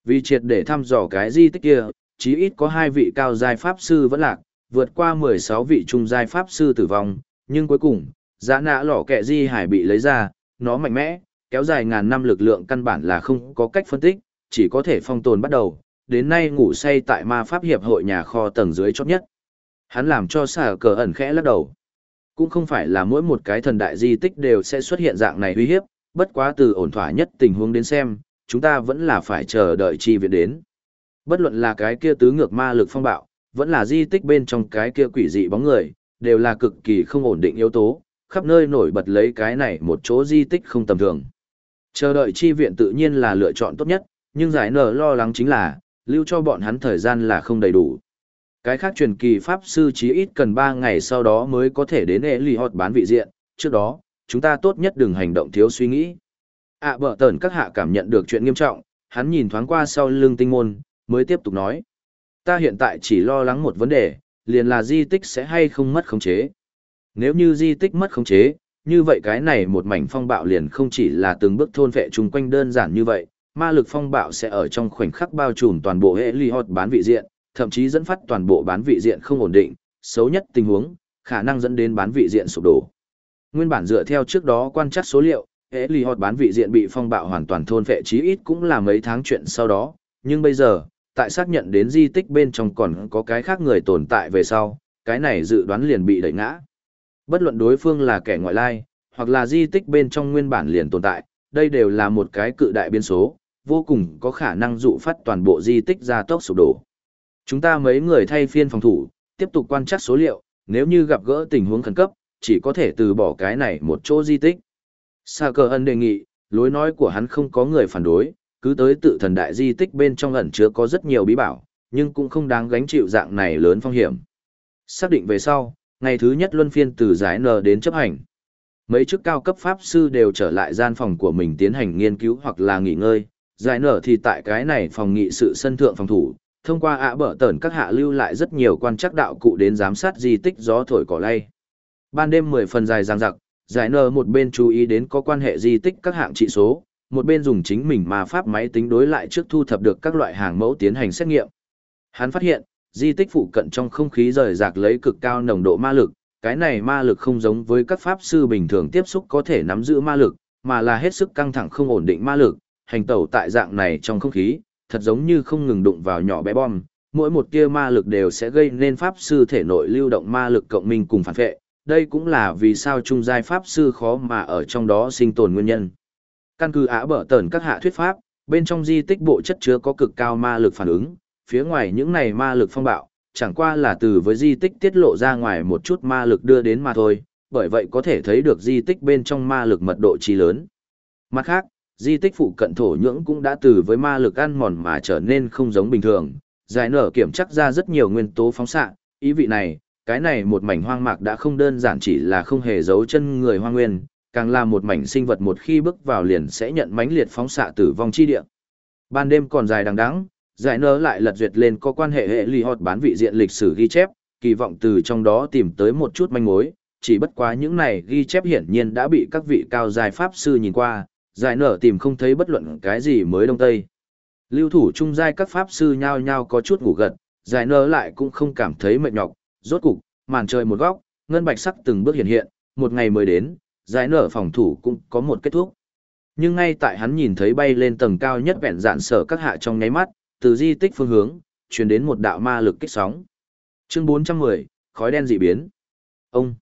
Vì triệt để thăm dò cái di tích kia, chí ít có hai vị cao giai pháp sư vẫn lạc, vượt qua 16 vị trung giai pháp sư tử vong, nhưng cuối cùng, giã nã lỏ kẹ di hải bị lấy ra, nó mạnh mẽ, kéo dài ngàn năm lực lượng căn bản là không có cách phân tích, chỉ có thể phong tồn bắt đầu, đến nay ngủ say tại ma pháp hiệp hội nhà kho tầng dưới chót nhất. Hắn làm cho xà cờ ẩn khẽ lắc đầu. Cũng không phải là mỗi một cái thần đại di tích đều sẽ xuất hiện dạng này uy hiếp, bất quá từ ổn thỏa nhất tình huống đến xem, chúng ta vẫn là phải chờ đợi chi viện đến. Bất luận là cái kia tứ ngược ma lực phong bạo, vẫn là di tích bên trong cái kia quỷ dị bóng người, đều là cực kỳ không ổn định yếu tố, khắp nơi nổi bật lấy cái này một chỗ di tích không tầm thường. Chờ đợi chi viện tự nhiên là lựa chọn tốt nhất, nhưng giải nở lo lắng chính là, lưu cho bọn hắn thời gian là không đầy đủ. Cái khác truyền kỳ pháp sư chí ít cần 3 ngày sau đó mới có thể đến ế lì họt bán vị diện, trước đó, chúng ta tốt nhất đừng hành động thiếu suy nghĩ. ạ à, bở tờn các hạ cảm nhận được chuyện nghiêm trọng, hắn nhìn thoáng qua sau lưng tinh môn, mới tiếp tục nói. Ta hiện tại chỉ lo lắng một vấn đề, liền là di tích sẽ hay không mất khống chế. Nếu như di tích mất khống chế, như vậy cái này một mảnh phong bạo liền không chỉ là từng bước thôn vệ chung quanh đơn giản như vậy, ma lực phong bạo sẽ ở trong khoảnh khắc bao trùm toàn bộ hệ ly hot bán vị diện, thậm chí dẫn phát toàn bộ bán vị diện không ổn định, xấu nhất tình huống, khả năng dẫn đến bán vị diện sụp đổ. Nguyên bản dựa theo trước đó quan trắc số liệu, hệ ly hot bán vị diện bị phong bạo hoàn toàn thôn vệ chí ít cũng là mấy tháng chuyện sau đó, nhưng bây giờ, tại xác nhận đến di tích bên trong còn có cái khác người tồn tại về sau, cái này dự đoán liền bị đẩy ngã. Bất luận đối phương là kẻ ngoại lai, hoặc là di tích bên trong nguyên bản liền tồn tại, đây đều là một cái cự đại biến số, vô cùng có khả năng dụ phát toàn bộ di tích ra tốc sụp đổ. Chúng ta mấy người thay phiên phòng thủ, tiếp tục quan trắc số liệu, nếu như gặp gỡ tình huống khẩn cấp, chỉ có thể từ bỏ cái này một chỗ di tích. Sa cờ ân đề nghị, lối nói của hắn không có người phản đối, cứ tới tự thần đại di tích bên trong ẩn chứa có rất nhiều bí bảo, nhưng cũng không đáng gánh chịu dạng này lớn phong hiểm. Xác định về sau, ngày thứ nhất luân phiên từ giải N đến chấp hành. Mấy chức cao cấp pháp sư đều trở lại gian phòng của mình tiến hành nghiên cứu hoặc là nghỉ ngơi, giải nở thì tại cái này phòng nghị sự sân thượng phòng thủ, thông qua ạ bở tẩn các hạ lưu lại rất nhiều quan chắc đạo cụ đến giám sát di tích gió thổi cỏ lay. Ban đêm 10 phần dài giang giặc, giải nở một bên chú ý đến có quan hệ di tích các hạng trị số, một bên dùng chính mình mà pháp máy tính đối lại trước thu thập được các loại hàng mẫu tiến hành xét nghiệm. Hắn phát hiện, di tích phụ cận trong không khí rời rạc lấy cực cao nồng độ ma lực, cái này ma lực không giống với các pháp sư bình thường tiếp xúc có thể nắm giữ ma lực, mà là hết sức căng thẳng không ổn định ma lực, hành tẩu tại dạng này trong không khí, thật giống như không ngừng đụng vào nhỏ bé bom, mỗi một tia ma lực đều sẽ gây nên pháp sư thể nội lưu động ma lực cộng minh cùng phản vệ, đây cũng là vì sao trung giai pháp sư khó mà ở trong đó sinh tồn nguyên nhân. Căn cứ á bở tẩn các hạ thuyết pháp, bên trong di tích bộ chất chứa có cực cao ma lực phản ứng, phía ngoài những này ma lực phong bạo, chẳng qua là từ với di tích tiết lộ ra ngoài một chút ma lực đưa đến mà thôi, bởi vậy có thể thấy được di tích bên trong ma lực mật độ chi lớn. Mặt khác, di tích phụ cận thổ nhưỡng cũng đã từ với ma lực ăn mòn mà trở nên không giống bình thường, giải nở kiểm chắc ra rất nhiều nguyên tố phóng xạ, ý vị này, cái này một mảnh hoang mạc đã không đơn giản chỉ là không hề giấu chân người hoang nguyên, càng là một mảnh sinh vật một khi bước vào liền sẽ nhận mãnh liệt phóng xạ tử vong chi địa. Ban đêm còn dài đằng đẵng, giải nở lại lật duyệt lên có quan hệ hệ ly hot bán vị diện lịch sử ghi chép, kỳ vọng từ trong đó tìm tới một chút manh mối, chỉ bất quá những này ghi chép hiển nhiên đã bị các vị cao dài pháp sư nhìn qua, giải nở tìm không thấy bất luận cái gì mới đông tây. Lưu thủ trung giai các pháp sư nhao nhao có chút ngủ gật, giải nở lại cũng không cảm thấy mệt nhọc, rốt cục, màn trời một góc, ngân bạch sắc từng bước hiện hiện, một ngày mới đến, giải nở phòng thủ cũng có một kết thúc. Nhưng ngay tại hắn nhìn thấy bay lên tầng cao nhất vẹn dạn sở các hạ trong nháy mắt, từ di tích phương hướng, truyền đến một đạo ma lực kích sóng. Chương 410, khói đen dị biến. Ông.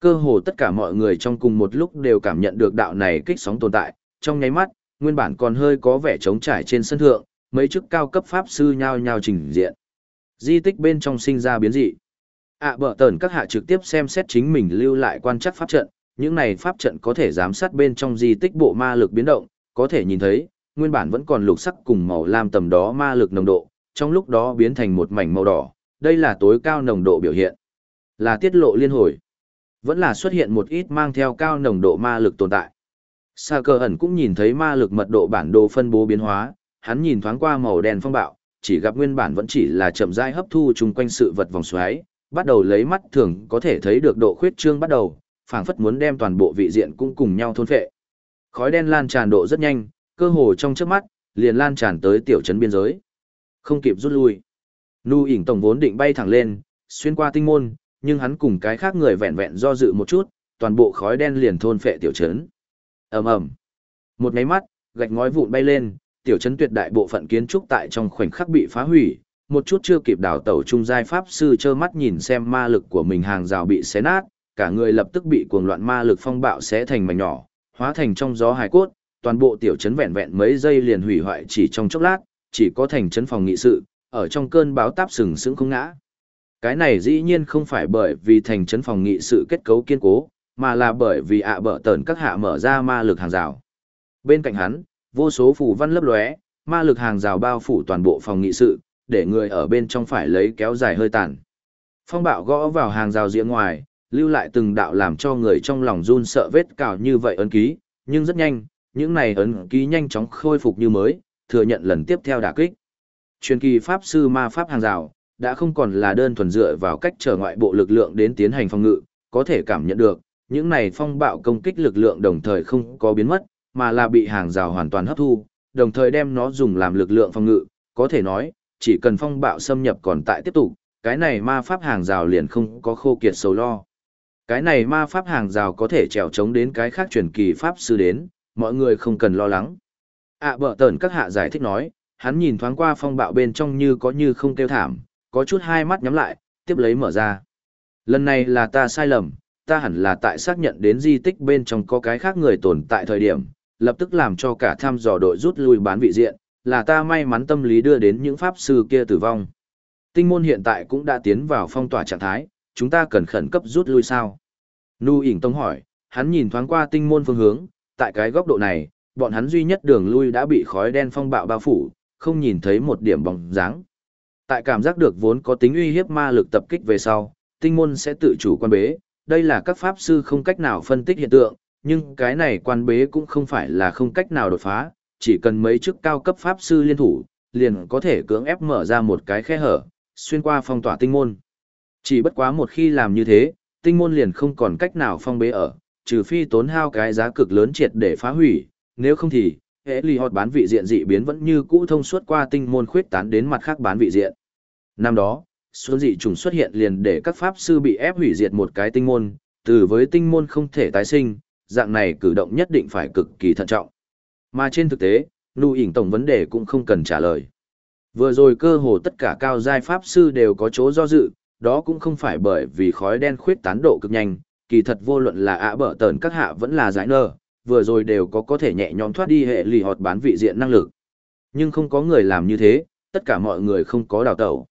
Cơ hồ tất cả mọi người trong cùng một lúc đều cảm nhận được đạo này kích sóng tồn tại, trong nháy mắt, nguyên bản còn hơi có vẻ trống trải trên sân thượng, mấy chức cao cấp pháp sư nhao nhao trình diện. Di tích bên trong sinh ra biến dị. ạ à, bở các hạ trực tiếp xem xét chính mình lưu lại quan chắc pháp trận, những này pháp trận có thể giám sát bên trong di tích bộ ma lực biến động, có thể nhìn thấy, nguyên bản vẫn còn lục sắc cùng màu lam tầm đó ma lực nồng độ, trong lúc đó biến thành một mảnh màu đỏ, đây là tối cao nồng độ biểu hiện. Là tiết lộ liên hồi. Vẫn là xuất hiện một ít mang theo cao nồng độ ma lực tồn tại. Sa cơ ẩn cũng nhìn thấy ma lực mật độ bản đồ phân bố biến hóa, hắn nhìn thoáng qua màu đen phong bạo, chỉ gặp nguyên bản vẫn chỉ là chậm rãi hấp thu chung quanh sự vật vòng xoáy, bắt đầu lấy mắt thường có thể thấy được độ khuyết trương bắt đầu, phảng phất muốn đem toàn bộ vị diện cũng cùng nhau thôn phệ. Khói đen lan tràn độ rất nhanh, cơ hồ trong chớp mắt, liền lan tràn tới tiểu trấn biên giới. Không kịp rút lui. Nu ỉn tổng vốn định bay thẳng lên, xuyên qua tinh môn, nhưng hắn cùng cái khác người vẹn vẹn do dự một chút, toàn bộ khói đen liền thôn phệ tiểu trấn. Ầm ầm. Một cái mắt, gạch ngói vụn bay lên, tiểu trấn tuyệt đại bộ phận kiến trúc tại trong khoảnh khắc bị phá hủy, một chút chưa kịp đảo tẩu trung giai pháp sư trơ mắt nhìn xem ma lực của mình hàng rào bị xé nát, cả người lập tức bị cuồng loạn ma lực phong bạo xé thành mảnh nhỏ, hóa thành trong gió hài cốt, toàn bộ tiểu trấn vẹn vẹn mấy giây liền hủy hoại chỉ trong chốc lát, chỉ có thành trấn phòng nghị sự, ở trong cơn báo táp sừng sững không ngã. Cái này dĩ nhiên không phải bởi vì thành trấn phòng nghị sự kết cấu kiên cố, mà là bởi vì ạ bở tờn các hạ mở ra ma lực hàng rào. Bên cạnh hắn, vô số phù văn lấp lóe, ma lực hàng rào bao phủ toàn bộ phòng nghị sự, để người ở bên trong phải lấy kéo dài hơi tàn. Phong bạo gõ vào hàng rào diện ngoài, lưu lại từng đạo làm cho người trong lòng run sợ vết cào như vậy ấn ký, nhưng rất nhanh, những này ấn ký nhanh chóng khôi phục như mới, thừa nhận lần tiếp theo đả kích. Truyền kỳ pháp sư ma pháp hàng rào, đã không còn là đơn thuần dựa vào cách trở ngoại bộ lực lượng đến tiến hành phòng ngự, có thể cảm nhận được, những này phong bạo công kích lực lượng đồng thời không có biến mất, mà là bị hàng rào hoàn toàn hấp thu, đồng thời đem nó dùng làm lực lượng phòng ngự, có thể nói, chỉ cần phong bạo xâm nhập còn tại tiếp tục, cái này ma pháp hàng rào liền không có khô kiệt sầu lo. Cái này ma pháp hàng rào có thể trèo chống đến cái khác truyền kỳ pháp sư đến, mọi người không cần lo lắng. ạ à, bở tờn các hạ giải thích nói, hắn nhìn thoáng qua phong bạo bên trong như có như không kêu thảm, có chút hai mắt nhắm lại, tiếp lấy mở ra. Lần này là ta sai lầm, ta hẳn là tại xác nhận đến di tích bên trong có cái khác người tồn tại thời điểm, lập tức làm cho cả tham dò đội rút lui bán vị diện, là ta may mắn tâm lý đưa đến những pháp sư kia tử vong. Tinh môn hiện tại cũng đã tiến vào phong tỏa trạng thái, chúng ta cần khẩn cấp rút lui sao? Nu ỉn tông hỏi, hắn nhìn thoáng qua tinh môn phương hướng, tại cái góc độ này, bọn hắn duy nhất đường lui đã bị khói đen phong bạo bao phủ, không nhìn thấy một điểm bóng dáng. Tại cảm giác được vốn có tính uy hiếp ma lực tập kích về sau, tinh môn sẽ tự chủ quan bế, đây là các pháp sư không cách nào phân tích hiện tượng, nhưng cái này quan bế cũng không phải là không cách nào đột phá, chỉ cần mấy chức cao cấp pháp sư liên thủ, liền có thể cưỡng ép mở ra một cái khe hở, xuyên qua phong tỏa tinh môn. Chỉ bất quá một khi làm như thế, tinh môn liền không còn cách nào phong bế ở, trừ phi tốn hao cái giá cực lớn triệt để phá hủy, nếu không thì, hệ lì họt bán vị diện dị biến vẫn như cũ thông suốt qua tinh môn khuyết tán đến mặt khác bán vị diện. Năm đó, xuân dị trùng xuất hiện liền để các pháp sư bị ép hủy diệt một cái tinh môn, từ với tinh môn không thể tái sinh, dạng này cử động nhất định phải cực kỳ thận trọng. Mà trên thực tế, nụ ỉn tổng vấn đề cũng không cần trả lời. Vừa rồi cơ hồ tất cả cao giai pháp sư đều có chỗ do dự, đó cũng không phải bởi vì khói đen khuyết tán độ cực nhanh, kỳ thật vô luận là ạ bở tờn các hạ vẫn là giải nơ, vừa rồi đều có có thể nhẹ nhõm thoát đi hệ lì họt bán vị diện năng lực. Nhưng không có người làm như thế, tất cả mọi người không có đào tẩu.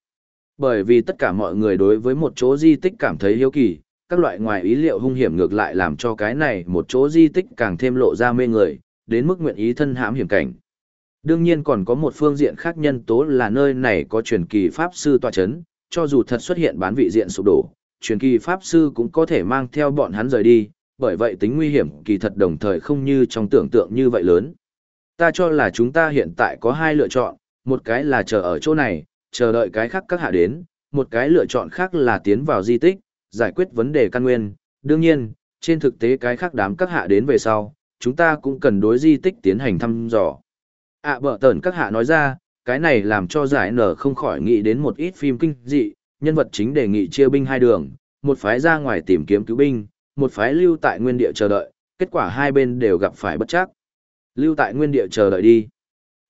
Bởi vì tất cả mọi người đối với một chỗ di tích cảm thấy hiếu kỳ, các loại ngoài ý liệu hung hiểm ngược lại làm cho cái này một chỗ di tích càng thêm lộ ra mê người, đến mức nguyện ý thân hãm hiểm cảnh. Đương nhiên còn có một phương diện khác nhân tố là nơi này có truyền kỳ pháp sư tọa chấn, cho dù thật xuất hiện bán vị diện sụp đổ, truyền kỳ pháp sư cũng có thể mang theo bọn hắn rời đi, bởi vậy tính nguy hiểm kỳ thật đồng thời không như trong tưởng tượng như vậy lớn. Ta cho là chúng ta hiện tại có hai lựa chọn, một cái là chờ ở chỗ này, chờ đợi cái khác các hạ đến, một cái lựa chọn khác là tiến vào di tích, giải quyết vấn đề căn nguyên. Đương nhiên, trên thực tế cái khác đám các hạ đến về sau, chúng ta cũng cần đối di tích tiến hành thăm dò. À, ạ bở tờn các hạ nói ra, cái này làm cho giải nở không khỏi nghĩ đến một ít phim kinh dị, nhân vật chính đề nghị chia binh hai đường, một phái ra ngoài tìm kiếm cứu binh, một phái lưu tại nguyên địa chờ đợi, kết quả hai bên đều gặp phải bất chắc. Lưu tại nguyên địa chờ đợi đi.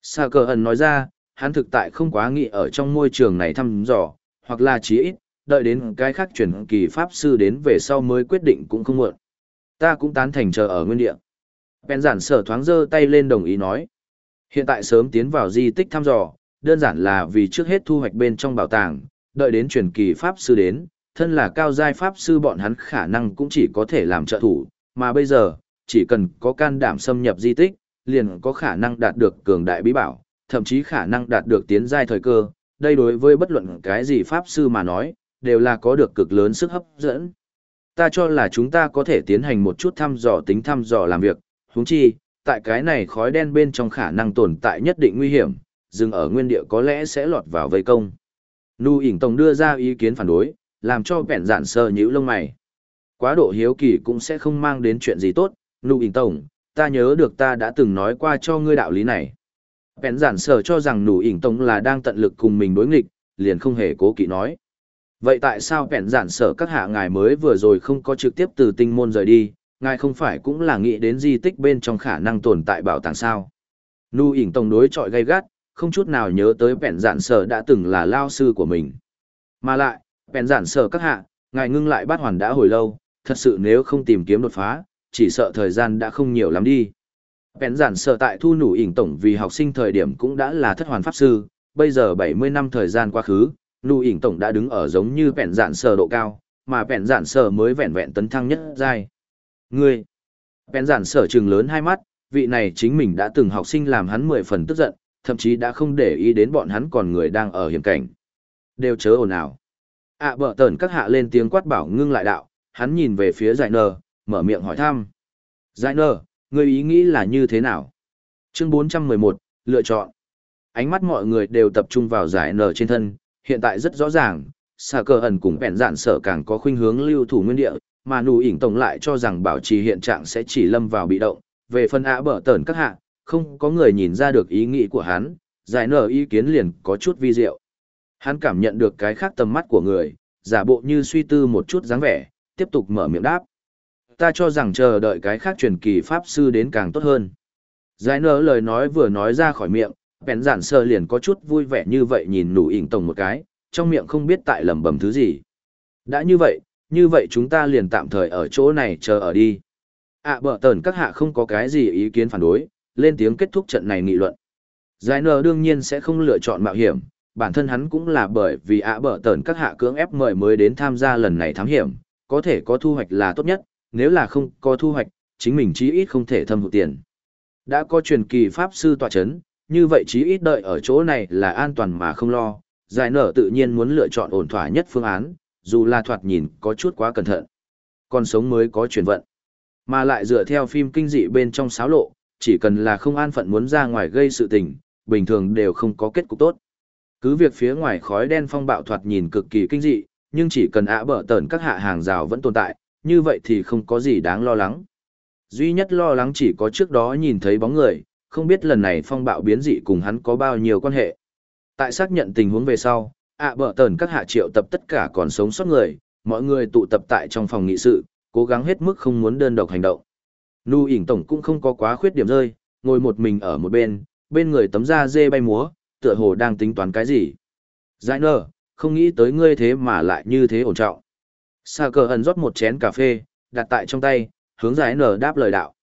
Sa cờ ẩn nói ra, hắn thực tại không quá nghĩ ở trong môi trường này thăm dò, hoặc là chí ít, đợi đến cái khác chuyển kỳ pháp sư đến về sau mới quyết định cũng không muộn. Ta cũng tán thành chờ ở nguyên địa. Bèn giản sở thoáng giơ tay lên đồng ý nói. Hiện tại sớm tiến vào di tích thăm dò, đơn giản là vì trước hết thu hoạch bên trong bảo tàng, đợi đến truyền kỳ pháp sư đến, thân là cao giai pháp sư bọn hắn khả năng cũng chỉ có thể làm trợ thủ, mà bây giờ, chỉ cần có can đảm xâm nhập di tích, liền có khả năng đạt được cường đại bí bảo, thậm chí khả năng đạt được tiến giai thời cơ, đây đối với bất luận cái gì pháp sư mà nói, đều là có được cực lớn sức hấp dẫn. Ta cho là chúng ta có thể tiến hành một chút thăm dò tính thăm dò làm việc, huống chi, tại cái này khói đen bên trong khả năng tồn tại nhất định nguy hiểm, dừng ở nguyên địa có lẽ sẽ lọt vào vây công. Nu ỉn tổng đưa ra ý kiến phản đối, làm cho vẹn giản sơ nhữ lông mày. Quá độ hiếu kỳ cũng sẽ không mang đến chuyện gì tốt, nụ ỉn tổng, ta nhớ được ta đã từng nói qua cho ngươi đạo lý này. Vẹn giản sơ cho rằng nụ ỉn tổng là đang tận lực cùng mình đối nghịch, liền không hề cố kỵ nói. Vậy tại sao vẹn giản sở các hạ ngài mới vừa rồi không có trực tiếp từ tinh môn rời đi, ngài không phải cũng là nghĩ đến di tích bên trong khả năng tồn tại bảo tàng sao? Nụ ỉn tổng đối chọi gay gắt, không chút nào nhớ tới vẹn giản sở đã từng là lao sư của mình. Mà lại, vẹn giản sở các hạ, ngài ngưng lại bát hoàn đã hồi lâu, thật sự nếu không tìm kiếm đột phá, chỉ sợ thời gian đã không nhiều lắm đi. Vẹn giản sở tại thu nủ ỉn tổng vì học sinh thời điểm cũng đã là thất hoàn pháp sư, bây giờ 70 năm thời gian quá khứ, nụ ỉn tổng đã đứng ở giống như vẹn giản sở độ cao, mà vẹn giản sở mới vẹn vẹn tấn thăng nhất giai. Ngươi, vẹn giản sở trừng lớn hai mắt, vị này chính mình đã từng học sinh làm hắn mười phần tức giận, thậm chí đã không để ý đến bọn hắn còn người đang ở hiểm cảnh. Đều chớ ồn ào. ạ à, bợ tờn các hạ lên tiếng quát bảo ngưng lại đạo, hắn nhìn về phía giải nờ, mở miệng hỏi thăm. Giải nờ, người ý nghĩ là như thế nào? Chương 411, lựa chọn. Ánh mắt mọi người đều tập trung vào giải nờ trên thân, hiện tại rất rõ ràng, xà cờ ẩn cùng bèn dạn sở càng có khuynh hướng lưu thủ nguyên địa, mà nụ ỉnh tổng lại cho rằng bảo trì hiện trạng sẽ chỉ lâm vào bị động. Về phần ạ bở tờn các hạ, không có người nhìn ra được ý nghĩ của hắn, giải nở ý kiến liền có chút vi diệu. Hắn cảm nhận được cái khác tầm mắt của người, giả bộ như suy tư một chút dáng vẻ, tiếp tục mở miệng đáp. Ta cho rằng chờ đợi cái khác truyền kỳ pháp sư đến càng tốt hơn. Giải nở lời nói vừa nói ra khỏi miệng, bèn giản sơ liền có chút vui vẻ như vậy nhìn nụ ỉn tổng một cái, trong miệng không biết tại lầm bầm thứ gì. Đã như vậy, như vậy chúng ta liền tạm thời ở chỗ này chờ ở đi. ạ à, bở tờn các hạ không có cái gì ý kiến phản đối, lên tiếng kết thúc trận này nghị luận. Giải nờ đương nhiên sẽ không lựa chọn mạo hiểm, bản thân hắn cũng là bởi vì ạ bở tờn các hạ cưỡng ép mời mới đến tham gia lần này thám hiểm, có thể có thu hoạch là tốt nhất, nếu là không có thu hoạch, chính mình chí ít không thể thâm hụt tiền. Đã có truyền kỳ pháp sư tọa chấn, như vậy chí ít đợi ở chỗ này là an toàn mà không lo, giải nở tự nhiên muốn lựa chọn ổn thỏa nhất phương án, dù là thoạt nhìn có chút quá cẩn thận. Còn sống mới có chuyển vận. Mà lại dựa theo phim kinh dị bên trong sáo lộ, chỉ cần là không an phận muốn ra ngoài gây sự tình, bình thường đều không có kết cục tốt. Cứ việc phía ngoài khói đen phong bạo thoạt nhìn cực kỳ kinh dị, nhưng chỉ cần ạ bở tẩn các hạ hàng rào vẫn tồn tại, như vậy thì không có gì đáng lo lắng. Duy nhất lo lắng chỉ có trước đó nhìn thấy bóng người, không biết lần này phong bạo biến dị cùng hắn có bao nhiêu quan hệ. Tại xác nhận tình huống về sau, ạ bở tẩn các hạ triệu tập tất cả còn sống sót người, mọi người tụ tập tại trong phòng nghị sự, cố gắng hết mức không muốn đơn độc hành động. Nu ỉn tổng cũng không có quá khuyết điểm rơi, ngồi một mình ở một bên, bên người tấm da dê bay múa, tựa hồ đang tính toán cái gì. Giải nở, không nghĩ tới ngươi thế mà lại như thế ổn trọng. Sa cờ ẩn rót một chén cà phê, đặt tại trong tay, hướng giải nở đáp lời đạo.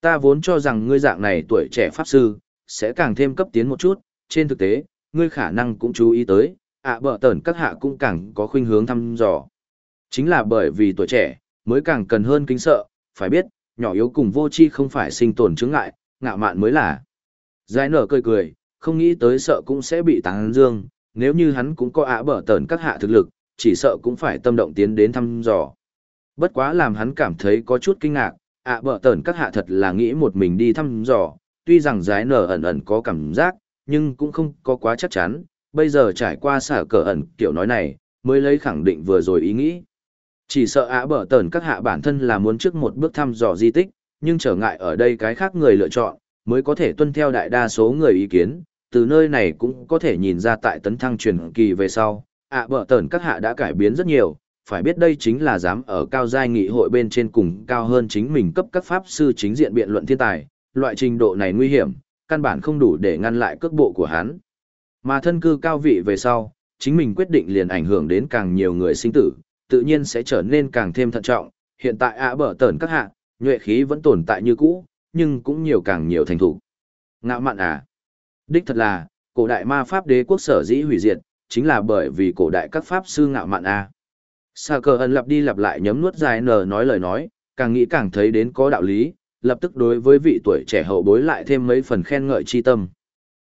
Ta vốn cho rằng ngươi dạng này tuổi trẻ pháp sư, sẽ càng thêm cấp tiến một chút, trên thực tế, ngươi khả năng cũng chú ý tới, ạ à bợ tẩn các hạ cũng càng có khuynh hướng thăm dò. Chính là bởi vì tuổi trẻ, mới càng cần hơn kính sợ, phải biết, nhỏ yếu cùng vô chi không phải sinh tồn chứng ngại, ngạo mạn mới là. Giải nở cười cười, không nghĩ tới sợ cũng sẽ bị tán dương, nếu như hắn cũng có ạ bở tẩn các hạ thực lực, chỉ sợ cũng phải tâm động tiến đến thăm dò. Bất quá làm hắn cảm thấy có chút kinh ngạc, ạ bở tẩn các hạ thật là nghĩ một mình đi thăm dò, tuy rằng giải nở ẩn ẩn có cảm giác, nhưng cũng không có quá chắc chắn, bây giờ trải qua xả cờ ẩn kiểu nói này, mới lấy khẳng định vừa rồi ý nghĩ. Chỉ sợ ạ bở tờn các hạ bản thân là muốn trước một bước thăm dò di tích, nhưng trở ngại ở đây cái khác người lựa chọn, mới có thể tuân theo đại đa số người ý kiến, từ nơi này cũng có thể nhìn ra tại tấn thăng truyền kỳ về sau, ạ bờ tờn các hạ đã cải biến rất nhiều, phải biết đây chính là dám ở cao giai nghị hội bên trên cùng cao hơn chính mình cấp các pháp sư chính diện biện luận thiên tài, loại trình độ này nguy hiểm, căn bản không đủ để ngăn lại cước bộ của hắn. Mà thân cư cao vị về sau, chính mình quyết định liền ảnh hưởng đến càng nhiều người sinh tử, tự nhiên sẽ trở nên càng thêm thận trọng. Hiện tại ạ bờ tờn các hạ, nhuệ khí vẫn tồn tại như cũ, nhưng cũng nhiều càng nhiều thành thủ. Ngạo mạn à? Đích thật là, cổ đại ma pháp đế quốc sở dĩ hủy diệt, chính là bởi vì cổ đại các pháp sư ngạo mạn à. Sa cờ ẩn lặp đi lặp lại nhấm nuốt dài nở nói lời nói, càng nghĩ càng thấy đến có đạo lý, lập tức đối với vị tuổi trẻ hậu bối lại thêm mấy phần khen ngợi chi tâm.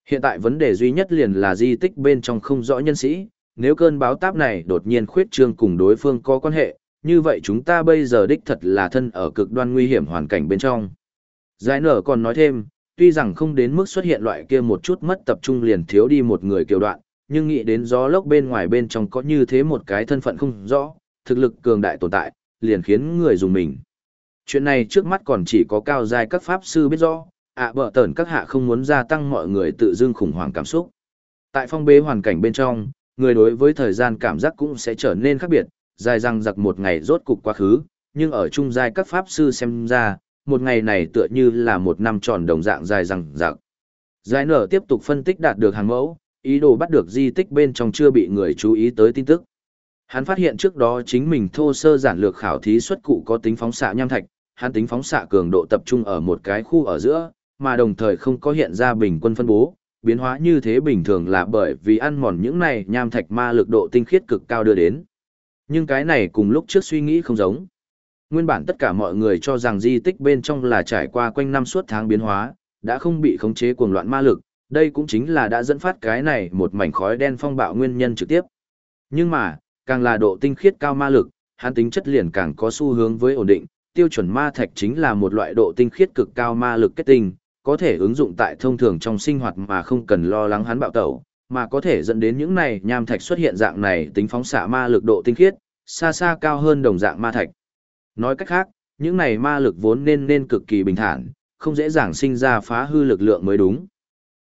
Hiện tại vấn đề duy nhất liền là di tích bên trong không rõ nhân sĩ, nếu cơn báo táp này đột nhiên khuyết trương cùng đối phương có quan hệ, như vậy chúng ta bây giờ đích thật là thân ở cực đoan nguy hiểm hoàn cảnh bên trong. Giải nở còn nói thêm, tuy rằng không đến mức xuất hiện loại kia một chút mất tập trung liền thiếu đi một người kiều đoạn, nhưng nghĩ đến gió lốc bên ngoài bên trong có như thế một cái thân phận không rõ, thực lực cường đại tồn tại, liền khiến người dùng mình. Chuyện này trước mắt còn chỉ có cao giai các pháp sư biết rõ, ạ à, bợ tẩn các hạ không muốn gia tăng mọi người tự dưng khủng hoảng cảm xúc. Tại phong bế hoàn cảnh bên trong, người đối với thời gian cảm giác cũng sẽ trở nên khác biệt, dài răng giặc một ngày rốt cục quá khứ, nhưng ở trung giai các pháp sư xem ra, một ngày này tựa như là một năm tròn đồng dạng dài răng giặc. Giải nở tiếp tục phân tích đạt được hàng mẫu, ý đồ bắt được di tích bên trong chưa bị người chú ý tới tin tức. Hắn phát hiện trước đó chính mình thô sơ giản lược khảo thí xuất cụ có tính phóng xạ nham thạch, hắn tính phóng xạ cường độ tập trung ở một cái khu ở giữa, mà đồng thời không có hiện ra bình quân phân bố. Biến hóa như thế bình thường là bởi vì ăn mòn những này nham thạch ma lực độ tinh khiết cực cao đưa đến. Nhưng cái này cùng lúc trước suy nghĩ không giống. Nguyên bản tất cả mọi người cho rằng di tích bên trong là trải qua quanh năm suốt tháng biến hóa, đã không bị khống chế cuồng loạn ma lực, đây cũng chính là đã dẫn phát cái này một mảnh khói đen phong bạo nguyên nhân trực tiếp. Nhưng mà, càng là độ tinh khiết cao ma lực, hắn tính chất liền càng có xu hướng với ổn định, tiêu chuẩn ma thạch chính là một loại độ tinh khiết cực cao ma lực kết tinh, có thể ứng dụng tại thông thường trong sinh hoạt mà không cần lo lắng hắn bạo tẩu, mà có thể dẫn đến những này nham thạch xuất hiện dạng này tính phóng xạ ma lực độ tinh khiết, xa xa cao hơn đồng dạng ma thạch. Nói cách khác, những này ma lực vốn nên nên cực kỳ bình thản, không dễ dàng sinh ra phá hư lực lượng mới đúng.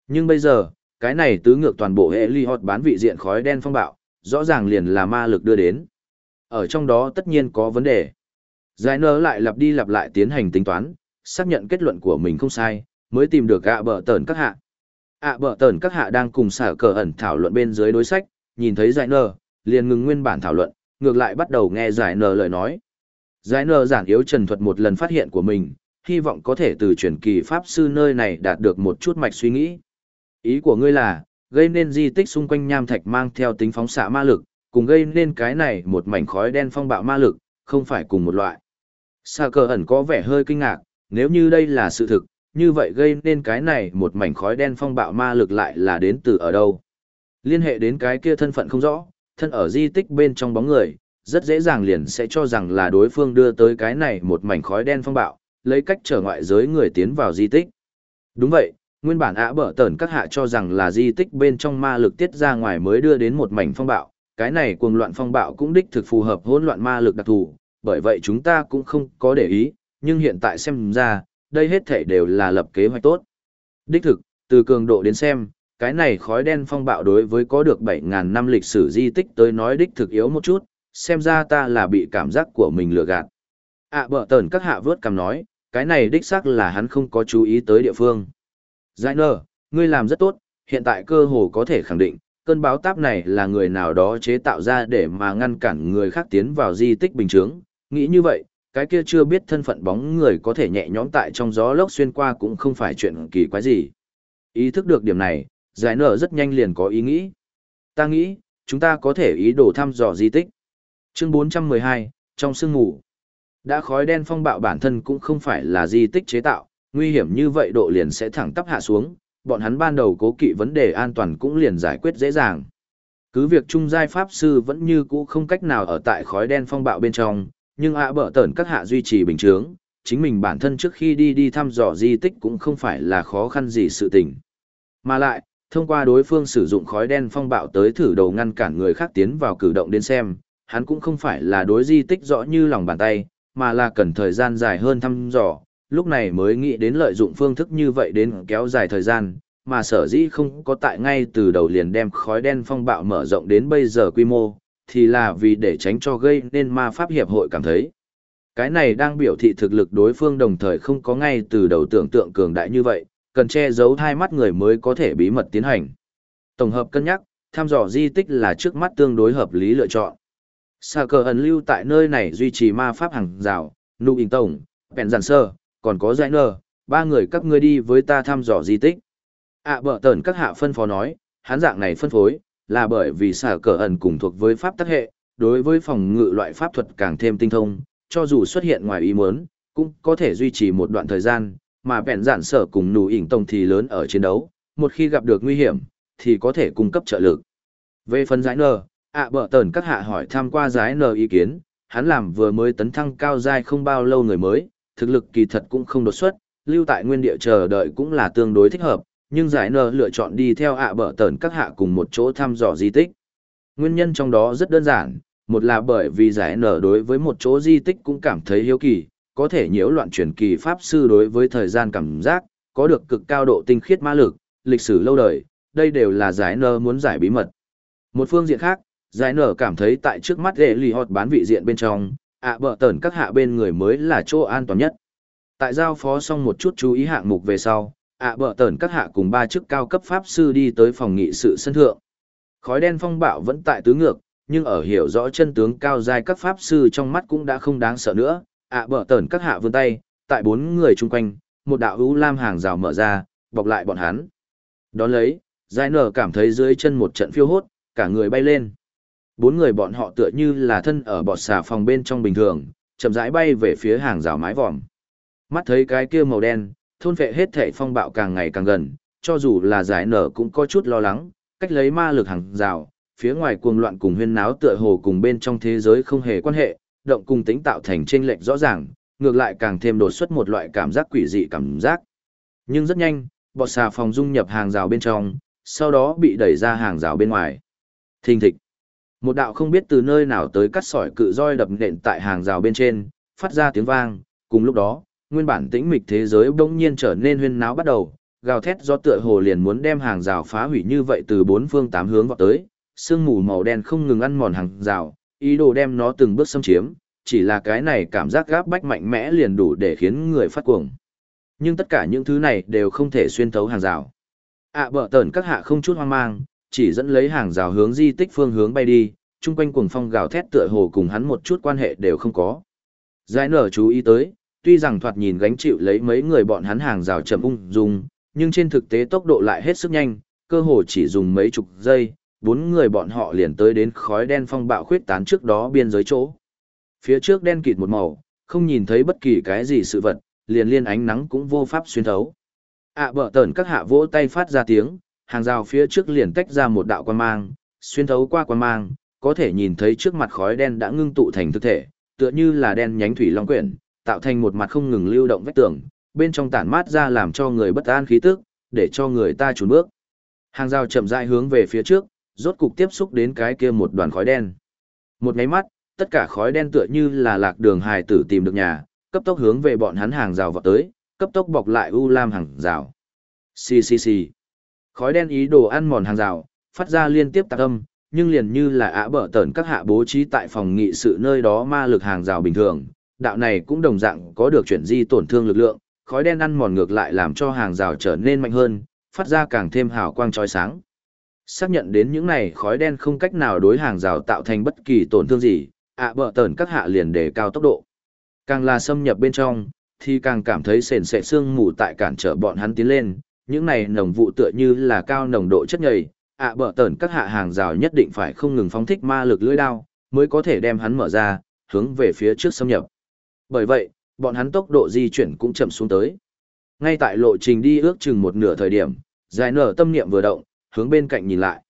Nhưng bây giờ, cái này tứ ngược toàn bộ hệ ly hot bán vị diện khói đen phong bạo, rõ ràng liền là ma lực đưa đến. Ở trong đó tất nhiên có vấn đề. Giải nơ lại lặp đi lặp lại tiến hành tính toán, xác nhận kết luận của mình không sai, mới tìm được ạ bờ tờn các hạ. ạ bờ tờn các hạ đang cùng sở cờ ẩn thảo luận bên dưới đối sách, nhìn thấy giải nờ, liền ngừng nguyên bản thảo luận, ngược lại bắt đầu nghe giải nờ lời nói. Giải nờ giản yếu trần thuật một lần phát hiện của mình, hy vọng có thể từ truyền kỳ pháp sư nơi này đạt được một chút mạch suy nghĩ. Ý của ngươi là, gây nên di tích xung quanh nham thạch mang theo tính phóng xạ ma lực, cùng gây nên cái này một mảnh khói đen phong bạo ma lực, không phải cùng một loại. Sa cờ ẩn có vẻ hơi kinh ngạc, nếu như đây là sự thực, như vậy gây nên cái này một mảnh khói đen phong bạo ma lực lại là đến từ ở đâu. Liên hệ đến cái kia thân phận không rõ, thân ở di tích bên trong bóng người, rất dễ dàng liền sẽ cho rằng là đối phương đưa tới cái này một mảnh khói đen phong bạo, lấy cách trở ngoại giới người tiến vào di tích. Đúng vậy, nguyên bản ạ bở tẩn các hạ cho rằng là di tích bên trong ma lực tiết ra ngoài mới đưa đến một mảnh phong bạo, cái này cuồng loạn phong bạo cũng đích thực phù hợp hỗn loạn ma lực đặc thù, bởi vậy chúng ta cũng không có để ý, nhưng hiện tại xem ra, đây hết thể đều là lập kế hoạch tốt. Đích thực, từ cường độ đến xem, cái này khói đen phong bạo đối với có được 7.000 năm lịch sử di tích tới nói đích thực yếu một chút, xem ra ta là bị cảm giác của mình lừa gạt. À, ạ bở tờn các hạ vớt cầm nói, cái này đích xác là hắn không có chú ý tới địa phương. Giải nơ, ngươi làm rất tốt, hiện tại cơ hồ có thể khẳng định, cơn báo táp này là người nào đó chế tạo ra để mà ngăn cản người khác tiến vào di tích bình chướng. Nghĩ như vậy, cái kia chưa biết thân phận bóng người có thể nhẹ nhõm tại trong gió lốc xuyên qua cũng không phải chuyện kỳ quái gì. Ý thức được điểm này, giải nở rất nhanh liền có ý nghĩ. Ta nghĩ, chúng ta có thể ý đồ thăm dò di tích. Chương 412, trong sương ngủ. Đã khói đen phong bạo bản thân cũng không phải là di tích chế tạo, nguy hiểm như vậy độ liền sẽ thẳng tắp hạ xuống, bọn hắn ban đầu cố kỵ vấn đề an toàn cũng liền giải quyết dễ dàng. Cứ việc trung giai pháp sư vẫn như cũ không cách nào ở tại khói đen phong bạo bên trong, nhưng ạ bở tẩn các hạ duy trì bình chướng, chính mình bản thân trước khi đi đi thăm dò di tích cũng không phải là khó khăn gì sự tình. Mà lại, thông qua đối phương sử dụng khói đen phong bạo tới thử đầu ngăn cản người khác tiến vào cử động đến xem, hắn cũng không phải là đối di tích rõ như lòng bàn tay, mà là cần thời gian dài hơn thăm dò, lúc này mới nghĩ đến lợi dụng phương thức như vậy đến kéo dài thời gian, mà sở dĩ không có tại ngay từ đầu liền đem khói đen phong bạo mở rộng đến bây giờ quy mô, thì là vì để tránh cho gây nên ma pháp hiệp hội cảm thấy. Cái này đang biểu thị thực lực đối phương đồng thời không có ngay từ đầu tưởng tượng cường đại như vậy, cần che giấu hai mắt người mới có thể bí mật tiến hành. Tổng hợp cân nhắc, thăm dò di tích là trước mắt tương đối hợp lý lựa chọn. Sa cờ ẩn lưu tại nơi này duy trì ma pháp hàng rào, nụ hình tổng, bèn giản sơ, còn có giải nờ, ba người các ngươi đi với ta thăm dò di tích. ạ à, bở tẩn các hạ phân phó nói, hán dạng này phân phối, là bởi vì sở cờ ẩn cùng thuộc với pháp tắc hệ, đối với phòng ngự loại pháp thuật càng thêm tinh thông, cho dù xuất hiện ngoài ý muốn, cũng có thể duy trì một đoạn thời gian, mà bèn giản sở cùng nụ ỉnh tông thì lớn ở chiến đấu, một khi gặp được nguy hiểm, thì có thể cung cấp trợ lực. Về phần giải nờ, ạ bở tờn các hạ hỏi tham qua giải nờ ý kiến, hắn làm vừa mới tấn thăng cao giai không bao lâu người mới, thực lực kỳ thật cũng không đột xuất, lưu tại nguyên địa chờ đợi cũng là tương đối thích hợp, nhưng giải nờ lựa chọn đi theo ạ bở tờn các hạ cùng một chỗ thăm dò di tích. Nguyên nhân trong đó rất đơn giản, một là bởi vì giải Nờ đối với một chỗ di tích cũng cảm thấy hiếu kỳ, có thể nhiễu loạn truyền kỳ pháp sư đối với thời gian cảm giác, có được cực cao độ tinh khiết ma lực, lịch sử lâu đời, đây đều là giải Nờ muốn giải bí mật. Một phương diện khác, giải Nờ cảm thấy tại trước mắt ghệ lì hot bán vị diện bên trong, ạ bở tờn các hạ bên người mới là chỗ an toàn nhất. Tại giao phó xong một chút chú ý hạng mục về sau, ạ bợ tờn các hạ cùng ba chức cao cấp pháp sư đi tới phòng nghị sự sân thượng. Khói đen phong bạo vẫn tại tứ ngược, nhưng ở hiểu rõ chân tướng cao giai các pháp sư trong mắt cũng đã không đáng sợ nữa. ạ bợ tờn các hạ vươn tay, tại bốn người chung quanh, một đạo hữu lam hàng rào mở ra, bọc lại bọn hắn. Đón lấy, giải nở cảm thấy dưới chân một trận phiêu hốt, cả người bay lên. Bốn người bọn họ tựa như là thân ở bọt xà phòng bên trong bình thường, chậm rãi bay về phía hàng rào mái vòm. Mắt thấy cái kia màu đen, thôn vệ hết thể phong bạo càng ngày càng gần, cho dù là giải nở cũng có chút lo lắng, cách lấy ma lực hàng rào, phía ngoài cuồng loạn cùng huyên náo tựa hồ cùng bên trong thế giới không hề quan hệ, động cùng tính tạo thành chênh lệch rõ ràng, ngược lại càng thêm đột xuất một loại cảm giác quỷ dị cảm giác. Nhưng rất nhanh, bọt xà phòng dung nhập hàng rào bên trong, sau đó bị đẩy ra hàng rào bên ngoài. Thình thịch. Một đạo không biết từ nơi nào tới cắt sỏi cự roi đập nện tại hàng rào bên trên, phát ra tiếng vang, cùng lúc đó, nguyên bản tĩnh mịch thế giới bỗng nhiên trở nên huyên náo bắt đầu, gào thét do tựa hồ liền muốn đem hàng rào phá hủy như vậy từ bốn phương tám hướng vào tới, sương mù màu đen không ngừng ăn mòn hàng rào, ý đồ đem nó từng bước xâm chiếm, chỉ là cái này cảm giác gáp bách mạnh mẽ liền đủ để khiến người phát cuồng. Nhưng tất cả những thứ này đều không thể xuyên thấu hàng rào. ạ à, bở tẩn các hạ không chút hoang mang, chỉ dẫn lấy hàng rào hướng di tích phương hướng bay đi, chung quanh cuồng phong gào thét tựa hồ cùng hắn một chút quan hệ đều không có. Giải nở chú ý tới, tuy rằng thoạt nhìn gánh chịu lấy mấy người bọn hắn hàng rào chậm ung dung, nhưng trên thực tế tốc độ lại hết sức nhanh, cơ hồ chỉ dùng mấy chục giây, bốn người bọn họ liền tới đến khói đen phong bạo khuyết tán trước đó biên giới chỗ. Phía trước đen kịt một màu, không nhìn thấy bất kỳ cái gì sự vật, liền liên ánh nắng cũng vô pháp xuyên thấu. ạ à, bở tẩn các hạ vỗ tay phát ra tiếng, hàng rào phía trước liền tách ra một đạo quan mang, xuyên thấu qua quan mang, có thể nhìn thấy trước mặt khói đen đã ngưng tụ thành thực thể, tựa như là đen nhánh thủy long quyển, tạo thành một mặt không ngừng lưu động vách tường, bên trong tản mát ra làm cho người bất an khí tức, để cho người ta chùn bước. Hàng rào chậm rãi hướng về phía trước, rốt cục tiếp xúc đến cái kia một đoàn khói đen. Một cái mắt, tất cả khói đen tựa như là lạc đường hài tử tìm được nhà, cấp tốc hướng về bọn hắn hàng rào vào tới, cấp tốc bọc lại U Lam hàng rào. Xì xì xì. Khói đen ý đồ ăn mòn hàng rào, phát ra liên tiếp tạc âm, nhưng liền như là ả bở tẩn các hạ bố trí tại phòng nghị sự nơi đó ma lực hàng rào bình thường, đạo này cũng đồng dạng có được chuyển di tổn thương lực lượng, khói đen ăn mòn ngược lại làm cho hàng rào trở nên mạnh hơn, phát ra càng thêm hào quang chói sáng. Xác nhận đến những này khói đen không cách nào đối hàng rào tạo thành bất kỳ tổn thương gì, ạ bờ tờn các hạ liền đề cao tốc độ. Càng là xâm nhập bên trong, thì càng cảm thấy sền sệ sương mù tại cản trở bọn hắn tiến lên, những này nồng vụ tựa như là cao nồng độ chất nhầy, ạ bờ tờn các hạ hàng rào nhất định phải không ngừng phóng thích ma lực lưỡi đao, mới có thể đem hắn mở ra, hướng về phía trước xâm nhập. Bởi vậy, bọn hắn tốc độ di chuyển cũng chậm xuống tới. Ngay tại lộ trình đi ước chừng một nửa thời điểm, giải nở tâm niệm vừa động, hướng bên cạnh nhìn lại.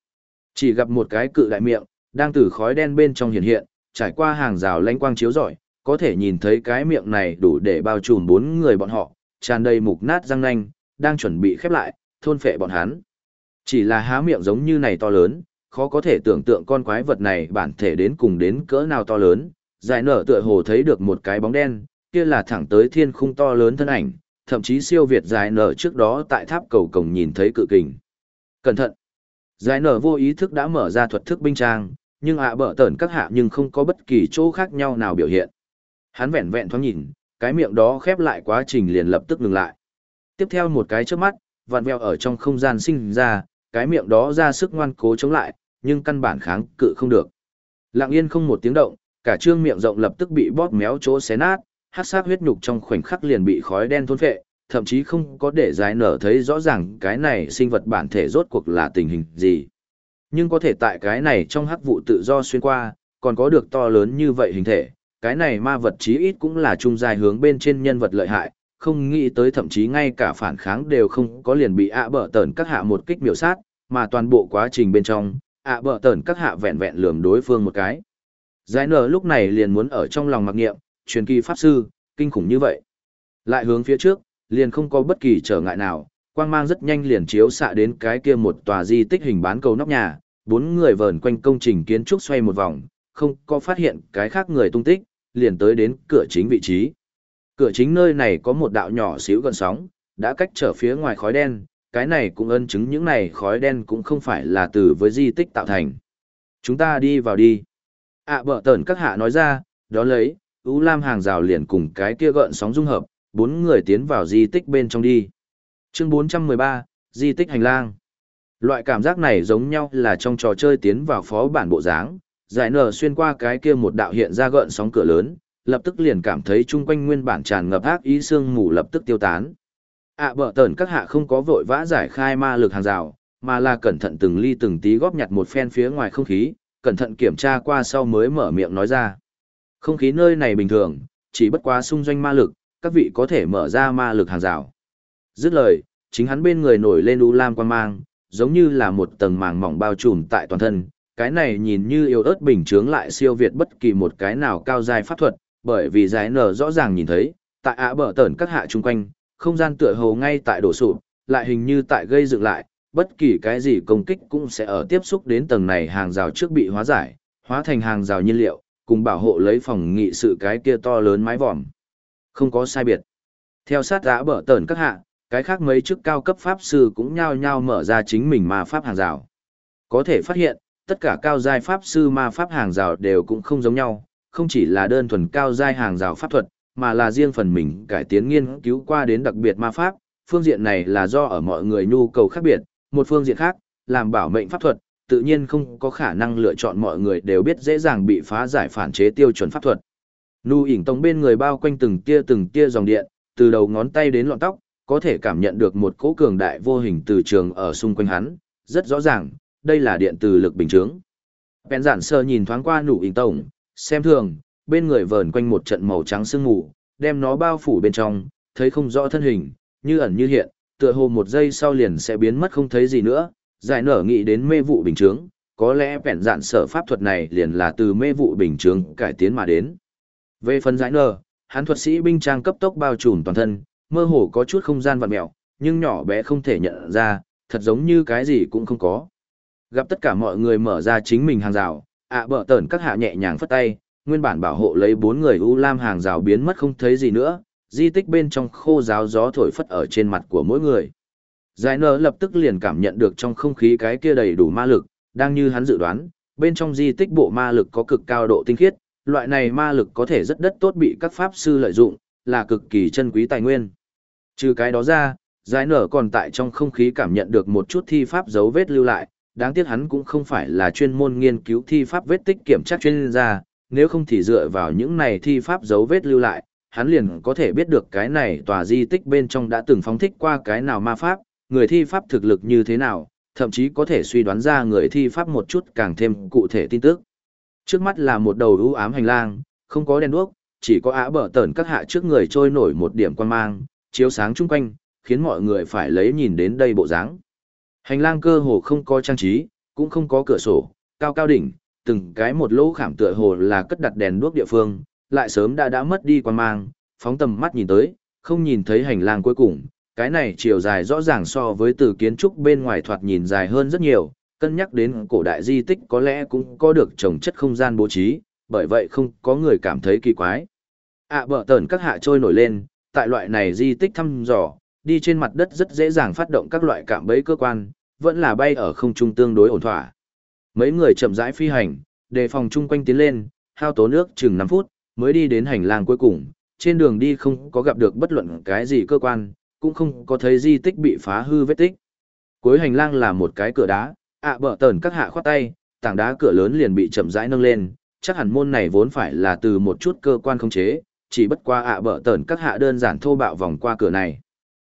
Chỉ gặp một cái cự đại miệng, đang từ khói đen bên trong hiện hiện, trải qua hàng rào lanh quang chiếu rọi, có thể nhìn thấy cái miệng này đủ để bao trùm bốn người bọn họ, tràn đầy mục nát răng nanh, đang chuẩn bị khép lại, thôn phệ bọn hắn. Chỉ là há miệng giống như này to lớn, khó có thể tưởng tượng con quái vật này bản thể đến cùng đến cỡ nào to lớn, giải nở tựa hồ thấy được một cái bóng đen, kia là thẳng tới thiên khung to lớn thân ảnh, thậm chí siêu việt giải nở trước đó tại tháp cầu cổng nhìn thấy cự kình. Cẩn thận! Giải nở vô ý thức đã mở ra thuật thức binh trang, nhưng ạ bở tẩn các hạ nhưng không có bất kỳ chỗ khác nhau nào biểu hiện. Hắn vẹn vẹn thoáng nhìn, cái miệng đó khép lại quá trình liền lập tức ngừng lại. Tiếp theo một cái trước mắt, vặn vẹo ở trong không gian sinh ra, cái miệng đó ra sức ngoan cố chống lại, nhưng căn bản kháng cự không được. Lặng yên không một tiếng động, cả trương miệng rộng lập tức bị bóp méo chỗ xé nát, hát sát huyết nhục trong khoảnh khắc liền bị khói đen thôn phệ, thậm chí không có để giải nở thấy rõ ràng cái này sinh vật bản thể rốt cuộc là tình hình gì. Nhưng có thể tại cái này trong hắc vụ tự do xuyên qua, còn có được to lớn như vậy hình thể, cái này ma vật chí ít cũng là trung dài hướng bên trên nhân vật lợi hại, không nghĩ tới thậm chí ngay cả phản kháng đều không có liền bị ạ bở tẩn các hạ một kích miểu sát, mà toàn bộ quá trình bên trong, ạ bở tẩn các hạ vẹn vẹn lườm đối phương một cái. Giải nở lúc này liền muốn ở trong lòng mặc nghiệm, truyền kỳ pháp sư, kinh khủng như vậy. Lại hướng phía trước, liền không có bất kỳ trở ngại nào, quang mang rất nhanh liền chiếu xạ đến cái kia một tòa di tích hình bán cầu nóc nhà, bốn người vờn quanh công trình kiến trúc xoay một vòng, không có phát hiện cái khác người tung tích, liền tới đến cửa chính vị trí. Cửa chính nơi này có một đạo nhỏ xíu gần sóng, đã cách trở phía ngoài khói đen, cái này cũng ân chứng những này khói đen cũng không phải là từ với di tích tạo thành. Chúng ta đi vào đi ạ à, bở tẩn các hạ nói ra, đó lấy, U Lam hàng rào liền cùng cái kia gợn sóng dung hợp, bốn người tiến vào di tích bên trong đi. Chương 413, Di tích hành lang. Loại cảm giác này giống nhau là trong trò chơi tiến vào phó bản bộ dáng, giải nở xuyên qua cái kia một đạo hiện ra gợn sóng cửa lớn, lập tức liền cảm thấy chung quanh nguyên bản tràn ngập ác ý sương mù lập tức tiêu tán. ạ à, bở tẩn các hạ không có vội vã giải khai ma lực hàng rào, mà là cẩn thận từng ly từng tí góp nhặt một phen phía ngoài không khí, cẩn thận kiểm tra qua sau mới mở miệng nói ra. Không khí nơi này bình thường, chỉ bất quá xung doanh ma lực, các vị có thể mở ra ma lực hàng rào. Dứt lời, chính hắn bên người nổi lên u lam quan mang, giống như là một tầng màng mỏng bao trùm tại toàn thân. Cái này nhìn như yếu ớt bình chướng lại siêu việt bất kỳ một cái nào cao dài pháp thuật, bởi vì giải nở rõ ràng nhìn thấy, tại ạ bờ tẩn các hạ chung quanh, không gian tựa hồ ngay tại đổ sụp, lại hình như tại gây dựng lại, bất kỳ cái gì công kích cũng sẽ ở tiếp xúc đến tầng này hàng rào trước bị hóa giải, hóa thành hàng rào nhiên liệu, cùng bảo hộ lấy phòng nghị sự cái kia to lớn mái vòm. Không có sai biệt. Theo sát giã bở tờn các hạ, cái khác mấy chức cao cấp pháp sư cũng nhao nhao mở ra chính mình ma pháp hàng rào. Có thể phát hiện, tất cả cao giai pháp sư ma pháp hàng rào đều cũng không giống nhau, không chỉ là đơn thuần cao giai hàng rào pháp thuật, mà là riêng phần mình cải tiến nghiên cứu qua đến đặc biệt ma pháp, phương diện này là do ở mọi người nhu cầu khác biệt, một phương diện khác, làm bảo mệnh pháp thuật, tự nhiên không có khả năng lựa chọn mọi người đều biết dễ dàng bị phá giải phản chế tiêu chuẩn pháp thuật. Nu ỉn tông bên người bao quanh từng tia từng tia dòng điện, từ đầu ngón tay đến lọn tóc, có thể cảm nhận được một cỗ cường đại vô hình từ trường ở xung quanh hắn, rất rõ ràng, đây là điện từ lực bình chứng. Bèn giản sơ nhìn thoáng qua nụ ỉn tông, xem thường, bên người vờn quanh một trận màu trắng sương mù, đem nó bao phủ bên trong, thấy không rõ thân hình, như ẩn như hiện, tựa hồ một giây sau liền sẽ biến mất không thấy gì nữa, giải nở nghĩ đến mê vụ bình chướng, có lẽ vẹn dạn sở pháp thuật này liền là từ mê vụ bình chướng cải tiến mà đến. Về phần giải nở, hắn thuật sĩ binh trang cấp tốc bao trùm toàn thân, mơ hồ có chút không gian vặn mẹo, nhưng nhỏ bé không thể nhận ra, thật giống như cái gì cũng không có. Gặp tất cả mọi người mở ra chính mình hàng rào, ạ à bở tẩn các hạ nhẹ nhàng phất tay, nguyên bản bảo hộ lấy bốn người U Lam hàng rào biến mất không thấy gì nữa, di tích bên trong khô giáo gió thổi phất ở trên mặt của mỗi người. Giải nở lập tức liền cảm nhận được trong không khí cái kia đầy đủ ma lực, đang như hắn dự đoán, bên trong di tích bộ ma lực có cực cao độ tinh khiết, loại này ma lực có thể rất đất tốt bị các pháp sư lợi dụng, là cực kỳ chân quý tài nguyên. Trừ cái đó ra, giải nở còn tại trong không khí cảm nhận được một chút thi pháp dấu vết lưu lại, đáng tiếc hắn cũng không phải là chuyên môn nghiên cứu thi pháp vết tích kiểm tra chuyên gia, nếu không thì dựa vào những này thi pháp dấu vết lưu lại, hắn liền có thể biết được cái này tòa di tích bên trong đã từng phóng thích qua cái nào ma pháp, người thi pháp thực lực như thế nào, thậm chí có thể suy đoán ra người thi pháp một chút càng thêm cụ thể tin tức. Trước mắt là một đầu ưu ám hành lang, không có đèn đuốc, chỉ có ả bờ tẩn các hạ trước người trôi nổi một điểm quan mang, chiếu sáng chung quanh, khiến mọi người phải lấy nhìn đến đây bộ dáng. Hành lang cơ hồ không có trang trí, cũng không có cửa sổ, cao cao đỉnh, từng cái một lỗ khảm tựa hồ là cất đặt đèn đuốc địa phương, lại sớm đã đã mất đi quan mang, phóng tầm mắt nhìn tới, không nhìn thấy hành lang cuối cùng, cái này chiều dài rõ ràng so với từ kiến trúc bên ngoài thoạt nhìn dài hơn rất nhiều, cân nhắc đến cổ đại di tích có lẽ cũng có được trồng chất không gian bố trí, bởi vậy không có người cảm thấy kỳ quái. À, ạ bờ tờn các hạ trôi nổi lên, tại loại này di tích thăm dò, đi trên mặt đất rất dễ dàng phát động các loại cảm bẫy cơ quan, vẫn là bay ở không trung tương đối ổn thỏa. Mấy người chậm rãi phi hành, đề phòng chung quanh tiến lên, hao tố nước chừng 5 phút, mới đi đến hành lang cuối cùng, trên đường đi không có gặp được bất luận cái gì cơ quan, cũng không có thấy di tích bị phá hư vết tích. Cuối hành lang là một cái cửa đá, ạ bờ tờn các hạ khoát tay, tảng đá cửa lớn liền bị chậm rãi nâng lên, chắc hẳn môn này vốn phải là từ một chút cơ quan khống chế, chỉ bất qua ạ bờ tờn các hạ đơn giản thô bạo vòng qua cửa này.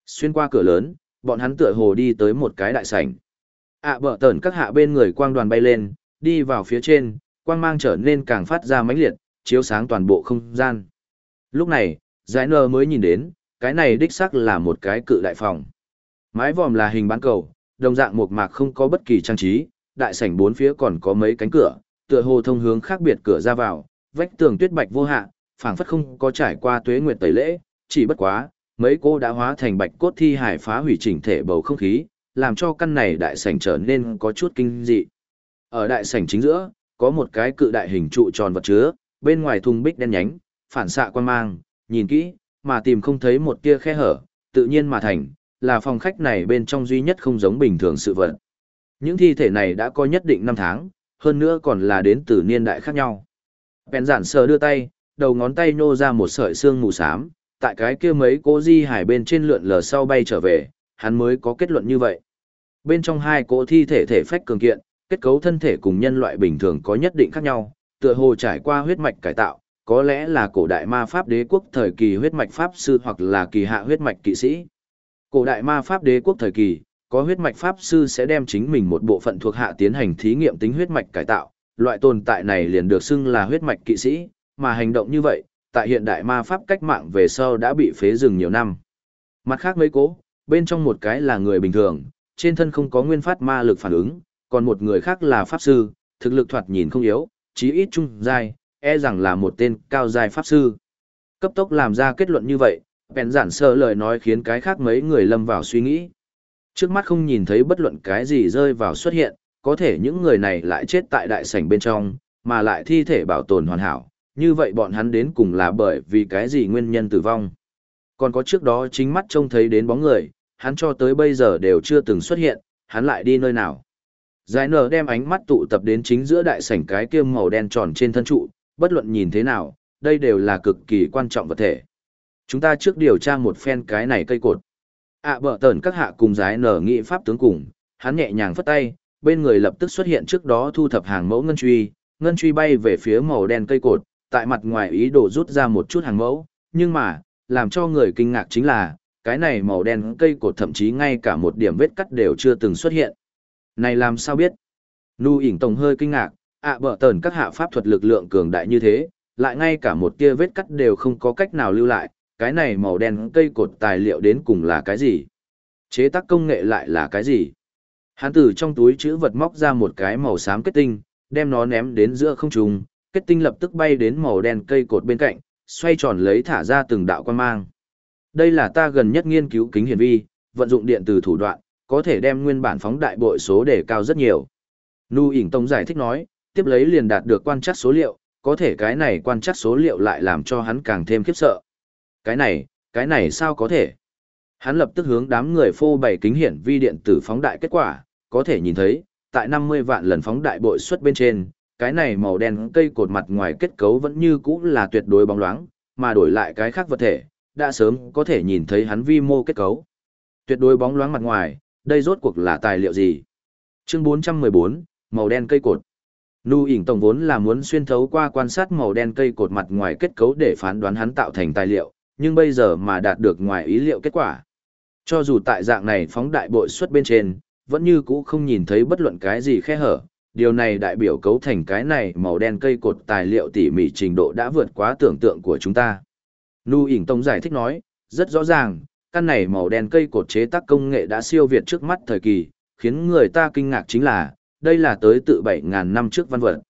Xuyên qua cửa lớn, bọn hắn tựa hồ đi tới một cái đại sảnh. ạ bờ tờn các hạ bên người quang đoàn bay lên, đi vào phía trên, quang mang trở nên càng phát ra mãnh liệt, chiếu sáng toàn bộ không gian. Lúc này, giải nơ mới nhìn đến, cái này đích xác là một cái cự đại phòng. Mái vòm là hình bán cầu, đồng dạng một mạc không có bất kỳ trang trí, đại sảnh bốn phía còn có mấy cánh cửa, tựa hồ thông hướng khác biệt cửa ra vào, vách tường tuyết bạch vô hạ, phảng phất không có trải qua tuế nguyệt tẩy lễ, chỉ bất quá, mấy cô đã hóa thành bạch cốt thi hải phá hủy chỉnh thể bầu không khí, làm cho căn này đại sảnh trở nên có chút kinh dị. Ở đại sảnh chính giữa, có một cái cự đại hình trụ tròn vật chứa, bên ngoài thùng bích đen nhánh, phản xạ quan mang, nhìn kỹ, mà tìm không thấy một tia khe hở, tự nhiên mà thành, là phòng khách này bên trong duy nhất không giống bình thường sự vật. Những thi thể này đã có nhất định năm tháng, hơn nữa còn là đến từ niên đại khác nhau. Bèn giản sờ đưa tay, đầu ngón tay nô ra một sợi xương mù xám, tại cái kia mấy cố di hải bên trên lượn lờ sau bay trở về, hắn mới có kết luận như vậy. Bên trong hai cỗ thi thể thể phách cường kiện, kết cấu thân thể cùng nhân loại bình thường có nhất định khác nhau, tựa hồ trải qua huyết mạch cải tạo, có lẽ là cổ đại ma pháp đế quốc thời kỳ huyết mạch pháp sư hoặc là kỳ hạ huyết mạch kỵ sĩ. Cổ đại ma pháp đế quốc thời kỳ, có huyết mạch pháp sư sẽ đem chính mình một bộ phận thuộc hạ tiến hành thí nghiệm tính huyết mạch cải tạo, loại tồn tại này liền được xưng là huyết mạch kỵ sĩ, mà hành động như vậy, tại hiện đại ma pháp cách mạng về sau đã bị phế rừng nhiều năm. Mặt khác mấy cố, bên trong một cái là người bình thường, trên thân không có nguyên phát ma lực phản ứng, còn một người khác là pháp sư, thực lực thoạt nhìn không yếu, chí ít trung giai, e rằng là một tên cao giai pháp sư. Cấp tốc làm ra kết luận như vậy, bèn giản sơ lời nói khiến cái khác mấy người lâm vào suy nghĩ. Trước mắt không nhìn thấy bất luận cái gì rơi vào xuất hiện, có thể những người này lại chết tại đại sảnh bên trong, mà lại thi thể bảo tồn hoàn hảo, như vậy bọn hắn đến cùng là bởi vì cái gì nguyên nhân tử vong. Còn có trước đó chính mắt trông thấy đến bóng người, hắn cho tới bây giờ đều chưa từng xuất hiện, hắn lại đi nơi nào. Giải nở đem ánh mắt tụ tập đến chính giữa đại sảnh cái kia màu đen tròn trên thân trụ, bất luận nhìn thế nào, đây đều là cực kỳ quan trọng vật thể. Chúng ta trước điều tra một phen cái này cây cột. ạ à, bở tờn các hạ cùng giải nở nghị pháp tướng cùng, hắn nhẹ nhàng phất tay, bên người lập tức xuất hiện trước đó thu thập hàng mẫu ngân truy, ngân truy bay về phía màu đen cây cột, tại mặt ngoài ý đồ rút ra một chút hàng mẫu, nhưng mà, làm cho người kinh ngạc chính là, cái này màu đen cây cột thậm chí ngay cả một điểm vết cắt đều chưa từng xuất hiện. Này làm sao biết? Nu ỉn tổng hơi kinh ngạc, ạ à bở tờn các hạ pháp thuật lực lượng cường đại như thế, lại ngay cả một tia vết cắt đều không có cách nào lưu lại, cái này màu đen cây cột tài liệu đến cùng là cái gì? Chế tác công nghệ lại là cái gì? Hắn từ trong túi chữ vật móc ra một cái màu xám kết tinh, đem nó ném đến giữa không trung, kết tinh lập tức bay đến màu đen cây cột bên cạnh, xoay tròn lấy thả ra từng đạo quan mang. Đây là ta gần nhất nghiên cứu kính hiển vi, vận dụng điện từ thủ đoạn, có thể đem nguyên bản phóng đại bội số để cao rất nhiều. Nu ỉn tông giải thích nói, tiếp lấy liền đạt được quan chắc số liệu, có thể cái này quan chắc số liệu lại làm cho hắn càng thêm khiếp sợ. Cái này, cái này sao có thể? Hắn lập tức hướng đám người phô bày kính hiển vi điện tử phóng đại kết quả, có thể nhìn thấy, tại 50 vạn lần phóng đại bội suất bên trên, cái này màu đen cây cột mặt ngoài kết cấu vẫn như cũ là tuyệt đối bóng loáng, mà đổi lại cái khác vật thể, đã sớm có thể nhìn thấy hắn vi mô kết cấu. Tuyệt đối bóng loáng mặt ngoài, đây rốt cuộc là tài liệu gì? Chương 414, màu đen cây cột. Nu ỉn tổng vốn là muốn xuyên thấu qua quan sát màu đen cây cột mặt ngoài kết cấu để phán đoán hắn tạo thành tài liệu, nhưng bây giờ mà đạt được ngoài ý liệu kết quả. Cho dù tại dạng này phóng đại bội suất bên trên, vẫn như cũ không nhìn thấy bất luận cái gì khe hở, điều này đại biểu cấu thành cái này màu đen cây cột tài liệu tỉ mỉ trình độ đã vượt quá tưởng tượng của chúng ta. Nu ỉn tổng giải thích nói, rất rõ ràng, căn này màu đen cây cột chế tác công nghệ đã siêu việt trước mắt thời kỳ, khiến người ta kinh ngạc chính là, đây là tới tự 7.000 năm trước văn vật.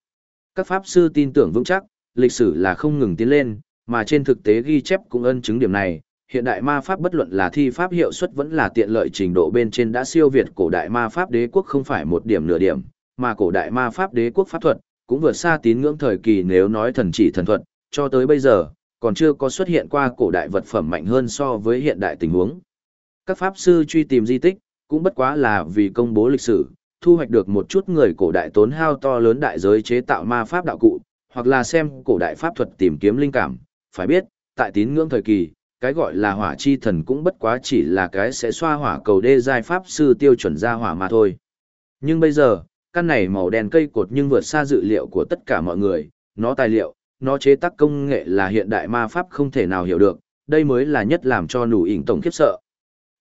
Các pháp sư tin tưởng vững chắc, lịch sử là không ngừng tiến lên, mà trên thực tế ghi chép cũng ân chứng điểm này. Hiện đại ma pháp bất luận là thi pháp hiệu suất vẫn là tiện lợi trình độ bên trên đã siêu việt cổ đại ma pháp đế quốc không phải một điểm nửa điểm, mà cổ đại ma pháp đế quốc pháp thuật cũng vượt xa tín ngưỡng thời kỳ nếu nói thần chỉ thần thuật, cho tới bây giờ, còn chưa có xuất hiện qua cổ đại vật phẩm mạnh hơn so với hiện đại tình huống. Các pháp sư truy tìm di tích, cũng bất quá là vì công bố lịch sử, thu hoạch được một chút người cổ đại tốn hao to lớn đại giới chế tạo ma pháp đạo cụ, hoặc là xem cổ đại pháp thuật tìm kiếm linh cảm. Phải biết, tại tín ngưỡng thời kỳ, cái gọi là hỏa chi thần cũng bất quá chỉ là cái sẽ xoa hỏa cầu đê giai pháp sư tiêu chuẩn ra hỏa mà thôi. Nhưng bây giờ, căn này màu đen cây cột nhưng vượt xa dự liệu của tất cả mọi người, nó tài liệu, nó chế tác công nghệ là hiện đại ma pháp không thể nào hiểu được, đây mới là nhất làm cho nủ ỉn tổng khiếp sợ.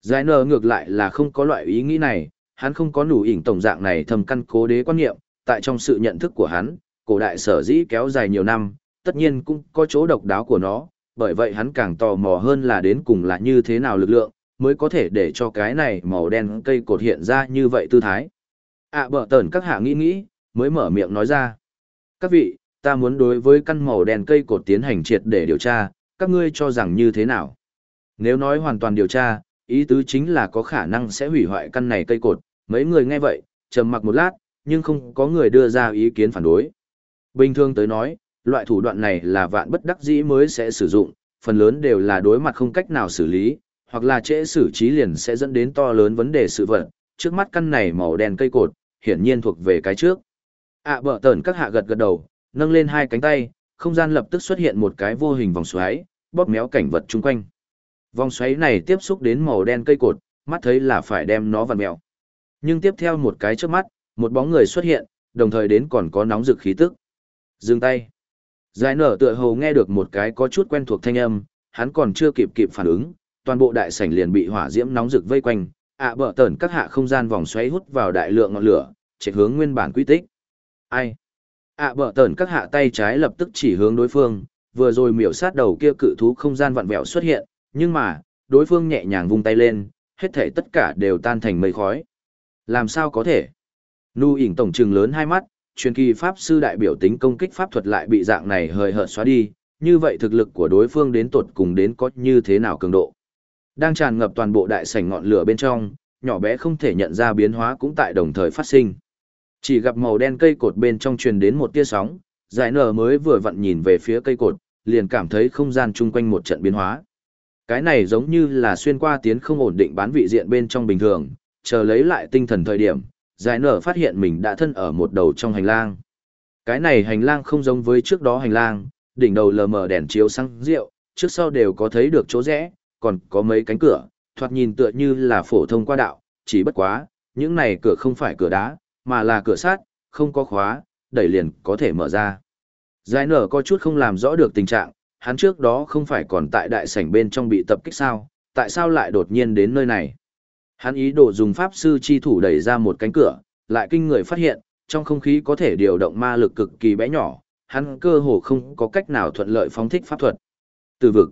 Giải nờ ngược lại là không có loại ý nghĩ này, hắn không có nủ ỉn tổng dạng này thầm căn cố đế quan niệm, tại trong sự nhận thức của hắn, cổ đại sở dĩ kéo dài nhiều năm, tất nhiên cũng có chỗ độc đáo của nó, bởi vậy hắn càng tò mò hơn là đến cùng là như thế nào lực lượng, mới có thể để cho cái này màu đen cây cột hiện ra như vậy tư thái. À bở tờn các hạ nghĩ nghĩ, mới mở miệng nói ra. Các vị, ta muốn đối với căn màu đen cây cột tiến hành triệt để điều tra, các ngươi cho rằng như thế nào? Nếu nói hoàn toàn điều tra, ý tứ chính là có khả năng sẽ hủy hoại căn này cây cột, mấy người nghe vậy, trầm mặc một lát, nhưng không có người đưa ra ý kiến phản đối. Bình thường tới nói, loại thủ đoạn này là vạn bất đắc dĩ mới sẽ sử dụng, phần lớn đều là đối mặt không cách nào xử lý, hoặc là trễ xử trí liền sẽ dẫn đến to lớn vấn đề sự vật. Trước mắt căn này màu đen cây cột, hiển nhiên thuộc về cái trước. ạ à, bở tờn các hạ gật gật đầu, nâng lên hai cánh tay, không gian lập tức xuất hiện một cái vô hình vòng xoáy, bóp méo cảnh vật chung quanh. Vòng xoáy này tiếp xúc đến màu đen cây cột, mắt thấy là phải đem nó vặn mèo. Nhưng tiếp theo một cái trước mắt, một bóng người xuất hiện, đồng thời đến còn có nóng rực khí tức. Dừng tay. Giải nở tựa hồ nghe được một cái có chút quen thuộc thanh âm, hắn còn chưa kịp kịp phản ứng, toàn bộ đại sảnh liền bị hỏa diễm nóng rực vây quanh, ạ bờ tẩn các hạ không gian vòng xoáy hút vào đại lượng ngọn lửa, chạy hướng nguyên bản quy tích. Ai? Ạ bở tẩn các hạ tay trái lập tức chỉ hướng đối phương, vừa rồi miểu sát đầu kia cự thú không gian vặn vẹo xuất hiện, nhưng mà, đối phương nhẹ nhàng vung tay lên, hết thảy tất cả đều tan thành mây khói. Làm sao có thể? Nu ỉn tổng trường lớn hai mắt, truyền kỳ pháp sư đại biểu tính công kích pháp thuật lại bị dạng này hời hợt xóa đi, như vậy thực lực của đối phương đến tột cùng đến có như thế nào cường độ. Đang tràn ngập toàn bộ đại sảnh ngọn lửa bên trong, nhỏ bé không thể nhận ra biến hóa cũng tại đồng thời phát sinh. Chỉ gặp màu đen cây cột bên trong truyền đến một tia sóng, giải nở mới vừa vặn nhìn về phía cây cột, liền cảm thấy không gian chung quanh một trận biến hóa. Cái này giống như là xuyên qua tiến không ổn định bán vị diện bên trong bình thường, chờ lấy lại tinh thần thời điểm, giải nở phát hiện mình đã thân ở một đầu trong hành lang. Cái này hành lang không giống với trước đó hành lang, đỉnh đầu lờ mờ đèn chiếu sáng rượu, trước sau đều có thấy được chỗ rẽ, còn có mấy cánh cửa, thoạt nhìn tựa như là phổ thông qua đạo, chỉ bất quá, những này cửa không phải cửa đá, mà là cửa sắt, không có khóa, đẩy liền có thể mở ra. Giải nở có chút không làm rõ được tình trạng, hắn trước đó không phải còn tại đại sảnh bên trong bị tập kích sao, tại sao lại đột nhiên đến nơi này. Hắn ý đồ dùng pháp sư chi thủ đẩy ra một cánh cửa, lại kinh người phát hiện, trong không khí có thể điều động ma lực cực kỳ bé nhỏ, hắn cơ hồ không có cách nào thuận lợi phóng thích pháp thuật. Từ vực,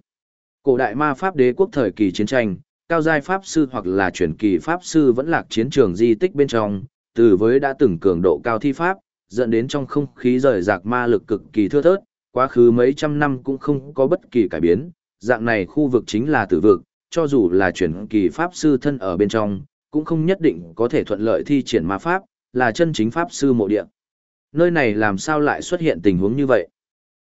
cổ đại ma pháp đế quốc thời kỳ chiến tranh, cao giai pháp sư hoặc là truyền kỳ pháp sư vẫn lạc chiến trường di tích bên trong, từ với đã từng cường độ cao thi pháp, dẫn đến trong không khí rời rạc ma lực cực kỳ thưa thớt, quá khứ mấy trăm năm cũng không có bất kỳ cải biến, dạng này khu vực chính là tử vực, cho dù là chuyển kỳ pháp sư thân ở bên trong, cũng không nhất định có thể thuận lợi thi triển ma pháp, là chân chính pháp sư mộ địa. Nơi này làm sao lại xuất hiện tình huống như vậy?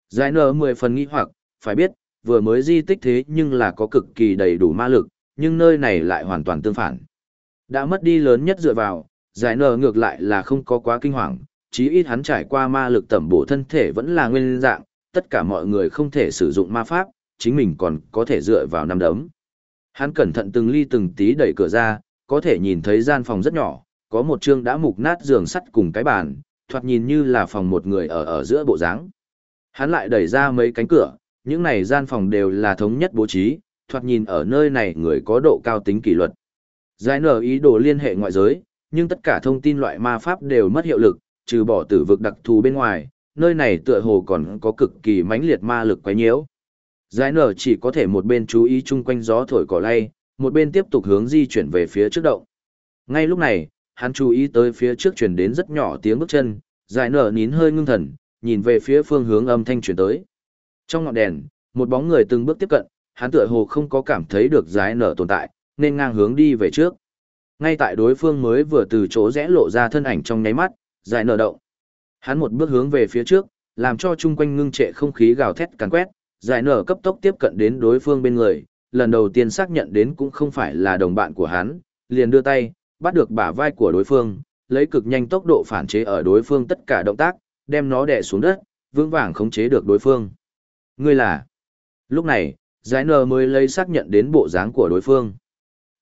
Giải nở 10 phần nghi hoặc, phải biết, vừa mới di tích thế nhưng là có cực kỳ đầy đủ ma lực, nhưng nơi này lại hoàn toàn tương phản. Đã mất đi lớn nhất dựa vào, giải nờ ngược lại là không có quá kinh hoàng, chí ít hắn trải qua ma lực tẩm bổ thân thể vẫn là nguyên dạng, tất cả mọi người không thể sử dụng ma pháp, chính mình còn có thể dựa vào năm đấm. Hắn cẩn thận từng ly từng tí đẩy cửa ra, có thể nhìn thấy gian phòng rất nhỏ, có một chương đã mục nát giường sắt cùng cái bàn, thoạt nhìn như là phòng một người ở ở giữa bộ dáng. Hắn lại đẩy ra mấy cánh cửa, những này gian phòng đều là thống nhất bố trí, thoạt nhìn ở nơi này người có độ cao tính kỷ luật. Giải nở ý đồ liên hệ ngoại giới, nhưng tất cả thông tin loại ma pháp đều mất hiệu lực, trừ bỏ tử vực đặc thù bên ngoài, nơi này tựa hồ còn có cực kỳ mãnh liệt ma lực quấy nhiễu. Giải nở chỉ có thể một bên chú ý chung quanh gió thổi cỏ lay, một bên tiếp tục hướng di chuyển về phía trước động. Ngay lúc này, hắn chú ý tới phía trước chuyển đến rất nhỏ tiếng bước chân, giải nở nín hơi ngưng thần, nhìn về phía phương hướng âm thanh chuyển tới. Trong ngọn đèn, một bóng người từng bước tiếp cận, hắn tựa hồ không có cảm thấy được giải nở tồn tại, nên ngang hướng đi về trước. Ngay tại đối phương mới vừa từ chỗ rẽ lộ ra thân ảnh trong nháy mắt, giải nở động. Hắn một bước hướng về phía trước, làm cho chung quanh ngưng trệ không khí gào thét càn quét, giải nở cấp tốc tiếp cận đến đối phương bên người, lần đầu tiên xác nhận đến cũng không phải là đồng bạn của hắn, liền đưa tay, bắt được bả vai của đối phương, lấy cực nhanh tốc độ phản chế ở đối phương tất cả động tác, đem nó đè xuống đất, vững vàng khống chế được đối phương. Ngươi là... Lúc này, giải nở mới lấy xác nhận đến bộ dáng của đối phương.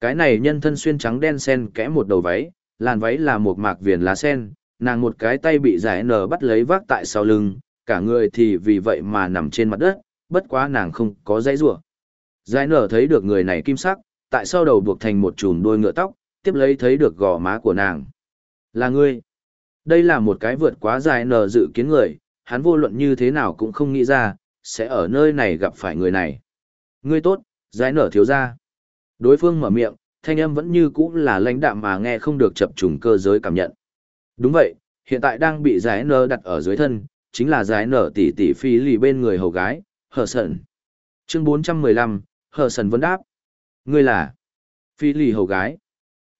Cái này nhân thân xuyên trắng đen sen kẽ một đầu váy, làn váy là một mạc viền lá sen, nàng một cái tay bị giải nở bắt lấy vác tại sau lưng, cả người thì vì vậy mà nằm trên mặt đất, bất quá nàng không có dãy rủa. Giải nở thấy được người này kim sắc, tại sau đầu buộc thành một chùm đuôi ngựa tóc, tiếp lấy thấy được gò má của nàng. Là ngươi. Đây là một cái vượt quá giải nở dự kiến người, hắn vô luận như thế nào cũng không nghĩ ra, sẽ ở nơi này gặp phải người này. Ngươi tốt, giải nở thiếu ra. Đối phương mở miệng, thanh âm vẫn như cũ là lãnh đạm mà nghe không được chập trùng cơ giới cảm nhận. Đúng vậy, hiện tại đang bị giải nở đặt ở dưới thân, chính là giải nở tỷ tỷ phi lì bên người hầu gái, hờ sần. Chương 415, hờ sần vấn đáp. Ngươi là phi lì hầu gái.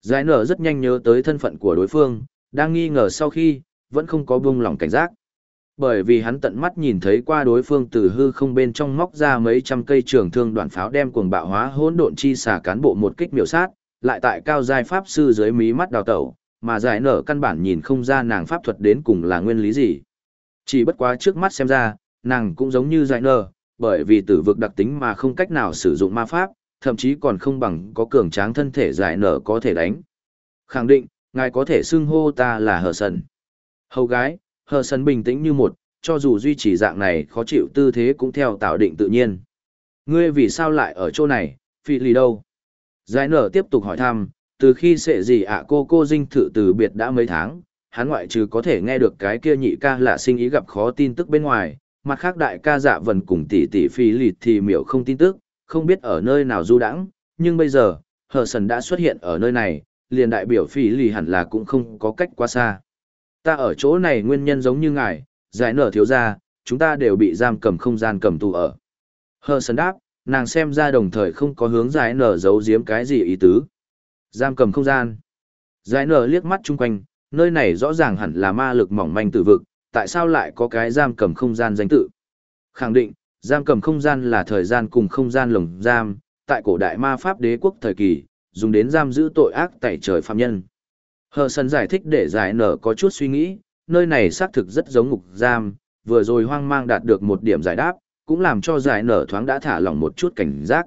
Giải nở rất nhanh nhớ tới thân phận của đối phương, đang nghi ngờ sau khi, vẫn không có buông lỏng cảnh giác. Bởi vì hắn tận mắt nhìn thấy qua đối phương từ hư không bên trong móc ra mấy trăm cây trường thương đoạn pháo đem cuồng bạo hóa hỗn độn chi xả cán bộ một kích miểu sát, lại tại cao giai pháp sư dưới mí mắt đào tẩu, mà giải nở căn bản nhìn không ra nàng pháp thuật đến cùng là nguyên lý gì. Chỉ bất quá trước mắt xem ra, nàng cũng giống như giải nở, bởi vì tử vực đặc tính mà không cách nào sử dụng ma pháp, thậm chí còn không bằng có cường tráng thân thể giải nở có thể đánh. Khẳng định, ngài có thể xưng hô ta là hờ sần. Hầu gái, hờ sần bình tĩnh như một, cho dù duy trì dạng này khó chịu tư thế cũng theo tạo định tự nhiên. Ngươi vì sao lại ở chỗ này, phi lì đâu? Giải nở tiếp tục hỏi thăm, từ khi sẽ gì ạ cô cô dinh thự từ biệt đã mấy tháng, hắn ngoại trừ có thể nghe được cái kia nhị ca là sinh ý gặp khó tin tức bên ngoài, mặt khác đại ca dạ vần cùng tỷ tỷ phi lì thì miểu không tin tức, không biết ở nơi nào du đãng, nhưng bây giờ, hờ sần đã xuất hiện ở nơi này, liền đại biểu phi lì hẳn là cũng không có cách quá xa. Ta ở chỗ này nguyên nhân giống như ngài, giải nở thiếu ra, chúng ta đều bị giam cầm không gian cầm tù ở. Hờ sần đáp, nàng xem ra đồng thời không có hướng giải nở giấu giếm cái gì ý tứ. Giam cầm không gian. Giải nở liếc mắt chung quanh, nơi này rõ ràng hẳn là ma lực mỏng manh tử vực, tại sao lại có cái giam cầm không gian danh tự? Khẳng định, giam cầm không gian là thời gian cùng không gian lồng giam, tại cổ đại ma pháp đế quốc thời kỳ, dùng đến giam giữ tội ác tại trời phạm nhân. Hờ sân giải thích để giải nở có chút suy nghĩ, nơi này xác thực rất giống ngục giam, vừa rồi hoang mang đạt được một điểm giải đáp, cũng làm cho giải nở thoáng đã thả lỏng một chút cảnh giác.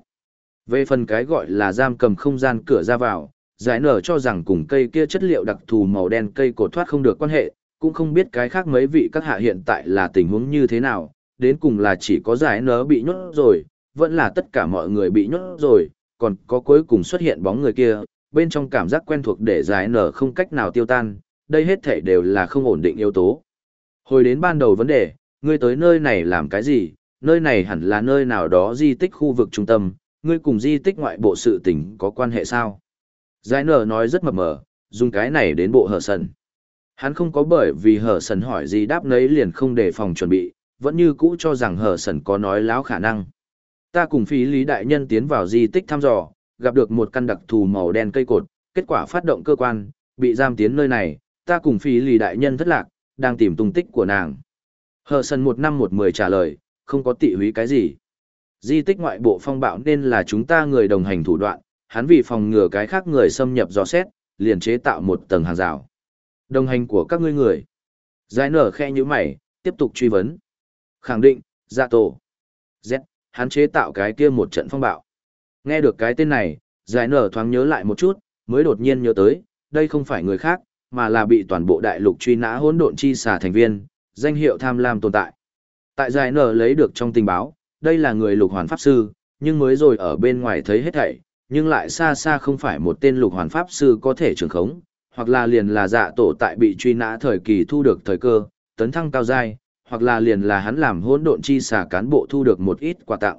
Về phần cái gọi là giam cầm không gian cửa ra vào, giải nở cho rằng cùng cây kia chất liệu đặc thù màu đen cây cột thoát không được quan hệ, cũng không biết cái khác mấy vị các hạ hiện tại là tình huống như thế nào, đến cùng là chỉ có giải nở bị nhốt rồi, vẫn là tất cả mọi người bị nhốt rồi, còn có cuối cùng xuất hiện bóng người kia, bên trong cảm giác quen thuộc để giải nở không cách nào tiêu tan, đây hết thể đều là không ổn định yếu tố. Hồi đến ban đầu vấn đề, ngươi tới nơi này làm cái gì, nơi này hẳn là nơi nào đó di tích khu vực trung tâm, ngươi cùng di tích ngoại bộ sự tình có quan hệ sao? Giải nở nói rất mập mờ, dùng cái này đến bộ hở sần. Hắn không có bởi vì hở sần hỏi gì đáp nấy liền không đề phòng chuẩn bị, vẫn như cũ cho rằng hở sần có nói láo khả năng. Ta cùng phí lý đại nhân tiến vào di tích thăm dò, gặp được một căn đặc thù màu đen cây cột, kết quả phát động cơ quan, bị giam tiến nơi này, ta cùng phí lì đại nhân thất lạc, đang tìm tung tích của nàng. Hờ sân một năm một mười trả lời, không có tị húy cái gì. Di tích ngoại bộ phong bạo nên là chúng ta người đồng hành thủ đoạn, hắn vì phòng ngừa cái khác người xâm nhập dò xét, liền chế tạo một tầng hàng rào. Đồng hành của các ngươi người. Giải nở khe như mày, tiếp tục truy vấn. Khẳng định, dạ tổ. Z, hắn chế tạo cái kia một trận phong bạo. Nghe được cái tên này, giải nở thoáng nhớ lại một chút, mới đột nhiên nhớ tới, đây không phải người khác, mà là bị toàn bộ đại lục truy nã hỗn độn chi xà thành viên, danh hiệu tham lam tồn tại. Tại giải nở lấy được trong tình báo, đây là người lục hoàn pháp sư, nhưng mới rồi ở bên ngoài thấy hết thảy, nhưng lại xa xa không phải một tên lục hoàn pháp sư có thể trường khống, hoặc là liền là dạ tổ tại bị truy nã thời kỳ thu được thời cơ, tấn thăng cao giai, hoặc là liền là hắn làm hỗn độn chi xà cán bộ thu được một ít quà tặng.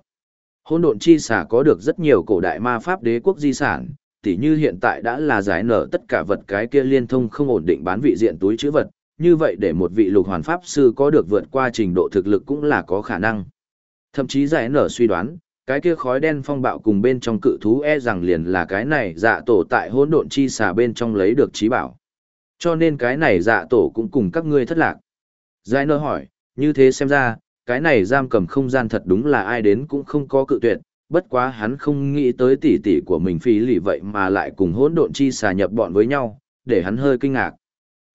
Hôn độn chi xà có được rất nhiều cổ đại ma pháp đế quốc di sản, tỉ như hiện tại đã là giải nở tất cả vật cái kia liên thông không ổn định bán vị diện túi chữ vật, như vậy để một vị lục hoàn pháp sư có được vượt qua trình độ thực lực cũng là có khả năng. Thậm chí giải nở suy đoán, cái kia khói đen phong bạo cùng bên trong cự thú e rằng liền là cái này dạ tổ tại hỗn độn chi xà bên trong lấy được trí bảo. Cho nên cái này dạ tổ cũng cùng các ngươi thất lạc. Giải nở hỏi, như thế xem ra, cái này giam cầm không gian thật đúng là ai đến cũng không có cự tuyệt, bất quá hắn không nghĩ tới tỷ tỷ của mình phí lì vậy mà lại cùng hỗn độn chi xà nhập bọn với nhau, để hắn hơi kinh ngạc.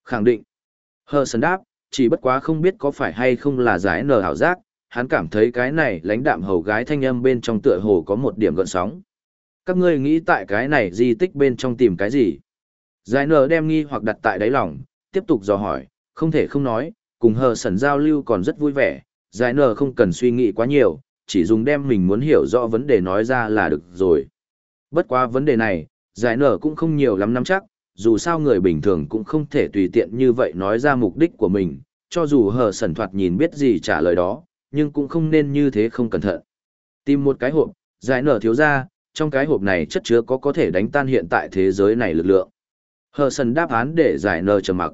Khẳng định. Hờ sân đáp, chỉ bất quá không biết có phải hay không là giải nở hảo giác, hắn cảm thấy cái này lãnh đạm hầu gái thanh âm bên trong tựa hồ có một điểm gợn sóng. Các ngươi nghĩ tại cái này di tích bên trong tìm cái gì? Giải nở đem nghi hoặc đặt tại đáy lòng, tiếp tục dò hỏi, không thể không nói, cùng hờ sẩn giao lưu còn rất vui vẻ, giải nở không cần suy nghĩ quá nhiều, chỉ dùng đem mình muốn hiểu rõ vấn đề nói ra là được rồi. Bất quá vấn đề này, giải nở cũng không nhiều lắm nắm chắc, dù sao người bình thường cũng không thể tùy tiện như vậy nói ra mục đích của mình, cho dù hờ sẩn thoạt nhìn biết gì trả lời đó, nhưng cũng không nên như thế không cẩn thận. Tìm một cái hộp, giải nở thiếu ra, trong cái hộp này chất chứa có có thể đánh tan hiện tại thế giới này lực lượng. Hờ sần đáp án để giải nở trầm mặc.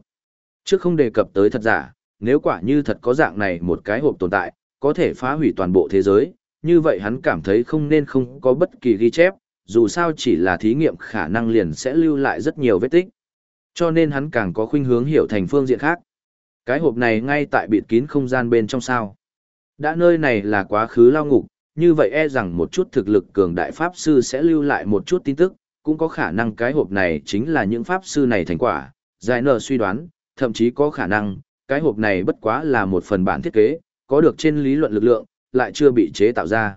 Trước không đề cập tới thật giả, nếu quả như thật có dạng này một cái hộp tồn tại, có thể phá hủy toàn bộ thế giới, như vậy hắn cảm thấy không nên không có bất kỳ ghi chép, dù sao chỉ là thí nghiệm khả năng liền sẽ lưu lại rất nhiều vết tích. Cho nên hắn càng có khuynh hướng hiểu thành phương diện khác. Cái hộp này ngay tại bịt kín không gian bên trong sao. Đã nơi này là quá khứ lao ngục, như vậy e rằng một chút thực lực cường đại pháp sư sẽ lưu lại một chút tin tức, cũng có khả năng cái hộp này chính là những pháp sư này thành quả. Giải nở suy đoán, thậm chí có khả năng, cái hộp này bất quá là một phần bản thiết kế, có được trên lý luận lực lượng, lại chưa bị chế tạo ra.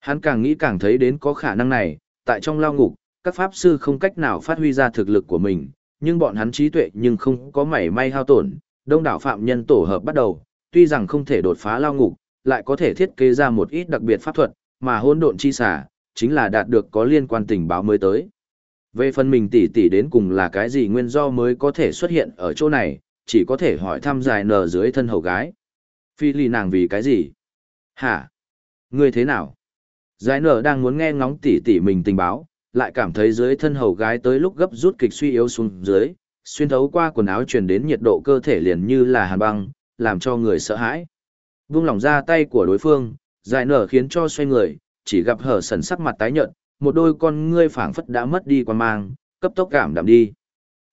Hắn càng nghĩ càng thấy đến có khả năng này, tại trong lao ngục, các pháp sư không cách nào phát huy ra thực lực của mình, nhưng bọn hắn trí tuệ nhưng không có mảy may hao tổn, đông đảo phạm nhân tổ hợp bắt đầu, tuy rằng không thể đột phá lao ngục, lại có thể thiết kế ra một ít đặc biệt pháp thuật, mà hỗn độn chi xả, chính là đạt được có liên quan tình báo mới tới. Về phần mình tỉ tỉ đến cùng là cái gì nguyên do mới có thể xuất hiện ở chỗ này, chỉ có thể hỏi thăm dài nở dưới thân hầu gái. Phi lì nàng vì cái gì? Hả? Ngươi thế nào? Giải nở đang muốn nghe ngóng tỉ tỉ mình tình báo, lại cảm thấy dưới thân hầu gái tới lúc gấp rút kịch suy yếu xuống dưới, xuyên thấu qua quần áo truyền đến nhiệt độ cơ thể liền như là hàn băng, làm cho người sợ hãi. Vung lỏng ra tay của đối phương, giải nở khiến cho xoay người, chỉ gặp hở sần sắc mặt tái nhợt, một đôi con ngươi phảng phất đã mất đi quan mang, cấp tốc cảm đạm đi.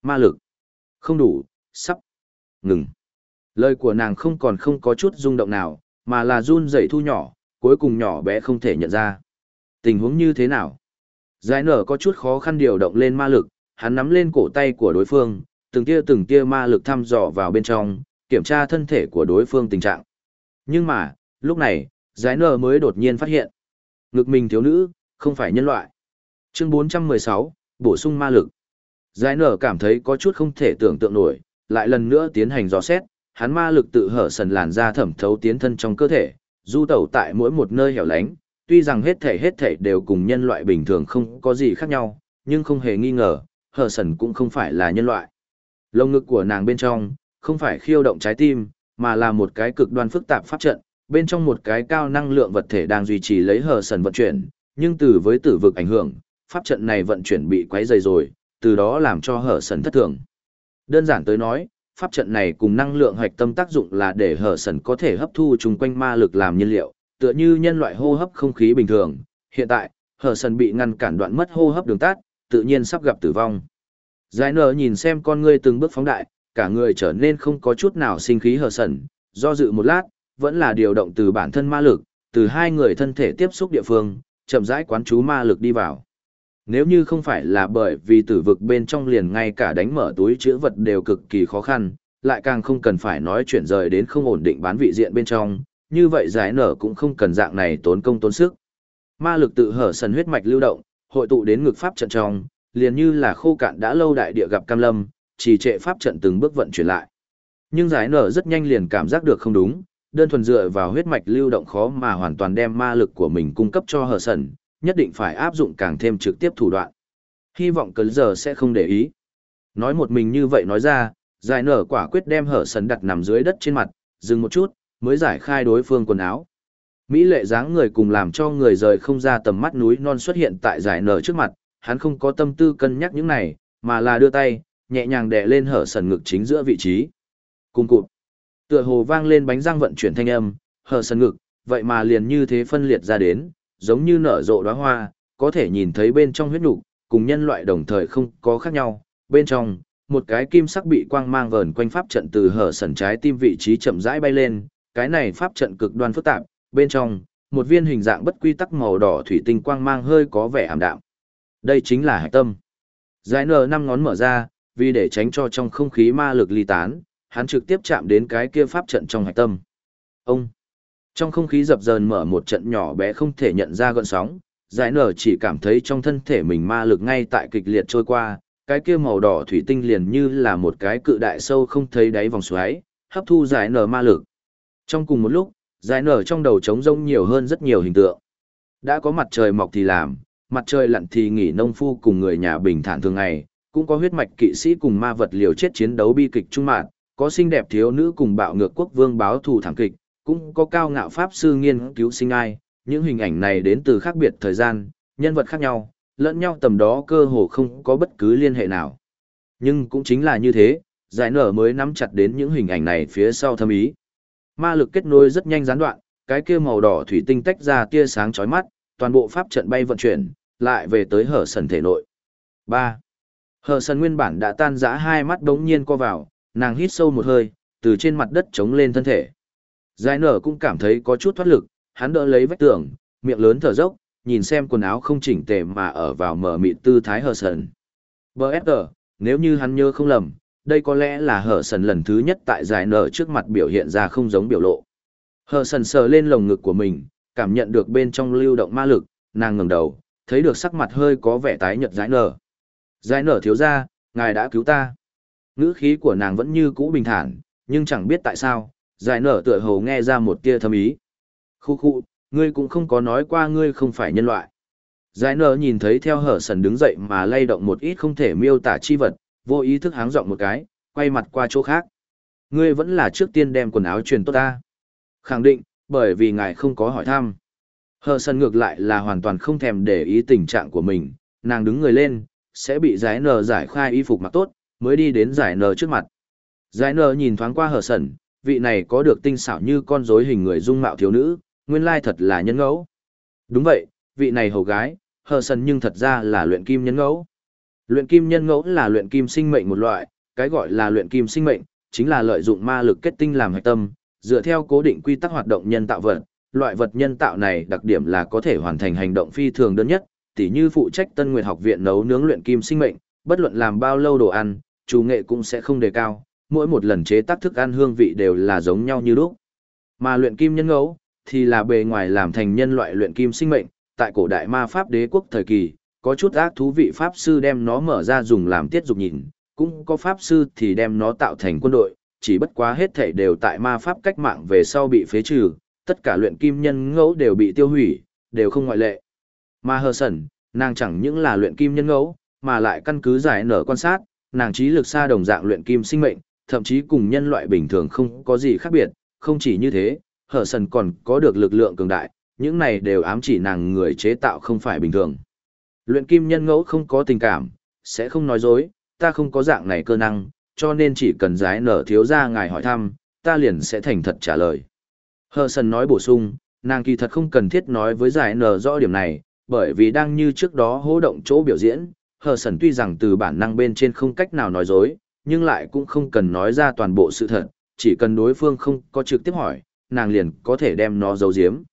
Ma lực. Không đủ, sắp. Ngừng. Lời của nàng không còn không có chút rung động nào, mà là run rẩy thu nhỏ, cuối cùng nhỏ bé không thể nhận ra. Tình huống như thế nào? Giải nở có chút khó khăn điều động lên ma lực, hắn nắm lên cổ tay của đối phương, từng tia từng tia ma lực thăm dò vào bên trong, kiểm tra thân thể của đối phương tình trạng. Nhưng mà, lúc này, giải nở mới đột nhiên phát hiện. Ngực mình thiếu nữ, không phải nhân loại. Chương 416, bổ sung ma lực. Giải nở cảm thấy có chút không thể tưởng tượng nổi, lại lần nữa tiến hành dò xét, hắn ma lực tự hở sần làn ra thẩm thấu tiến thân trong cơ thể, du tẩu tại mỗi một nơi hẻo lánh, tuy rằng hết thể hết thể đều cùng nhân loại bình thường không có gì khác nhau, nhưng không hề nghi ngờ, hở sần cũng không phải là nhân loại. Lông ngực của nàng bên trong, không phải khiêu động trái tim, mà là một cái cực đoan phức tạp pháp trận, bên trong một cái cao năng lượng vật thể đang duy trì lấy hở sần vận chuyển, nhưng từ với tử vực ảnh hưởng, pháp trận này vận chuyển bị quấy rầy rồi, từ đó làm cho hở sần thất thường. Đơn giản tới nói, pháp trận này cùng năng lượng hạch tâm tác dụng là để hở sần có thể hấp thu chung quanh ma lực làm nhiên liệu, tựa như nhân loại hô hấp không khí bình thường. Hiện tại, hở sần bị ngăn cản đoạn mất hô hấp đường tát, tự nhiên sắp gặp tử vong. Giải nở nhìn xem con ngươi từng bước phóng đại, cả người trở nên không có chút nào sinh khí hở sần, do dự một lát, vẫn là điều động từ bản thân ma lực, từ hai người thân thể tiếp xúc địa phương, chậm rãi quán chú ma lực đi vào. Nếu như không phải là bởi vì tử vực bên trong liền ngay cả đánh mở túi chữ vật đều cực kỳ khó khăn, lại càng không cần phải nói chuyển rời đến không ổn định bán vị diện bên trong, như vậy giải nở cũng không cần dạng này tốn công tốn sức. Ma lực tự hở sần huyết mạch lưu động, hội tụ đến ngực pháp trận trong, liền như là khô cạn đã lâu đại địa gặp cam lâm, chỉ trệ pháp trận từng bước vận chuyển lại. Nhưng giải nở rất nhanh liền cảm giác được không đúng, đơn thuần dựa vào huyết mạch lưu động khó mà hoàn toàn đem ma lực của mình cung cấp cho hở sần, nhất định phải áp dụng càng thêm trực tiếp thủ đoạn. Hy vọng cấn giờ sẽ không để ý. Nói một mình như vậy nói ra, giải nở quả quyết đem hở sần đặt nằm dưới đất trên mặt, dừng một chút, mới giải khai đối phương quần áo. Mỹ lệ dáng người cùng làm cho người rời không ra tầm mắt núi non xuất hiện tại giải nở trước mặt, hắn không có tâm tư cân nhắc những này, mà là đưa tay, nhẹ nhàng đè lên hở sần ngực chính giữa vị trí. Cùng cụt. Tựa hồ vang lên bánh răng vận chuyển thanh âm, hở sần ngực, vậy mà liền như thế phân liệt ra đến, giống như nở rộ đóa hoa, có thể nhìn thấy bên trong huyết nục, cùng nhân loại đồng thời không có khác nhau. Bên trong, một cái kim sắc bị quang mang vờn quanh pháp trận từ hở sần trái tim vị trí chậm rãi bay lên, cái này pháp trận cực đoan phức tạp, bên trong, một viên hình dạng bất quy tắc màu đỏ thủy tinh quang mang hơi có vẻ ảm đạm. Đây chính là hạch tâm. Giải nở năm ngón mở ra, vì để tránh cho trong không khí ma lực ly tán, hắn trực tiếp chạm đến cái kia pháp trận trong hạch tâm. Ông! Trong không khí dập dờn mở một trận nhỏ bé không thể nhận ra gợn sóng, giải nở chỉ cảm thấy trong thân thể mình ma lực ngay tại kịch liệt trôi qua, cái kia màu đỏ thủy tinh liền như là một cái cự đại sâu không thấy đáy vòng xoáy, hấp thu giải nở ma lực. Trong cùng một lúc, giải nở trong đầu trống rông nhiều hơn rất nhiều hình tượng. Đã có mặt trời mọc thì làm, mặt trời lặn thì nghỉ nông phu cùng người nhà bình thản thường ngày, cũng có huyết mạch kỵ sĩ cùng ma vật liều chết chiến đấu bi kịch trung mạng, có xinh đẹp thiếu nữ cùng bạo ngược quốc vương báo thù thảm kịch, cũng có cao ngạo pháp sư nghiên cứu sinh ai, những hình ảnh này đến từ khác biệt thời gian, nhân vật khác nhau, lẫn nhau tầm đó cơ hồ không có bất cứ liên hệ nào. Nhưng cũng chính là như thế, giải nở mới nắm chặt đến những hình ảnh này phía sau thâm ý. Ma lực kết nối rất nhanh gián đoạn, cái kia màu đỏ thủy tinh tách ra tia sáng chói mắt, toàn bộ pháp trận bay vận chuyển, lại về tới hở sần thể nội. 3. Hở sần nguyên bản đã tan rã hai mắt đống nhiên co vào, nàng hít sâu một hơi, từ trên mặt đất chống lên thân thể. Giải nở cũng cảm thấy có chút thoát lực, hắn đỡ lấy vách tường, miệng lớn thở dốc, nhìn xem quần áo không chỉnh tề mà ở vào mở mịt tư thái hở sần. Nếu như hắn nhớ không lầm, đây có lẽ là hở sần lần thứ nhất tại giải nở trước mặt biểu hiện ra không giống biểu lộ. Hở sần sờ lên lồng ngực của mình, cảm nhận được bên trong lưu động ma lực, nàng ngẩng đầu, thấy được sắc mặt hơi có vẻ tái nhợt giải nở. Giải nở thiếu ra, ngài đã cứu ta. Ngữ khí của nàng vẫn như cũ bình thản, nhưng chẳng biết tại sao, giải nở tựa hồ nghe ra một tia thâm ý. Khu khu, ngươi cũng không có nói qua ngươi không phải nhân loại. Giải nở nhìn thấy theo hở sần đứng dậy mà lay động một ít không thể miêu tả chi vật, vô ý thức háng giọng một cái, quay mặt qua chỗ khác. Ngươi vẫn là trước tiên đem quần áo truyền tốt ta. Khẳng định, bởi vì ngài không có hỏi thăm. Hờ sân ngược lại là hoàn toàn không thèm để ý tình trạng của mình, nàng đứng người lên, sẽ bị giải nờ giải khai y phục mặc tốt, mới đi đến giải nờ trước mặt. Giải nờ nhìn thoáng qua hờ sân, vị này có được tinh xảo như con rối hình người dung mạo thiếu nữ, nguyên lai thật là nhân ngẫu. Đúng vậy, vị này hầu gái, hờ sần nhưng thật ra là luyện kim nhân ngẫu. Luyện kim nhân ngẫu là luyện kim sinh mệnh một loại, cái gọi là luyện kim sinh mệnh, chính là lợi dụng ma lực kết tinh làm hạch tâm, dựa theo cố định quy tắc hoạt động nhân tạo vật, loại vật nhân tạo này đặc điểm là có thể hoàn thành hành động phi thường đơn nhất, tỉ như phụ trách Tân Nguyệt học viện nấu nướng luyện kim sinh mệnh, bất luận làm bao lâu đồ ăn, chủ nghệ cũng sẽ không đề cao, mỗi một lần chế tác thức ăn hương vị đều là giống nhau như lúc. Mà luyện kim nhân ngẫu thì là bề ngoài làm thành nhân loại luyện kim sinh mệnh, tại cổ đại ma pháp đế quốc thời kỳ, có chút ác thú vị pháp sư đem nó mở ra dùng làm tiết dục nhìn, cũng có pháp sư thì đem nó tạo thành quân đội, chỉ bất quá hết thảy đều tại ma pháp cách mạng về sau bị phế trừ, tất cả luyện kim nhân ngẫu đều bị tiêu hủy, đều không ngoại lệ. Ma Hơ sẩn, nàng chẳng những là luyện kim nhân ngẫu, mà lại căn cứ giải nở quan sát, nàng trí lực xa đồng dạng luyện kim sinh mệnh, thậm chí cùng nhân loại bình thường không có gì khác biệt, không chỉ như thế, hờ sần còn có được lực lượng cường đại, những này đều ám chỉ nàng người chế tạo không phải bình thường. Luyện kim nhân ngẫu không có tình cảm, sẽ không nói dối, ta không có dạng này cơ năng, cho nên chỉ cần giải nở thiếu ra ngài hỏi thăm, ta liền sẽ thành thật trả lời. Hờ sần nói bổ sung, nàng kỳ thật không cần thiết nói với giải nở rõ điểm này, bởi vì đang như trước đó hô động chỗ biểu diễn, hờ sần tuy rằng từ bản năng bên trên không cách nào nói dối, nhưng lại cũng không cần nói ra toàn bộ sự thật, chỉ cần đối phương không có trực tiếp hỏi, nàng liền có thể đem nó giấu giếm.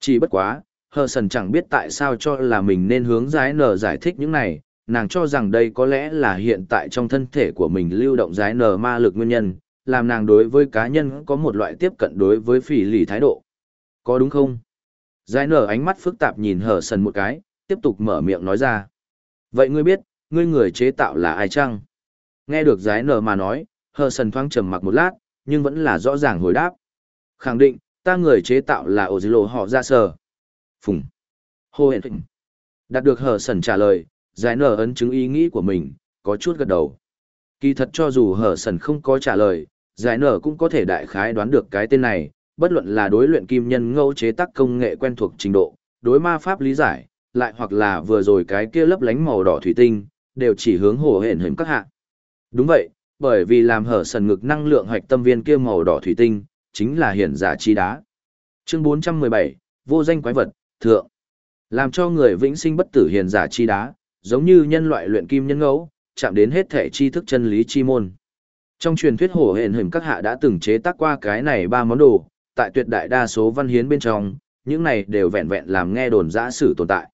Chỉ bất quá, hờ sần chẳng biết tại sao cho là mình nên hướng giái nở giải thích những này, nàng cho rằng đây có lẽ là hiện tại trong thân thể của mình lưu động giái nở ma lực nguyên nhân, làm nàng đối với cá nhân có một loại tiếp cận đối với phỉ lì thái độ. Có đúng không? Giái nở ánh mắt phức tạp nhìn hờ sần một cái, tiếp tục mở miệng nói ra. Vậy ngươi biết, ngươi người chế tạo là ai chăng? Nghe được giái nở mà nói, hờ sần thoáng trầm mặc một lát, nhưng vẫn là rõ ràng hồi đáp. Khẳng định, ta người chế tạo là ổ dì lộ họ ra sờ. Phùng. Hô hẹn phình. Đạt được hờ sần trả lời, giải nở ấn chứng ý nghĩ của mình, có chút gật đầu. Kỳ thật cho dù hờ sần không có trả lời, giải nở cũng có thể đại khái đoán được cái tên này, bất luận là đối luyện kim nhân ngẫu chế tác công nghệ quen thuộc trình độ, đối ma pháp lý giải, lại hoặc là vừa rồi cái kia lấp lánh màu đỏ thủy tinh, đều chỉ hướng hồ hển hình các hạ. Đúng vậy, bởi vì làm hở sần ngực năng lượng hoạch tâm viên kia màu đỏ thủy tinh, chính là hiển giả chi đá. Chương 417, vô danh quái vật, thượng. Làm cho người vĩnh sinh bất tử hiền giả chi đá, giống như nhân loại luyện kim nhân ngẫu, chạm đến hết thể tri thức chân lý chi môn. Trong truyền thuyết hổ hển hình các hạ đã từng chế tác qua cái này ba món đồ, tại tuyệt đại đa số văn hiến bên trong, những này đều vẹn vẹn làm nghe đồn giã sử tồn tại.